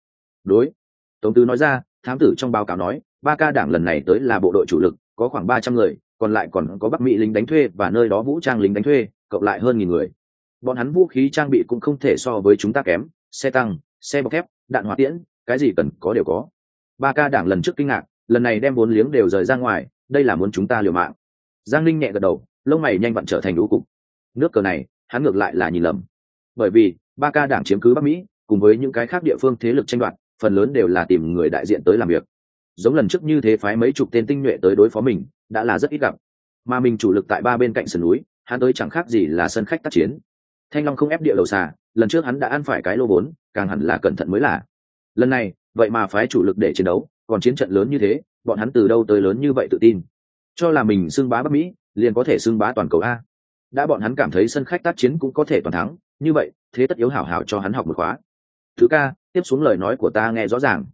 Đối. Tổng tư nói ra, thám tử trong báo cáo nói, ba ca đảng lần này tới là bộ đội chủ lực, có khoảng ba trăm người, còn lại còn có bắc mỹ lính đánh thuê và nơi đó vũ trang lính đánh thuê, cộng lại hơn nghìn người. Bọn hắn vũ khí trang bị cũng không thể so với chúng ta kém, xe tăng, xe bọc thép, đạn hỏa tiễn, cái gì cần có đều có. Ba ca đảng lần trước kinh ngạc, lần này đem bốn liếng đều rời ra ngoài, đây là muốn chúng ta liều mạng giang linh nhẹ gật đầu, lông mày nhanh vặn trở thành đũ cục. Nước cờ này, hắn ngược lại là nhìn lầm. Bởi vì, ba ca đảng chiếm cứ bắc mỹ, cùng với những cái khác địa phương thế lực tranh đoạt, phần lớn đều là tìm người đại diện tới làm việc. Giống lần trước như thế phái mấy chục tên tinh nhuệ tới đối phó mình, đã là rất ít gặp. Mà mình chủ lực tại ba bên cạnh sườn núi, hắn tới chẳng khác gì là sân khách tác chiến. Thanh long không ép địa đầu xà, lần trước hắn đã ăn phải cái lô vốn, càng hẳn là cẩn thận mới là. Lần này, vậy mà phái chủ lực để chiến đấu, còn chiến trận lớn như thế, bọn hắn từ đâu tới lớn như vậy tự tin? Cho là mình xưng bá bắc mỹ, liền có thể xưng bá toàn cầu a. Đã bọn hắn cảm thấy sân khách tác chiến cũng có thể toàn thắng, như vậy, thế tất yếu hảo hảo cho hắn học một khóa. Thứ ca, tiếp xuống lời nói của ta nghe rõ ràng.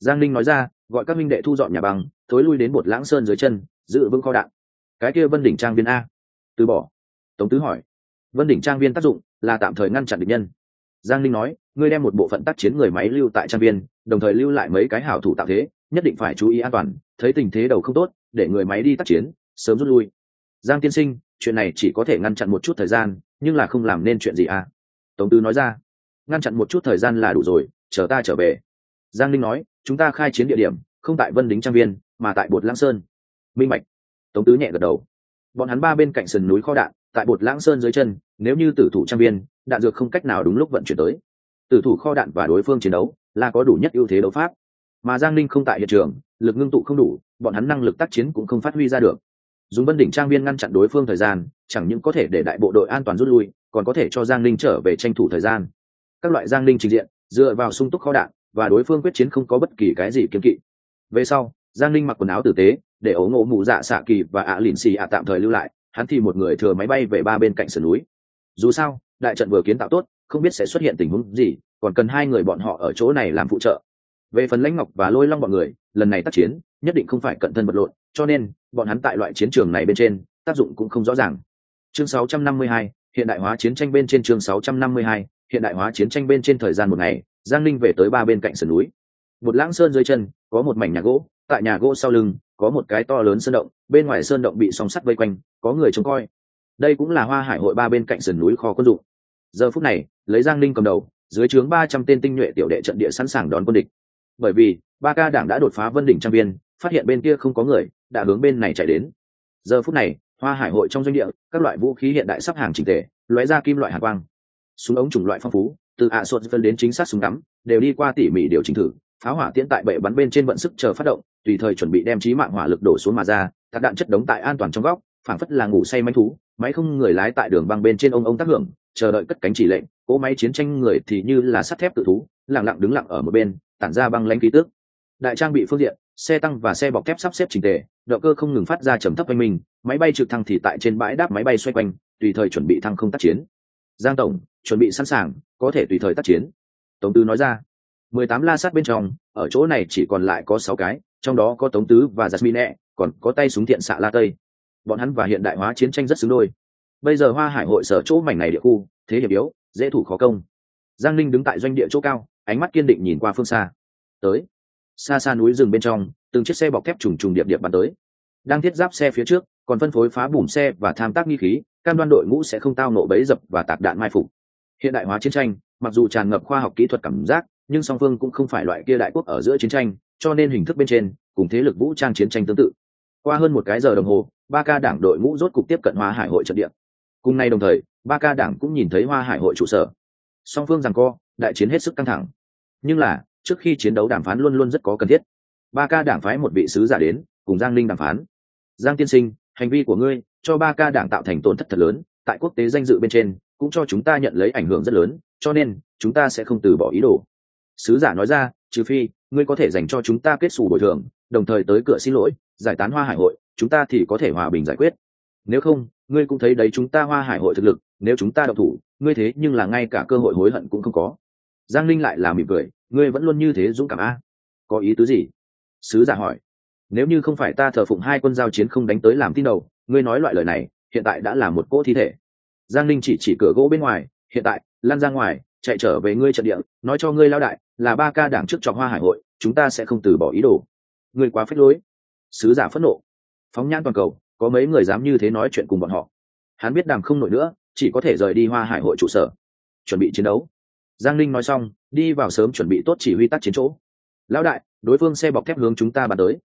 Giang ninh nói ra, gọi các minh đệ thu dọn nhà băng, thối lui đến bột lãng sơn dưới chân, giữ vững kho đạn. Cái kia vân đỉnh trang viên a. Từ bỏ. Tống tứ hỏi. Vân đỉnh trang viên tác dụng là tạm thời ngăn chặn địch nhân. Giang ninh nói, ngươi đem một bộ phận tác chiến người máy lưu tại trang viên, đồng thời lưu lại mấy cái hảo thủ tạo thế, nhất định phải chú ý an toàn thấy tình thế đầu không tốt, để người máy đi tác chiến, sớm rút lui. Giang tiên sinh, chuyện này chỉ có thể ngăn chặn một chút thời gian, nhưng là không làm nên chuyện gì à? Tống tư nói ra. Ngăn chặn một chút thời gian là đủ rồi, chờ ta trở về. Giang linh nói, chúng ta khai chiến địa điểm, không tại vân đính trang viên, mà tại bột lãng sơn. Minh mạch tống tứ nhẹ gật đầu. Bọn hắn ba bên cạnh sườn núi kho đạn, tại bột lãng sơn dưới chân, nếu như tử thủ trang viên, đạn dược không cách nào đúng lúc vận chuyển tới. Tử thủ kho đạn và đối phương chiến đấu, là có đủ nhất ưu thế đấu pháp. Mà giang linh không tại hiện trường lực ngưng tụ không đủ, bọn hắn năng lực tác chiến cũng không phát huy ra được. Dùng vân đỉnh trang viên ngăn chặn đối phương thời gian, chẳng những có thể để đại bộ đội an toàn rút lui, còn có thể cho giang linh trở về tranh thủ thời gian. Các loại giang linh trình diện, dựa vào sung túc kho đạn, và đối phương quyết chiến không có bất kỳ cái gì kiếm kỵ. Về sau, giang linh mặc quần áo tử tế, để ấu ngộ mụ dạ xạ kỳ và ạ lìn xì ạ tạm thời lưu lại, hắn thì một người thừa máy bay về ba bên cạnh sườn núi. Dù sao, đại trận vừa kiến tạo tốt, không biết sẽ xuất hiện tình huống gì, còn cần hai người bọn họ ở chỗ này làm phụ trợ. Về phần lãnh ngọc và lôi long bọn người lần này tác chiến nhất định không phải cận thân vật lộn cho nên bọn hắn tại loại chiến trường này bên trên tác dụng cũng không rõ ràng. Chương 652, hiện đại hóa chiến tranh bên trên chương 652, hiện đại hóa chiến tranh bên trên thời gian một ngày giang linh về tới ba bên cạnh sườn núi. Một lãng sơn dưới chân có một mảnh nhà gỗ tại nhà gỗ sau lưng có một cái to lớn sơn động bên ngoài sơn động bị song sắt vây quanh có người trông coi. Đây cũng là hoa hải hội ba bên cạnh sườn núi kho quân dụng. Giờ phút này lấy giang linh cầm đầu dưới trướng ba trăm tên tinh nhuệ tiểu đệ trận địa sẵn sàng đón quân địch bởi vì ba ca đảng đã đột phá vân đỉnh trang viên, phát hiện bên kia không có người, đã hướng bên này chạy đến. Giờ phút này, hoa hải hội trong doanh địa, các loại vũ khí hiện đại sắp hàng trình tề, lóe ra kim loại hạ quang. Súng ống chủng loại phong phú, từ ạ sốt phân đến chính xác súng đắm đều đi qua tỉ mỉ điều chỉnh thử pháo hỏa tiễn tại bệ bắn bên trên vận sức chờ phát động, tùy thời chuẩn bị đem trí mạng hỏa lực đổ xuống mà ra, các đạn chất đống tại an toàn trong góc, phảng phất là ngủ say manh thú, máy không người lái tại đường băng bên trên ông ông tác hưởng, chờ đợi cất cánh chỉ lệnh, cỗ máy chiến tranh người thì như là sắt thép tự thú, lặng lặng đứng lặng ở một bên tản ra băng lãnh khí tước đại trang bị phương diện, xe tăng và xe bọc thép sắp xếp trình tề, động cơ không ngừng phát ra trầm thấp quanh mình máy bay trực thăng thì tại trên bãi đáp máy bay xoay quanh, tùy thời chuẩn bị thăng không tác chiến. Giang tổng, chuẩn bị sẵn sàng, có thể tùy thời tác chiến. Tống tư nói ra. Mười tám la sát bên trong, ở chỗ này chỉ còn lại có sáu cái, trong đó có tống tứ và jasmine, còn có tay súng thiện xạ la tây. Bọn hắn và hiện đại hóa chiến tranh rất xứng đôi. Bây giờ hoa hải hội sở chỗ mảnh này địa khu, thế hiểm yếu, dễ thủ khó công. Giang linh đứng tại doanh địa chỗ cao ánh mắt kiên định nhìn qua phương xa. Tới. Xa xa núi rừng bên trong, từng chiếc xe bọc thép trùng trùng điệp điệp bắn tới. Đang thiết giáp xe phía trước, còn phân phối phá bùm xe và tham tác nghi khí, cam đoan đội ngũ sẽ không tao nộ bấy dập và tạc đạn mai phục. Hiện đại hóa chiến tranh, mặc dù tràn ngập khoa học kỹ thuật cảm giác, nhưng song phương cũng không phải loại kia đại quốc ở giữa chiến tranh, cho nên hình thức bên trên, cùng thế lực vũ trang chiến tranh tương tự. Qua hơn một cái giờ đồng hồ, ba ca đảng đội ngũ rốt cục tiếp cận hoa hải hội trận địa. Cùng nay đồng thời, ba ca đảng cũng nhìn thấy hoa hải hội trụ sở. Song phương rằng co đại chiến hết sức căng thẳng. Nhưng là, trước khi chiến đấu đàm phán luôn luôn rất có cần thiết. Ba ca đảng phái một vị sứ giả đến, cùng giang linh đàm phán. Giang tiên sinh, hành vi của ngươi, cho ba ca đảng tạo thành tổn thất thật lớn, tại quốc tế danh dự bên trên, cũng cho chúng ta nhận lấy ảnh hưởng rất lớn, cho nên, chúng ta sẽ không từ bỏ ý đồ. Sứ giả nói ra, trừ phi, ngươi có thể dành cho chúng ta kết xù bồi thường, đồng thời tới cửa xin lỗi, giải tán hoa hải hội, chúng ta thì có thể hòa bình giải quyết nếu không, ngươi cũng thấy đấy chúng ta hoa hải hội thực lực, nếu chúng ta độc thủ, ngươi thế nhưng là ngay cả cơ hội hối hận cũng không có. Giang linh lại là mỉm cười, ngươi vẫn luôn như thế dũng cảm a. Có ý tứ gì? Sứ giả hỏi. Nếu như không phải ta thờ phụng hai quân giao chiến không đánh tới làm tin đầu, ngươi nói loại lời này, hiện tại đã là một cỗ thi thể. Giang linh chỉ chỉ cửa gỗ bên ngoài, hiện tại lan ra ngoài, chạy trở về ngươi trận địa, nói cho ngươi lao đại, là ba ca đảng trước cho hoa hải hội, chúng ta sẽ không từ bỏ ý đồ. Ngươi quá phết lối. Sứ giả phẫn nộ. Phóng nhãn toàn cầu có mấy người dám như thế nói chuyện cùng bọn họ. Hắn biết đàm không nổi nữa, chỉ có thể rời đi hoa hải hội trụ sở. Chuẩn bị chiến đấu. Giang linh nói xong, đi vào sớm chuẩn bị tốt chỉ huy tác chiến chỗ. Lão đại, đối phương xe bọc thép hướng chúng ta bàn tới.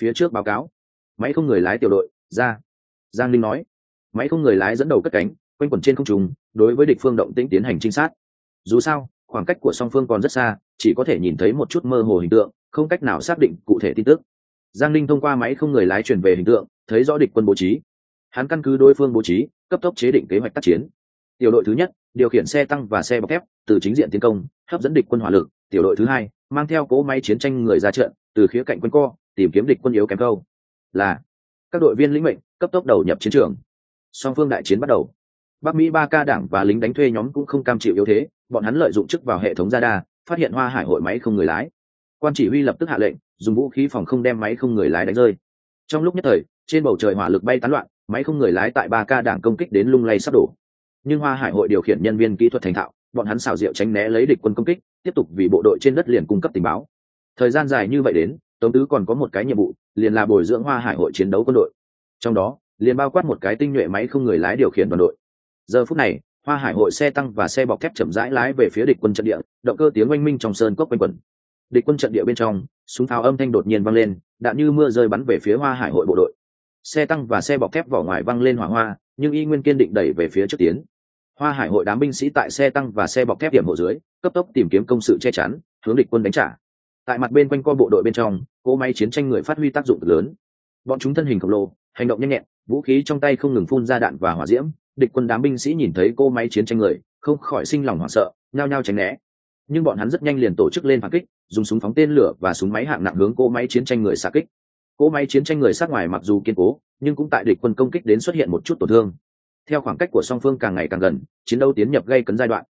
Phía trước báo cáo. Máy không người lái tiểu đội, ra. Giang linh nói. Máy không người lái dẫn đầu cất cánh, quanh quẩn trên không trùng đối với địch phương động tĩnh tiến hành trinh sát. Dù sao, khoảng cách của song phương còn rất xa, chỉ có thể nhìn thấy một chút mơ hồ hình tượng, không cách nào xác định cụ thể tin tức giang linh thông qua máy không người lái chuyển về hình tượng, thấy rõ địch quân bố trí. Hắn căn cứ đối phương bố trí, cấp tốc chế định kế hoạch tác chiến. Tiểu đội thứ nhất, điều khiển xe tăng và xe bọc thép, từ chính diện tiến công, hấp dẫn địch quân hỏa lực. Tiểu đội thứ hai, mang theo cỗ máy chiến tranh người ra trận, từ khía cạnh quân co, tìm kiếm địch quân yếu kém câu. Là, các đội viên lĩnh mệnh, cấp tốc đầu nhập chiến trường. Song phương đại chiến bắt đầu. Bắc mỹ ba ca đảng và lính đánh thuê nhóm cũng không cam chịu yếu thế, bọn hắn lợi dụng chức vào hệ thống radar, phát hiện hoa hải hội máy không người lái. Quan chỉ huy lập tức hạ lệnh dùng vũ khí phòng không đem máy không người lái đánh rơi. Trong lúc nhất thời, trên bầu trời hỏa lực bay tán loạn, máy không người lái tại ba ca đảng công kích đến lung lay sắp đổ. Nhưng hoa hải hội điều khiển nhân viên kỹ thuật thành thạo, bọn hắn xào rượu tránh né lấy địch quân công kích, tiếp tục vì bộ đội trên đất liền cung cấp tình báo. Thời gian dài như vậy đến, tống tứ còn có một cái nhiệm vụ, liền là bồi dưỡng hoa hải hội chiến đấu quân đội. Trong đó, liền bao quát một cái tinh nhuệ máy không người lái điều khiển đoàn đội. Giờ phút này, hoa hải hội xe tăng và xe bọc thép chậm rãi lái về phía địch quân trận địa, động cơ tiếng oanh minh trong sơn cốc quanh quẩn địch quân trận địa bên trong, súng pháo âm thanh đột nhiên vang lên đạn như mưa rơi bắn về phía hoa hải hội bộ đội. Xe tăng và xe bọc thép vỏ ngoài văng lên hỏa hoa, nhưng y nguyên kiên định đẩy về phía trước tiến. Hoa hải hội đám binh sĩ tại xe tăng và xe bọc thép điểm hộ dưới, cấp tốc tìm kiếm công sự che chắn, hướng địch quân đánh trả. Tại mặt bên quanh co bộ đội bên trong, cỗ máy chiến tranh người phát huy tác dụng lớn. Bọn chúng thân hình khổng lồ, hành động nhanh nhẹn, vũ khí trong tay không ngừng phun ra đạn và hỏa diễm. Địch quân đám binh sĩ nhìn thấy cô máy chiến tranh người, không khỏi sinh lòng hoảng sợ, nhao nhao tránh né nhưng bọn hắn rất nhanh liền tổ chức lên phản kích, dùng súng phóng tên lửa và súng máy hạng nặng hướng cỗ máy chiến tranh người xạ kích. Cỗ máy chiến tranh người sát ngoài mặc dù kiên cố, nhưng cũng tại địch quân công kích đến xuất hiện một chút tổn thương. Theo khoảng cách của song phương càng ngày càng gần, chiến đấu tiến nhập gây cấn giai đoạn.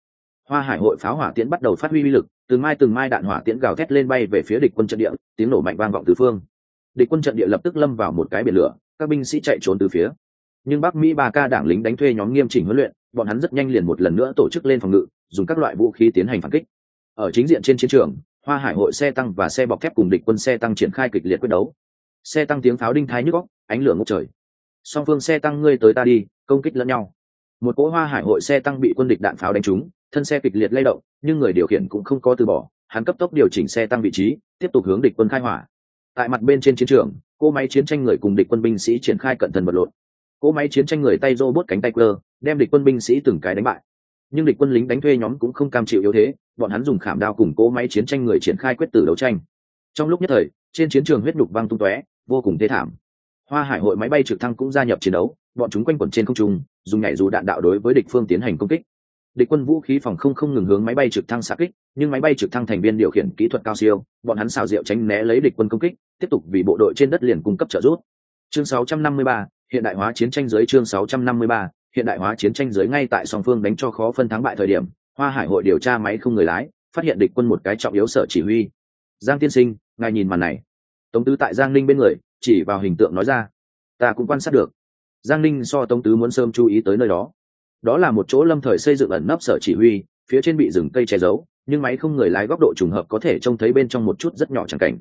Hoa hải hội pháo hỏa tiễn bắt đầu phát huy uy lực, từng mai từng mai đạn hỏa tiễn gào thét lên bay về phía địch quân trận địa, tiếng nổ mạnh vang vọng từ phương. Địch quân trận địa lập tức lâm vào một cái biển lửa, các binh sĩ chạy trốn từ phía. Nhưng bắc mỹ ba ca đảng lính đánh thuê nhóm nghiêm chỉnh huấn luyện, bọn hắn rất nhanh liền một lần nữa tổ chức lên phòng ngự, dùng các loại vũ khí tiến hành phản kích ở chính diện trên chiến trường, hoa hải hội xe tăng và xe bọc thép cùng địch quân xe tăng triển khai kịch liệt quyết đấu. Xe tăng tiếng pháo đinh thái nhức góc ánh lửa ngốc trời. Song phương xe tăng ngươi tới ta đi, công kích lẫn nhau. Một cỗ hoa hải hội xe tăng bị quân địch đạn pháo đánh trúng, thân xe kịch liệt lay động, nhưng người điều khiển cũng không có từ bỏ, hắn cấp tốc điều chỉnh xe tăng vị trí, tiếp tục hướng địch quân khai hỏa. Tại mặt bên trên chiến trường, cỗ máy chiến tranh người cùng địch quân binh sĩ triển khai cận thần vật lộn. Cỗ máy chiến tranh người tay rô bốt cánh tay cơ đem địch quân binh sĩ từng cái đánh bại nhưng địch quân lính đánh thuê nhóm cũng không cam chịu yếu thế bọn hắn dùng khảm đao cùng cố máy chiến tranh người triển khai quyết tử đấu tranh. Trong lúc nhất thời trên chiến trường huyết nhục văng tung tóe vô cùng thế thảm. Hoa hải hội máy bay trực thăng cũng gia nhập chiến đấu bọn chúng quanh quẩn trên không trung dùng nhảy dù đạn đạo đối với địch phương tiến hành công kích. Địch quân vũ khí phòng không không ngừng hướng máy bay trực thăng xạ kích nhưng máy bay trực thăng thành viên điều khiển kỹ thuật cao siêu bọn hắn xào rượu tránh né lấy địch quân công kích tiếp tục vì bộ đội trên đất liền cung cấp trợ giúp. Chương 653, hiện đại hóa chiến tranh dưới chương 653, hiện đại hóa chiến tranh dưới ngay tại song phương đánh cho khó phân thắng bại thời điểm, hoa hải hội điều tra máy không người lái, phát hiện địch quân một cái trọng yếu sở chỉ huy. Giang tiên sinh, ngài nhìn màn này. Tống tứ tại giang ninh bên người, chỉ vào hình tượng nói ra. Ta cũng quan sát được. Giang ninh so tống tứ muốn sớm chú ý tới nơi đó. Đó là một chỗ lâm thời xây dựng ẩn nấp sở chỉ huy, phía trên bị rừng cây che giấu, nhưng máy không người lái góc độ trùng hợp có thể trông thấy bên trong một chút rất nhỏ chẳng cảnh.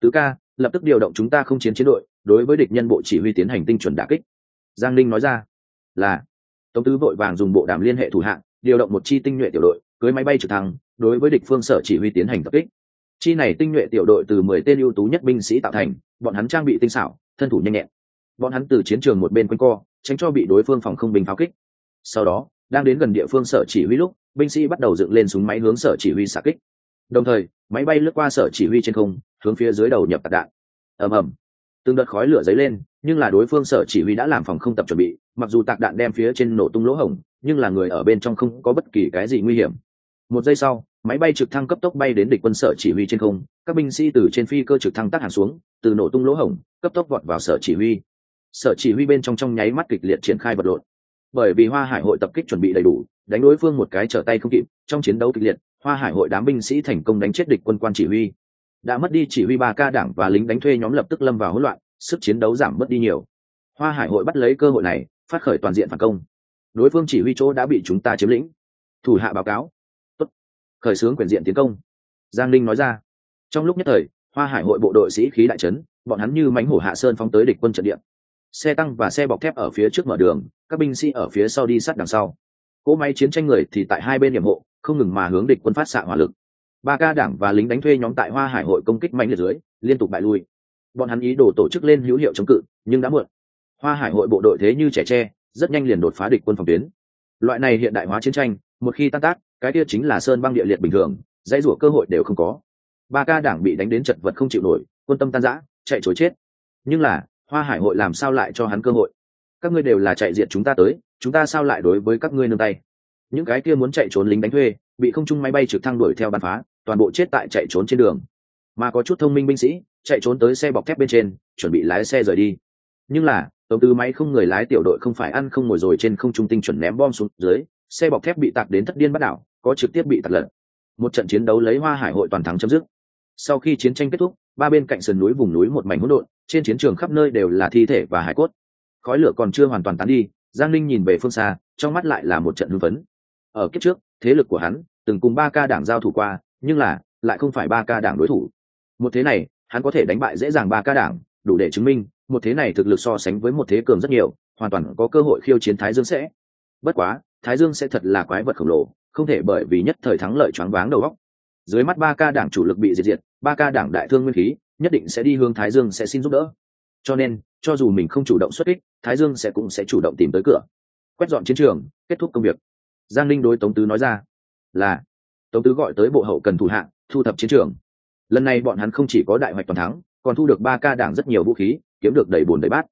Tứ ca, lập tức điều động chúng ta không chiến chiến đội, đối với địch nhân bộ chỉ huy tiến hành tinh chuẩn đả kích. Giang ninh nói ra là, tống tứ vội vàng dùng bộ đàm liên hệ thủ hạng, điều động một chi tinh nhuệ tiểu đội, cưới máy bay trực thăng, đối với địch phương sở chỉ huy tiến hành tập kích. Chi này tinh nhuệ tiểu đội từ mười tên ưu tú nhất binh sĩ tạo thành, bọn hắn trang bị tinh xảo, thân thủ nhanh nhẹn. Bọn hắn từ chiến trường một bên quanh co, tránh cho bị đối phương phòng không binh pháo kích. Sau đó, đang đến gần địa phương sở chỉ huy lúc, binh sĩ bắt đầu dựng lên súng máy hướng sở chỉ huy xạ kích. Đồng thời, máy bay lướt qua sở chỉ huy trên không, hướng phía dưới đầu nhập tạc đạn. Ầm ầm. Từng đợt khói lửa dấy lên, nhưng là đối phương sở chỉ huy đã làm phòng không tập chuẩn bị mặc dù tạc đạn đem phía trên nổ tung lỗ hổng, nhưng là người ở bên trong không có bất kỳ cái gì nguy hiểm. Một giây sau, máy bay trực thăng cấp tốc bay đến địch quân sở chỉ huy trên không, các binh sĩ từ trên phi cơ trực thăng tác hàng xuống, từ nổ tung lỗ hổng, cấp tốc vọt vào sở chỉ huy. Sở chỉ huy bên trong trong nháy mắt kịch liệt triển khai vật lộn. Bởi vì hoa hải hội tập kích chuẩn bị đầy đủ, đánh đối phương một cái trở tay không kịp, trong chiến đấu kịch liệt, hoa hải hội đám binh sĩ thành công đánh chết địch quân quan chỉ huy. Đã mất đi chỉ huy ba ca đảng và lính đánh thuê nhóm lập tức lâm vào hỗn loạn, sức chiến đấu giảm mất đi nhiều. Hoa hải hội bắt lấy cơ hội này phát khởi toàn diện phản công. Đối phương chỉ huy chỗ đã bị chúng ta chiếm lĩnh. Thủ hạ báo cáo. Tốt. khởi xướng quyền diện tiến công. Giang linh nói ra. Trong lúc nhất thời, hoa hải hội bộ đội sĩ khí đại trấn bọn hắn như mánh hổ hạ sơn phóng tới địch quân trận địa. Xe tăng và xe bọc thép ở phía trước mở đường, các binh sĩ ở phía sau đi sát đằng sau. Cỗ máy chiến tranh người thì tại hai bên nhiệm hộ, không ngừng mà hướng địch quân phát xạ hỏa lực. Ba ca đảng và lính đánh thuê nhóm tại hoa hải hội công kích mạnh liệt dưới, liên tục bại lui. Bọn hắn ý đồ tổ chức lên hữu hiệu chống cự, nhưng đã muộn hoa hải hội bộ đội thế như trẻ tre, rất nhanh liền đột phá địch quân phòng tuyến. Loại này hiện đại hóa chiến tranh, một khi tan tác, cái kia chính là sơn băng địa liệt bình thường, dãy rủa cơ hội đều không có. Ba ca đảng bị đánh đến chật vật không chịu nổi, quân tâm tan rã, chạy chối chết. Nhưng là, hoa hải hội làm sao lại cho hắn cơ hội? Các ngươi đều là chạy diệt chúng ta tới, chúng ta sao lại đối với các ngươi nương tay? Những cái kia muốn chạy trốn lính đánh thuê, bị không trung máy bay trực thăng đuổi theo bắn phá, toàn bộ chết tại chạy trốn trên đường. Mà có chút thông minh binh sĩ, chạy trốn tới xe bọc thép bên trên, chuẩn bị lái xe rời đi. Nhưng là tổng tư máy không người lái tiểu đội không phải ăn không ngồi rồi trên không trung tinh chuẩn ném bom xuống dưới, xe bọc thép bị tạc đến thất điên bắt đảo, có trực tiếp bị tạc lật. Một trận chiến đấu lấy hoa hải hội toàn thắng chấm dứt. Sau khi chiến tranh kết thúc, ba bên cạnh sườn núi vùng núi một mảnh hỗn độn, trên chiến trường khắp nơi đều là thi thể và hải cốt. Khói lửa còn chưa hoàn toàn tán đi, giang linh nhìn về phương xa, trong mắt lại là một trận hưng phấn. Ở kiếp trước, thế lực của hắn từng cùng ba ca đảng giao thủ qua, nhưng là lại không phải ba ca đảng đối thủ. Một thế này, hắn có thể đánh bại dễ dàng ba ca đảng, đủ để chứng minh một thế này thực lực so sánh với một thế cường rất nhiều, hoàn toàn có cơ hội khiêu chiến thái dương sẽ. Bất quá, thái dương sẽ thật là quái vật khổng lồ, không thể bởi vì nhất thời thắng lợi choáng váng đầu góc dưới mắt ba ca đảng chủ lực bị diệt diệt, ba ca đảng đại thương nguyên khí, nhất định sẽ đi hướng thái dương sẽ xin giúp đỡ. Cho nên, cho dù mình không chủ động xuất kích, thái dương sẽ cũng sẽ chủ động tìm tới cửa. Quét dọn chiến trường, kết thúc công việc. Giang linh đối tống tứ nói ra là, tống tứ gọi tới bộ hậu cần thủ hạng, thu thập chiến trường. Lần này bọn hắn không chỉ có đại hoạch toàn thắng, còn thu được ba ca đảng rất nhiều vũ khí kiếm được đầy bùn đầy bát.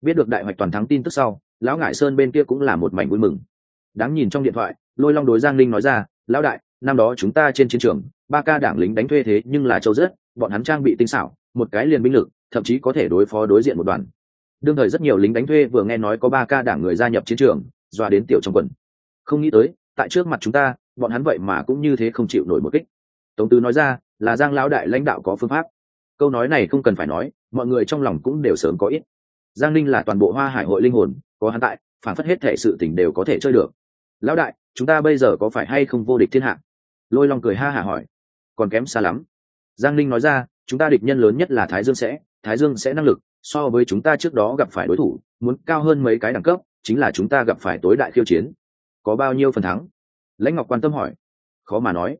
Biết được đại hoạch toàn thắng tin tức sau, lão ngải sơn bên kia cũng là một mảnh vui mừng. Đáng nhìn trong điện thoại, lôi long đối giang linh nói ra, lão đại, năm đó chúng ta trên chiến trường, ba ca đảng lính đánh thuê thế nhưng là châu rất bọn hắn trang bị tinh xảo, một cái liền binh lực, thậm chí có thể đối phó đối diện một đoàn. Đương thời rất nhiều lính đánh thuê vừa nghe nói có ba ca đảng người gia nhập chiến trường, dọa đến tiểu trong quần. Không nghĩ tới, tại trước mặt chúng ta, bọn hắn vậy mà cũng như thế không chịu nổi một kích. Tống tứ nói ra, là giang lão đại lãnh đạo có phương pháp. Câu nói này không cần phải nói mọi người trong lòng cũng đều sớm có ít. Giang linh là toàn bộ hoa hải hội linh hồn, có hắn tại, phản phất hết thể sự tình đều có thể chơi được. Lão đại, chúng ta bây giờ có phải hay không vô địch thiên hạ? Lôi long cười ha hả hỏi. Còn kém xa lắm. Giang linh nói ra, chúng ta địch nhân lớn nhất là thái dương sẽ, thái dương sẽ năng lực, so với chúng ta trước đó gặp phải đối thủ, muốn cao hơn mấy cái đẳng cấp, chính là chúng ta gặp phải tối đại khiêu chiến. Có bao nhiêu phần thắng? Lãnh ngọc quan tâm hỏi. Khó mà nói.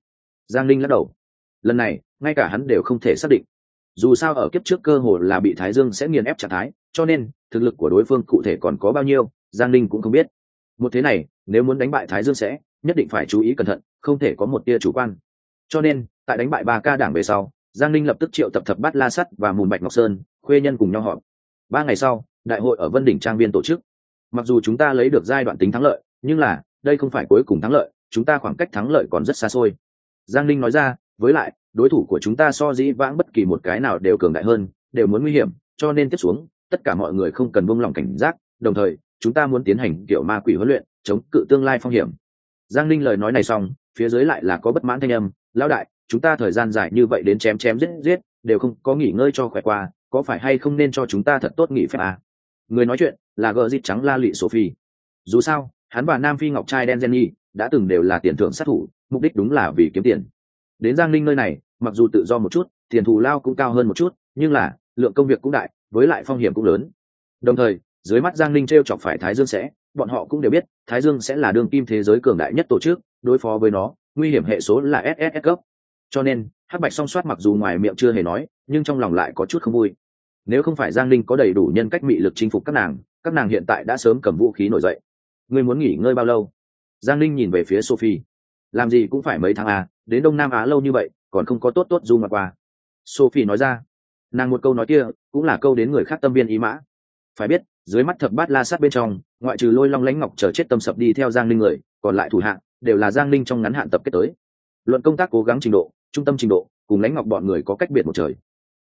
Giang linh lắc đầu. Lần này, ngay cả hắn đều không thể xác định dù sao ở kiếp trước cơ hồ là bị thái dương sẽ nghiền ép trạng thái, cho nên, thực lực của đối phương cụ thể còn có bao nhiêu, giang linh cũng không biết. Một thế này, nếu muốn đánh bại thái dương sẽ, nhất định phải chú ý cẩn thận, không thể có một tia chủ quan. Cho nên, tại đánh bại ba ca đảng về sau, giang linh lập tức triệu tập thập bát la sắt và mùn bạch ngọc sơn, khuê nhân cùng nhau họp. Ba ngày sau, đại hội ở vân đỉnh trang viên tổ chức. Mặc dù chúng ta lấy được giai đoạn tính thắng lợi, nhưng là, đây không phải cuối cùng thắng lợi, chúng ta khoảng cách thắng lợi còn rất xa xôi. Giang linh nói ra, với lại đối thủ của chúng ta so dĩ vãng bất kỳ một cái nào đều cường đại hơn, đều muốn nguy hiểm, cho nên tiếp xuống, tất cả mọi người không cần buông lỏng cảnh giác, đồng thời, chúng ta muốn tiến hành kiểu ma quỷ huấn luyện, chống cự tương lai phong hiểm. Giang linh lời nói này xong, phía dưới lại là có bất mãn thanh âm, lão đại, chúng ta thời gian dài như vậy đến chém chém giết giết, đều không có nghỉ ngơi cho khỏe qua, có phải hay không nên cho chúng ta thật tốt nghỉ phép à? người nói chuyện là gờ dịt trắng la lụy sophie. Dù sao, hắn và nam phi ngọc trai đen jenny đã từng đều là tiền thưởng sát thủ, mục đích đúng là vì kiếm tiền. Đến giang linh nơi này mặc dù tự do một chút, tiền thù lao cũng cao hơn một chút, nhưng là, lượng công việc cũng đại, với lại phong hiểm cũng lớn. Đồng thời, dưới mắt giang linh t r e o chọc phải thái dương sẽ, bọn họ cũng đều biết, thái dương sẽ là đường kim thế giới cường đại nhất tổ chức, đối phó với nó, nguy hiểm hệ số là ss cấp. Cho nên, hắc bạch song soát mặc dù ngoài miệng chưa hề nói, nhưng trong lòng lại có chút không vui. Nếu không phải giang linh có đầy đủ nhân cách mị lực chinh phục các nàng các nàng hiện tại đã sớm cầm vũ khí nổi dậy. Ngươi muốn nghỉ ngơi bao lâu? Giang linh nhìn về phía sophie. Làm gì cũng phải mấy tháng à đến đông nam á lâu như vậy còn không có tốt tốt du mà qua. Sophie nói ra, nàng một câu nói kia cũng là câu đến người khác tâm viên ý mã. Phải biết, dưới mắt thập bát la sát bên trong, ngoại trừ lôi long lãnh ngọc chờ chết tâm sập đi theo giang linh người, còn lại thủ hạng đều là giang linh trong ngắn hạn tập kết tới. Luận công tác cố gắng trình độ, trung tâm trình độ, cùng lãnh ngọc bọn người có cách biệt một trời.